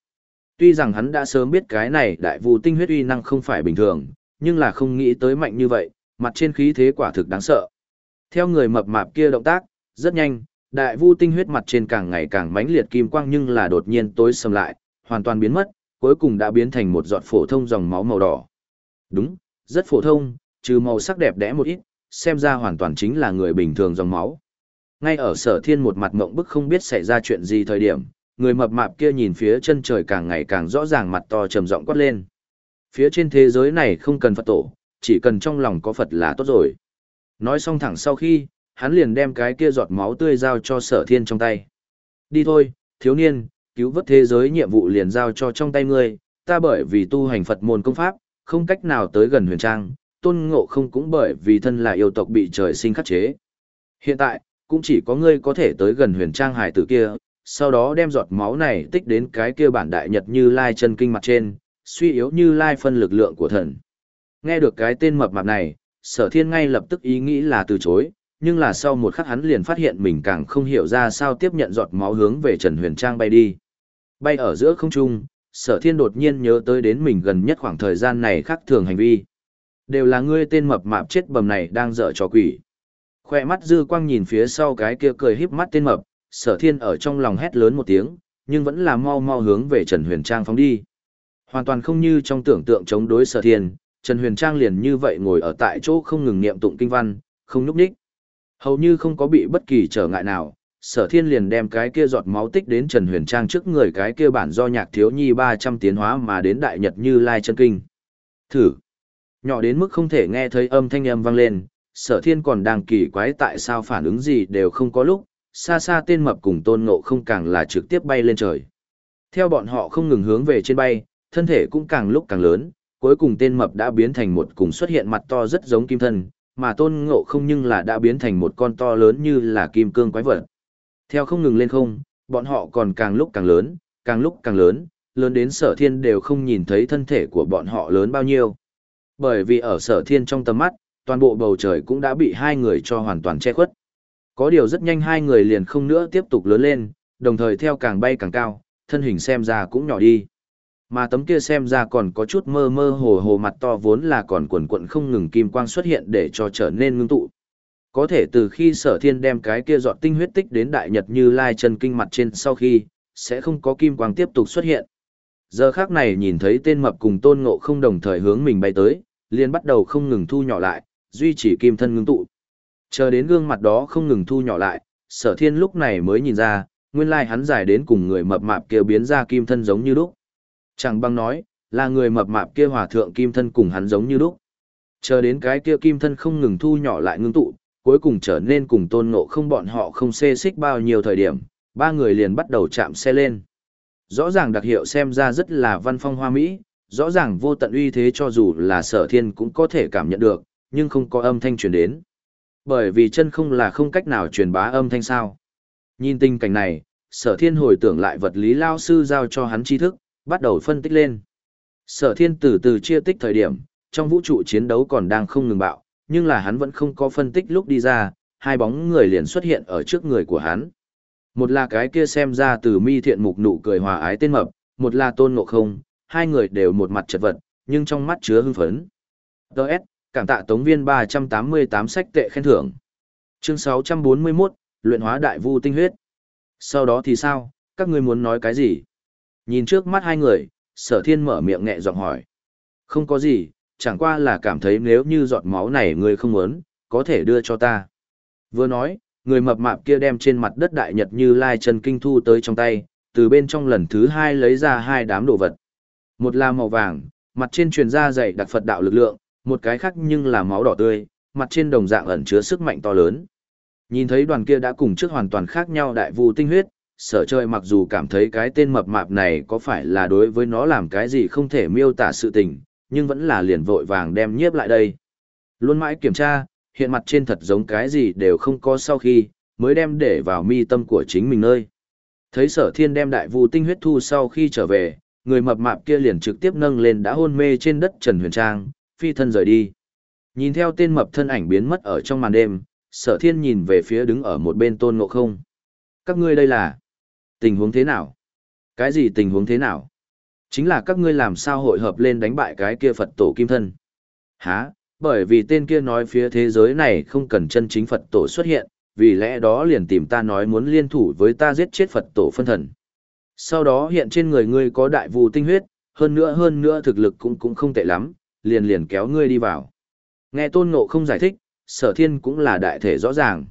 Tuy rằng hắn đã sớm biết cái này đại vu tinh huyết uy năng không phải bình thường, nhưng là không nghĩ tới mạnh như vậy, mặt trên khí thế quả thực đáng sợ. Theo người mập mạp kia động tác, rất nhanh, đại vu tinh huyết mặt trên càng ngày càng mãnh liệt kim quang nhưng là đột nhiên tối sầm lại, hoàn toàn biến mất, cuối cùng đã biến thành một giọt phổ thông dòng máu màu đỏ. Đúng, rất phổ thông, trừ màu sắc đẹp đẽ một ít, xem ra hoàn toàn chính là người bình thường dòng máu. Ngay ở sở thiên một mặt mộng bức không biết xảy ra chuyện gì thời điểm, người mập mạp kia nhìn phía chân trời càng ngày càng rõ ràng mặt to trầm giọng quát lên. Phía trên thế giới này không cần Phật tổ, chỉ cần trong lòng có Phật là tốt rồi. Nói xong thẳng sau khi, hắn liền đem cái kia giọt máu tươi giao cho sở thiên trong tay. Đi thôi, thiếu niên, cứu vớt thế giới nhiệm vụ liền giao cho trong tay ngươi, ta bởi vì tu hành Phật môn công pháp, không cách nào tới gần huyền trang, tôn ngộ không cũng bởi vì thân là yêu tộc bị trời sinh khắc chế. Hiện tại, cũng chỉ có ngươi có thể tới gần huyền trang hải tử kia, sau đó đem giọt máu này tích đến cái kia bản đại nhật như lai chân kinh mặt trên, suy yếu như lai phân lực lượng của thần. Nghe được cái tên mập mạp này, sở thiên ngay lập tức ý nghĩ là từ chối, nhưng là sau một khắc hắn liền phát hiện mình càng không hiểu ra sao tiếp nhận giọt máu hướng về Trần Huyền Trang bay đi. Bay ở giữa không trung, sở thiên đột nhiên nhớ tới đến mình gần nhất khoảng thời gian này khác thường hành vi. Đều là ngươi tên mập mạp chết bầm này đang dở trò quỷ. Khoe mắt dư quang nhìn phía sau cái kia cười híp mắt tên mập, sở thiên ở trong lòng hét lớn một tiếng, nhưng vẫn là mau mau hướng về Trần Huyền Trang phóng đi. Hoàn toàn không như trong tưởng tượng chống đối sở thiên, Trần Huyền Trang liền như vậy ngồi ở tại chỗ không ngừng niệm tụng kinh văn, không nhúc nhích. Hầu như không có bị bất kỳ trở ngại nào, sở thiên liền đem cái kia giọt máu tích đến Trần Huyền Trang trước người cái kia bản do nhạc thiếu nhi 300 tiến hóa mà đến đại nhật như lai chân kinh. Thử. Nhỏ đến mức không thể nghe thấy âm thanh âm vang lên, sở thiên còn đang kỳ quái tại sao phản ứng gì đều không có lúc, xa xa tên mập cùng tôn ngộ không càng là trực tiếp bay lên trời. Theo bọn họ không ngừng hướng về trên bay, thân thể cũng càng lúc càng lớn, cuối cùng tên mập đã biến thành một cùng xuất hiện mặt to rất giống kim thân, mà tôn ngộ không nhưng là đã biến thành một con to lớn như là kim cương quái vật. Theo không ngừng lên không, bọn họ còn càng lúc càng lớn, càng lúc càng lớn, lớn đến sở thiên đều không nhìn thấy thân thể của bọn họ lớn bao nhiêu. Bởi vì ở sở thiên trong tầm mắt, toàn bộ bầu trời cũng đã bị hai người cho hoàn toàn che khuất. Có điều rất nhanh hai người liền không nữa tiếp tục lớn lên, đồng thời theo càng bay càng cao, thân hình xem ra cũng nhỏ đi. Mà tấm kia xem ra còn có chút mơ mơ hồ hồ mặt to vốn là còn quần quận không ngừng kim quang xuất hiện để cho trở nên ngưng tụ. Có thể từ khi sở thiên đem cái kia dọn tinh huyết tích đến đại nhật như lai chân kinh mặt trên sau khi, sẽ không có kim quang tiếp tục xuất hiện. Giờ khác này nhìn thấy tên mập cùng tôn ngộ không đồng thời hướng mình bay tới, liền bắt đầu không ngừng thu nhỏ lại, duy trì kim thân ngưng tụ. Chờ đến gương mặt đó không ngừng thu nhỏ lại, sở thiên lúc này mới nhìn ra, nguyên lai hắn dài đến cùng người mập mạp kia biến ra kim thân giống như lúc. Chẳng bằng nói, là người mập mạp kia hòa thượng kim thân cùng hắn giống như lúc. Chờ đến cái kia kim thân không ngừng thu nhỏ lại ngưng tụ, cuối cùng trở nên cùng tôn ngộ không bọn họ không xê xích bao nhiêu thời điểm, ba người liền bắt đầu chạm xe lên. Rõ ràng đặc hiệu xem ra rất là văn phong hoa mỹ, rõ ràng vô tận uy thế cho dù là sở thiên cũng có thể cảm nhận được, nhưng không có âm thanh truyền đến. Bởi vì chân không là không cách nào truyền bá âm thanh sao. Nhìn tình cảnh này, sở thiên hồi tưởng lại vật lý lao sư giao cho hắn tri thức, bắt đầu phân tích lên. Sở thiên từ từ chia tích thời điểm, trong vũ trụ chiến đấu còn đang không ngừng bạo, nhưng là hắn vẫn không có phân tích lúc đi ra, hai bóng người liền xuất hiện ở trước người của hắn. Một là cái kia xem ra từ mi thiện mục nụ cười hòa ái tên mập, một là tôn ngộ không, hai người đều một mặt chật vật, nhưng trong mắt chứa hưng phấn. Đợt, cảm tạ tống viên 388 sách tệ khen thưởng. Chương 641, luyện hóa đại vu tinh huyết. Sau đó thì sao, các ngươi muốn nói cái gì? Nhìn trước mắt hai người, sở thiên mở miệng nhẹ giọng hỏi. Không có gì, chẳng qua là cảm thấy nếu như giọt máu này ngươi không muốn, có thể đưa cho ta. Vừa nói, người mập mạp kia đem trên mặt đất đại nhật như lai chân kinh thu tới trong tay, từ bên trong lần thứ hai lấy ra hai đám đồ vật. Một là màu vàng, mặt trên truyền ra dày đặc Phật đạo lực lượng, một cái khác nhưng là máu đỏ tươi, mặt trên đồng dạng ẩn chứa sức mạnh to lớn. Nhìn thấy đoàn kia đã cùng trước hoàn toàn khác nhau đại vu tinh huyết, sở chơi mặc dù cảm thấy cái tên mập mạp này có phải là đối với nó làm cái gì không thể miêu tả sự tình, nhưng vẫn là liền vội vàng đem nhiếp lại đây. Luôn mãi kiểm tra, hiện mặt trên thật giống cái gì đều không có sau khi, mới đem để vào mi tâm của chính mình nơi. Thấy sở thiên đem đại vu tinh huyết thu sau khi trở về, người mập mạp kia liền trực tiếp nâng lên đã hôn mê trên đất Trần Huyền Trang, phi thân rời đi. Nhìn theo tên mập thân ảnh biến mất ở trong màn đêm, sở thiên nhìn về phía đứng ở một bên tôn ngộ không. Các ngươi đây là tình huống thế nào? Cái gì tình huống thế nào? Chính là các ngươi làm sao hội hợp lên đánh bại cái kia Phật tổ kim thân. Hả? Bởi vì tên kia nói phía thế giới này không cần chân chính Phật tổ xuất hiện, vì lẽ đó liền tìm ta nói muốn liên thủ với ta giết chết Phật tổ phân thần. Sau đó hiện trên người ngươi có đại vụ tinh huyết, hơn nữa hơn nữa thực lực cũng cũng không tệ lắm, liền liền kéo ngươi đi vào. Nghe tôn ngộ không giải thích, sở thiên cũng là đại thể rõ ràng.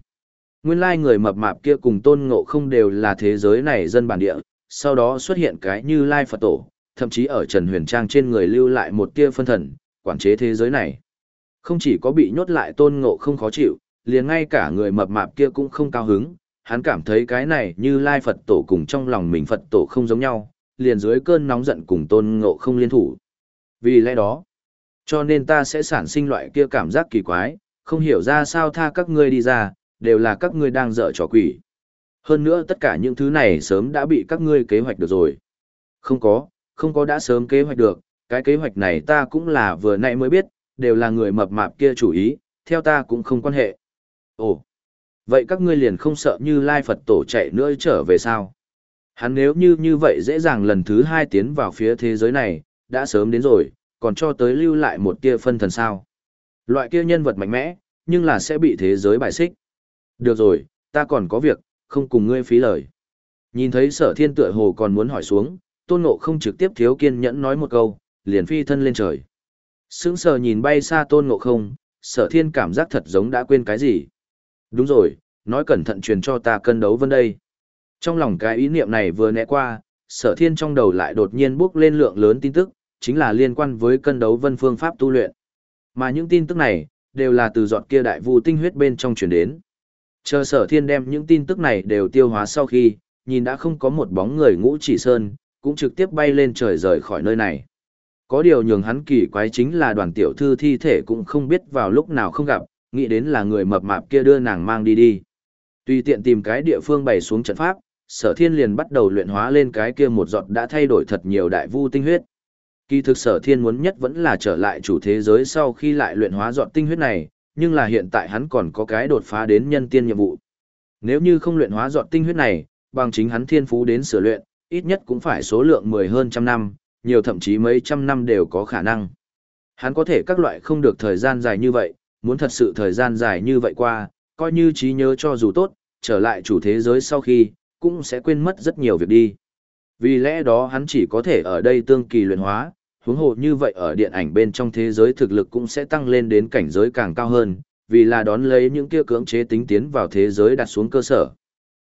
Nguyên lai người mập mạp kia cùng tôn ngộ không đều là thế giới này dân bản địa, sau đó xuất hiện cái như lai Phật tổ, thậm chí ở Trần Huyền Trang trên người lưu lại một tia phân thần, quản chế thế giới này. Không chỉ có bị nhốt lại tôn ngộ không khó chịu, liền ngay cả người mập mạp kia cũng không cao hứng, hắn cảm thấy cái này như lai Phật tổ cùng trong lòng mình Phật tổ không giống nhau, liền dưới cơn nóng giận cùng tôn ngộ không liên thủ. Vì lẽ đó, cho nên ta sẽ sản sinh loại kia cảm giác kỳ quái, không hiểu ra sao tha các ngươi đi ra, đều là các ngươi đang dở trò quỷ. Hơn nữa tất cả những thứ này sớm đã bị các ngươi kế hoạch được rồi. Không có, không có đã sớm kế hoạch được, cái kế hoạch này ta cũng là vừa nãy mới biết, đều là người mập mạp kia chủ ý, theo ta cũng không quan hệ. Ồ, vậy các ngươi liền không sợ như Lai Phật tổ chạy nữa trở về sao? Hắn nếu như như vậy dễ dàng lần thứ hai tiến vào phía thế giới này, đã sớm đến rồi, còn cho tới lưu lại một tia phân thần sao. Loại kia nhân vật mạnh mẽ, nhưng là sẽ bị thế giới bài xích. Được rồi, ta còn có việc, không cùng ngươi phí lời. Nhìn thấy sở thiên tựa hồ còn muốn hỏi xuống, tôn ngộ không trực tiếp thiếu kiên nhẫn nói một câu, liền phi thân lên trời. Sững sờ nhìn bay xa tôn ngộ không, sở thiên cảm giác thật giống đã quên cái gì. Đúng rồi, nói cẩn thận truyền cho ta cân đấu vân đây. Trong lòng cái ý niệm này vừa nẹ qua, sở thiên trong đầu lại đột nhiên bước lên lượng lớn tin tức, chính là liên quan với cân đấu vân phương pháp tu luyện. Mà những tin tức này, đều là từ giọt kia đại vu tinh huyết bên trong truyền đến. Chờ sở thiên đem những tin tức này đều tiêu hóa sau khi, nhìn đã không có một bóng người ngũ chỉ sơn, cũng trực tiếp bay lên trời rời khỏi nơi này. Có điều nhường hắn kỳ quái chính là đoàn tiểu thư thi thể cũng không biết vào lúc nào không gặp, nghĩ đến là người mập mạp kia đưa nàng mang đi đi. Tùy tiện tìm cái địa phương bày xuống trận pháp, sở thiên liền bắt đầu luyện hóa lên cái kia một giọt đã thay đổi thật nhiều đại vu tinh huyết. Kỳ thực sở thiên muốn nhất vẫn là trở lại chủ thế giới sau khi lại luyện hóa giọt tinh huyết này, nhưng là hiện tại hắn còn có cái đột phá đến nhân tiên nhiệm vụ. Nếu như không luyện hóa giọt tinh huyết này, bằng chính hắn thiên phú đến sửa luyện, ít nhất cũng phải số lượng mười hơn trăm năm, nhiều thậm chí mấy trăm năm đều có khả năng. Hắn có thể các loại không được thời gian dài như vậy, muốn thật sự thời gian dài như vậy qua, coi như trí nhớ cho dù tốt, trở lại chủ thế giới sau khi, cũng sẽ quên mất rất nhiều việc đi. Vì lẽ đó hắn chỉ có thể ở đây tương kỳ luyện hóa, huống hồ như vậy ở điện ảnh bên trong thế giới thực lực cũng sẽ tăng lên đến cảnh giới càng cao hơn, vì là đón lấy những kia cưỡng chế tính tiến vào thế giới đặt xuống cơ sở.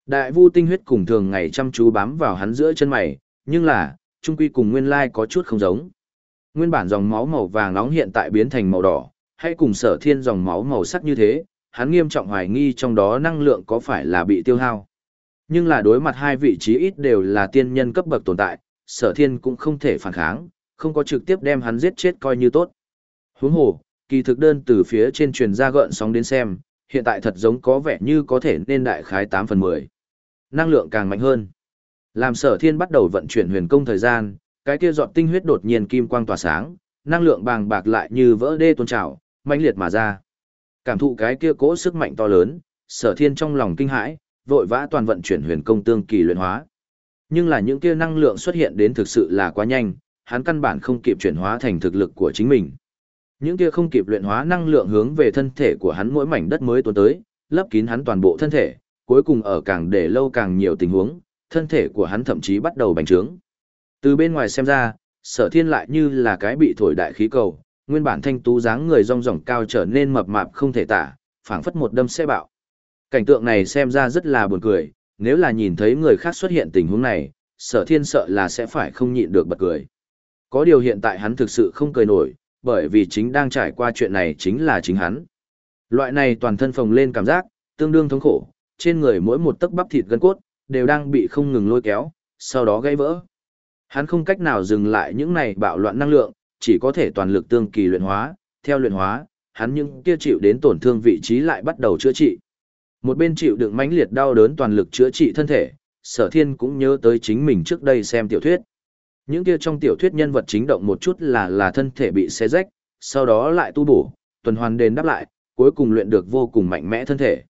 Đại vu tinh huyết cùng thường ngày chăm chú bám vào hắn giữa chân mày, nhưng là, trung quy cùng nguyên lai có chút không giống. Nguyên bản dòng máu màu vàng nóng hiện tại biến thành màu đỏ, hay cùng sở thiên dòng máu màu sắc như thế, hắn nghiêm trọng hoài nghi trong đó năng lượng có phải là bị tiêu hao. Nhưng là đối mặt hai vị trí ít đều là tiên nhân cấp bậc tồn tại, sở thiên cũng không thể phản kháng, không có trực tiếp đem hắn giết chết coi như tốt. Huống hồ, kỳ thực đơn từ phía trên truyền ra gợn sóng đến xem, hiện tại thật giống có vẻ như có thể nên đại khái 8 phần 10. Năng lượng càng mạnh hơn. Làm sở thiên bắt đầu vận chuyển huyền công thời gian, cái kia giọt tinh huyết đột nhiên kim quang tỏa sáng, năng lượng bàng bạc lại như vỡ đê tôn trào, mãnh liệt mà ra. Cảm thụ cái kia cỗ sức mạnh to lớn, sở thiên trong lòng kinh hãi, vội vã toàn vận chuyển huyền công tương kỳ luyện hóa. Nhưng là những kia năng lượng xuất hiện đến thực sự là quá nhanh, hắn căn bản không kịp chuyển hóa thành thực lực của chính mình. Những kia không kịp luyện hóa năng lượng hướng về thân thể của hắn mỗi mảnh đất mới tuôn tới, lấp kín hắn toàn bộ thân thể, cuối cùng ở càng để lâu càng nhiều tình huống, thân thể của hắn thậm chí bắt đầu bành trướng. Từ bên ngoài xem ra, sở thiên lại như là cái bị thổi đại khí cầu, nguyên bản thanh tú dáng người rong ròng cao trở nên mập mạp không thể tả, phảng phất một đâm xe bạo. Cảnh tượng này xem ra rất là buồn cười, nếu là nhìn thấy người khác xuất hiện tình huống này, sở thiên sợ là sẽ phải không nhịn được bật cười. Có điều hiện tại hắn thực sự không cười nổi, bởi vì chính đang trải qua chuyện này chính là chính hắn. Loại này toàn thân phồng lên cảm giác, tương đương thống khổ, trên người mỗi một tấc bắp thịt gân cốt, đều đang bị không ngừng lôi kéo, sau đó gãy vỡ. Hắn không cách nào dừng lại những này bạo loạn năng lượng, chỉ có thể toàn lực tương kỳ luyện hóa, theo luyện hóa, hắn những kia chịu đến tổn thương vị trí lại bắt đầu chữa trị. Một bên chịu đựng mãnh liệt đau đớn toàn lực chữa trị thân thể, sở thiên cũng nhớ tới chính mình trước đây xem tiểu thuyết. Những kia trong tiểu thuyết nhân vật chính động một chút là là thân thể bị xé rách, sau đó lại tu bổ, tuần hoàn đền đáp lại, cuối cùng luyện được vô cùng mạnh mẽ thân thể.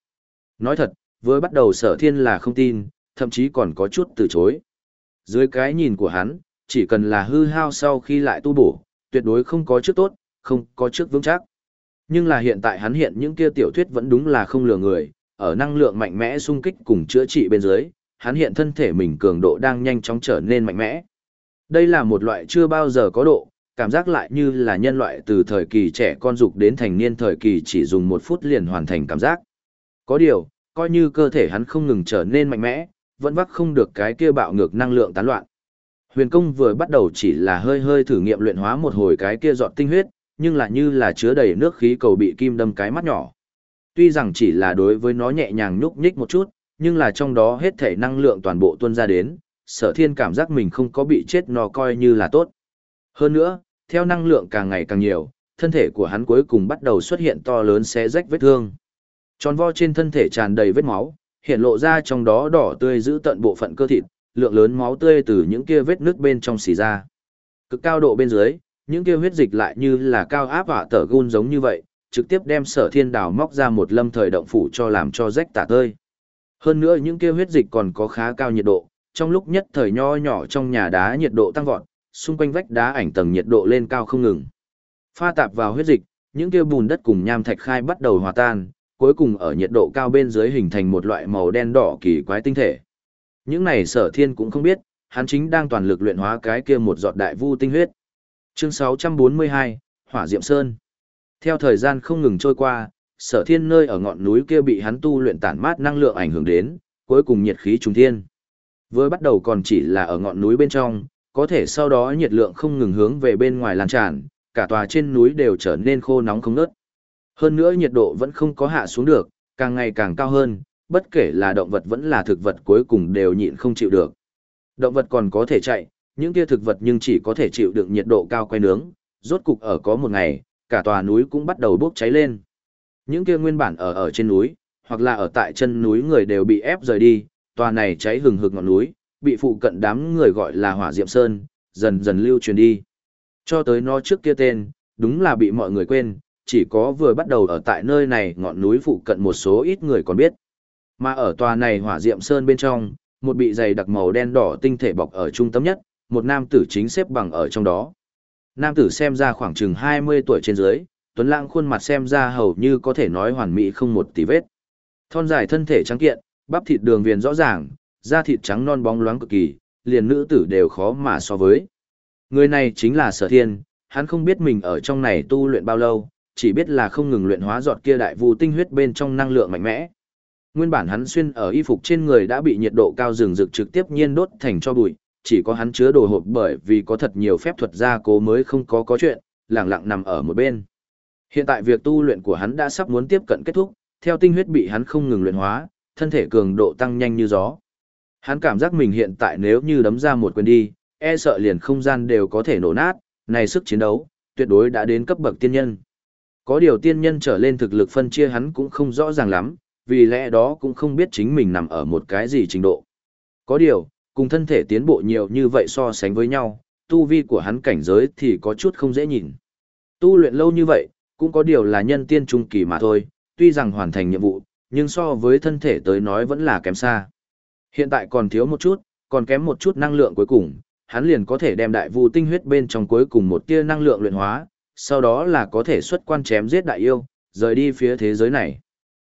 Nói thật, với bắt đầu sở thiên là không tin, thậm chí còn có chút từ chối. Dưới cái nhìn của hắn, chỉ cần là hư hao sau khi lại tu bổ, tuyệt đối không có trước tốt, không có trước vững chắc. Nhưng là hiện tại hắn hiện những kia tiểu thuyết vẫn đúng là không lừa người, ở năng lượng mạnh mẽ xung kích cùng chữa trị bên dưới, hắn hiện thân thể mình cường độ đang nhanh chóng trở nên mạnh mẽ. Đây là một loại chưa bao giờ có độ, cảm giác lại như là nhân loại từ thời kỳ trẻ con dục đến thành niên thời kỳ chỉ dùng một phút liền hoàn thành cảm giác. Có điều, coi như cơ thể hắn không ngừng trở nên mạnh mẽ, vẫn vắc không được cái kia bạo ngược năng lượng tán loạn. Huyền công vừa bắt đầu chỉ là hơi hơi thử nghiệm luyện hóa một hồi cái kia dọn tinh huyết, nhưng lại như là chứa đầy nước khí cầu bị kim đâm cái mắt nhỏ. Tuy rằng chỉ là đối với nó nhẹ nhàng nhúc nhích một chút, nhưng là trong đó hết thể năng lượng toàn bộ tuôn ra đến, sở thiên cảm giác mình không có bị chết no coi như là tốt. Hơn nữa, theo năng lượng càng ngày càng nhiều, thân thể của hắn cuối cùng bắt đầu xuất hiện to lớn xé rách vết thương. Tròn vo trên thân thể tràn đầy vết máu, hiện lộ ra trong đó đỏ tươi giữ tận bộ phận cơ thịt, lượng lớn máu tươi từ những kia vết nước bên trong xì ra. Cực cao độ bên dưới, những kia huyết dịch lại như là cao áp hỏa tở gun giống như vậy, trực tiếp đem sở thiên đào móc ra một lâm thời động phủ cho làm cho rách tả tơi. Hơn nữa những kia huyết dịch còn có khá cao nhiệt độ, trong lúc nhất thời nho nhỏ trong nhà đá nhiệt độ tăng vọt, xung quanh vách đá ảnh tầng nhiệt độ lên cao không ngừng. Pha tạp vào huyết dịch, những kia bùn đất cùng nham thạch khai bắt đầu hòa tan, cuối cùng ở nhiệt độ cao bên dưới hình thành một loại màu đen đỏ kỳ quái tinh thể. Những này sở thiên cũng không biết, hắn chính đang toàn lực luyện hóa cái kia một giọt đại vu tinh huyết. Chương 642, Hỏa Diệm Sơn. Theo thời gian không ngừng trôi qua, sở thiên nơi ở ngọn núi kia bị hắn tu luyện tản mát năng lượng ảnh hưởng đến, cuối cùng nhiệt khí trùng thiên. Với bắt đầu còn chỉ là ở ngọn núi bên trong, có thể sau đó nhiệt lượng không ngừng hướng về bên ngoài lan tràn, cả tòa trên núi đều trở nên khô nóng không ngớt. Hơn nữa nhiệt độ vẫn không có hạ xuống được, càng ngày càng cao hơn, bất kể là động vật vẫn là thực vật cuối cùng đều nhịn không chịu được. Động vật còn có thể chạy, những kia thực vật nhưng chỉ có thể chịu được nhiệt độ cao quay nướng, rốt cục ở có một ngày, cả tòa núi cũng bắt đầu bốc cháy lên. Những kia nguyên bản ở ở trên núi, hoặc là ở tại chân núi người đều bị ép rời đi, tòa này cháy hừng hực ngọn núi, bị phụ cận đám người gọi là hỏa diệm sơn, dần dần lưu truyền đi. Cho tới nó trước kia tên, đúng là bị mọi người quên, chỉ có vừa bắt đầu ở tại nơi này ngọn núi phụ cận một số ít người còn biết. Mà ở tòa này hỏa diệm sơn bên trong, một bị dày đặc màu đen đỏ tinh thể bọc ở trung tâm nhất, một nam tử chính xếp bằng ở trong đó. Nam tử xem ra khoảng chừng 20 tuổi trên dưới, tuấn lãng khuôn mặt xem ra hầu như có thể nói hoàn mỹ không một tí vết. Thon dài thân thể trắng kiện, bắp thịt đường viền rõ ràng, da thịt trắng non bóng loáng cực kỳ, liền nữ tử đều khó mà so với. Người này chính là Sở Thiên, hắn không biết mình ở trong này tu luyện bao lâu, chỉ biết là không ngừng luyện hóa giọt kia đại vu tinh huyết bên trong năng lượng mạnh mẽ. Nguyên bản hắn xuyên ở y phục trên người đã bị nhiệt độ cao rừng rực trực tiếp nhiên đốt thành cho bụi, chỉ có hắn chứa đồ hộp bởi vì có thật nhiều phép thuật gia cố mới không có có chuyện, lặng lặng nằm ở một bên. Hiện tại việc tu luyện của hắn đã sắp muốn tiếp cận kết thúc, theo tinh huyết bị hắn không ngừng luyện hóa, thân thể cường độ tăng nhanh như gió. Hắn cảm giác mình hiện tại nếu như đấm ra một quyền đi, e sợ liền không gian đều có thể nổ nát, này sức chiến đấu, tuyệt đối đã đến cấp bậc tiên nhân. Có điều tiên nhân trở lên thực lực phân chia hắn cũng không rõ ràng lắm, vì lẽ đó cũng không biết chính mình nằm ở một cái gì trình độ. Có điều, cùng thân thể tiến bộ nhiều như vậy so sánh với nhau, tu vi của hắn cảnh giới thì có chút không dễ nhìn. Tu luyện lâu như vậy, cũng có điều là nhân tiên trung kỳ mà thôi, tuy rằng hoàn thành nhiệm vụ, nhưng so với thân thể tới nói vẫn là kém xa. Hiện tại còn thiếu một chút, còn kém một chút năng lượng cuối cùng, hắn liền có thể đem đại vu tinh huyết bên trong cuối cùng một tia năng lượng luyện hóa, sau đó là có thể xuất quan chém giết đại yêu, rời đi phía thế giới này.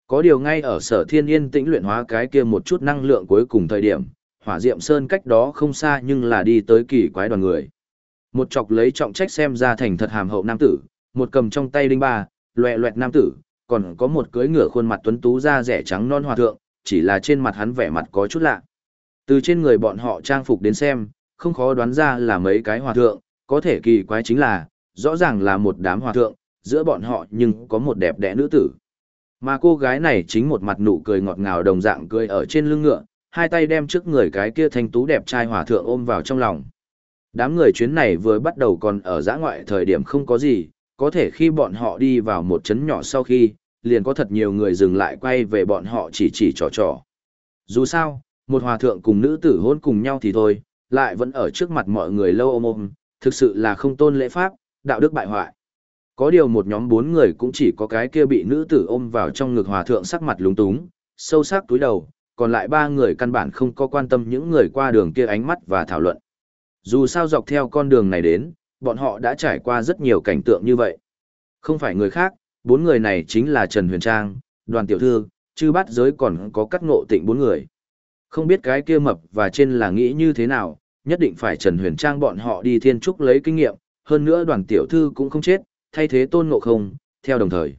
Có điều ngay ở sở thiên yên tĩnh luyện hóa cái kia một chút năng lượng cuối cùng thời điểm, hỏa diệm sơn cách đó không xa nhưng là đi tới kỳ quái đoàn người. Một chọc lấy trọng trách xem ra thành thật hàm hậu nam tử, một cầm trong tay đinh ba, loẹ loẹt nam tử, còn có một cưỡi ngựa khuôn mặt tuấn tú da rẻ trắng non hòa thượng, chỉ là trên mặt hắn vẻ mặt có chút lạ. Từ trên người bọn họ trang phục đến xem, không khó đoán ra là mấy cái hòa thượng, có thể kỳ quái chính là, rõ ràng là một đám hòa thượng, giữa bọn họ nhưng có một đẹp đẽ nữ tử. Mà cô gái này chính một mặt nụ cười ngọt ngào đồng dạng cười ở trên lưng ngựa, hai tay đem trước người cái kia thanh tú đẹp trai hòa thượng ôm vào trong lòng. Đám người chuyến này vừa bắt đầu còn ở giã ngoại thời điểm không có gì, có thể khi bọn họ đi vào một trấn nhỏ sau khi, liền có thật nhiều người dừng lại quay về bọn họ chỉ chỉ trò trò. Dù sao, một hòa thượng cùng nữ tử hôn cùng nhau thì thôi, lại vẫn ở trước mặt mọi người lâu ôm ôm, thực sự là không tôn lễ pháp, đạo đức bại hoại. Có điều một nhóm bốn người cũng chỉ có cái kia bị nữ tử ôm vào trong ngực hòa thượng sắc mặt lúng túng, sâu sắc túi đầu, còn lại ba người căn bản không có quan tâm những người qua đường kia ánh mắt và thảo luận. Dù sao dọc theo con đường này đến, bọn họ đã trải qua rất nhiều cảnh tượng như vậy. Không phải người khác, bốn người này chính là Trần Huyền Trang, đoàn tiểu thư, chư bát giới còn có các ngộ tịnh bốn người. Không biết cái kia mập và trên là nghĩ như thế nào, nhất định phải Trần Huyền Trang bọn họ đi thiên trúc lấy kinh nghiệm, hơn nữa đoàn tiểu thư cũng không chết, thay thế tôn ngộ không, theo đồng thời.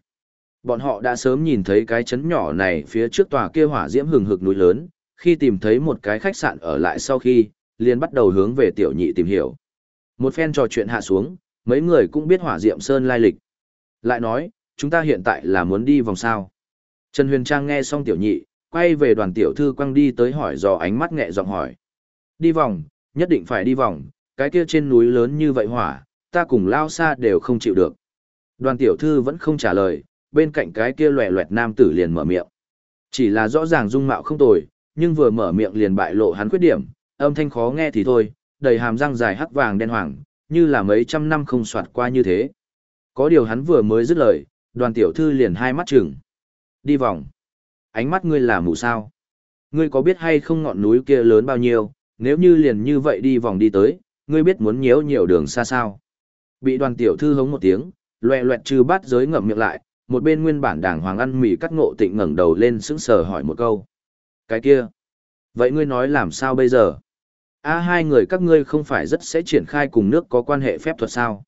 Bọn họ đã sớm nhìn thấy cái chấn nhỏ này phía trước tòa kia hỏa diễm hừng hực núi lớn, khi tìm thấy một cái khách sạn ở lại sau khi, liền bắt đầu hướng về tiểu nhị tìm hiểu. Một phen trò chuyện hạ xuống, mấy người cũng biết hỏa diệm sơn lai lịch. Lại nói, chúng ta hiện tại là muốn đi vòng sao. Trần Huyền Trang nghe xong tiểu nhị, quay về đoàn tiểu thư quăng đi tới hỏi dò ánh mắt nghẹ giọng hỏi. Đi vòng, nhất định phải đi vòng, cái kia trên núi lớn như vậy hỏa, ta cùng lao xa đều không chịu được. Đoàn tiểu thư vẫn không trả lời, bên cạnh cái kia loẹ loẹt nam tử liền mở miệng. Chỉ là rõ ràng dung mạo không tồi, nhưng vừa mở miệng liền bại lộ hắn khuyết điểm, âm thanh khó nghe thì thôi, đầy hàm răng dài hắc vàng đen hoàng, như là mấy trăm năm không soạt qua như thế. Có điều hắn vừa mới dứt lời, đoàn tiểu thư liền hai mắt trừng. Đi vòng. Ánh mắt ngươi là mù sao. Ngươi có biết hay không ngọn núi kia lớn bao nhiêu, nếu như liền như vậy đi vòng đi tới, ngươi biết muốn nhiễu nhiều đường xa sao. Bị đoàn tiểu thư hống một tiếng, loẹ loẹt trừ bát giới ngậm miệng lại, một bên nguyên bản đàng hoàng ăn mì cắt ngộ tịnh ngẩng đầu lên sững sờ hỏi một câu. Cái kia. Vậy ngươi nói làm sao bây giờ? A hai người các ngươi không phải rất sẽ triển khai cùng nước có quan hệ phép thuật sao?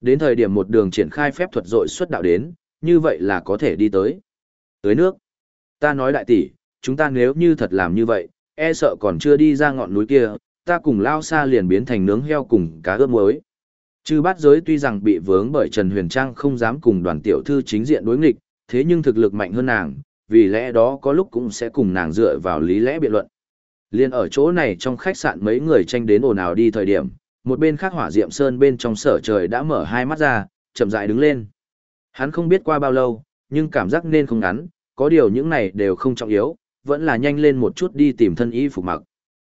Đến thời điểm một đường triển khai phép thuật dội xuất đạo đến, như vậy là có thể đi tới. Tới nước. Ta nói đại tỷ, chúng ta nếu như thật làm như vậy, e sợ còn chưa đi ra ngọn núi kia, ta cùng lao xa liền biến thành nướng heo cùng cá ướp muối. Chư bát giới tuy rằng bị vướng bởi Trần Huyền Trang không dám cùng đoàn tiểu thư chính diện đối nghịch, thế nhưng thực lực mạnh hơn nàng, vì lẽ đó có lúc cũng sẽ cùng nàng dựa vào lý lẽ biện luận. Liên ở chỗ này trong khách sạn mấy người tranh đến ồn ào đi thời điểm, một bên khác hỏa diệm sơn bên trong sở trời đã mở hai mắt ra, chậm rãi đứng lên. Hắn không biết qua bao lâu, nhưng cảm giác nên không ngắn, có điều những này đều không trọng yếu, vẫn là nhanh lên một chút đi tìm thân y phục mặc.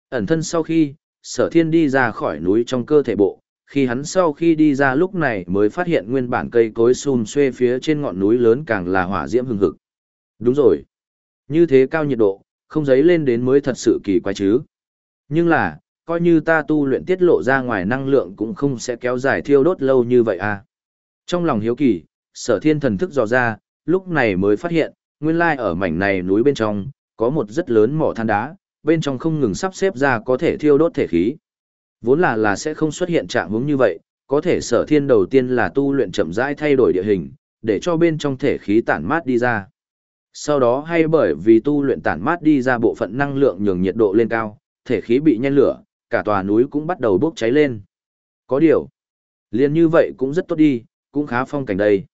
Ẩn thân sau khi, sở thiên đi ra khỏi núi trong cơ thể bộ, khi hắn sau khi đi ra lúc này mới phát hiện nguyên bản cây cối xum xuê phía trên ngọn núi lớn càng là hỏa diễm hừng hực. Đúng rồi. Như thế cao nhiệt độ, không giấy lên đến mới thật sự kỳ quái chứ. Nhưng là, coi như ta tu luyện tiết lộ ra ngoài năng lượng cũng không sẽ kéo dài thiêu đốt lâu như vậy à. Trong lòng hiếu kỳ, sở thiên thần thức dò ra, lúc này mới phát hiện, nguyên lai ở mảnh này núi bên trong, có một rất lớn mỏ than đá, bên trong không ngừng sắp xếp ra có thể thiêu đốt thể khí. Vốn là là sẽ không xuất hiện trạng hướng như vậy, có thể sở thiên đầu tiên là tu luyện chậm rãi thay đổi địa hình, để cho bên trong thể khí tản mát đi ra. Sau đó hay bởi vì tu luyện tản mát đi ra bộ phận năng lượng nhường nhiệt độ lên cao, thể khí bị nhen lửa, cả tòa núi cũng bắt đầu bốc cháy lên. Có điều, liền như vậy cũng rất tốt đi, cũng khá phong cảnh đây.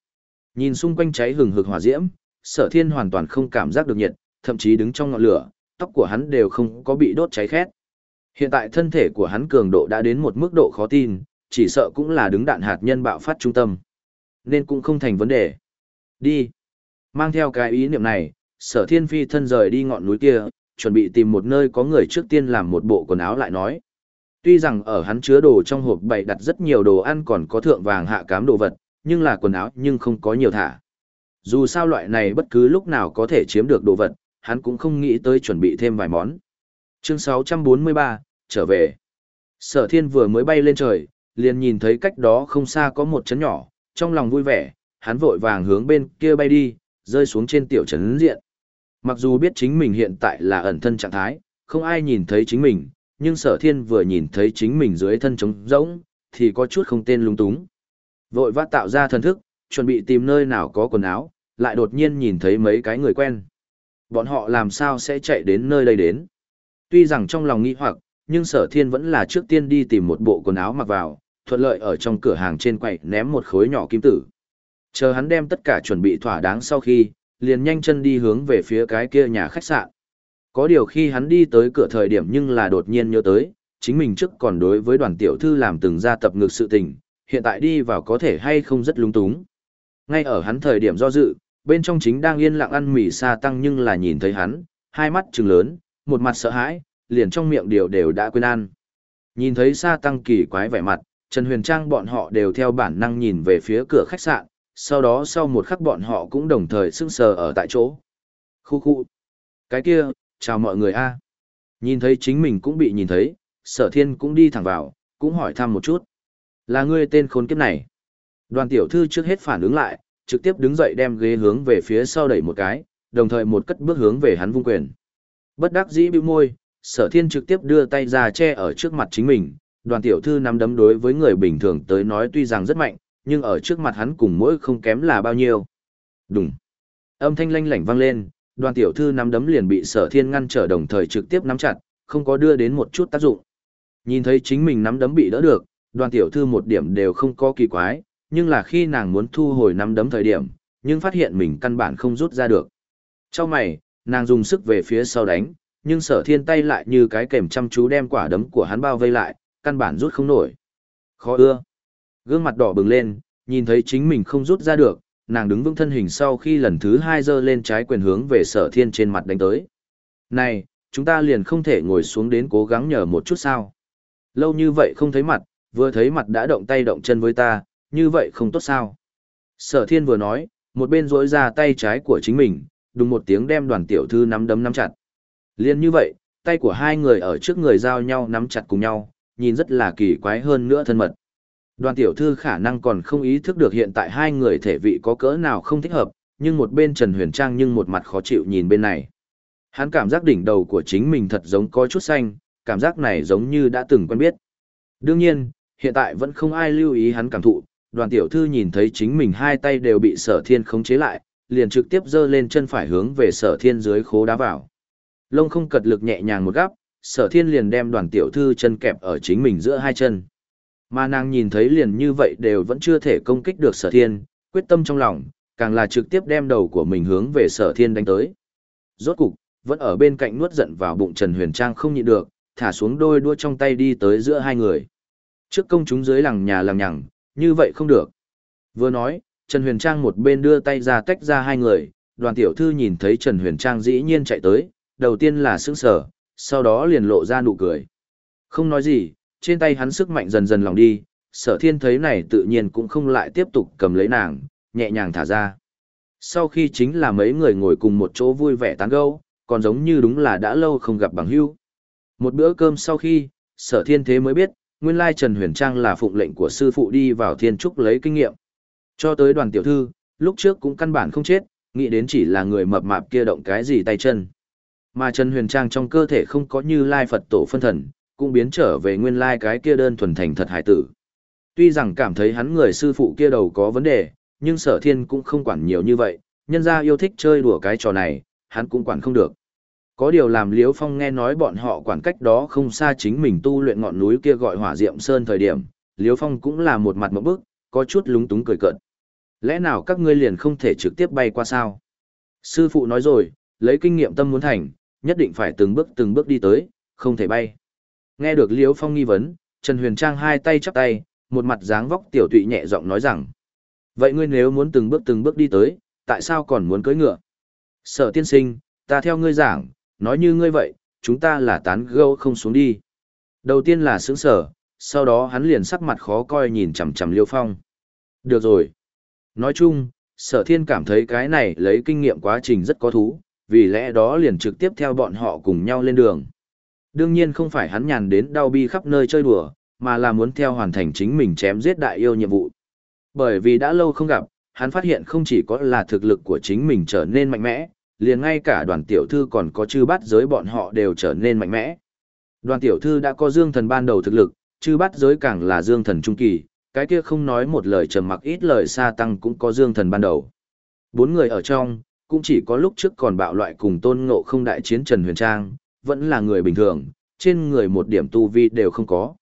Nhìn xung quanh cháy hừng hực hỏa diễm, sở thiên hoàn toàn không cảm giác được nhiệt, thậm chí đứng trong ngọn lửa, tóc của hắn đều không có bị đốt cháy khét. Hiện tại thân thể của hắn cường độ đã đến một mức độ khó tin, chỉ sợ cũng là đứng đạn hạt nhân bạo phát trung tâm. Nên cũng không thành vấn đề. Đi. Mang theo cái ý niệm này, sở thiên phi thân rời đi ngọn núi kia, chuẩn bị tìm một nơi có người trước tiên làm một bộ quần áo lại nói. Tuy rằng ở hắn chứa đồ trong hộp bày đặt rất nhiều đồ ăn còn có thượng vàng hạ cám đồ vật, nhưng là quần áo nhưng không có nhiều thả. Dù sao loại này bất cứ lúc nào có thể chiếm được đồ vật, hắn cũng không nghĩ tới chuẩn bị thêm vài món. Chương 643, trở về. Sở thiên vừa mới bay lên trời, liền nhìn thấy cách đó không xa có một chấn nhỏ, trong lòng vui vẻ, hắn vội vàng hướng bên kia bay đi, rơi xuống trên tiểu trấn diện. Mặc dù biết chính mình hiện tại là ẩn thân trạng thái, không ai nhìn thấy chính mình, nhưng sở thiên vừa nhìn thấy chính mình dưới thân trống rỗng, thì có chút không tên lung túng. Vội vã tạo ra thần thức, chuẩn bị tìm nơi nào có quần áo, lại đột nhiên nhìn thấy mấy cái người quen. Bọn họ làm sao sẽ chạy đến nơi đây đến? Tuy rằng trong lòng nghi hoặc, nhưng sở thiên vẫn là trước tiên đi tìm một bộ quần áo mặc vào, thuận lợi ở trong cửa hàng trên quầy ném một khối nhỏ kim tử. Chờ hắn đem tất cả chuẩn bị thỏa đáng sau khi, liền nhanh chân đi hướng về phía cái kia nhà khách sạn. Có điều khi hắn đi tới cửa thời điểm nhưng là đột nhiên nhớ tới, chính mình trước còn đối với đoàn tiểu thư làm từng ra tập ngược sự tình, hiện tại đi vào có thể hay không rất lung túng. Ngay ở hắn thời điểm do dự, bên trong chính đang yên lặng ăn mì sa tăng nhưng là nhìn thấy hắn, hai mắt trừng lớn, một mặt sợ hãi, liền trong miệng điều đều đã quên ăn. Nhìn thấy sa tăng kỳ quái vẻ mặt, Trần Huyền Trang bọn họ đều theo bản năng nhìn về phía cửa khách sạn, sau đó sau một khắc bọn họ cũng đồng thời sững sờ ở tại chỗ. Khu khu. Cái kia, chào mọi người a. Nhìn thấy chính mình cũng bị nhìn thấy, sở thiên cũng đi thẳng vào, cũng hỏi thăm một chút. Là ngươi tên khốn kiếp này. Đoàn tiểu thư trước hết phản ứng lại, trực tiếp đứng dậy đem ghế hướng về phía sau đẩy một cái, đồng thời một cất bước hướng về hắn vung quyền. Bất đắc dĩ bĩu môi, sở thiên trực tiếp đưa tay ra che ở trước mặt chính mình, đoàn tiểu thư nắm đấm đối với người bình thường tới nói tuy rằng rất mạnh, nhưng ở trước mặt hắn cùng mỗi không kém là bao nhiêu. Đùng, Âm thanh lanh lảnh vang lên, đoàn tiểu thư nắm đấm liền bị sở thiên ngăn trở đồng thời trực tiếp nắm chặt, không có đưa đến một chút tác dụng. Nhìn thấy chính mình nắm đấm bị đỡ được, đoàn tiểu thư một điểm đều không có kỳ quái, nhưng là khi nàng muốn thu hồi nắm đấm thời điểm, nhưng phát hiện mình căn bản không rút ra được. Trong mày, nàng dùng sức về phía sau đánh, nhưng sở thiên tay lại như cái kềm chăm chú đem quả đấm của hắn bao vây lại, căn bản rút không nổi. Khó ưa. Gương mặt đỏ bừng lên, nhìn thấy chính mình không rút ra được, nàng đứng vững thân hình sau khi lần thứ hai giơ lên trái quyền hướng về sở thiên trên mặt đánh tới. Này, chúng ta liền không thể ngồi xuống đến cố gắng nhờ một chút sao. Lâu như vậy không thấy mặt, vừa thấy mặt đã động tay động chân với ta, như vậy không tốt sao. Sở thiên vừa nói, một bên rỗi ra tay trái của chính mình, đùng một tiếng đem đoàn tiểu thư nắm đấm nắm chặt. Liên như vậy, tay của hai người ở trước người giao nhau nắm chặt cùng nhau, nhìn rất là kỳ quái hơn nữa thân mật. Đoàn tiểu thư khả năng còn không ý thức được hiện tại hai người thể vị có cỡ nào không thích hợp, nhưng một bên Trần Huyền Trang nhưng một mặt khó chịu nhìn bên này. Hắn cảm giác đỉnh đầu của chính mình thật giống có chút xanh, cảm giác này giống như đã từng quen biết. Đương nhiên, hiện tại vẫn không ai lưu ý hắn cảm thụ, đoàn tiểu thư nhìn thấy chính mình hai tay đều bị sở thiên khống chế lại, liền trực tiếp giơ lên chân phải hướng về sở thiên dưới khố đá vào. Lông không cật lực nhẹ nhàng một gắp, sở thiên liền đem đoàn tiểu thư chân kẹp ở chính mình giữa hai chân. Mà nàng nhìn thấy liền như vậy đều vẫn chưa thể công kích được sở thiên, quyết tâm trong lòng, càng là trực tiếp đem đầu của mình hướng về sở thiên đánh tới. Rốt cục, vẫn ở bên cạnh nuốt giận vào bụng Trần Huyền Trang không nhịn được, thả xuống đôi đua trong tay đi tới giữa hai người. Trước công chúng dưới làng nhà làng nhằng, như vậy không được. Vừa nói, Trần Huyền Trang một bên đưa tay ra tách ra hai người, đoàn tiểu thư nhìn thấy Trần Huyền Trang dĩ nhiên chạy tới, đầu tiên là sững sờ, sau đó liền lộ ra nụ cười. Không nói gì, trên tay hắn sức mạnh dần dần lòng đi, sở thiên thấy này tự nhiên cũng không lại tiếp tục cầm lấy nàng, nhẹ nhàng thả ra. Sau khi chính là mấy người ngồi cùng một chỗ vui vẻ tán gẫu, còn giống như đúng là đã lâu không gặp bằng hữu. Một bữa cơm sau khi, sở thiên thế mới biết, nguyên lai Trần Huyền Trang là phụng lệnh của sư phụ đi vào thiên trúc lấy kinh nghiệm. Cho tới đoàn tiểu thư, lúc trước cũng căn bản không chết, nghĩ đến chỉ là người mập mạp kia động cái gì tay chân. Mà Trần Huyền Trang trong cơ thể không có như lai Phật tổ phân thần, cũng biến trở về nguyên lai cái kia đơn thuần thành thật hải tử. Tuy rằng cảm thấy hắn người sư phụ kia đầu có vấn đề, nhưng sở thiên cũng không quản nhiều như vậy, nhân ra yêu thích chơi đùa cái trò này, hắn cũng quản không được. Có điều làm Liễu Phong nghe nói bọn họ quản cách đó không xa chính mình tu luyện ngọn núi kia gọi hỏa diệm sơn thời điểm, Liễu Phong cũng là một mặt mẫu bức, có chút lúng túng cười cợt. Lẽ nào các ngươi liền không thể trực tiếp bay qua sao? Sư phụ nói rồi, lấy kinh nghiệm tâm muốn thành, nhất định phải từng bước từng bước đi tới, không thể bay. Nghe được Liễu Phong nghi vấn, Trần Huyền Trang hai tay chắp tay, một mặt dáng vóc tiểu tụy nhẹ giọng nói rằng: "Vậy ngươi nếu muốn từng bước từng bước đi tới, tại sao còn muốn cưỡi ngựa?" Sở tiên sinh, ta theo ngươi giảng, nói như ngươi vậy, chúng ta là tán gẫu không xuống đi. Đầu tiên là sướng sở, sau đó hắn liền sắc mặt khó coi nhìn chằm chằm Liêu Phong. Được rồi. Nói chung, sở thiên cảm thấy cái này lấy kinh nghiệm quá trình rất có thú, vì lẽ đó liền trực tiếp theo bọn họ cùng nhau lên đường. Đương nhiên không phải hắn nhàn đến đau bi khắp nơi chơi đùa, mà là muốn theo hoàn thành chính mình chém giết đại yêu nhiệm vụ. Bởi vì đã lâu không gặp, hắn phát hiện không chỉ có là thực lực của chính mình trở nên mạnh mẽ, liền ngay cả đoàn tiểu thư còn có chư bát giới bọn họ đều trở nên mạnh mẽ. Đoàn tiểu thư đã có dương thần ban đầu thực lực, chư bát giới càng là dương thần trung kỳ, cái kia không nói một lời trầm mặc ít lời xa tăng cũng có dương thần ban đầu. Bốn người ở trong, cũng chỉ có lúc trước còn bạo loại cùng tôn ngộ không đại chiến Trần Huyền Trang, vẫn là người bình thường, trên người một điểm tu vi đều không có.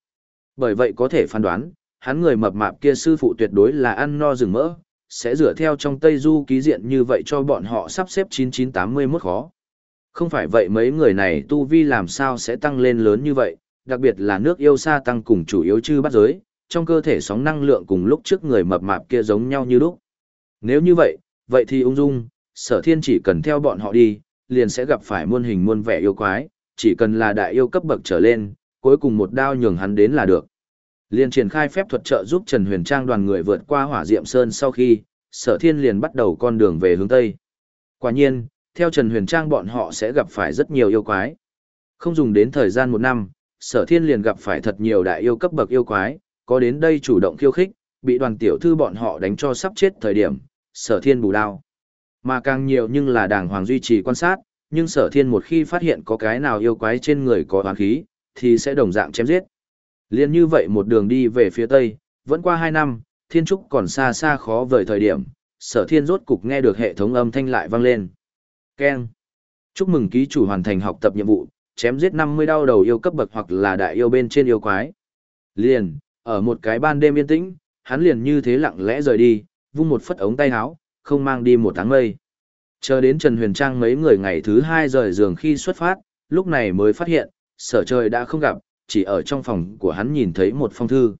Bởi vậy có thể phán đoán, hắn người mập mạp kia sư phụ tuyệt đối là ăn no rừng mỡ, sẽ rửa theo trong Tây Du ký diện như vậy cho bọn họ sắp xếp 9981 khó. Không phải vậy mấy người này tu vi làm sao sẽ tăng lên lớn như vậy, đặc biệt là nước yêu sa tăng cùng chủ yếu chư bắt giới, trong cơ thể sóng năng lượng cùng lúc trước người mập mạp kia giống nhau như lúc. Nếu như vậy, vậy thì ung dung, sở thiên chỉ cần theo bọn họ đi, liền sẽ gặp phải muôn hình muôn vẻ yêu quái, chỉ cần là đại yêu cấp bậc trở lên, cuối cùng một đao nhường hắn đến là được. Liên triển khai phép thuật trợ giúp Trần Huyền Trang đoàn người vượt qua hỏa diệm sơn sau khi, sở thiên liền bắt đầu con đường về hướng Tây. Quả nhiên, theo Trần Huyền Trang bọn họ sẽ gặp phải rất nhiều yêu quái. Không dùng đến thời gian một năm, sở thiên liền gặp phải thật nhiều đại yêu cấp bậc yêu quái, có đến đây chủ động khiêu khích, bị đoàn tiểu thư bọn họ đánh cho sắp chết thời điểm, sở thiên bù đao. Mà càng nhiều nhưng là đàng hoàng duy trì quan sát, nhưng sở thiên một khi phát hiện có cái nào yêu quái trên người có hoàn khí, thì sẽ đồng dạng chém giết. Liên như vậy một đường đi về phía tây, vẫn qua hai năm, thiên trúc còn xa xa khó vời thời điểm, sở thiên rốt cục nghe được hệ thống âm thanh lại vang lên. Ken. Chúc mừng ký chủ hoàn thành học tập nhiệm vụ, chém giết 50 đau đầu yêu cấp bậc hoặc là đại yêu bên trên yêu quái. Liền, ở một cái ban đêm yên tĩnh, hắn liền như thế lặng lẽ rời đi, vung một phất ống tay áo, không mang đi một tháng mây. Chờ đến Trần Huyền Trang mấy người ngày thứ hai rời giường khi xuất phát, lúc này mới phát hiện, sở trời đã không gặp, chỉ ở trong phòng của hắn nhìn thấy một phong thư.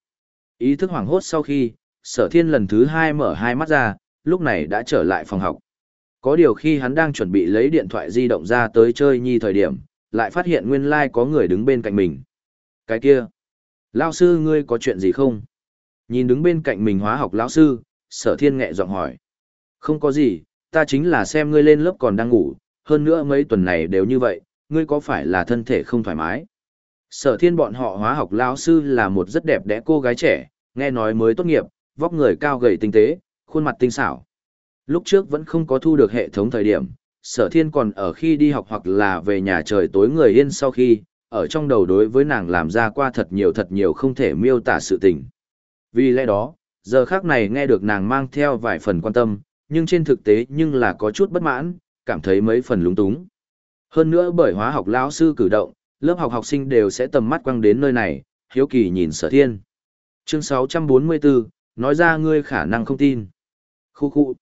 Ý thức hoảng hốt sau khi, sở thiên lần thứ hai mở hai mắt ra, lúc này đã trở lại phòng học. Có điều khi hắn đang chuẩn bị lấy điện thoại di động ra tới chơi nhi thời điểm, lại phát hiện nguyên lai like có người đứng bên cạnh mình. Cái kia, lao sư ngươi có chuyện gì không? Nhìn đứng bên cạnh mình hóa học lão sư, sở thiên nghẹ giọng hỏi. Không có gì, ta chính là xem ngươi lên lớp còn đang ngủ, hơn nữa mấy tuần này đều như vậy, ngươi có phải là thân thể không thoải mái? Sở thiên bọn họ hóa học lão sư là một rất đẹp đẽ cô gái trẻ, nghe nói mới tốt nghiệp, vóc người cao gầy tinh tế, khuôn mặt tinh xảo. Lúc trước vẫn không có thu được hệ thống thời điểm, sở thiên còn ở khi đi học hoặc là về nhà trời tối người yên sau khi, ở trong đầu đối với nàng làm ra qua thật nhiều thật nhiều không thể miêu tả sự tình. Vì lẽ đó, giờ khác này nghe được nàng mang theo vài phần quan tâm, nhưng trên thực tế nhưng là có chút bất mãn, cảm thấy mấy phần lúng túng. Hơn nữa bởi hóa học lão sư cử động, lớp học học sinh đều sẽ tầm mắt quăng đến nơi này, hiếu kỳ nhìn sở thiên. Chương 644, nói ra ngươi khả năng không tin. Khu khu.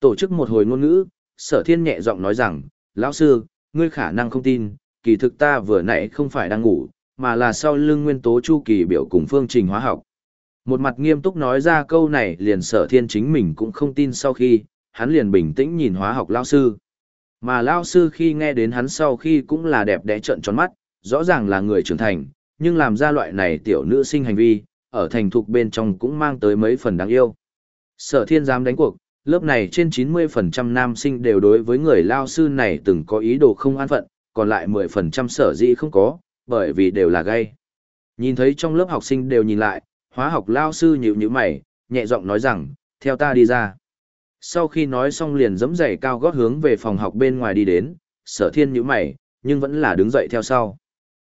Tổ chức một hồi ngôn ngữ, sở thiên nhẹ giọng nói rằng, lão sư, ngươi khả năng không tin, kỳ thực ta vừa nãy không phải đang ngủ, mà là sau lưng nguyên tố chu kỳ biểu cùng phương trình hóa học. Một mặt nghiêm túc nói ra câu này liền sở thiên chính mình cũng không tin sau khi, hắn liền bình tĩnh nhìn hóa học lao sư. Mà lao sư khi nghe đến hắn sau khi cũng là đẹp đẽ trợn tròn mắt, rõ ràng là người trưởng thành, nhưng làm ra loại này tiểu nữ sinh hành vi, ở thành thục bên trong cũng mang tới mấy phần đáng yêu. Sở thiên dám đánh cuộc, lớp này trên 90% nam sinh đều đối với người lao sư này từng có ý đồ không an phận, còn lại 10% sở dĩ không có, bởi vì đều là gay. Nhìn thấy trong lớp học sinh đều nhìn lại, hóa học lao sư nhịu nhữ mày, nhẹ giọng nói rằng, theo ta đi ra. Sau khi nói xong liền giẫm giày cao gót hướng về phòng học bên ngoài đi đến, sở thiên nhữ mày, nhưng vẫn là đứng dậy theo sau.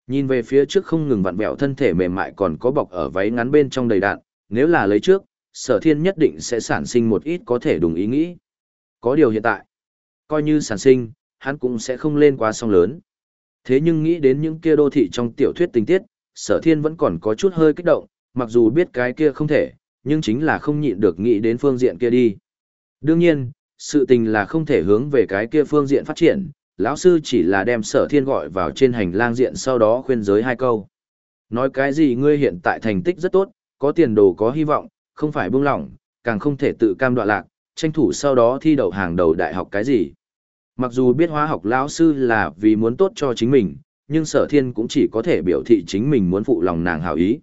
Nhìn về phía trước không ngừng vặn vẹo thân thể mềm mại còn có bọc ở váy ngắn bên trong đầy đạn, nếu là lấy trước, sở thiên nhất định sẽ sản sinh một ít có thể đúng ý nghĩ. Có điều hiện tại, coi như sản sinh, hắn cũng sẽ không lên quá song lớn. Thế nhưng nghĩ đến những kia đô thị trong tiểu thuyết tình tiết, sở thiên vẫn còn có chút hơi kích động, mặc dù biết cái kia không thể, nhưng chính là không nhịn được nghĩ đến phương diện kia đi. Đương nhiên, sự tình là không thể hướng về cái kia phương diện phát triển, lão sư chỉ là đem sở thiên gọi vào trên hành lang diện sau đó khuyên giới hai câu. Nói cái gì ngươi hiện tại thành tích rất tốt, có tiền đồ có hy vọng, không phải buông lỏng, càng không thể tự cam đoạ lạc, tranh thủ sau đó thi đậu hàng đầu đại học cái gì. Mặc dù biết hóa học lão sư là vì muốn tốt cho chính mình, nhưng sở thiên cũng chỉ có thể biểu thị chính mình muốn phụ lòng nàng hảo ý.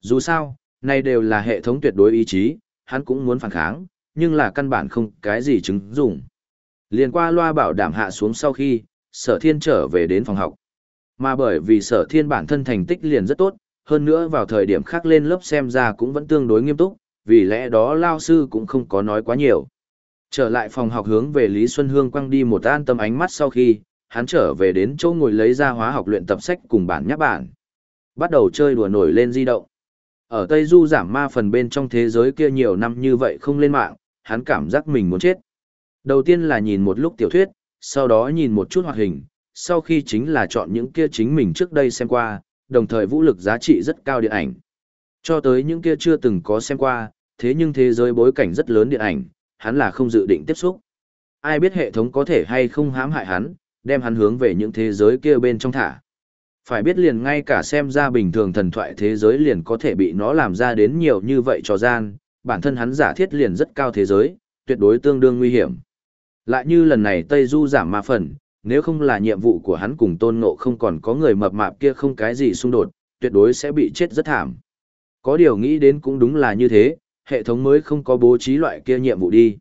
Dù sao, này đều là hệ thống tuyệt đối ý chí, hắn cũng muốn phản kháng, nhưng là căn bản không cái gì chứng dụng. Liên qua loa bảo đảm hạ xuống sau khi, sở thiên trở về đến phòng học. Mà bởi vì sở thiên bản thân thành tích liền rất tốt, hơn nữa vào thời điểm khác lên lớp xem ra cũng vẫn tương đối nghiêm túc, vì lẽ đó lao sư cũng không có nói quá nhiều. Trở lại phòng học hướng về Lý Xuân Hương quăng đi một an tâm ánh mắt sau khi, hắn trở về đến chỗ ngồi lấy ra hóa học luyện tập sách cùng bản nháp bản. Bắt đầu chơi đùa nổi lên di động. Ở Tây Du giảm ma phần bên trong thế giới kia nhiều năm như vậy không lên mạng, hắn cảm giác mình muốn chết. Đầu tiên là nhìn một lúc tiểu thuyết, sau đó nhìn một chút hoạt hình, sau khi chính là chọn những kia chính mình trước đây xem qua, đồng thời vũ lực giá trị rất cao điện ảnh. Cho tới những kia chưa từng có xem qua, thế nhưng thế giới bối cảnh rất lớn điện ảnh, hắn là không dự định tiếp xúc. Ai biết hệ thống có thể hay không hãm hại hắn, đem hắn hướng về những thế giới kia bên trong thả. Phải biết liền ngay cả xem ra bình thường thần thoại thế giới liền có thể bị nó làm ra đến nhiều như vậy cho gian, bản thân hắn giả thiết liền rất cao thế giới, tuyệt đối tương đương nguy hiểm. Lại như lần này Tây Du giảm ma phần, nếu không là nhiệm vụ của hắn cùng tôn ngộ không còn có người mập mạp kia không cái gì xung đột, tuyệt đối sẽ bị chết rất thảm. Có điều nghĩ đến cũng đúng là như thế, hệ thống mới không có bố trí loại kia nhiệm vụ đi.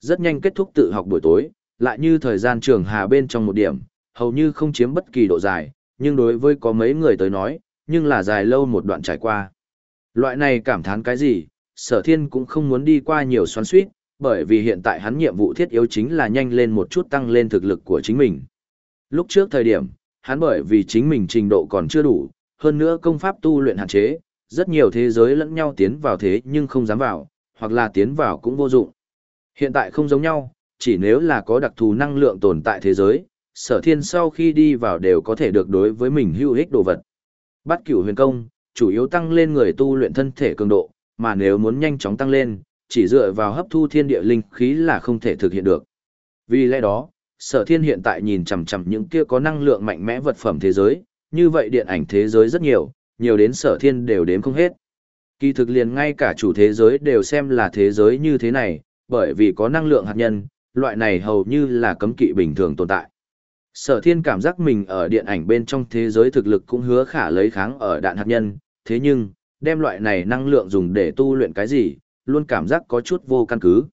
rất nhanh kết thúc tự học buổi tối, lại như thời gian trường hà bên trong một điểm, hầu như không chiếm bất kỳ độ dài, nhưng đối với có mấy người tới nói, nhưng là dài lâu một đoạn trải qua. Loại này cảm thán cái gì, sở thiên cũng không muốn đi qua nhiều xoắn suýt, bởi vì hiện tại hắn nhiệm vụ thiết yếu chính là nhanh lên một chút tăng lên thực lực của chính mình. Lúc trước thời điểm, hắn bởi vì chính mình trình độ còn chưa đủ, hơn nữa công pháp tu luyện hạn chế, rất nhiều thế giới lẫn nhau tiến vào thế nhưng không dám vào, hoặc là tiến vào cũng vô dụng. Hiện tại không giống nhau, chỉ nếu là có đặc thù năng lượng tồn tại thế giới, sở thiên sau khi đi vào đều có thể được đối với mình hữu ích đồ vật. Bắt cửu huyền công, chủ yếu tăng lên người tu luyện thân thể cường độ, mà nếu muốn nhanh chóng tăng lên, chỉ dựa vào hấp thu thiên địa linh khí là không thể thực hiện được. Vì lẽ đó, sở thiên hiện tại nhìn chằm chằm những kia có năng lượng mạnh mẽ vật phẩm thế giới, như vậy điện ảnh thế giới rất nhiều, nhiều đến sở thiên đều đếm không hết. Kỳ thực liền ngay cả chủ thế giới đều xem là thế giới như thế này, bởi vì có năng lượng hạt nhân, loại này hầu như là cấm kỵ bình thường tồn tại. Sở thiên cảm giác mình ở điện ảnh bên trong thế giới thực lực cũng hứa khả lấy kháng ở đạn hạt nhân, thế nhưng, đem loại này năng lượng dùng để tu luyện cái gì, luôn cảm giác có chút vô căn cứ.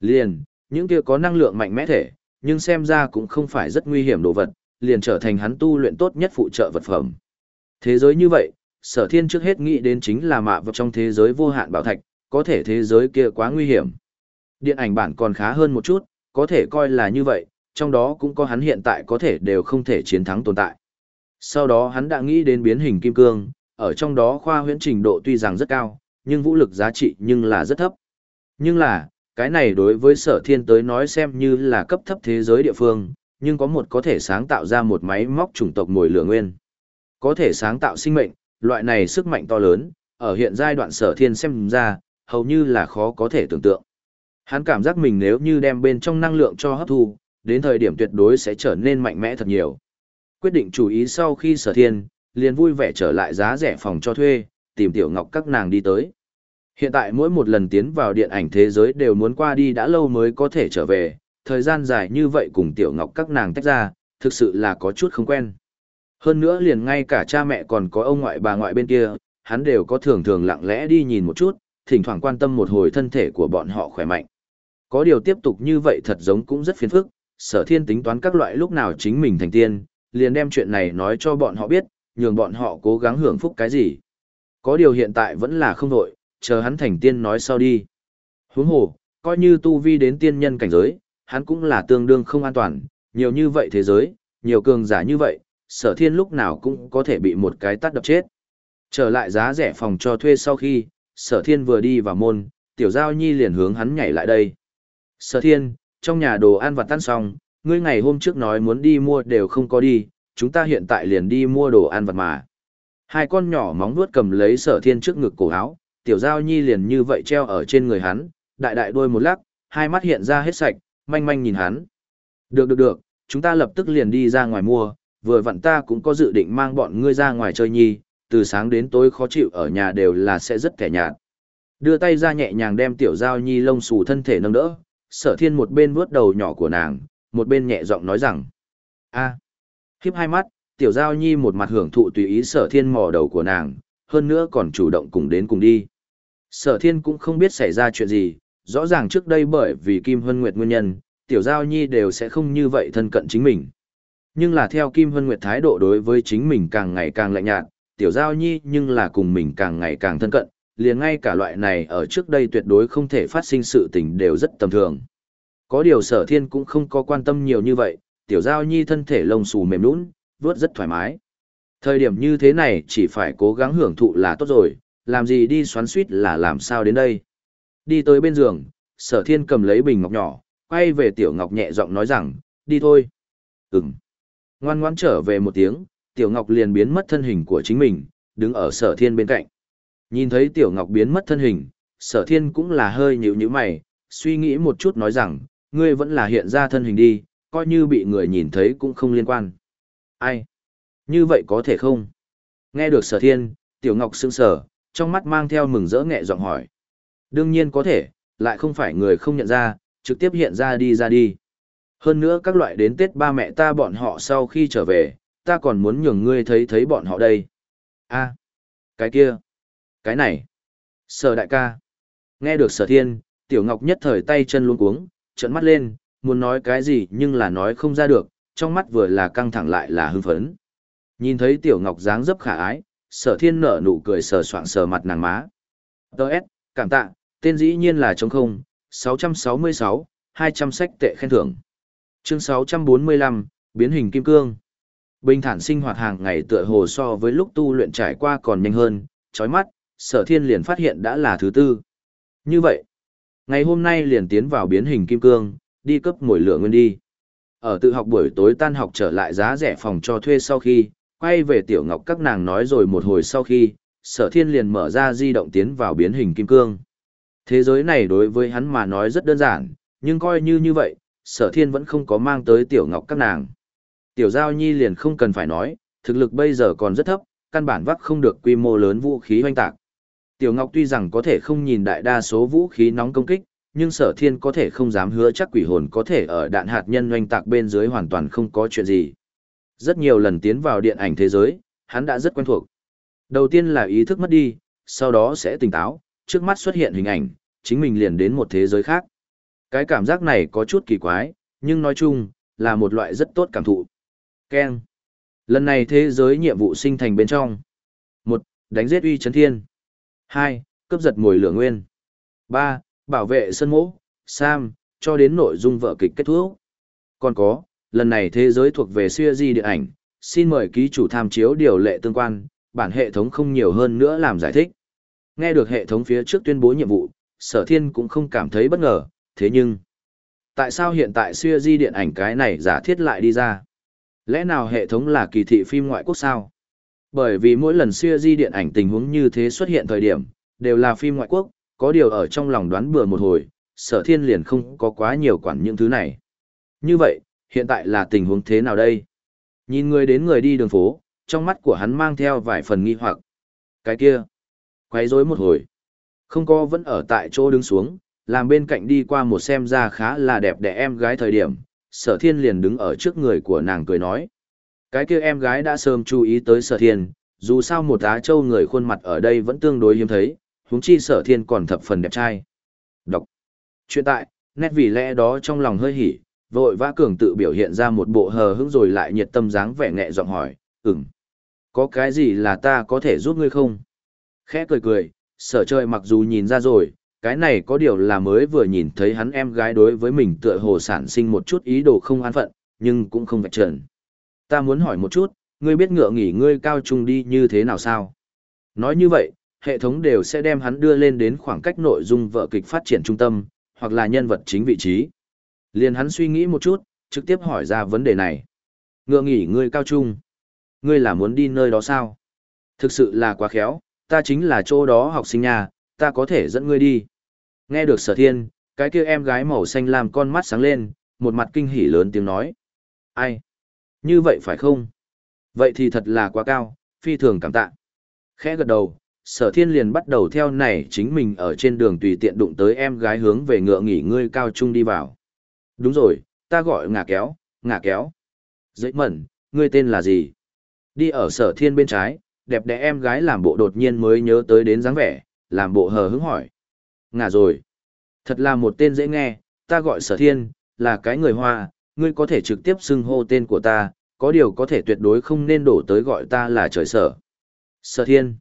Liền, những kia có năng lượng mạnh mẽ thể, nhưng xem ra cũng không phải rất nguy hiểm đồ vật, liền trở thành hắn tu luyện tốt nhất phụ trợ vật phẩm. Thế giới như vậy, sở thiên trước hết nghĩ đến chính là mạ vật trong thế giới vô hạn bảo thạch, có thể thế giới kia quá nguy hiểm. Điện ảnh bản còn khá hơn một chút, có thể coi là như vậy, trong đó cũng có hắn hiện tại có thể đều không thể chiến thắng tồn tại. Sau đó hắn đã nghĩ đến biến hình kim cương, ở trong đó khoa huyễn trình độ tuy rằng rất cao, nhưng vũ lực giá trị nhưng là rất thấp. Nhưng là, cái này đối với sở thiên tới nói xem như là cấp thấp thế giới địa phương, nhưng có một có thể sáng tạo ra một máy móc chủng tộc mồi lửa nguyên. Có thể sáng tạo sinh mệnh, loại này sức mạnh to lớn, ở hiện giai đoạn sở thiên xem ra, hầu như là khó có thể tưởng tượng. Hắn cảm giác mình nếu như đem bên trong năng lượng cho hấp thu, đến thời điểm tuyệt đối sẽ trở nên mạnh mẽ thật nhiều. Quyết định chú ý sau khi sở thiên, liền vui vẻ trở lại giá rẻ phòng cho thuê, tìm tiểu ngọc các nàng đi tới. Hiện tại mỗi một lần tiến vào điện ảnh thế giới đều muốn qua đi đã lâu mới có thể trở về, thời gian dài như vậy cùng tiểu ngọc các nàng tách ra, thực sự là có chút không quen. Hơn nữa liền ngay cả cha mẹ còn có ông ngoại bà ngoại bên kia, hắn đều có thường thường lặng lẽ đi nhìn một chút, thỉnh thoảng quan tâm một hồi thân thể của bọn họ khỏe mạnh. Có điều tiếp tục như vậy thật giống cũng rất phiền phức, sở thiên tính toán các loại lúc nào chính mình thành tiên, liền đem chuyện này nói cho bọn họ biết, nhường bọn họ cố gắng hưởng phúc cái gì. Có điều hiện tại vẫn là không đội, chờ hắn thành tiên nói sau đi. Huống hồ, coi như tu vi đến tiên nhân cảnh giới, hắn cũng là tương đương không an toàn, nhiều như vậy thế giới, nhiều cường giả như vậy, sở thiên lúc nào cũng có thể bị một cái tắt đập chết. Trở lại giá rẻ phòng cho thuê sau khi, sở thiên vừa đi vào môn, tiểu giao nhi liền hướng hắn nhảy lại đây. Sở thiên, trong nhà đồ ăn vặt tan xong, ngươi ngày hôm trước nói muốn đi mua đều không có đi, chúng ta hiện tại liền đi mua đồ ăn vặt mà. Hai con nhỏ móng vuốt cầm lấy sở thiên trước ngực cổ áo, tiểu giao nhi liền như vậy treo ở trên người hắn, đại đại đôi một lắc, hai mắt hiện ra hết sạch, manh manh nhìn hắn. Được được được, chúng ta lập tức liền đi ra ngoài mua, vừa vặn ta cũng có dự định mang bọn ngươi ra ngoài chơi nhi, từ sáng đến tối khó chịu ở nhà đều là sẽ rất kẻ nhạt. Đưa tay ra nhẹ nhàng đem tiểu giao nhi lông xù thân thể nâng đỡ, sở thiên một bên vuốt đầu nhỏ của nàng, một bên nhẹ giọng nói rằng, a à. khiếp hai mắt, tiểu giao nhi một mặt hưởng thụ tùy ý sở thiên mò đầu của nàng, hơn nữa còn chủ động cùng đến cùng đi. Sở thiên cũng không biết xảy ra chuyện gì, rõ ràng trước đây bởi vì Kim Hân Nguyệt nguyên nhân, tiểu giao nhi đều sẽ không như vậy thân cận chính mình. Nhưng là theo Kim Hân Nguyệt thái độ đối với chính mình càng ngày càng lạnh nhạt, tiểu giao nhi nhưng là cùng mình càng ngày càng thân cận, liền ngay cả loại này ở trước đây tuyệt đối không thể phát sinh sự tình đều rất tầm thường. Có điều sở thiên cũng không có quan tâm nhiều như vậy, tiểu giao nhi thân thể lông xù mềm nũng, vớt rất thoải mái. Thời điểm như thế này chỉ phải cố gắng hưởng thụ là tốt rồi, làm gì đi xoắn suýt là làm sao đến đây. Đi tới bên giường, sở thiên cầm lấy bình ngọc nhỏ, quay về tiểu ngọc nhẹ giọng nói rằng, đi thôi. Ừm. Ngoan ngoãn trở về một tiếng, tiểu ngọc liền biến mất thân hình của chính mình, đứng ở sở thiên bên cạnh. Nhìn thấy tiểu ngọc biến mất thân hình, sở thiên cũng là hơi nhíu nhíu mày, suy nghĩ một chút nói rằng, ngươi vẫn là hiện ra thân hình đi, coi như bị người nhìn thấy cũng không liên quan. Ai? Như vậy có thể không? Nghe được sở thiên, tiểu ngọc sững sờ, trong mắt mang theo mừng rỡ nghệ giọng hỏi. Đương nhiên có thể, lại không phải người không nhận ra, trực tiếp hiện ra đi ra đi. Hơn nữa các loại đến Tết ba mẹ ta bọn họ sau khi trở về, ta còn muốn nhường ngươi thấy thấy bọn họ đây. a cái kia, cái này. Sở đại ca. Nghe được sở thiên, tiểu ngọc nhất thời tay chân luôn cuống, trợn mắt lên, muốn nói cái gì nhưng là nói không ra được, trong mắt vừa là căng thẳng lại là hưng phấn. Nhìn thấy Tiểu Ngọc dáng dấp khả ái, sở thiên nở nụ cười sờ soạng sờ mặt nàng má. Đợt, cảm tạ, tên dĩ nhiên là trống không, 666, 200 sách tệ khen thưởng. Chương 645, biến hình kim cương. Bình thản sinh hoạt hàng ngày tựa hồ so với lúc tu luyện trải qua còn nhanh hơn, chói mắt, sở thiên liền phát hiện đã là thứ tư. Như vậy, ngày hôm nay liền tiến vào biến hình kim cương, đi cấp mồi lửa nguyên đi. Ở tự học buổi tối tan học trở lại giá rẻ phòng cho thuê sau khi, quay về tiểu ngọc các nàng nói rồi một hồi sau khi, sở thiên liền mở ra di động tiến vào biến hình kim cương. Thế giới này đối với hắn mà nói rất đơn giản, nhưng coi như như vậy, sở thiên vẫn không có mang tới tiểu ngọc các nàng. Tiểu giao nhi liền không cần phải nói, thực lực bây giờ còn rất thấp, căn bản vắc không được quy mô lớn vũ khí hoanh tạc. Tiểu ngọc tuy rằng có thể không nhìn đại đa số vũ khí nóng công kích, nhưng sở thiên có thể không dám hứa chắc quỷ hồn có thể ở đạn hạt nhân oanh tạc bên dưới hoàn toàn không có chuyện gì. Rất nhiều lần tiến vào điện ảnh thế giới, hắn đã rất quen thuộc. Đầu tiên là ý thức mất đi, sau đó sẽ tỉnh táo, trước mắt xuất hiện hình ảnh, chính mình liền đến một thế giới khác. Cái cảm giác này có chút kỳ quái, nhưng nói chung, là một loại rất tốt cảm thụ. Ken. Lần này thế giới nhiệm vụ sinh thành bên trong. một Đánh giết uy chấn thiên hai Cướp giật mồi lửa nguyên. ba Bảo vệ sân mỗ, Sam, cho đến nội dung vợ kịch kết thúc. Còn có, lần này thế giới thuộc về siêu di điện ảnh, xin mời ký chủ tham chiếu điều lệ tương quan, bản hệ thống không nhiều hơn nữa làm giải thích. Nghe được hệ thống phía trước tuyên bố nhiệm vụ, sở thiên cũng không cảm thấy bất ngờ, thế nhưng, tại sao hiện tại siêu di điện ảnh cái này giả thiết lại đi ra? Lẽ nào hệ thống là kỳ thị phim ngoại quốc sao? Bởi vì mỗi lần siêu di điện ảnh tình huống như thế xuất hiện thời điểm, đều là phim ngoại quốc, có điều ở trong lòng đoán bừa một hồi, sở thiên liền không có quá nhiều quản những thứ này. Như vậy, hiện tại là tình huống thế nào đây? Nhìn người đến người đi đường phố, trong mắt của hắn mang theo vài phần nghi hoặc. Cái kia, quấy rối một hồi. Không có vẫn ở tại chỗ đứng xuống, làm bên cạnh đi qua một xem ra khá là đẹp đẽ em gái thời điểm, sở thiên liền đứng ở trước người của nàng cười nói. Cái kia em gái đã sớm chú ý tới sở thiên, dù sao một á châu người khuôn mặt ở đây vẫn tương đối hiếm thấy, huống chi sở thiên còn thập phần đẹp trai. Đọc. Chuyện tại, nét vì lẽ đó trong lòng hơi hỉ, vội vã cường tự biểu hiện ra một bộ hờ hững rồi lại nhiệt tâm dáng vẻ nhẹ giọng hỏi, ừm. Có cái gì là ta có thể giúp ngươi không? Khẽ cười cười, sở trời mặc dù nhìn ra rồi, cái này có điều là mới vừa nhìn thấy hắn em gái đối với mình tựa hồ sản sinh một chút ý đồ không an phận, nhưng cũng không vạch trần. Ta muốn hỏi một chút, ngươi biết ngựa nghỉ ngươi cao trung đi như thế nào sao? Nói như vậy, hệ thống đều sẽ đem hắn đưa lên đến khoảng cách nội dung vợ kịch phát triển trung tâm, hoặc là nhân vật chính vị trí. Liền hắn suy nghĩ một chút, trực tiếp hỏi ra vấn đề này. Ngựa nghỉ ngươi cao trung. Ngươi là muốn đi nơi đó sao? Thực sự là quá khéo, ta chính là chỗ đó học sinh nhà, ta có thể dẫn ngươi đi. Nghe được sở thiên, cái kia em gái màu xanh làm con mắt sáng lên, một mặt kinh hỉ lớn tiếng nói. Ai? Như vậy phải không? Vậy thì thật là quá cao, phi thường cảm tạ. Khẽ gật đầu, sở thiên liền bắt đầu theo này chính mình ở trên đường tùy tiện đụng tới em gái hướng về ngựa nghỉ ngươi cao trung đi vào. Đúng rồi, ta gọi ngả kéo, ngả kéo. Dễ mẩn, ngươi tên là gì? Đi ở sở thiên bên trái, đẹp đẽ em gái làm bộ đột nhiên mới nhớ tới đến dáng vẻ, làm bộ hờ hững hỏi. Ngả rồi. Thật là một tên dễ nghe, ta gọi sở thiên, là cái người hoa, ngươi có thể trực tiếp xưng hô tên của ta, có điều có thể tuyệt đối không nên đổ tới gọi ta là trời sở. Sở thiên.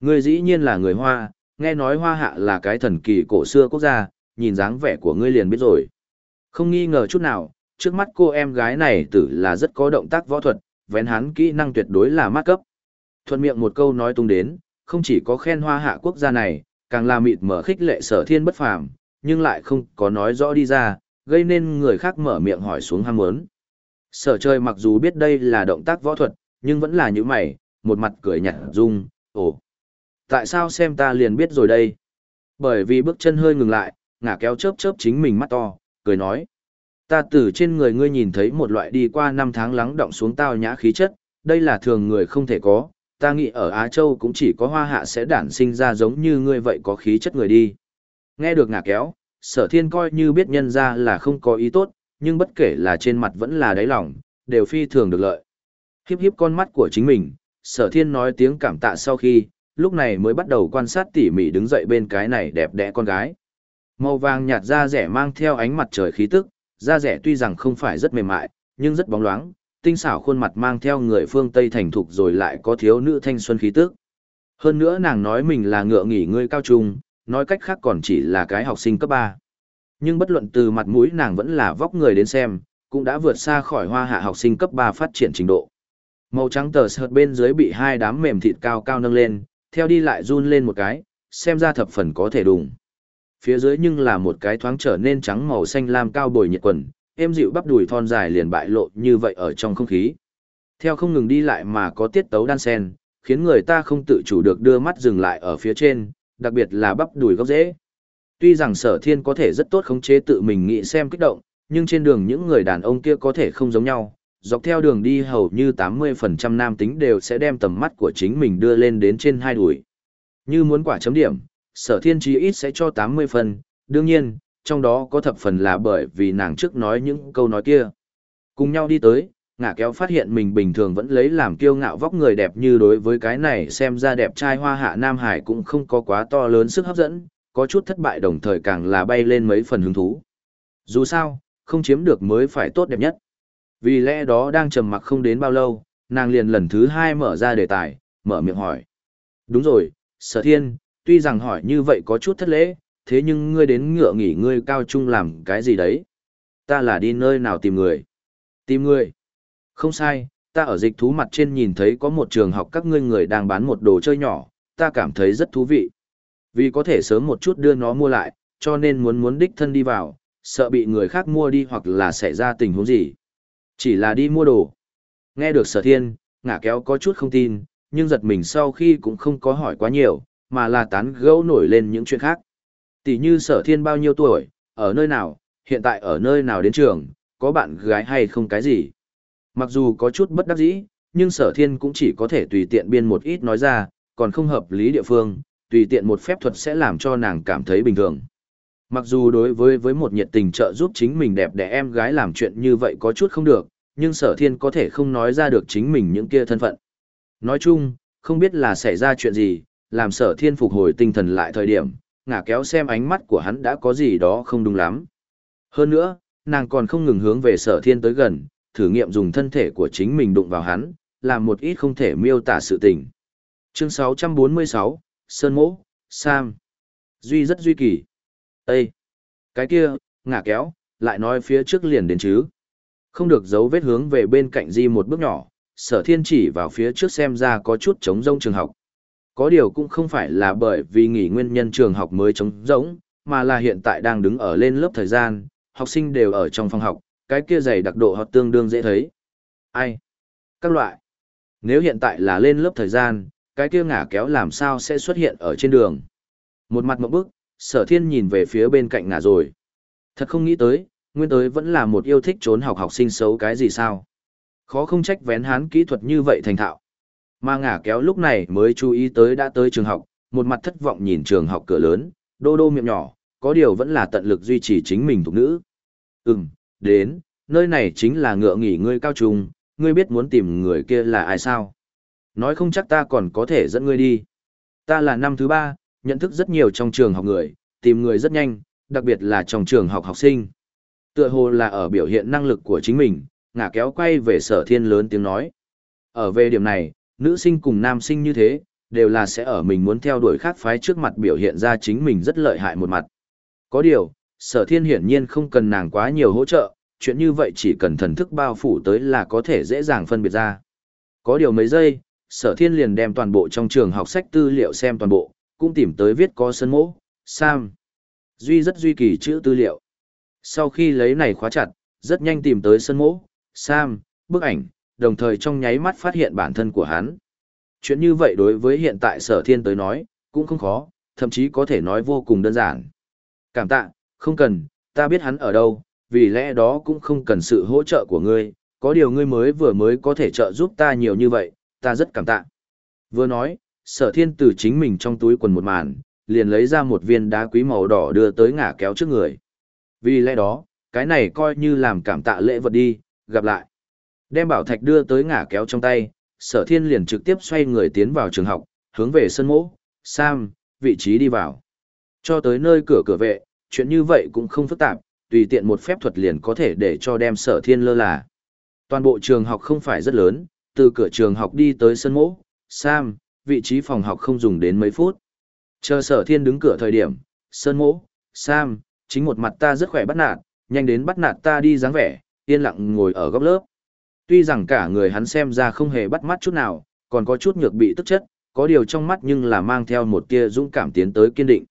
Ngươi dĩ nhiên là người hoa, nghe nói hoa hạ là cái thần kỳ cổ xưa quốc gia, nhìn dáng vẻ của ngươi liền biết rồi. Không nghi ngờ chút nào, trước mắt cô em gái này tử là rất có động tác võ thuật, vén hắn kỹ năng tuyệt đối là mát cấp. Thuận miệng một câu nói tung đến, không chỉ có khen hoa hạ quốc gia này, càng là mịt mở khích lệ sở thiên bất phàm, nhưng lại không có nói rõ đi ra, gây nên người khác mở miệng hỏi xuống ham muốn. Sở trời mặc dù biết đây là động tác võ thuật, nhưng vẫn là như mày, một mặt cười nhạt dung, ồ. Tại sao xem ta liền biết rồi đây? Bởi vì bước chân hơi ngừng lại, ngả kéo chớp chớp chính mình mắt to, cười nói. Ta từ trên người ngươi nhìn thấy một loại đi qua năm tháng lắng động xuống tao nhã khí chất, đây là thường người không thể có, ta nghĩ ở Á Châu cũng chỉ có hoa hạ sẽ đản sinh ra giống như ngươi vậy có khí chất người đi. Nghe được ngả kéo, sở thiên coi như biết nhân ra là không có ý tốt, nhưng bất kể là trên mặt vẫn là đáy lòng, đều phi thường được lợi. Hiếp hiếp con mắt của chính mình, sở thiên nói tiếng cảm tạ sau khi, lúc này mới bắt đầu quan sát tỉ mỉ đứng dậy bên cái này đẹp đẽ con gái. Màu vàng nhạt da rẻ mang theo ánh mặt trời khí tức, da rẻ tuy rằng không phải rất mềm mại, nhưng rất bóng loáng, tinh xảo khuôn mặt mang theo người phương Tây thành thục rồi lại có thiếu nữ thanh xuân khí tức. Hơn nữa nàng nói mình là ngựa nghỉ ngươi cao trung, nói cách khác còn chỉ là cái học sinh cấp 3. Nhưng bất luận từ mặt mũi nàng vẫn là vóc người đến xem, cũng đã vượt xa khỏi hoa hạ học sinh cấp 3 phát triển trình độ. Màu trắng tờ sợt bên dưới bị hai đám mềm thịt cao cao nâng lên, theo đi lại run lên một cái, xem ra thập phần có thể đùng. Phía dưới nhưng là một cái thoáng trở nên trắng màu xanh lam cao bồi nhiệt quần, êm dịu bắp đùi thon dài liền bại lộ như vậy ở trong không khí. Theo không ngừng đi lại mà có tiết tấu đan sen, khiến người ta không tự chủ được đưa mắt dừng lại ở phía trên, đặc biệt là bắp đùi gốc rễ. Tuy rằng sở thiên có thể rất tốt khống chế tự mình nghĩ xem kích động, nhưng trên đường những người đàn ông kia có thể không giống nhau. Dọc theo đường đi hầu như 80% nam tính đều sẽ đem tầm mắt của chính mình đưa lên đến trên hai đùi. Như muốn quả chấm điểm, sở thiên chí ít sẽ cho 80 phần, đương nhiên, trong đó có thập phần là bởi vì nàng trước nói những câu nói kia. Cùng nhau đi tới, ngả kéo phát hiện mình bình thường vẫn lấy làm kiêu ngạo vóc người đẹp như đối với cái này xem ra đẹp trai hoa hạ Nam Hải cũng không có quá to lớn sức hấp dẫn, có chút thất bại đồng thời càng là bay lên mấy phần hứng thú. Dù sao, không chiếm được mới phải tốt đẹp nhất. Vì lẽ đó đang trầm mặc không đến bao lâu, nàng liền lần thứ hai mở ra đề tài, mở miệng hỏi. Đúng rồi, sở thiên, tuy rằng hỏi như vậy có chút thất lễ, thế nhưng ngươi đến ngựa nghỉ ngươi cao trung làm cái gì đấy? Ta là đi nơi nào tìm người? Tìm người? Không sai, ta ở dịch thú mặt trên nhìn thấy có một trường học các ngươi người đang bán một đồ chơi nhỏ, ta cảm thấy rất thú vị. Vì có thể sớm một chút đưa nó mua lại, cho nên muốn muốn đích thân đi vào, sợ bị người khác mua đi hoặc là xảy ra tình huống gì. Chỉ là đi mua đồ. Nghe được sở thiên, ngả kéo có chút không tin, nhưng giật mình sau khi cũng không có hỏi quá nhiều, mà là tán gẫu nổi lên những chuyện khác. Tỷ như sở thiên bao nhiêu tuổi, ở nơi nào, hiện tại ở nơi nào đến trường, có bạn gái hay không cái gì. Mặc dù có chút bất đắc dĩ, nhưng sở thiên cũng chỉ có thể tùy tiện biên một ít nói ra, còn không hợp lý địa phương, tùy tiện một phép thuật sẽ làm cho nàng cảm thấy bình thường. Mặc dù đối với với một nhiệt tình trợ giúp chính mình đẹp đẽ em gái làm chuyện như vậy có chút không được, nhưng sở thiên có thể không nói ra được chính mình những kia thân phận. Nói chung, không biết là xảy ra chuyện gì, làm sở thiên phục hồi tinh thần lại thời điểm, ngả kéo xem ánh mắt của hắn đã có gì đó không đúng lắm. Hơn nữa, nàng còn không ngừng hướng về sở thiên tới gần, thử nghiệm dùng thân thể của chính mình đụng vào hắn, làm một ít không thể miêu tả sự tình. Chương 646, Sơn Mỗ, Sam. Duy rất duy kỳ. Ê! Cái kia, ngả kéo, lại nói phía trước liền đến chứ. Không được giấu vết hướng về bên cạnh di một bước nhỏ, sở thiên chỉ vào phía trước xem ra có chút trống rông trường học. Có điều cũng không phải là bởi vì nghỉ nguyên nhân trường học mới trống rỗng, mà là hiện tại đang đứng ở lên lớp thời gian, học sinh đều ở trong phòng học, cái kia dày đặc độ học tương đương dễ thấy. Ai? Các loại. Nếu hiện tại là lên lớp thời gian, cái kia ngả kéo làm sao sẽ xuất hiện ở trên đường. Một mặt một bức, sở thiên nhìn về phía bên cạnh ngả rồi. Thật không nghĩ tới, nguyên tới vẫn là một yêu thích trốn học học sinh xấu cái gì sao. Khó không trách vén hán kỹ thuật như vậy thành thạo. Mà ngả kéo lúc này mới chú ý tới đã tới trường học, một mặt thất vọng nhìn trường học cửa lớn, đô đô miệng nhỏ, có điều vẫn là tận lực duy trì chính mình thuộc nữ. Ừm, đến, nơi này chính là ngựa nghỉ ngươi cao trung, ngươi biết muốn tìm người kia là ai sao? Nói không chắc ta còn có thể dẫn ngươi đi. Ta là năm thứ ba, nhận thức rất nhiều trong trường học người, tìm người rất nhanh, đặc biệt là trong trường học học sinh. Tựa hồ là ở biểu hiện năng lực của chính mình, ngả kéo quay về sở thiên lớn tiếng nói. Ở về điểm này, nữ sinh cùng nam sinh như thế, đều là sẽ ở mình muốn theo đuổi khác phái trước mặt biểu hiện ra chính mình rất lợi hại một mặt. Có điều, sở thiên hiển nhiên không cần nàng quá nhiều hỗ trợ, chuyện như vậy chỉ cần thần thức bao phủ tới là có thể dễ dàng phân biệt ra. Có điều mấy giây, sở thiên liền đem toàn bộ trong trường học sách tư liệu xem toàn bộ, cũng tìm tới viết có sân mỗ, Sam. Duy rất duy kỳ chữ tư liệu. Sau khi lấy này khóa chặt, rất nhanh tìm tới sân mỗ, Sam, bức ảnh, đồng thời trong nháy mắt phát hiện bản thân của hắn. Chuyện như vậy đối với hiện tại sở thiên tới nói, cũng không khó, thậm chí có thể nói vô cùng đơn giản. Cảm tạ, không cần, ta biết hắn ở đâu, vì lẽ đó cũng không cần sự hỗ trợ của ngươi, có điều ngươi mới vừa mới có thể trợ giúp ta nhiều như vậy, ta rất cảm tạ. Vừa nói, sở thiên từ chính mình trong túi quần một màn, liền lấy ra một viên đá quý màu đỏ đưa tới ngả kéo trước người. Vì lẽ đó, cái này coi như làm cảm tạ lễ vật đi, gặp lại. Đem bảo thạch đưa tới ngả kéo trong tay, sở thiên liền trực tiếp xoay người tiến vào trường học, hướng về sân mỗ, Sam, vị trí đi vào. Cho tới nơi cửa cửa vệ, chuyện như vậy cũng không phức tạp, tùy tiện một phép thuật liền có thể để cho đem sở thiên lơ là. Toàn bộ trường học không phải rất lớn, từ cửa trường học đi tới sân mỗ, Sam, vị trí phòng học không dùng đến mấy phút. Chờ sở thiên đứng cửa thời điểm, sơn mỗ, Sam, chính một mặt ta rất khỏe bắt nạt, nhanh đến bắt nạt ta đi dáng vẻ, yên lặng ngồi ở góc lớp. Tuy rằng cả người hắn xem ra không hề bắt mắt chút nào, còn có chút nhược bị tức chất, có điều trong mắt nhưng là mang theo một tia dũng cảm tiến tới kiên định.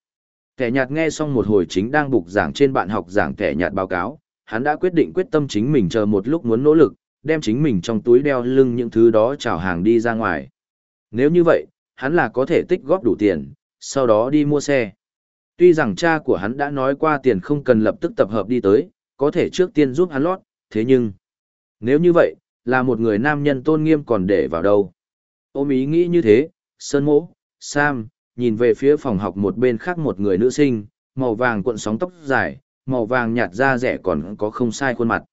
Kẻ nhạt nghe xong một hồi chính đang bục giảng trên bạn học giảng kẻ nhạt báo cáo, hắn đã quyết định quyết tâm chính mình chờ một lúc muốn nỗ lực, đem chính mình trong túi đeo lưng những thứ đó chào hàng đi ra ngoài. Nếu như vậy, hắn là có thể tích góp đủ tiền, sau đó đi mua xe. Tuy rằng cha của hắn đã nói qua tiền không cần lập tức tập hợp đi tới, có thể trước tiên giúp hắn lót, thế nhưng, nếu như vậy, là một người nam nhân tôn nghiêm còn để vào đâu. Ôm ý nghĩ như thế, Sơn Mỗ, Sam, nhìn về phía phòng học một bên khác một người nữ sinh, màu vàng cuộn sóng tóc dài, màu vàng nhạt da rẻ còn có không sai khuôn mặt.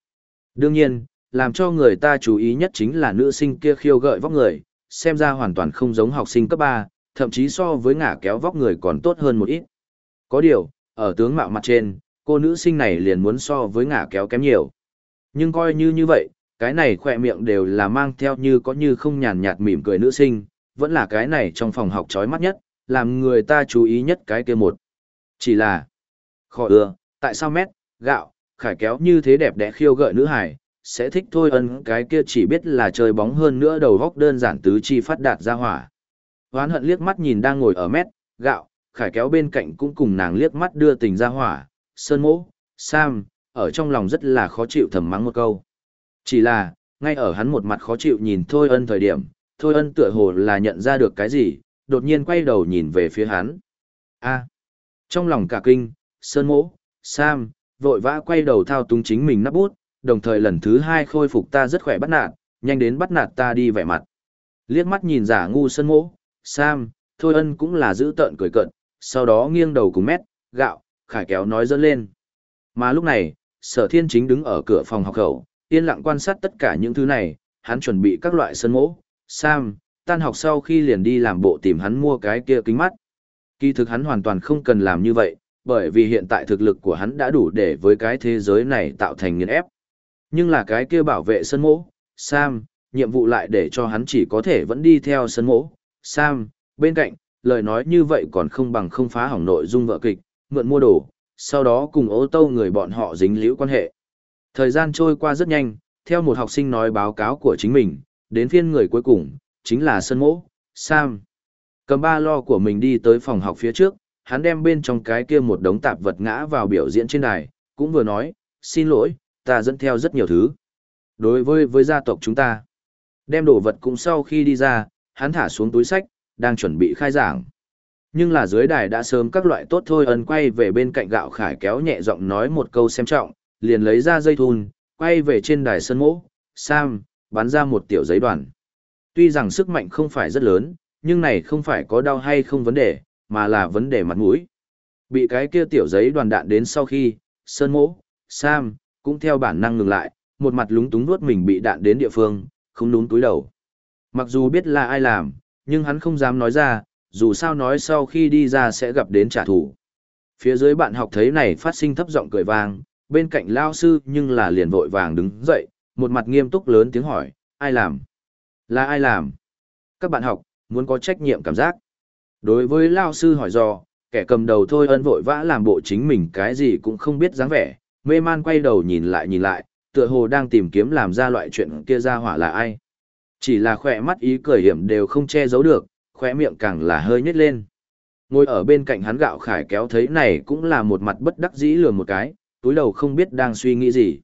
Đương nhiên, làm cho người ta chú ý nhất chính là nữ sinh kia khiêu gợi vóc người, xem ra hoàn toàn không giống học sinh cấp 3, thậm chí so với ngả kéo vóc người còn tốt hơn một ít. Có điều, ở tướng mạo mặt trên, cô nữ sinh này liền muốn so với ngả kéo kém nhiều. Nhưng coi như như vậy, cái này khỏe miệng đều là mang theo như có như không nhàn nhạt mỉm cười nữ sinh, vẫn là cái này trong phòng học chói mắt nhất, làm người ta chú ý nhất cái kia một. Chỉ là, khó ưa, tại sao mét, gạo, khải kéo như thế đẹp đẽ khiêu gợi nữ hải, sẽ thích thôi ân cái kia chỉ biết là chơi bóng hơn nữa đầu góc đơn giản tứ chi phát đạt ra hỏa. Hoán hận liếc mắt nhìn đang ngồi ở mét, gạo, khải kéo bên cạnh cũng cùng nàng liếc mắt đưa tình ra hỏa, sơn mỗ, Sam, ở trong lòng rất là khó chịu thầm mắng một câu. Chỉ là, ngay ở hắn một mặt khó chịu nhìn Thôi ân thời điểm, Thôi ân tựa hồ là nhận ra được cái gì, đột nhiên quay đầu nhìn về phía hắn. a trong lòng cả kinh, Sơn mỗ, Sam, vội vã quay đầu thao túng chính mình nắp bút, đồng thời lần thứ hai khôi phục ta rất khỏe bắt nạt, nhanh đến bắt nạt ta đi vẻ mặt. Liếc mắt nhìn giả ngu Sơn mỗ, Sam, Thôi ân cũng là giữ tợn cười cận, sau đó nghiêng đầu cùng mét, gạo, khải kéo nói dẫn lên. Mà lúc này, sở thiên chính đứng ở cửa phòng học khẩu, yên lặng quan sát tất cả những thứ này, hắn chuẩn bị các loại sơn mỗ, Sam, tan học sau khi liền đi làm bộ tìm hắn mua cái kia kính mắt. Kỳ thực hắn hoàn toàn không cần làm như vậy, bởi vì hiện tại thực lực của hắn đã đủ để với cái thế giới này tạo thành nghiền ép. Nhưng là cái kia bảo vệ sân mỗ, Sam, nhiệm vụ lại để cho hắn chỉ có thể vẫn đi theo sân mỗ, Sam, bên cạnh, lời nói như vậy còn không bằng không phá hỏng nội dung vợ kịch, mượn mua đồ, sau đó cùng ô tô người bọn họ dính liễu quan hệ. Thời gian trôi qua rất nhanh, theo một học sinh nói báo cáo của chính mình, đến phiên người cuối cùng, chính là Sơn Mỗ, Sam. Cầm ba lo của mình đi tới phòng học phía trước, hắn đem bên trong cái kia một đống tạp vật ngã vào biểu diễn trên đài, cũng vừa nói, xin lỗi, ta dẫn theo rất nhiều thứ. Đối với với gia tộc chúng ta, đem đồ vật cũng sau khi đi ra, hắn thả xuống túi sách, đang chuẩn bị khai giảng. Nhưng là dưới đài đã sớm các loại tốt thôi ân quay về bên cạnh gạo khải kéo nhẹ giọng nói một câu xem trọng, liền lấy ra dây thun, quay về trên đài sân mỗ, Sam, bắn ra một tiểu giấy đoàn. Tuy rằng sức mạnh không phải rất lớn, nhưng này không phải có đau hay không vấn đề, mà là vấn đề mặt mũi. Bị cái kia tiểu giấy đoàn đạn đến sau khi, Sơn Mỗ, Sam, cũng theo bản năng ngừng lại, một mặt lúng túng nuốt mình bị đạn đến địa phương, không đúng túi đầu. Mặc dù biết là ai làm, nhưng hắn không dám nói ra, dù sao nói sau khi đi ra sẽ gặp đến trả thù. Phía dưới bạn học thấy này phát sinh thấp giọng cười vang, bên cạnh lao sư nhưng là liền vội vàng đứng dậy, một mặt nghiêm túc lớn tiếng hỏi, ai làm? Là ai làm? Các bạn học, muốn có trách nhiệm cảm giác. Đối với lao sư hỏi do, kẻ cầm đầu thôi ân vội vã làm bộ chính mình cái gì cũng không biết dáng vẻ, mê man quay đầu nhìn lại nhìn lại, tựa hồ đang tìm kiếm làm ra loại chuyện kia ra hỏa là ai. Chỉ là khỏe mắt ý cười hiểm đều không che giấu được, khỏe miệng càng là hơi nhếch lên. Ngồi ở bên cạnh hắn gạo khải kéo thấy này cũng là một mặt bất đắc dĩ lừa một cái, túi đầu không biết đang suy nghĩ gì.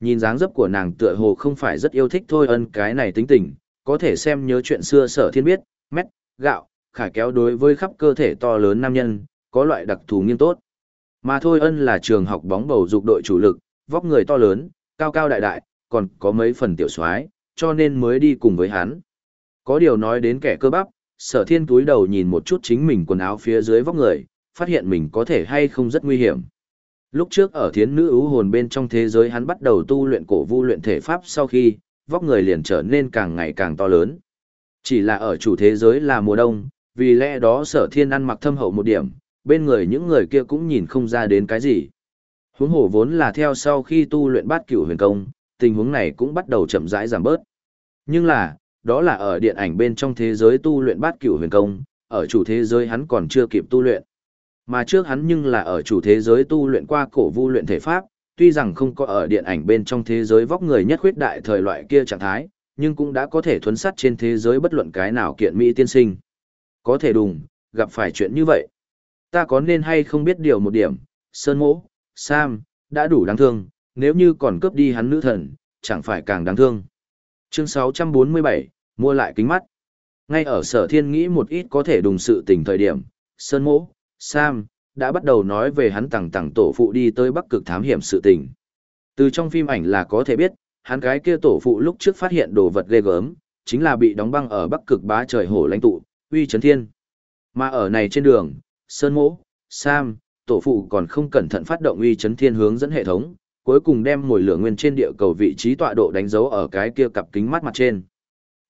Nhìn dáng dấp của nàng tựa hồ không phải rất yêu thích thôi ân cái này tính tình, có thể xem nhớ chuyện xưa sở thiên biết, mét, gạo, khải kéo đối với khắp cơ thể to lớn nam nhân, có loại đặc thù nghiêm tốt. Mà thôi ân là trường học bóng bầu dục đội chủ lực, vóc người to lớn, cao cao đại đại, còn có mấy phần tiểu soái cho nên mới đi cùng với hắn. Có điều nói đến kẻ cơ bắp, sở thiên túi đầu nhìn một chút chính mình quần áo phía dưới vóc người, phát hiện mình có thể hay không rất nguy hiểm. Lúc trước ở thiến nữ ưu hồn bên trong thế giới hắn bắt đầu tu luyện cổ vu luyện thể pháp sau khi, vóc người liền trở nên càng ngày càng to lớn. Chỉ là ở chủ thế giới là mùa đông, vì lẽ đó sở thiên ăn mặc thâm hậu một điểm, bên người những người kia cũng nhìn không ra đến cái gì. Huống hồ vốn là theo sau khi tu luyện bát cửu huyền công, tình huống này cũng bắt đầu chậm rãi giảm bớt. Nhưng là, đó là ở điện ảnh bên trong thế giới tu luyện bát cửu huyền công, ở chủ thế giới hắn còn chưa kịp tu luyện. Mà trước hắn nhưng là ở chủ thế giới tu luyện qua cổ vu luyện thể pháp, tuy rằng không có ở điện ảnh bên trong thế giới vóc người nhất khuyết đại thời loại kia trạng thái, nhưng cũng đã có thể thuấn sát trên thế giới bất luận cái nào kiện mỹ tiên sinh. Có thể đùng, gặp phải chuyện như vậy. Ta có nên hay không biết điều một điểm, Sơn Mỗ, Sam, đã đủ đáng thương, nếu như còn cướp đi hắn nữ thần, chẳng phải càng đáng thương. Chương 647, mua lại kính mắt. Ngay ở sở thiên nghĩ một ít có thể đùng sự tình thời điểm, Sơn Mỗ, Sam, đã bắt đầu nói về hắn tặng tặng tổ phụ đi tới bắc cực thám hiểm sự tình. Từ trong phim ảnh là có thể biết, hắn cái kia tổ phụ lúc trước phát hiện đồ vật ghê gớm, chính là bị đóng băng ở bắc cực bá trời hổ lãnh tụ, uy chấn thiên. Mà ở này trên đường, Sơn Mỗ, Sam, tổ phụ còn không cẩn thận phát động uy chấn thiên hướng dẫn hệ thống, cuối cùng đem mồi lửa nguyên trên địa cầu vị trí tọa độ đánh dấu ở cái kia cặp kính mắt mặt trên.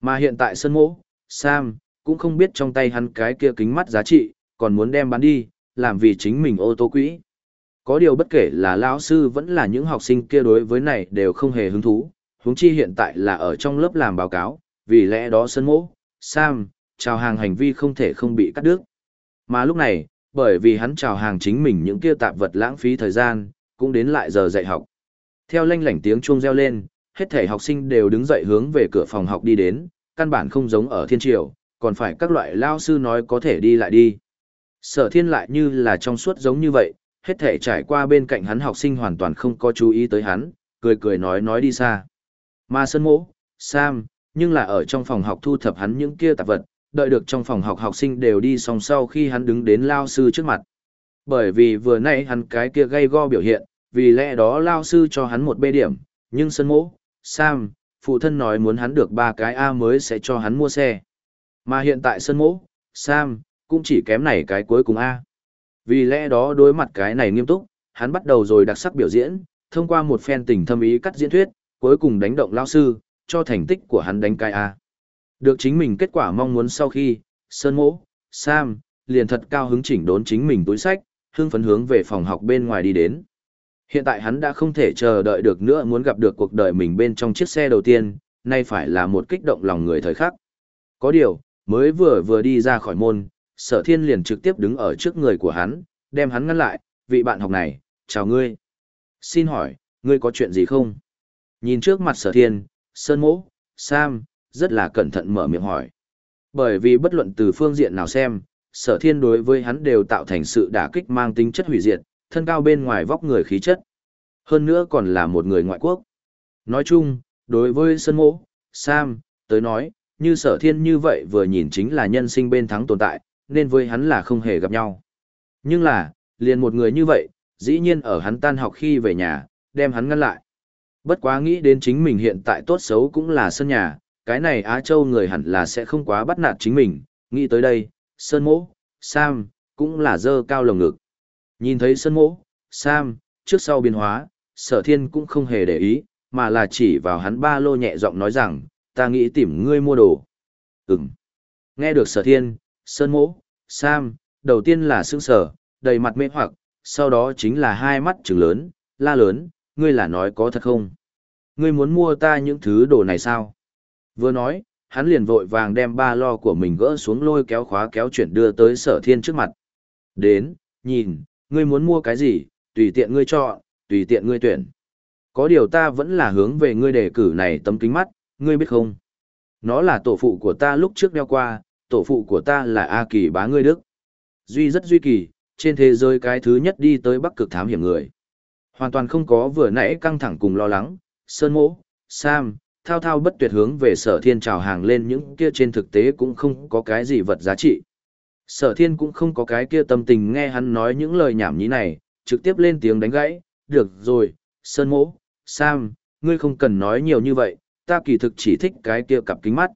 Mà hiện tại Sơn Mỗ, Sam, cũng không biết trong tay hắn cái kia kính mắt giá trị, còn muốn đem bán đi, làm vì chính mình ô tô quỹ. Có điều bất kể là lão sư vẫn là những học sinh kia đối với này đều không hề hứng thú, huống chi hiện tại là ở trong lớp làm báo cáo, vì lẽ đó sân mỗ, Sam, chào hàng hành vi không thể không bị cắt đứt. Mà lúc này, bởi vì hắn chào hàng chính mình những kia tạp vật lãng phí thời gian, cũng đến lại giờ dạy học. Theo lanh lảnh tiếng chuông reo lên, hết thể học sinh đều đứng dậy hướng về cửa phòng học đi đến, căn bản không giống ở thiên triều, còn phải các loại lao sư nói có thể đi lại đi. Sở thiên lại như là trong suốt giống như vậy, hết thể trải qua bên cạnh hắn học sinh hoàn toàn không có chú ý tới hắn, cười cười nói nói đi xa. Mà sân mỗ, Sam, nhưng là ở trong phòng học thu thập hắn những kia tạp vật, đợi được trong phòng học học sinh đều đi xong sau khi hắn đứng đến lao sư trước mặt. Bởi vì vừa nãy hắn cái kia gây go biểu hiện, vì lẽ đó lao sư cho hắn một bê điểm, nhưng sân mỗ, Sam, phụ thân nói muốn hắn được ba cái A mới sẽ cho hắn mua xe. Mà hiện tại sân mỗ, Sam, cũng chỉ kém này cái cuối cùng A. Vì lẽ đó đối mặt cái này nghiêm túc, hắn bắt đầu rồi đặc sắc biểu diễn, thông qua một phen tình thâm ý cắt diễn thuyết, cuối cùng đánh động lao sư, cho thành tích của hắn đánh cái A. Được chính mình kết quả mong muốn sau khi, Sơn Mỗ, Sam, liền thật cao hứng chỉnh đốn chính mình túi sách, hương phấn hướng về phòng học bên ngoài đi đến. Hiện tại hắn đã không thể chờ đợi được nữa muốn gặp được cuộc đời mình bên trong chiếc xe đầu tiên, nay phải là một kích động lòng người thời khắc. Có điều, mới vừa vừa đi ra khỏi môn, sở thiên liền trực tiếp đứng ở trước người của hắn, đem hắn ngăn lại, vị bạn học này, chào ngươi. Xin hỏi, ngươi có chuyện gì không? Nhìn trước mặt sở thiên, sơn mỗ, Sam, rất là cẩn thận mở miệng hỏi. Bởi vì bất luận từ phương diện nào xem, sở thiên đối với hắn đều tạo thành sự đả kích mang tính chất hủy diệt, thân cao bên ngoài vóc người khí chất. Hơn nữa còn là một người ngoại quốc. Nói chung, đối với sơn mỗ, Sam, tới nói, như sở thiên như vậy vừa nhìn chính là nhân sinh bên thắng tồn tại, nên với hắn là không hề gặp nhau. Nhưng là, liền một người như vậy, dĩ nhiên ở hắn tan học khi về nhà, đem hắn ngăn lại. Bất quá nghĩ đến chính mình hiện tại tốt xấu cũng là sân nhà, cái này Á Châu người hẳn là sẽ không quá bắt nạt chính mình, nghĩ tới đây, Sơn Mỗ, Sam, cũng là dơ cao lồng ngực. Nhìn thấy Sơn Mỗ, Sam, trước sau biến hóa, sở thiên cũng không hề để ý, mà là chỉ vào hắn ba lô nhẹ giọng nói rằng, ta nghĩ tìm ngươi mua đồ. Ừm. Nghe được sở thiên, Sơn Mỗ, Sam, đầu tiên là sững sở, đầy mặt mê hoặc, sau đó chính là hai mắt trừng lớn, la lớn, ngươi là nói có thật không? Ngươi muốn mua ta những thứ đồ này sao? Vừa nói, hắn liền vội vàng đem ba lo của mình gỡ xuống lôi kéo khóa kéo chuyển đưa tới sở thiên trước mặt. Đến, nhìn, ngươi muốn mua cái gì, tùy tiện ngươi chọn, tùy tiện ngươi tuyển. Có điều ta vẫn là hướng về ngươi đề cử này tấm kính mắt, ngươi biết không? Nó là tổ phụ của ta lúc trước đeo qua, tổ phụ của ta là A Kỳ bá ngươi Đức. Duy rất duy kỳ, trên thế giới cái thứ nhất đi tới bắc cực thám hiểm người. Hoàn toàn không có vừa nãy căng thẳng cùng lo lắng, Sơn Mỗ, Sam, thao thao bất tuyệt hướng về sở thiên trào hàng lên những kia trên thực tế cũng không có cái gì vật giá trị. Sở thiên cũng không có cái kia tâm tình nghe hắn nói những lời nhảm nhí này, trực tiếp lên tiếng đánh gãy, được rồi, Sơn Mỗ, Sam, ngươi không cần nói nhiều như vậy, ta kỳ thực chỉ thích cái kia cặp kính mắt.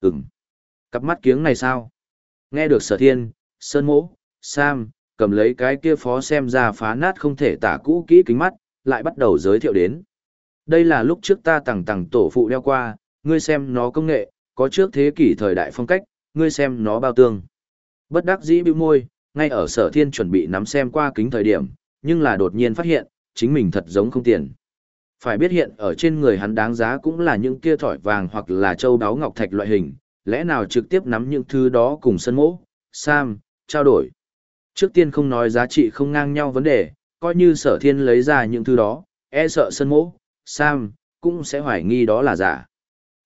Ừm. Cặp mắt kiếng này sao? Nghe được sở thiên, sơn mỗ, Sam, cầm lấy cái kia phó xem ra phá nát không thể tả cũ kỹ kính mắt, lại bắt đầu giới thiệu đến. Đây là lúc trước ta tặng tặng tổ phụ đeo qua, ngươi xem nó công nghệ, có trước thế kỷ thời đại phong cách, ngươi xem nó bao tương. Bất đắc dĩ bĩu môi, ngay ở sở thiên chuẩn bị nắm xem qua kính thời điểm, nhưng là đột nhiên phát hiện, chính mình thật giống không tiền. Phải biết hiện ở trên người hắn đáng giá cũng là những kia thỏi vàng hoặc là châu đáo ngọc thạch loại hình, lẽ nào trực tiếp nắm những thứ đó cùng sân mỗ, Sam, trao đổi. Trước tiên không nói giá trị không ngang nhau vấn đề, coi như sở thiên lấy ra những thứ đó, e sợ sân mỗ, Sam, cũng sẽ hoài nghi đó là giả.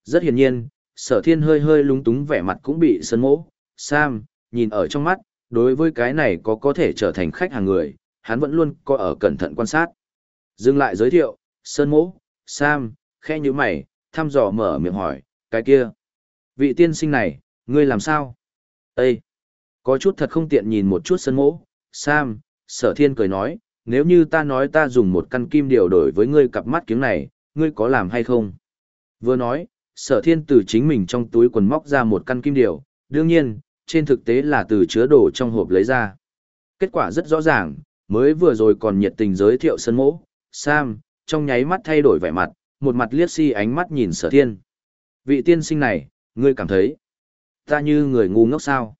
Rất hiển nhiên, sở thiên hơi hơi lúng túng vẻ mặt cũng bị sân mỗ, Sam, nhìn ở trong mắt, đối với cái này có có thể trở thành khách hàng người, hắn vẫn luôn coi ở cẩn thận quan sát. Dừng lại giới thiệu, Sơn Mỗ, Sam, khe như mày, thăm dò mở miệng hỏi, cái kia. Vị tiên sinh này, ngươi làm sao? Ê! Có chút thật không tiện nhìn một chút sân Mỗ, Sam, sở thiên cười nói, nếu như ta nói ta dùng một căn kim điều đổi với ngươi cặp mắt kiếng này, ngươi có làm hay không? Vừa nói, sở thiên từ chính mình trong túi quần móc ra một căn kim điều, đương nhiên, trên thực tế là từ chứa đồ trong hộp lấy ra. Kết quả rất rõ ràng, mới vừa rồi còn nhiệt tình giới thiệu sân mỗ, Sam, trong nháy mắt thay đổi vẻ mặt, một mặt liếc si ánh mắt nhìn sở thiên. Vị tiên sinh này, ngươi cảm thấy, ta như người ngu ngốc sao?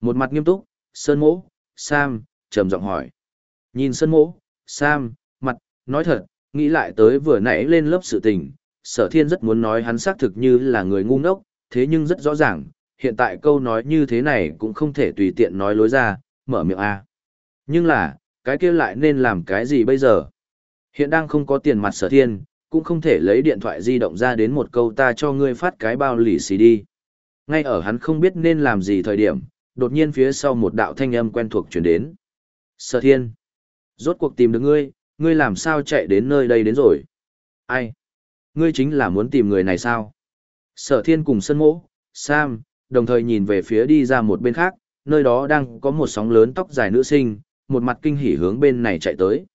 Một mặt nghiêm túc, sơn mỗ, Sam, trầm giọng hỏi. Nhìn sơn mỗ, Sam, mặt, nói thật, nghĩ lại tới vừa nãy lên lớp sự tình, sở thiên rất muốn nói hắn xác thực như là người ngu ngốc, thế nhưng rất rõ ràng, hiện tại câu nói như thế này cũng không thể tùy tiện nói lối ra, mở miệng A. Nhưng là, cái kia lại nên làm cái gì bây giờ? Hiện đang không có tiền mặt sở thiên, cũng không thể lấy điện thoại di động ra đến một câu ta cho ngươi phát cái bao lì xì đi. Ngay ở hắn không biết nên làm gì thời điểm, đột nhiên phía sau một đạo thanh âm quen thuộc chuyển đến. Sở thiên. Rốt cuộc tìm được ngươi, ngươi làm sao chạy đến nơi đây đến rồi? Ai? Ngươi chính là muốn tìm người này sao? Sở thiên cùng sân mỗ, Sam, đồng thời nhìn về phía đi ra một bên khác, nơi đó đang có một sóng lớn tóc dài nữ sinh, một mặt kinh hỉ hướng bên này chạy tới.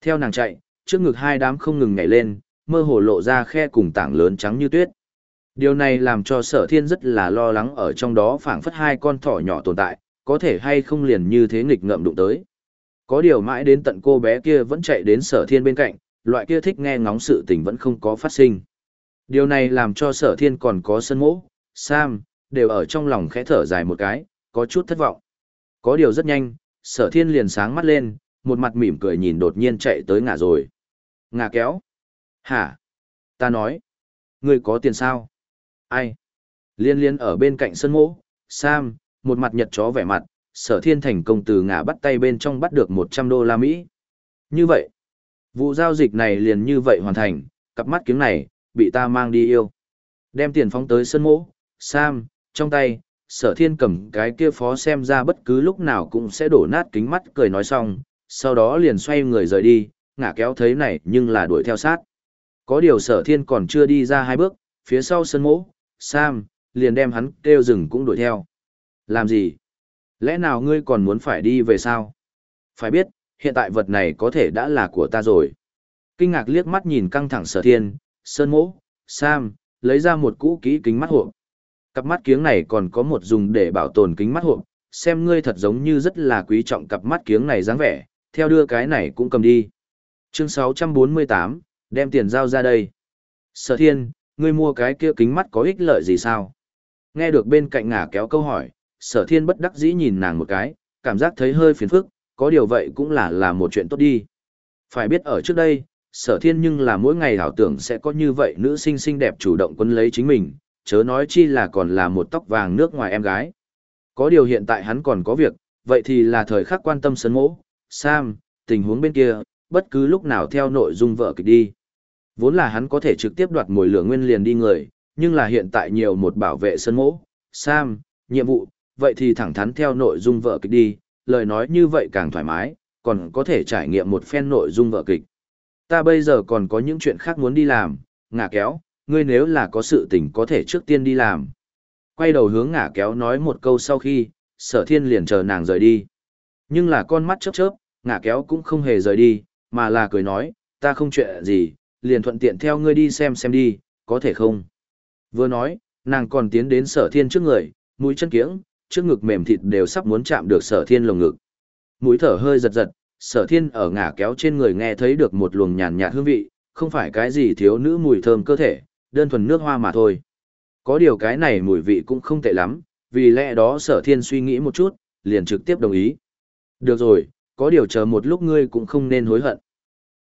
Theo nàng chạy, trước ngực hai đám không ngừng nhảy lên, mơ hồ lộ ra khe cùng tảng lớn trắng như tuyết. Điều này làm cho sở thiên rất là lo lắng ở trong đó phảng phất hai con thỏ nhỏ tồn tại, có thể hay không liền như thế nghịch ngợm đụng tới. Có điều mãi đến tận cô bé kia vẫn chạy đến sở thiên bên cạnh, loại kia thích nghe ngóng sự tình vẫn không có phát sinh. Điều này làm cho sở thiên còn có sân mỗ, Sam, đều ở trong lòng khẽ thở dài một cái, có chút thất vọng. Có điều rất nhanh, sở thiên liền sáng mắt lên, một mặt mỉm cười nhìn đột nhiên chạy tới ngả rồi. Ngả kéo. Hả? Ta nói. Ngươi có tiền sao? Ai? Liên liên ở bên cạnh sân mỗ, Sam, một mặt nhật chó vẻ mặt, sở thiên thành công từ ngã bắt tay bên trong bắt được 100 đô la Mỹ. Như vậy, vụ giao dịch này liền như vậy hoàn thành, cặp mắt kiếng này, bị ta mang đi yêu. Đem tiền phóng tới sân mỗ, Sam, trong tay, sở thiên cầm cái kia phó xem ra bất cứ lúc nào cũng sẽ đổ nát kính mắt cười nói xong, sau đó liền xoay người rời đi, Ngã kéo thấy này nhưng là đuổi theo sát. Có điều sở thiên còn chưa đi ra hai bước, phía sau sân mỗ, Sam, liền đem hắn kêu rừng cũng đuổi theo. Làm gì? Lẽ nào ngươi còn muốn phải đi về sao? Phải biết, hiện tại vật này có thể đã là của ta rồi. Kinh ngạc liếc mắt nhìn căng thẳng sở thiên, sơn mỗ, Sam, lấy ra một cũ kỹ kính mắt hộp. Cặp mắt kiếng này còn có một dùng để bảo tồn kính mắt hộp, xem ngươi thật giống như rất là quý trọng cặp mắt kiếng này dáng vẻ, theo đưa cái này cũng cầm đi. Chương 648, đem tiền giao ra đây. Sở thiên, ngươi mua cái kia kính mắt có ích lợi gì sao? Nghe được bên cạnh ngả kéo câu hỏi, sở thiên bất đắc dĩ nhìn nàng một cái, cảm giác thấy hơi phiền phức, có điều vậy cũng là là một chuyện tốt đi. Phải biết ở trước đây, sở thiên nhưng là mỗi ngày ảo tưởng sẽ có như vậy nữ sinh xinh đẹp chủ động quân lấy chính mình, chớ nói chi là còn là một tóc vàng nước ngoài em gái. Có điều hiện tại hắn còn có việc, vậy thì là thời khắc quan tâm sân mỗ, Sam, tình huống bên kia, bất cứ lúc nào theo nội dung vợ kịch đi. Vốn là hắn có thể trực tiếp đoạt mồi lửa nguyên liền đi người, nhưng là hiện tại nhiều một bảo vệ sân mỗ, Sam, nhiệm vụ, vậy thì thẳng thắn theo nội dung vợ kịch đi, lời nói như vậy càng thoải mái, còn có thể trải nghiệm một phen nội dung vợ kịch. Ta bây giờ còn có những chuyện khác muốn đi làm, ngả kéo, ngươi nếu là có sự tình có thể trước tiên đi làm. Quay đầu hướng ngả kéo nói một câu sau khi, sở thiên liền chờ nàng rời đi. Nhưng là con mắt chớp chớp, ngả kéo cũng không hề rời đi, mà là cười nói, ta không chuyện gì, liền thuận tiện theo ngươi đi xem xem đi, có thể không? Vừa nói, nàng còn tiến đến sở thiên trước người, mũi chân kiếng, trước ngực mềm thịt đều sắp muốn chạm được sở thiên lồng ngực. Mũi thở hơi giật giật, sở thiên ở ngả kéo trên người nghe thấy được một luồng nhàn nhạt hương vị, không phải cái gì thiếu nữ mùi thơm cơ thể, đơn thuần nước hoa mà thôi. Có điều cái này mùi vị cũng không tệ lắm, vì lẽ đó sở thiên suy nghĩ một chút, liền trực tiếp đồng ý. Được rồi, có điều chờ một lúc ngươi cũng không nên hối hận.